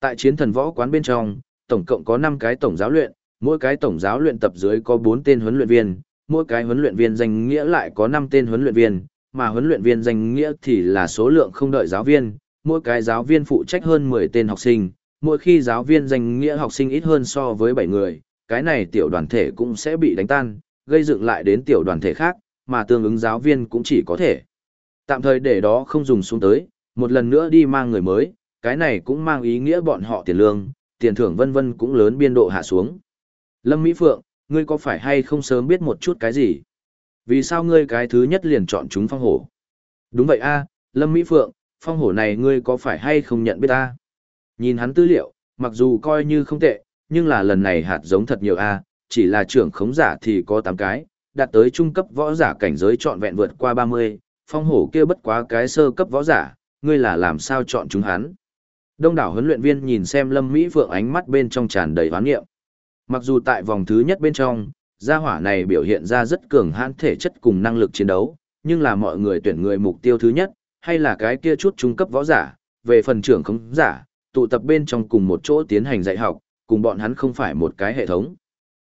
Tại chiến thần võ quán bên trong, tổng cộng có 5 cái tổng giáo luyện, mỗi cái tổng giáo luyện tập dưới có 4 tên huấn luyện viên, mỗi cái huấn luyện viên danh nghĩa lại có 5 tên huấn luyện viên, mà huấn luyện viên danh nghĩa thì là số lượng không đợi giáo viên, mỗi cái giáo viên phụ trách hơn 10 tên học sinh, mỗi khi giáo viên danh nghĩa học sinh ít hơn so với 7 người, cái này tiểu đoàn thể cũng sẽ bị đánh tan, gây dựng lại đến tiểu đoàn thể khác, mà tương ứng giáo viên cũng chỉ có thể tạm thời để đó không dùng xuống tới, một lần nữa đi mang người mới, cái này cũng mang ý nghĩa bọn họ tiền lương, tiền thưởng vân vân cũng lớn biên độ hạ xuống. Lâm Mỹ Phượng, ngươi có phải hay không sớm biết một chút cái gì? Vì sao ngươi cái thứ nhất liền chọn chúng phong hổ? Đúng vậy a, Lâm Mỹ Phượng, phong hổ này ngươi có phải hay không nhận biết ta? Nhìn hắn tư liệu, mặc dù coi như không tệ, nhưng là lần này hạt giống thật nhiều a, chỉ là trưởng khống giả thì có 8 cái, đạt tới trung cấp võ giả cảnh giới trọn vẹn vượt qua 30, phong hổ kia bất quá cái sơ cấp võ giả, ngươi là làm sao chọn chúng hắn? Đông đảo huấn luyện viên nhìn xem Lâm Mỹ Phượng ánh mắt bên trong tràn đầy hoán nghiệm. Mặc dù tại vòng thứ nhất bên trong, gia hỏa này biểu hiện ra rất cường hãn thể chất cùng năng lực chiến đấu, nhưng là mọi người tuyển người mục tiêu thứ nhất, hay là cái kia chút trung cấp võ giả, về phần trưởng không giả, tụ tập bên trong cùng một chỗ tiến hành dạy học, cùng bọn hắn không phải một cái hệ thống.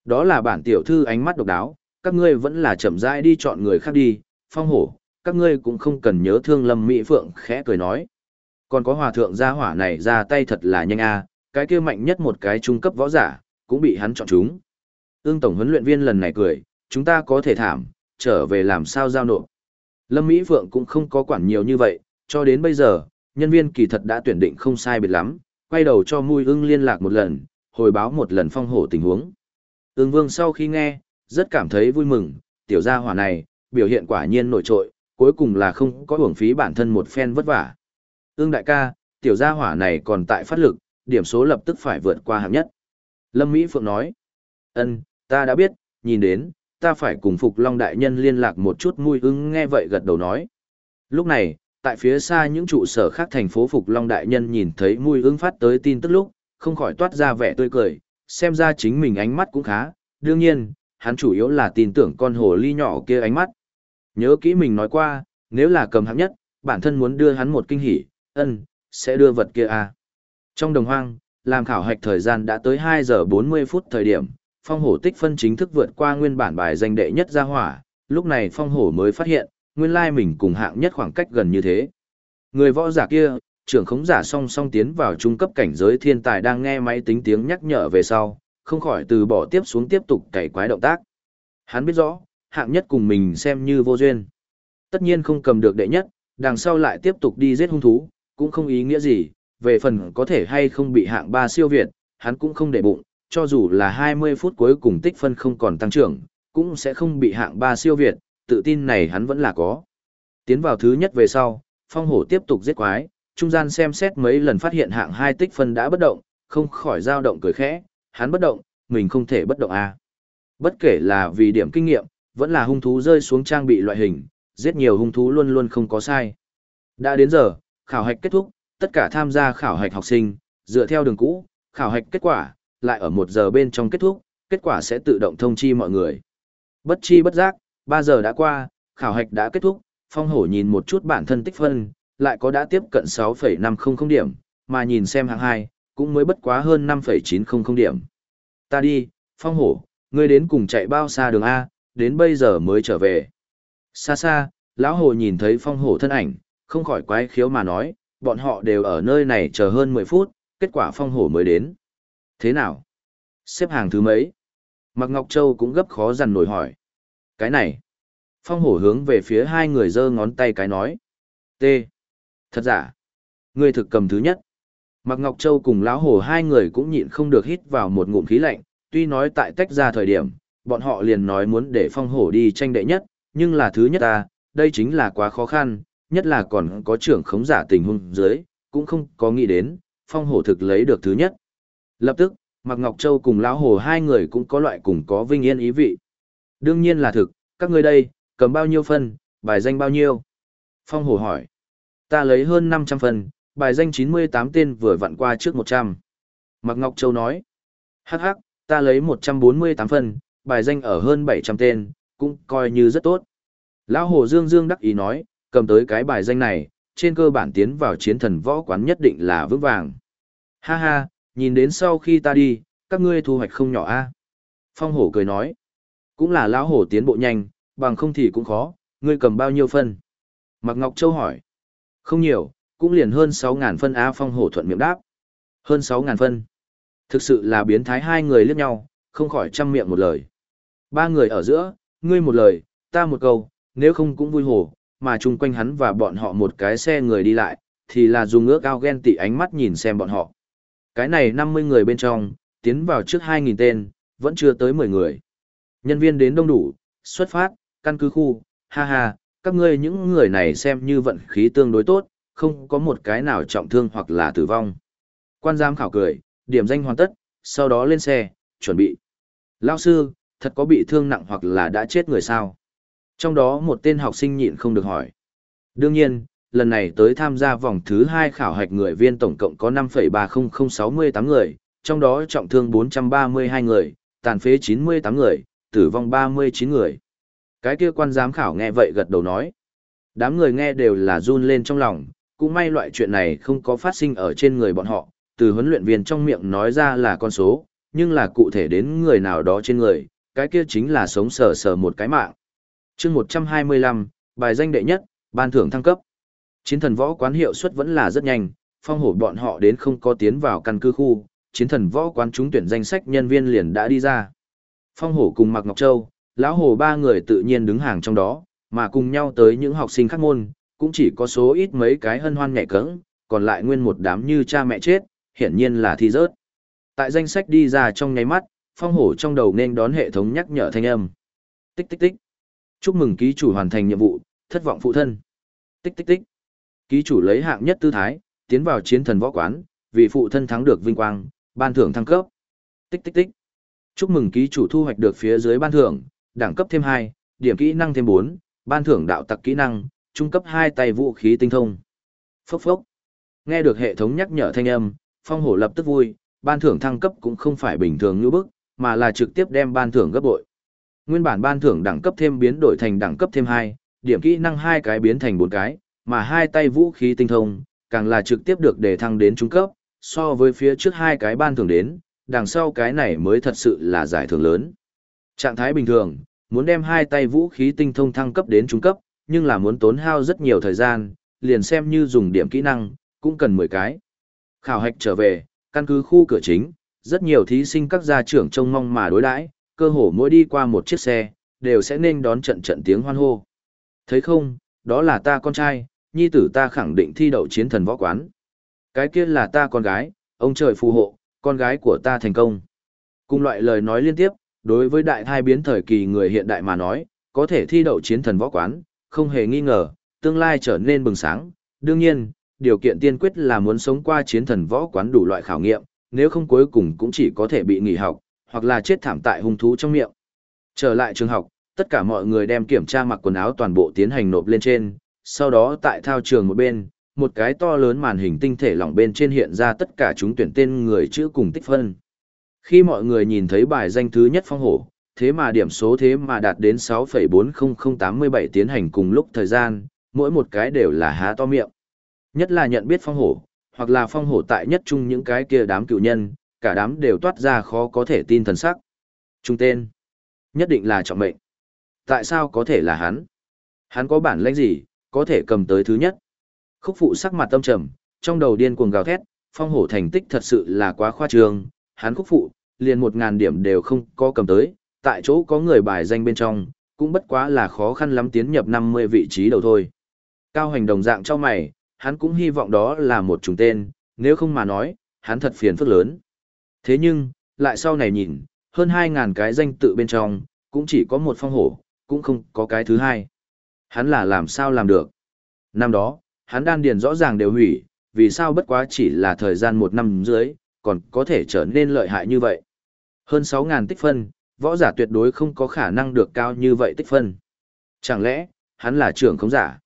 Đó là bản tiểu thư ánh mắt độc đáo, các ngươi vẫn là chậm rãi đi chọn người khác đi, phong hổ, các ngươi cũng không cần nhớ thương Lâm Mỹ Phượng khẽ cười nói. Còn có hòa thượng gia hỏa này ra tay thật là nhanh a, cái kia mạnh nhất một cái trung cấp võ giả, cũng bị hắn chọn chúng. Ương tổng huấn luyện viên lần này cười, chúng ta có thể thảm, trở về làm sao giao nộp. Lâm Mỹ Phượng cũng không có quản nhiều như vậy, cho đến bây giờ, nhân viên kỳ thật đã tuyển định không sai biệt lắm, quay đầu cho Mui ưng liên lạc một lần, hồi báo một lần phong hổ tình huống. Ưng vương sau khi nghe, rất cảm thấy vui mừng, tiểu gia hỏa này, biểu hiện quả nhiên nổi trội, cuối cùng là không có hưởng phí bản thân một phen vất vả. Ưng đại ca, tiểu gia hỏa này còn tại phát lực, điểm số lập tức phải vượt qua hạng nhất. Lâm Mỹ Phượng nói, ân, ta đã biết, nhìn đến, ta phải cùng Phục Long Đại Nhân liên lạc một chút mùi ưng nghe vậy gật đầu nói. Lúc này, tại phía xa những trụ sở khác thành phố Phục Long Đại Nhân nhìn thấy mùi ưng phát tới tin tức lúc, không khỏi toát ra vẻ tươi cười, xem ra chính mình ánh mắt cũng khá, đương nhiên, hắn chủ yếu là tin tưởng con hồ ly nhỏ kia ánh mắt. Nhớ kỹ mình nói qua, nếu là cầm hạng nhất, bản thân muốn đưa hắn một kinh hỉ, ân, sẽ đưa vật kia à. Trong đồng hoang, làm khảo hạch thời gian đã tới 2 giờ 40 phút thời điểm, phong hổ tích phân chính thức vượt qua nguyên bản bài danh đệ nhất ra hỏa, lúc này phong hổ mới phát hiện, nguyên lai mình cùng hạng nhất khoảng cách gần như thế. Người võ giả kia, trưởng khống giả song song tiến vào trung cấp cảnh giới thiên tài đang nghe máy tính tiếng nhắc nhở về sau, không khỏi từ bỏ tiếp xuống tiếp tục cày quái động tác. Hắn biết rõ, hạng nhất cùng mình xem như vô duyên. Tất nhiên không cầm được đệ nhất, đằng sau lại tiếp tục đi giết hung thú, cũng không ý nghĩa gì, về phần có thể hay không bị hạng ba siêu việt, hắn cũng không để bụng, cho dù là 20 phút cuối cùng tích phân không còn tăng trưởng, cũng sẽ không bị hạng ba siêu việt, tự tin này hắn vẫn là có. Tiến vào thứ nhất về sau, phong hổ tiếp tục giết quái, trung gian xem xét mấy lần phát hiện hạng hai tích phân đã bất động, không khỏi dao động cười khẽ, hắn bất động, mình không thể bất động à. Bất kể là vì điểm kinh nghiệm, vẫn là hung thú rơi xuống trang bị loại hình, giết nhiều hung thú luôn luôn không có sai. Đã đến giờ, khảo hạch kết thúc, tất cả tham gia khảo hạch học sinh, dựa theo đường cũ, khảo hạch kết quả, lại ở một giờ bên trong kết thúc, kết quả sẽ tự động thông chi mọi người. Bất chi bất giác, 3 giờ đã qua, khảo hạch đã kết thúc, phong hổ nhìn một chút bản thân tích phân, lại có đã tiếp cận 6,500 điểm, mà nhìn xem hạng 2, cũng mới bất quá hơn 5,900 điểm. Ta đi, phong hổ, ngươi đến cùng chạy bao xa đường A, đến bây giờ mới trở về. Xa xa, lão hồ nhìn thấy phong hổ thân ảnh, không khỏi quái khiếu mà nói, bọn họ đều ở nơi này chờ hơn 10 phút, kết quả phong hổ mới đến. Thế nào? Xếp hàng thứ mấy? Mạc Ngọc Châu cũng gấp khó dằn nổi hỏi. Cái này. Phong hổ hướng về phía hai người giơ ngón tay cái nói. T. Thật giả. Ngươi thực cầm thứ nhất. Mạc Ngọc Châu cùng lão hổ hai người cũng nhịn không được hít vào một ngụm khí lạnh, tuy nói tại tách ra thời điểm, bọn họ liền nói muốn để phong hổ đi tranh đệ nhất, nhưng là thứ nhất ta, đây chính là quá khó khăn, nhất là còn có trưởng khống giả tình huống dưới, cũng không có nghĩ đến, phong hổ thực lấy được thứ nhất. Lập tức, Mạc Ngọc Châu cùng lão hồ hai người cũng có loại cùng có vinh yên ý vị. Đương nhiên là thực, các ngươi đây, cầm bao nhiêu phân, bài danh bao nhiêu? Phong hổ hỏi. Ta lấy hơn 500 phân, bài danh 98 tên vừa vặn qua trước 100. Mạc Ngọc Châu nói. Hắc hắc, ta lấy 148 phân, bài danh ở hơn 700 tên, cũng coi như rất tốt. Lão Hồ Dương Dương đắc ý nói, cầm tới cái bài danh này, trên cơ bản tiến vào chiến thần võ quán nhất định là vững vàng. Ha ha, nhìn đến sau khi ta đi, các ngươi thu hoạch không nhỏ a. Phong hổ cười nói, cũng là lão hổ tiến bộ nhanh, bằng không thì cũng khó, ngươi cầm bao nhiêu phân? Mạc Ngọc Châu hỏi, không nhiều, cũng liền hơn 6.000 phân a phong hổ thuận miệng đáp. Hơn 6.000 phân. Thực sự là biến thái hai người liếc nhau, không khỏi trăm miệng một lời. Ba người ở giữa, ngươi một lời, ta một câu, nếu không cũng vui hổ, mà chung quanh hắn và bọn họ một cái xe người đi lại, thì là dùng ước ao ghen tị ánh mắt nhìn xem bọn họ. Cái này 50 người bên trong, tiến vào trước 2.000 tên, vẫn chưa tới 10 người. Nhân viên đến đông đủ, xuất phát, căn cứ khu, ha ha, các ngươi những người này xem như vận khí tương đối tốt, không có một cái nào trọng thương hoặc là tử vong. Quan giám khảo cười, điểm danh hoàn tất, sau đó lên xe, chuẩn bị. Lao sư, thật có bị thương nặng hoặc là đã chết người sao? Trong đó một tên học sinh nhịn không được hỏi. Đương nhiên, lần này tới tham gia vòng thứ 2 khảo hạch người viên tổng cộng có 5,30068 người, trong đó trọng thương 432 người, tàn phế 98 người, tử vong 39 người. Cái kia quan giám khảo nghe vậy gật đầu nói. Đám người nghe đều là run lên trong lòng, cũng may loại chuyện này không có phát sinh ở trên người bọn họ, từ huấn luyện viên trong miệng nói ra là con số, nhưng là cụ thể đến người nào đó trên người, cái kia chính là sống sờ sờ một cái mạng. chương 125, bài danh đệ nhất, ban thưởng thăng cấp. Chiến thần võ quán hiệu suất vẫn là rất nhanh, phong hổ bọn họ đến không có tiến vào căn cứ khu, chiến thần võ quán trúng tuyển danh sách nhân viên liền đã đi ra. Phong hổ cùng Mạc Ngọc Châu, lão hồ ba người tự nhiên đứng hàng trong đó, mà cùng nhau tới những học sinh khác môn, cũng chỉ có số ít mấy cái hân hoan nhẹ cẫng, còn lại nguyên một đám như cha mẹ chết, hiển nhiên là thi rớt. Tại danh sách đi ra trong nháy mắt, phong hổ trong đầu nên đón hệ thống nhắc nhở thanh âm. Tích tích tích. Chúc mừng ký chủ hoàn thành nhiệm vụ, thất vọng phụ thân. Tích tích tích. Ký chủ lấy hạng nhất tư thái, tiến vào chiến thần võ quán, vì phụ thân thắng được vinh quang, ban thưởng thăng cấp. Tích tích tích. Chúc mừng ký chủ thu hoạch được phía dưới ban thưởng, đẳng cấp thêm hai, điểm kỹ năng thêm bốn, ban thưởng đạo tặc kỹ năng, trung cấp hai tay vũ khí tinh thông. Phốc phốc. Nghe được hệ thống nhắc nhở thanh âm, phong hổ lập tức vui, ban thưởng thăng cấp cũng không phải bình thường như bức, mà là trực tiếp đem ban thưởng gấp bội. Nguyên bản ban thưởng đẳng cấp thêm biến đổi thành đẳng cấp thêm 2, điểm kỹ năng hai cái biến thành bốn cái, mà hai tay vũ khí tinh thông, càng là trực tiếp được đề thăng đến trung cấp, so với phía trước hai cái ban thưởng đến, đằng sau cái này mới thật sự là giải thưởng lớn. Trạng thái bình thường, muốn đem hai tay vũ khí tinh thông thăng cấp đến trung cấp, nhưng là muốn tốn hao rất nhiều thời gian, liền xem như dùng điểm kỹ năng, cũng cần 10 cái. Khảo hạch trở về, căn cứ khu cửa chính, rất nhiều thí sinh các gia trưởng trông mong mà đối đãi, cơ hồ mỗi đi qua một chiếc xe, đều sẽ nên đón trận trận tiếng hoan hô. Thấy không, đó là ta con trai, nhi tử ta khẳng định thi đậu chiến thần võ quán. Cái kia là ta con gái, ông trời phù hộ, con gái của ta thành công. Cùng loại lời nói liên tiếp, đối với đại thai biến thời kỳ người hiện đại mà nói, có thể thi đậu chiến thần võ quán, không hề nghi ngờ, tương lai trở nên bừng sáng. Đương nhiên, điều kiện tiên quyết là muốn sống qua chiến thần võ quán đủ loại khảo nghiệm, nếu không cuối cùng cũng chỉ có thể bị nghỉ học, hoặc là chết thảm tại hung thú trong miệng. Trở lại trường học, tất cả mọi người đem kiểm tra mặc quần áo toàn bộ tiến hành nộp lên trên, sau đó tại thao trường một bên, một cái to lớn màn hình tinh thể lỏng bên trên hiện ra tất cả chúng tuyển tên người chữ cùng tích phân. Khi mọi người nhìn thấy bài danh thứ nhất phong hổ, thế mà điểm số thế mà đạt đến 6,40087 tiến hành cùng lúc thời gian, mỗi một cái đều là há to miệng. Nhất là nhận biết phong hổ, hoặc là phong hổ tại nhất chung những cái kia đám cựu nhân, cả đám đều toát ra khó có thể tin thần sắc. Trung tên, nhất định là trọng mệnh. Tại sao có thể là hắn? Hắn có bản lĩnh gì, có thể cầm tới thứ nhất? Khúc phụ sắc mặt tâm trầm, trong đầu điên cuồng gào thét, phong hổ thành tích thật sự là quá khoa trương, hắn khúc phụ, liền một ngàn điểm đều không có cầm tới, tại chỗ có người bài danh bên trong, cũng bất quá là khó khăn lắm tiến nhập 50 vị trí đầu thôi. Cao hành đồng dạng cho mày, hắn cũng hy vọng đó là một trùng tên, nếu không mà nói, hắn thật phiền phức lớn. Thế nhưng, lại sau này nhìn, hơn 2.000 cái danh tự bên trong, cũng chỉ có một phong hổ, cũng không có cái thứ hai. Hắn là làm sao làm được. Năm đó, hắn đan điền rõ ràng đều hủy, vì sao bất quá chỉ là thời gian một năm dưới, còn có thể trở nên lợi hại như vậy. Hơn 6.000 tích phân, võ giả tuyệt đối không có khả năng được cao như vậy tích phân. Chẳng lẽ, hắn là trưởng không giả?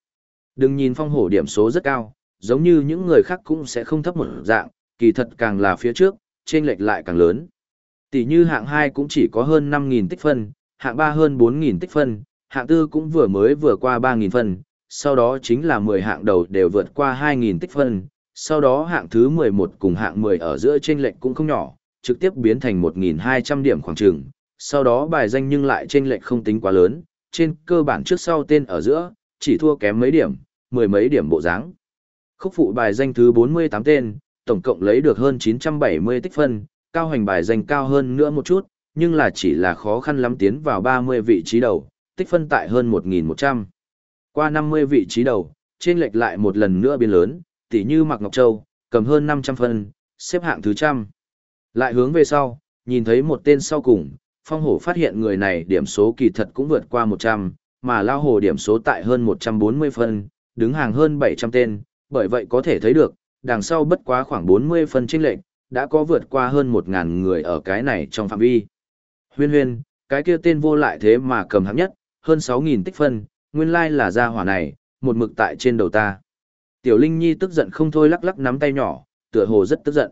Đừng nhìn phong hổ điểm số rất cao, giống như những người khác cũng sẽ không thấp một dạng, kỳ thật càng là phía trước, trên lệch lại càng lớn. Tỷ như hạng 2 cũng chỉ có hơn 5.000 tích phân, hạng 3 hơn 4.000 tích phân, hạng 4 cũng vừa mới vừa qua 3.000 phân, sau đó chính là 10 hạng đầu đều vượt qua 2.000 tích phân, sau đó hạng thứ 11 cùng hạng 10 ở giữa trên lệch cũng không nhỏ, trực tiếp biến thành 1.200 điểm khoảng trường, sau đó bài danh nhưng lại trên lệch không tính quá lớn, trên cơ bản trước sau tên ở giữa, chỉ thua kém mấy điểm, mười mấy điểm bộ dáng. Khúc phụ bài danh thứ 48 tên, tổng cộng lấy được hơn 970 tích phân, cao hành bài danh cao hơn nữa một chút, nhưng là chỉ là khó khăn lắm tiến vào 30 vị trí đầu, tích phân tại hơn 1.100. Qua 50 vị trí đầu, trên lệch lại một lần nữa biến lớn, tỉ như Mạc Ngọc Châu, cầm hơn 500 phân, xếp hạng thứ trăm. Lại hướng về sau, nhìn thấy một tên sau cùng, phong hổ phát hiện người này điểm số kỳ thật cũng vượt qua 100, mà lao hồ điểm số tại hơn 140 phân, đứng hàng hơn 700 tên, bởi vậy có thể thấy được, đằng sau bất quá khoảng 40 phân chênh lệnh, đã có vượt qua hơn 1.000 người ở cái này trong phạm vi. Huyên huyên, cái kia tên vô lại thế mà cầm hạng nhất, hơn 6.000 tích phân, nguyên lai là gia hỏa này, một mực tại trên đầu ta. Tiểu Linh Nhi tức giận không thôi lắc lắc nắm tay nhỏ, tựa hồ rất tức giận.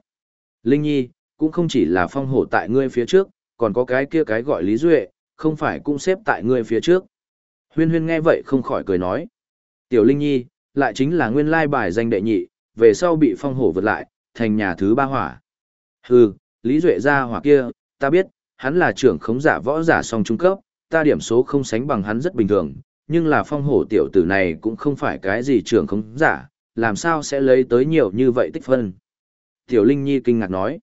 Linh Nhi, cũng không chỉ là phong hổ tại ngươi phía trước, còn có cái kia cái gọi Lý Duệ, không phải cũng xếp tại ngươi phía trước. Huyên huyên nghe vậy không khỏi cười nói. Tiểu Linh Nhi, lại chính là nguyên lai bài danh đệ nhị, về sau bị phong hổ vượt lại, thành nhà thứ ba hỏa. Hừ, Lý Duệ ra hỏa kia, ta biết, hắn là trưởng khống giả võ giả song trung cấp, ta điểm số không sánh bằng hắn rất bình thường, nhưng là phong hổ tiểu tử này cũng không phải cái gì trưởng khống giả, làm sao sẽ lấy tới nhiều như vậy tích phân. Tiểu Linh Nhi kinh ngạc nói,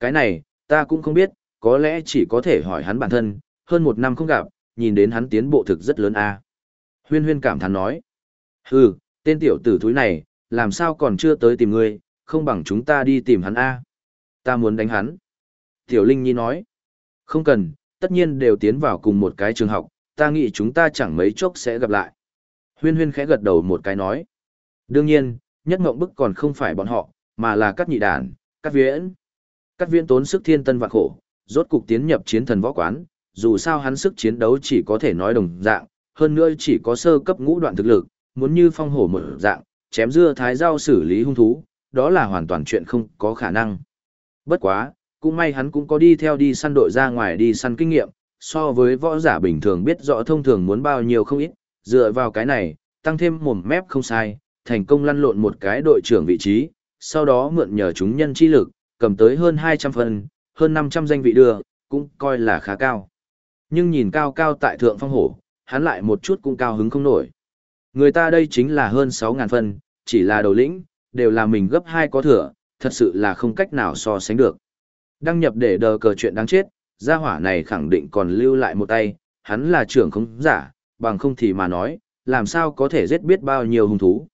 cái này, ta cũng không biết, có lẽ chỉ có thể hỏi hắn bản thân, hơn một năm không gặp, nhìn đến hắn tiến bộ thực rất lớn a. Huyên huyên cảm thán nói, hừ, tên tiểu tử thúi này, làm sao còn chưa tới tìm ngươi, không bằng chúng ta đi tìm hắn a. Ta muốn đánh hắn. Tiểu Linh Nhi nói, không cần, tất nhiên đều tiến vào cùng một cái trường học, ta nghĩ chúng ta chẳng mấy chốc sẽ gặp lại. Huyên huyên khẽ gật đầu một cái nói. Đương nhiên, nhất mộng bức còn không phải bọn họ, mà là các nhị đàn, các viễn. Các viễn tốn sức thiên tân vạn khổ, rốt cục tiến nhập chiến thần võ quán, dù sao hắn sức chiến đấu chỉ có thể nói đồng dạng, hơn nữa chỉ có sơ cấp ngũ đoạn thực lực, muốn như phong hổ một dạng, chém dưa thái rau xử lý hung thú, đó là hoàn toàn chuyện không có khả năng. Bất quá, cũng may hắn cũng có đi theo đi săn đội ra ngoài đi săn kinh nghiệm, so với võ giả bình thường biết rõ thông thường muốn bao nhiêu không ít, dựa vào cái này, tăng thêm mồm mép không sai, thành công lăn lộn một cái đội trưởng vị trí, sau đó mượn nhờ chúng nhân chi lực, cầm tới hơn 200 phần, hơn 500 danh vị đưa, cũng coi là khá cao. Nhưng nhìn cao cao tại thượng phong hổ, hắn lại một chút cũng cao hứng không nổi. Người ta đây chính là hơn 6.000 phân, chỉ là đầu lĩnh, đều là mình gấp hai có thừa, thật sự là không cách nào so sánh được. Đăng nhập để đờ cờ chuyện đáng chết, gia hỏa này khẳng định còn lưu lại một tay, hắn là trưởng không giả, bằng không thì mà nói, làm sao có thể giết biết bao nhiêu hung thú.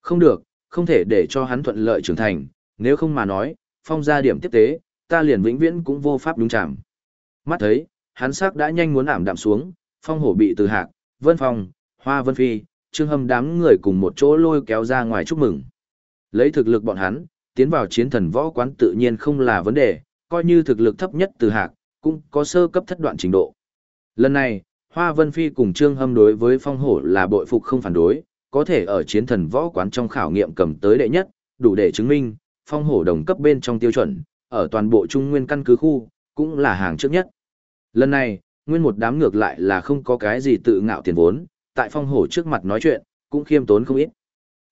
Không được, không thể để cho hắn thuận lợi trưởng thành, nếu không mà nói, phong gia điểm tiếp tế, ta liền vĩnh viễn cũng vô pháp đúng chạm. Mắt thấy, hắn sắc đã nhanh muốn ảm đạm xuống, phong hổ bị từ hạc, vân phong, hoa vân phi, trương hâm đám người cùng một chỗ lôi kéo ra ngoài chúc mừng. Lấy thực lực bọn hắn, tiến vào chiến thần võ quán tự nhiên không là vấn đề, coi như thực lực thấp nhất từ hạc, cũng có sơ cấp thất đoạn trình độ. Lần này, Hoa Vân Phi cùng Trương Hâm đối với phong hổ là bội phục không phản đối, có thể ở chiến thần võ quán trong khảo nghiệm cầm tới đệ nhất, đủ để chứng minh, phong hổ đồng cấp bên trong tiêu chuẩn, ở toàn bộ trung nguyên căn cứ khu, cũng là hàng trước nhất. Lần này, nguyên một đám ngược lại là không có cái gì tự ngạo tiền vốn, tại phong hổ trước mặt nói chuyện, cũng khiêm tốn không ít.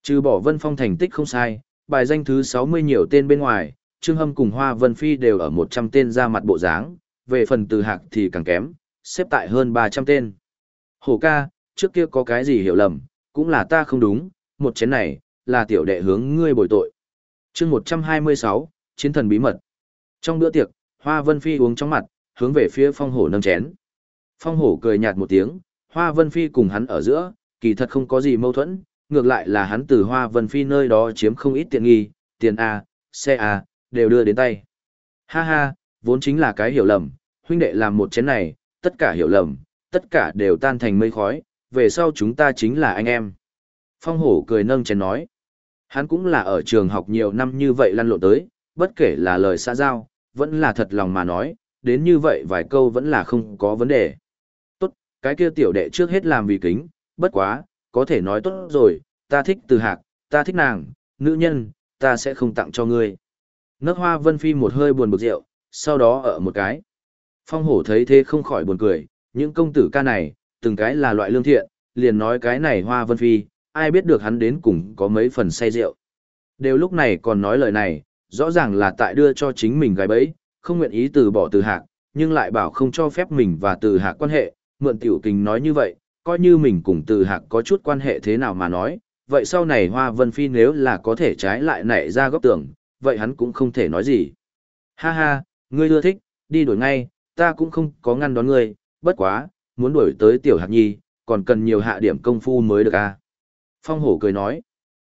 Trừ bỏ vân phong thành tích không sai, bài danh thứ 60 nhiều tên bên ngoài, Trương Hâm cùng Hoa Vân Phi đều ở 100 tên ra mặt bộ dáng, về phần từ hạc thì càng kém, xếp tại hơn 300 tên. Hổ ca, trước kia có cái gì hiểu lầm, cũng là ta không đúng, một chén này, là tiểu đệ hướng ngươi bồi tội. chương 126, Chiến thần bí mật. Trong bữa tiệc, Hoa Vân Phi uống trong mặt, hướng về phía phong hổ nâng chén. Phong hổ cười nhạt một tiếng, Hoa Vân Phi cùng hắn ở giữa, kỳ thật không có gì mâu thuẫn, ngược lại là hắn từ Hoa Vân Phi nơi đó chiếm không ít tiện nghi, tiền A, xe A, đều đưa đến tay. Ha ha, vốn chính là cái hiểu lầm, huynh đệ làm một chén này, tất cả hiểu lầm, tất cả đều tan thành mây khói, về sau chúng ta chính là anh em. Phong hổ cười nâng chén nói. Hắn cũng là ở trường học nhiều năm như vậy lăn lộn tới, bất kể là lời xã giao, vẫn là thật lòng mà nói, đến như vậy vài câu vẫn là không có vấn đề. Tốt, cái kia tiểu đệ trước hết làm vì kính, bất quá, có thể nói tốt rồi, ta thích từ hạc, ta thích nàng, nữ nhân, ta sẽ không tặng cho ngươi. Nấc hoa vân phi một hơi buồn bực rượu, sau đó ở một cái. Phong hổ thấy thế không khỏi buồn cười, những công tử ca này, từng cái là loại lương thiện, liền nói cái này hoa vân phi, ai biết được hắn đến cùng có mấy phần say rượu. Đều lúc này còn nói lời này, rõ ràng là tại đưa cho chính mình gái bẫy, không nguyện ý từ bỏ từ hạc, nhưng lại bảo không cho phép mình và từ hạc quan hệ, mượn tiểu kình nói như vậy, coi như mình cùng từ hạc có chút quan hệ thế nào mà nói, vậy sau này hoa vân phi nếu là có thể trái lại nảy ra góc tưởng, vậy hắn cũng không thể nói gì. Ha ha, ngươi ưa thích, đi đổi ngay, ta cũng không có ngăn đón ngươi, bất quá, muốn đuổi tới tiểu hạc nhi, còn cần nhiều hạ điểm công phu mới được à. Phong hổ cười nói,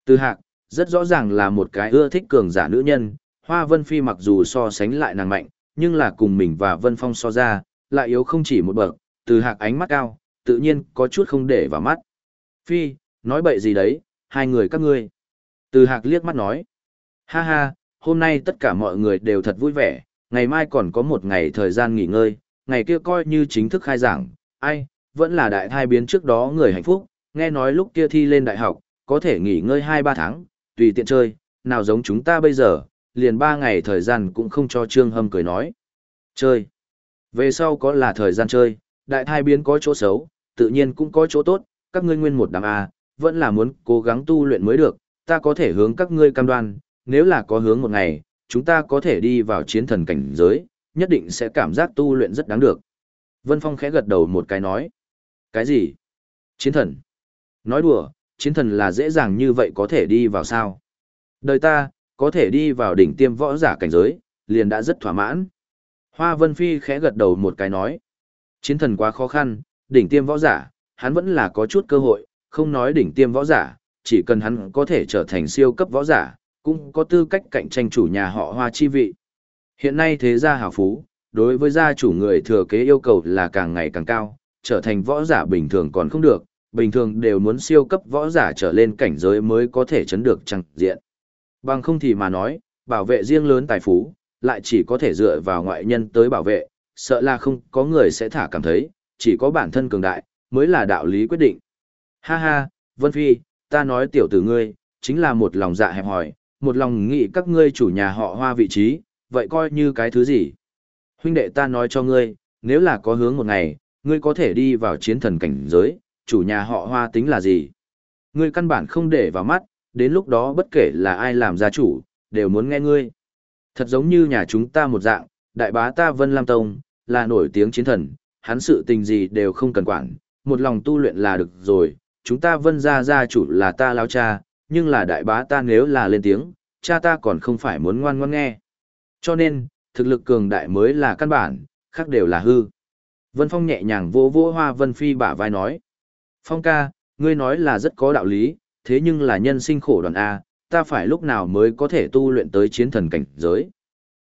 từ hạc, rất rõ ràng là một cái ưa thích cường giả nữ nhân, hoa vân phi mặc dù so sánh lại nàng mạnh, nhưng là cùng mình và vân phong so ra, lại yếu không chỉ một bậc, từ hạc ánh mắt cao, tự nhiên có chút không để vào mắt. Phi, nói bậy gì đấy, hai người các ngươi. Từ hạc liếc mắt nói, ha ha, hôm nay tất cả mọi người đều thật vui vẻ, ngày mai còn có một ngày thời gian nghỉ ngơi, ngày kia coi như chính thức khai giảng, ai, vẫn là đại thai biến trước đó người hạnh phúc, nghe nói lúc kia thi lên đại học, có thể nghỉ ngơi 2-3 tháng, tùy tiện chơi, nào giống chúng ta bây giờ, liền ba ngày thời gian cũng không cho Trương Hâm cười nói. Chơi. Về sau có là thời gian chơi, đại thai biến có chỗ xấu, tự nhiên cũng có chỗ tốt, các ngươi nguyên một đám A, vẫn là muốn cố gắng tu luyện mới được, ta có thể hướng các ngươi cam đoan, nếu là có hướng một ngày, chúng ta có thể đi vào chiến thần cảnh giới, nhất định sẽ cảm giác tu luyện rất đáng được. Vân Phong khẽ gật đầu một cái nói. Cái gì? Chiến thần? Nói đùa, chiến thần là dễ dàng như vậy có thể đi vào sao? Đời ta, có thể đi vào đỉnh tiêm võ giả cảnh giới, liền đã rất thỏa mãn. Hoa Vân Phi khẽ gật đầu một cái nói. Chiến thần quá khó khăn, đỉnh tiêm võ giả, hắn vẫn là có chút cơ hội, không nói đỉnh tiêm võ giả, chỉ cần hắn có thể trở thành siêu cấp võ giả, cũng có tư cách cạnh tranh chủ nhà họ hoa chi vị. Hiện nay thế gia hào phú, đối với gia chủ người thừa kế yêu cầu là càng ngày càng cao, trở thành võ giả bình thường còn không được, bình thường đều muốn siêu cấp võ giả trở lên cảnh giới mới có thể chấn được chẳng diện. Bằng không thì mà nói, bảo vệ riêng lớn tài phú, lại chỉ có thể dựa vào ngoại nhân tới bảo vệ, sợ là không có người sẽ thả cảm thấy, chỉ có bản thân cường đại, mới là đạo lý quyết định. Ha ha, Vân Phi, ta nói tiểu tử ngươi, chính là một lòng dạ hẹp hỏi, một lòng nghĩ các ngươi chủ nhà họ hoa vị trí, vậy coi như cái thứ gì? Huynh đệ ta nói cho ngươi, nếu là có hướng một ngày, ngươi có thể đi vào chiến thần cảnh giới, chủ nhà họ hoa tính là gì? Ngươi căn bản không để vào mắt, đến lúc đó bất kể là ai làm gia chủ, đều muốn nghe ngươi. Thật giống như nhà chúng ta một dạng, đại bá ta Vân Lam Tông, là nổi tiếng chiến thần, hắn sự tình gì đều không cần quản, một lòng tu luyện là được rồi, chúng ta Vân gia gia chủ là ta lao cha, nhưng là đại bá ta nếu là lên tiếng, cha ta còn không phải muốn ngoan ngoan nghe. Cho nên, thực lực cường đại mới là căn bản, khác đều là hư. Vân Phong nhẹ nhàng vô vỗ hoa Vân Phi bả vai nói. Phong ca, ngươi nói là rất có đạo lý, thế nhưng là nhân sinh khổ đoàn A, ta phải lúc nào mới có thể tu luyện tới chiến thần cảnh giới.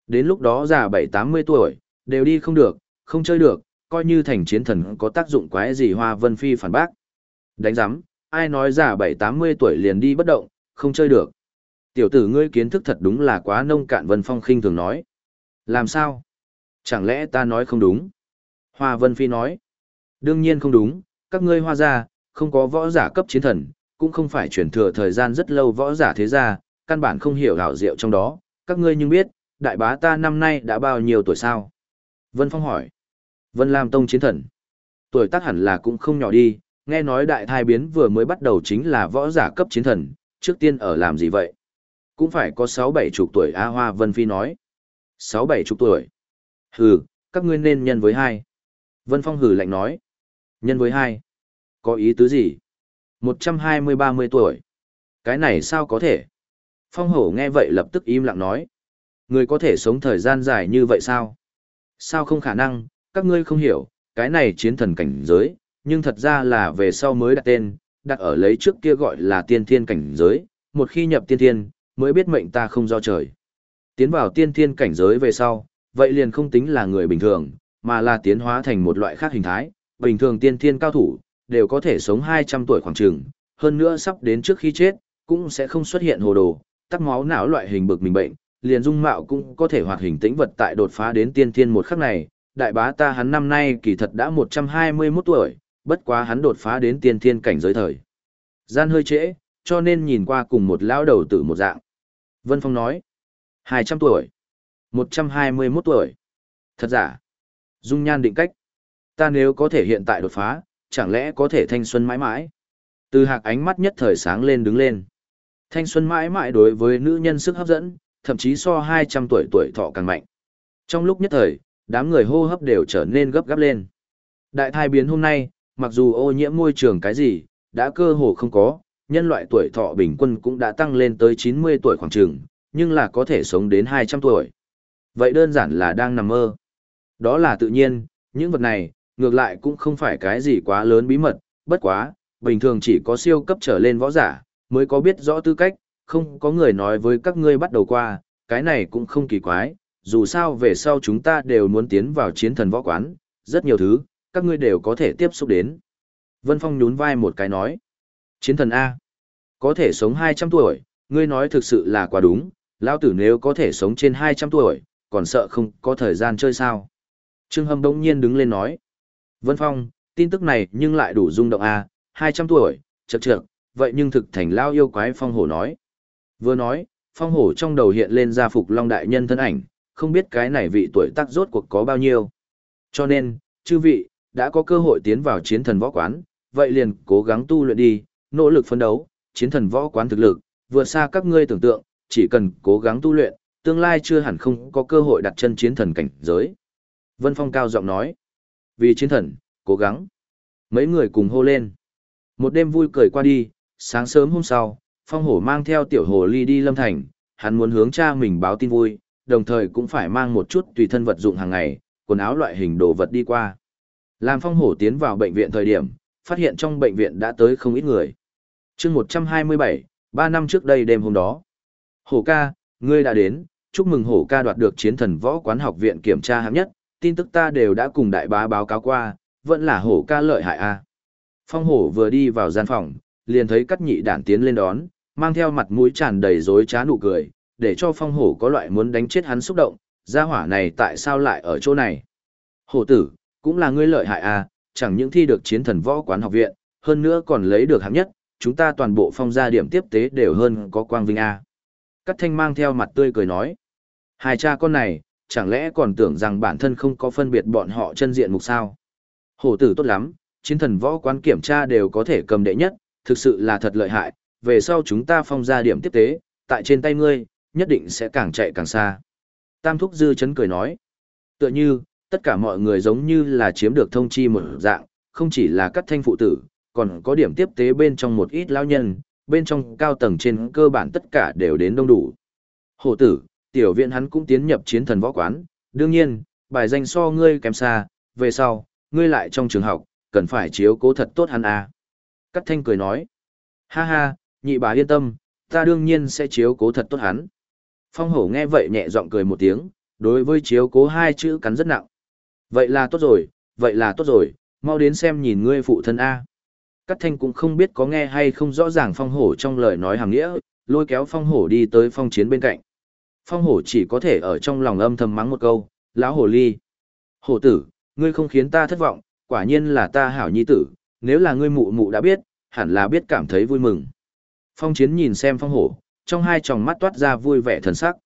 Đến lúc đó già bảy tám mươi tuổi, đều đi không được, không chơi được, coi như thành chiến thần có tác dụng quái gì Hoa Vân Phi phản bác. Đánh giám, ai nói già bảy tám mươi tuổi liền đi bất động, không chơi được. Tiểu tử ngươi kiến thức thật đúng là quá nông cạn Vân Phong khinh thường nói. Làm sao? Chẳng lẽ ta nói không đúng? Hoa Vân Phi nói. Đương nhiên không đúng, các ngươi hoa gia, không có võ giả cấp chiến thần, cũng không phải chuyển thừa thời gian rất lâu võ giả thế gia, căn bản không hiểu hảo diệu trong đó, các ngươi nhưng biết, đại bá ta năm nay đã bao nhiêu tuổi sao? Vân Phong hỏi. Vân Lam Tông chiến thần. Tuổi tác hẳn là cũng không nhỏ đi, nghe nói đại thai biến vừa mới bắt đầu chính là võ giả cấp chiến thần, trước tiên ở làm gì vậy? Cũng phải có sáu bảy chục tuổi A Hoa Vân Phi nói. Sáu bảy chục tuổi. Hừ, các ngươi nên nhân với hai. Vân Phong hừ lạnh nói. Nhân với hai. Có ý tứ gì? Một trăm hai mươi ba mươi tuổi. Cái này sao có thể? Phong hổ nghe vậy lập tức im lặng nói. Người có thể sống thời gian dài như vậy sao? Sao không khả năng, các ngươi không hiểu, cái này chiến thần cảnh giới, nhưng thật ra là về sau mới đặt tên, đặt ở lấy trước kia gọi là tiên thiên cảnh giới, một khi nhập tiên thiên, mới biết mệnh ta không do trời. Tiến vào tiên thiên cảnh giới về sau, vậy liền không tính là người bình thường, mà là tiến hóa thành một loại khác hình thái, bình thường tiên thiên cao thủ, đều có thể sống 200 tuổi khoảng trường, hơn nữa sắp đến trước khi chết, cũng sẽ không xuất hiện hồ đồ, tắc máu não loại hình bực mình bệnh, liền dung mạo cũng có thể hoạt hình tĩnh vật tại đột phá đến tiên thiên một khắc này, đại bá ta hắn năm nay kỳ thật đã 121 tuổi, bất quá hắn đột phá đến tiên thiên cảnh giới thời. Gian hơi trễ, cho nên nhìn qua cùng một lão đầu tử một dạng. Vân Phong nói, 200 tuổi, 121 tuổi. Thật giả, dung nhan định cách. Ta nếu có thể hiện tại đột phá, chẳng lẽ có thể thanh xuân mãi mãi? Từ hạc ánh mắt nhất thời sáng lên đứng lên. Thanh xuân mãi mãi đối với nữ nhân sức hấp dẫn, thậm chí so 200 tuổi tuổi thọ càng mạnh. Trong lúc nhất thời, đám người hô hấp đều trở nên gấp gáp lên. Đại thai biến hôm nay, mặc dù ô nhiễm môi trường cái gì, đã cơ hồ không có, nhân loại tuổi thọ bình quân cũng đã tăng lên tới 90 tuổi khoảng trường, nhưng là có thể sống đến 200 tuổi. Vậy đơn giản là đang nằm mơ. Đó là tự nhiên, những vật này, ngược lại cũng không phải cái gì quá lớn bí mật, bất quá, bình thường chỉ có siêu cấp trở lên võ giả, mới có biết rõ tư cách, không có người nói với các ngươi bắt đầu qua, cái này cũng không kỳ quái, dù sao về sau chúng ta đều muốn tiến vào chiến thần võ quán, rất nhiều thứ, các ngươi đều có thể tiếp xúc đến. Vân Phong nhún vai một cái nói, chiến thần A, có thể sống 200 tuổi, ngươi nói thực sự là quá đúng, lão tử nếu có thể sống trên 200 tuổi, còn sợ không có thời gian chơi sao. Trương Hâm đông nhiên đứng lên nói, Vân Phong, tin tức này nhưng lại đủ rung động à, A, 200 tuổi, chậc chậc, vậy nhưng thực thành lao yêu quái phong hổ nói. Vừa nói, phong hổ trong đầu hiện lên gia phục long đại nhân thân ảnh, không biết cái này vị tuổi tác rốt cuộc có bao nhiêu. Cho nên, chư vị, đã có cơ hội tiến vào chiến thần võ quán, vậy liền cố gắng tu luyện đi, nỗ lực phấn đấu, chiến thần võ quán thực lực, vượt xa các ngươi tưởng tượng, chỉ cần cố gắng tu luyện, tương lai chưa hẳn không có cơ hội đặt chân chiến thần cảnh giới. Vân Phong cao giọng nói, vì chiến thần, cố gắng. Mấy người cùng hô lên. Một đêm vui cười qua đi, sáng sớm hôm sau, Phong Hổ mang theo tiểu hồ ly đi Lâm Thành, hắn muốn hướng cha mình báo tin vui, đồng thời cũng phải mang một chút tùy thân vật dụng hàng ngày, quần áo loại hình đồ vật đi qua. Làm Phong Hổ tiến vào bệnh viện thời điểm, phát hiện trong bệnh viện đã tới không ít người. chương 127, 3 năm trước đây đêm hôm đó. Hổ ca, ngươi đã đến, chúc mừng hổ ca đoạt được chiến thần võ quán học viện kiểm tra hạng nhất, tin tức ta đều đã cùng đại bá báo cáo qua, vẫn là hổ ca lợi hại a. Phong hổ vừa đi vào gian phòng, liền thấy cắt nhị đản tiến lên đón, mang theo mặt mũi tràn đầy dối trá nụ cười, để cho phong hổ có loại muốn đánh chết hắn xúc động, gia hỏa này tại sao lại ở chỗ này. Hổ tử, cũng là ngươi lợi hại a, chẳng những thi được chiến thần võ quán học viện, hơn nữa còn lấy được hạng nhất, chúng ta toàn bộ phong gia điểm tiếp tế đều hơn có quang vinh a. Cắt thanh mang theo mặt tươi cười nói. Hai cha con này, chẳng lẽ còn tưởng rằng bản thân không có phân biệt bọn họ chân diện mục sao? Hổ tử tốt lắm, chiến thần võ quán kiểm tra đều có thể cầm đệ nhất, thực sự là thật lợi hại, về sau chúng ta phong ra điểm tiếp tế, tại trên tay ngươi, nhất định sẽ càng chạy càng xa. Tam thúc dư chấn cười nói, tựa như, tất cả mọi người giống như là chiếm được thông chi một dạng, không chỉ là các thanh phụ tử, còn có điểm tiếp tế bên trong một ít lão nhân, bên trong cao tầng trên cơ bản tất cả đều đến đông đủ. Hổ tử, tiểu viện hắn cũng tiến nhập chiến thần võ quán, đương nhiên, bài danh so ngươi kém xa, về sau, ngươi lại trong trường học, cần phải chiếu cố thật tốt hắn à. Cắt thanh cười nói, ha ha, nhị bà yên tâm, ta đương nhiên sẽ chiếu cố thật tốt hắn. Phong hổ nghe vậy nhẹ giọng cười một tiếng, đối với chiếu cố hai chữ cắn rất nặng. Vậy là tốt rồi, vậy là tốt rồi, mau đến xem nhìn ngươi phụ thân A. Cắt thanh cũng không biết có nghe hay không rõ ràng phong hổ trong lời nói hàng nghĩa, lôi kéo phong hổ đi tới phong chiến bên cạnh. Phong hổ chỉ có thể ở trong lòng âm thầm mắng một câu, lão hổ ly. Hổ tử, ngươi không khiến ta thất vọng, quả nhiên là ta hảo nhi tử, nếu là ngươi mụ mụ đã biết, hẳn là biết cảm thấy vui mừng. Phong chiến nhìn xem phong hổ, trong hai tròng mắt toát ra vui vẻ thần sắc.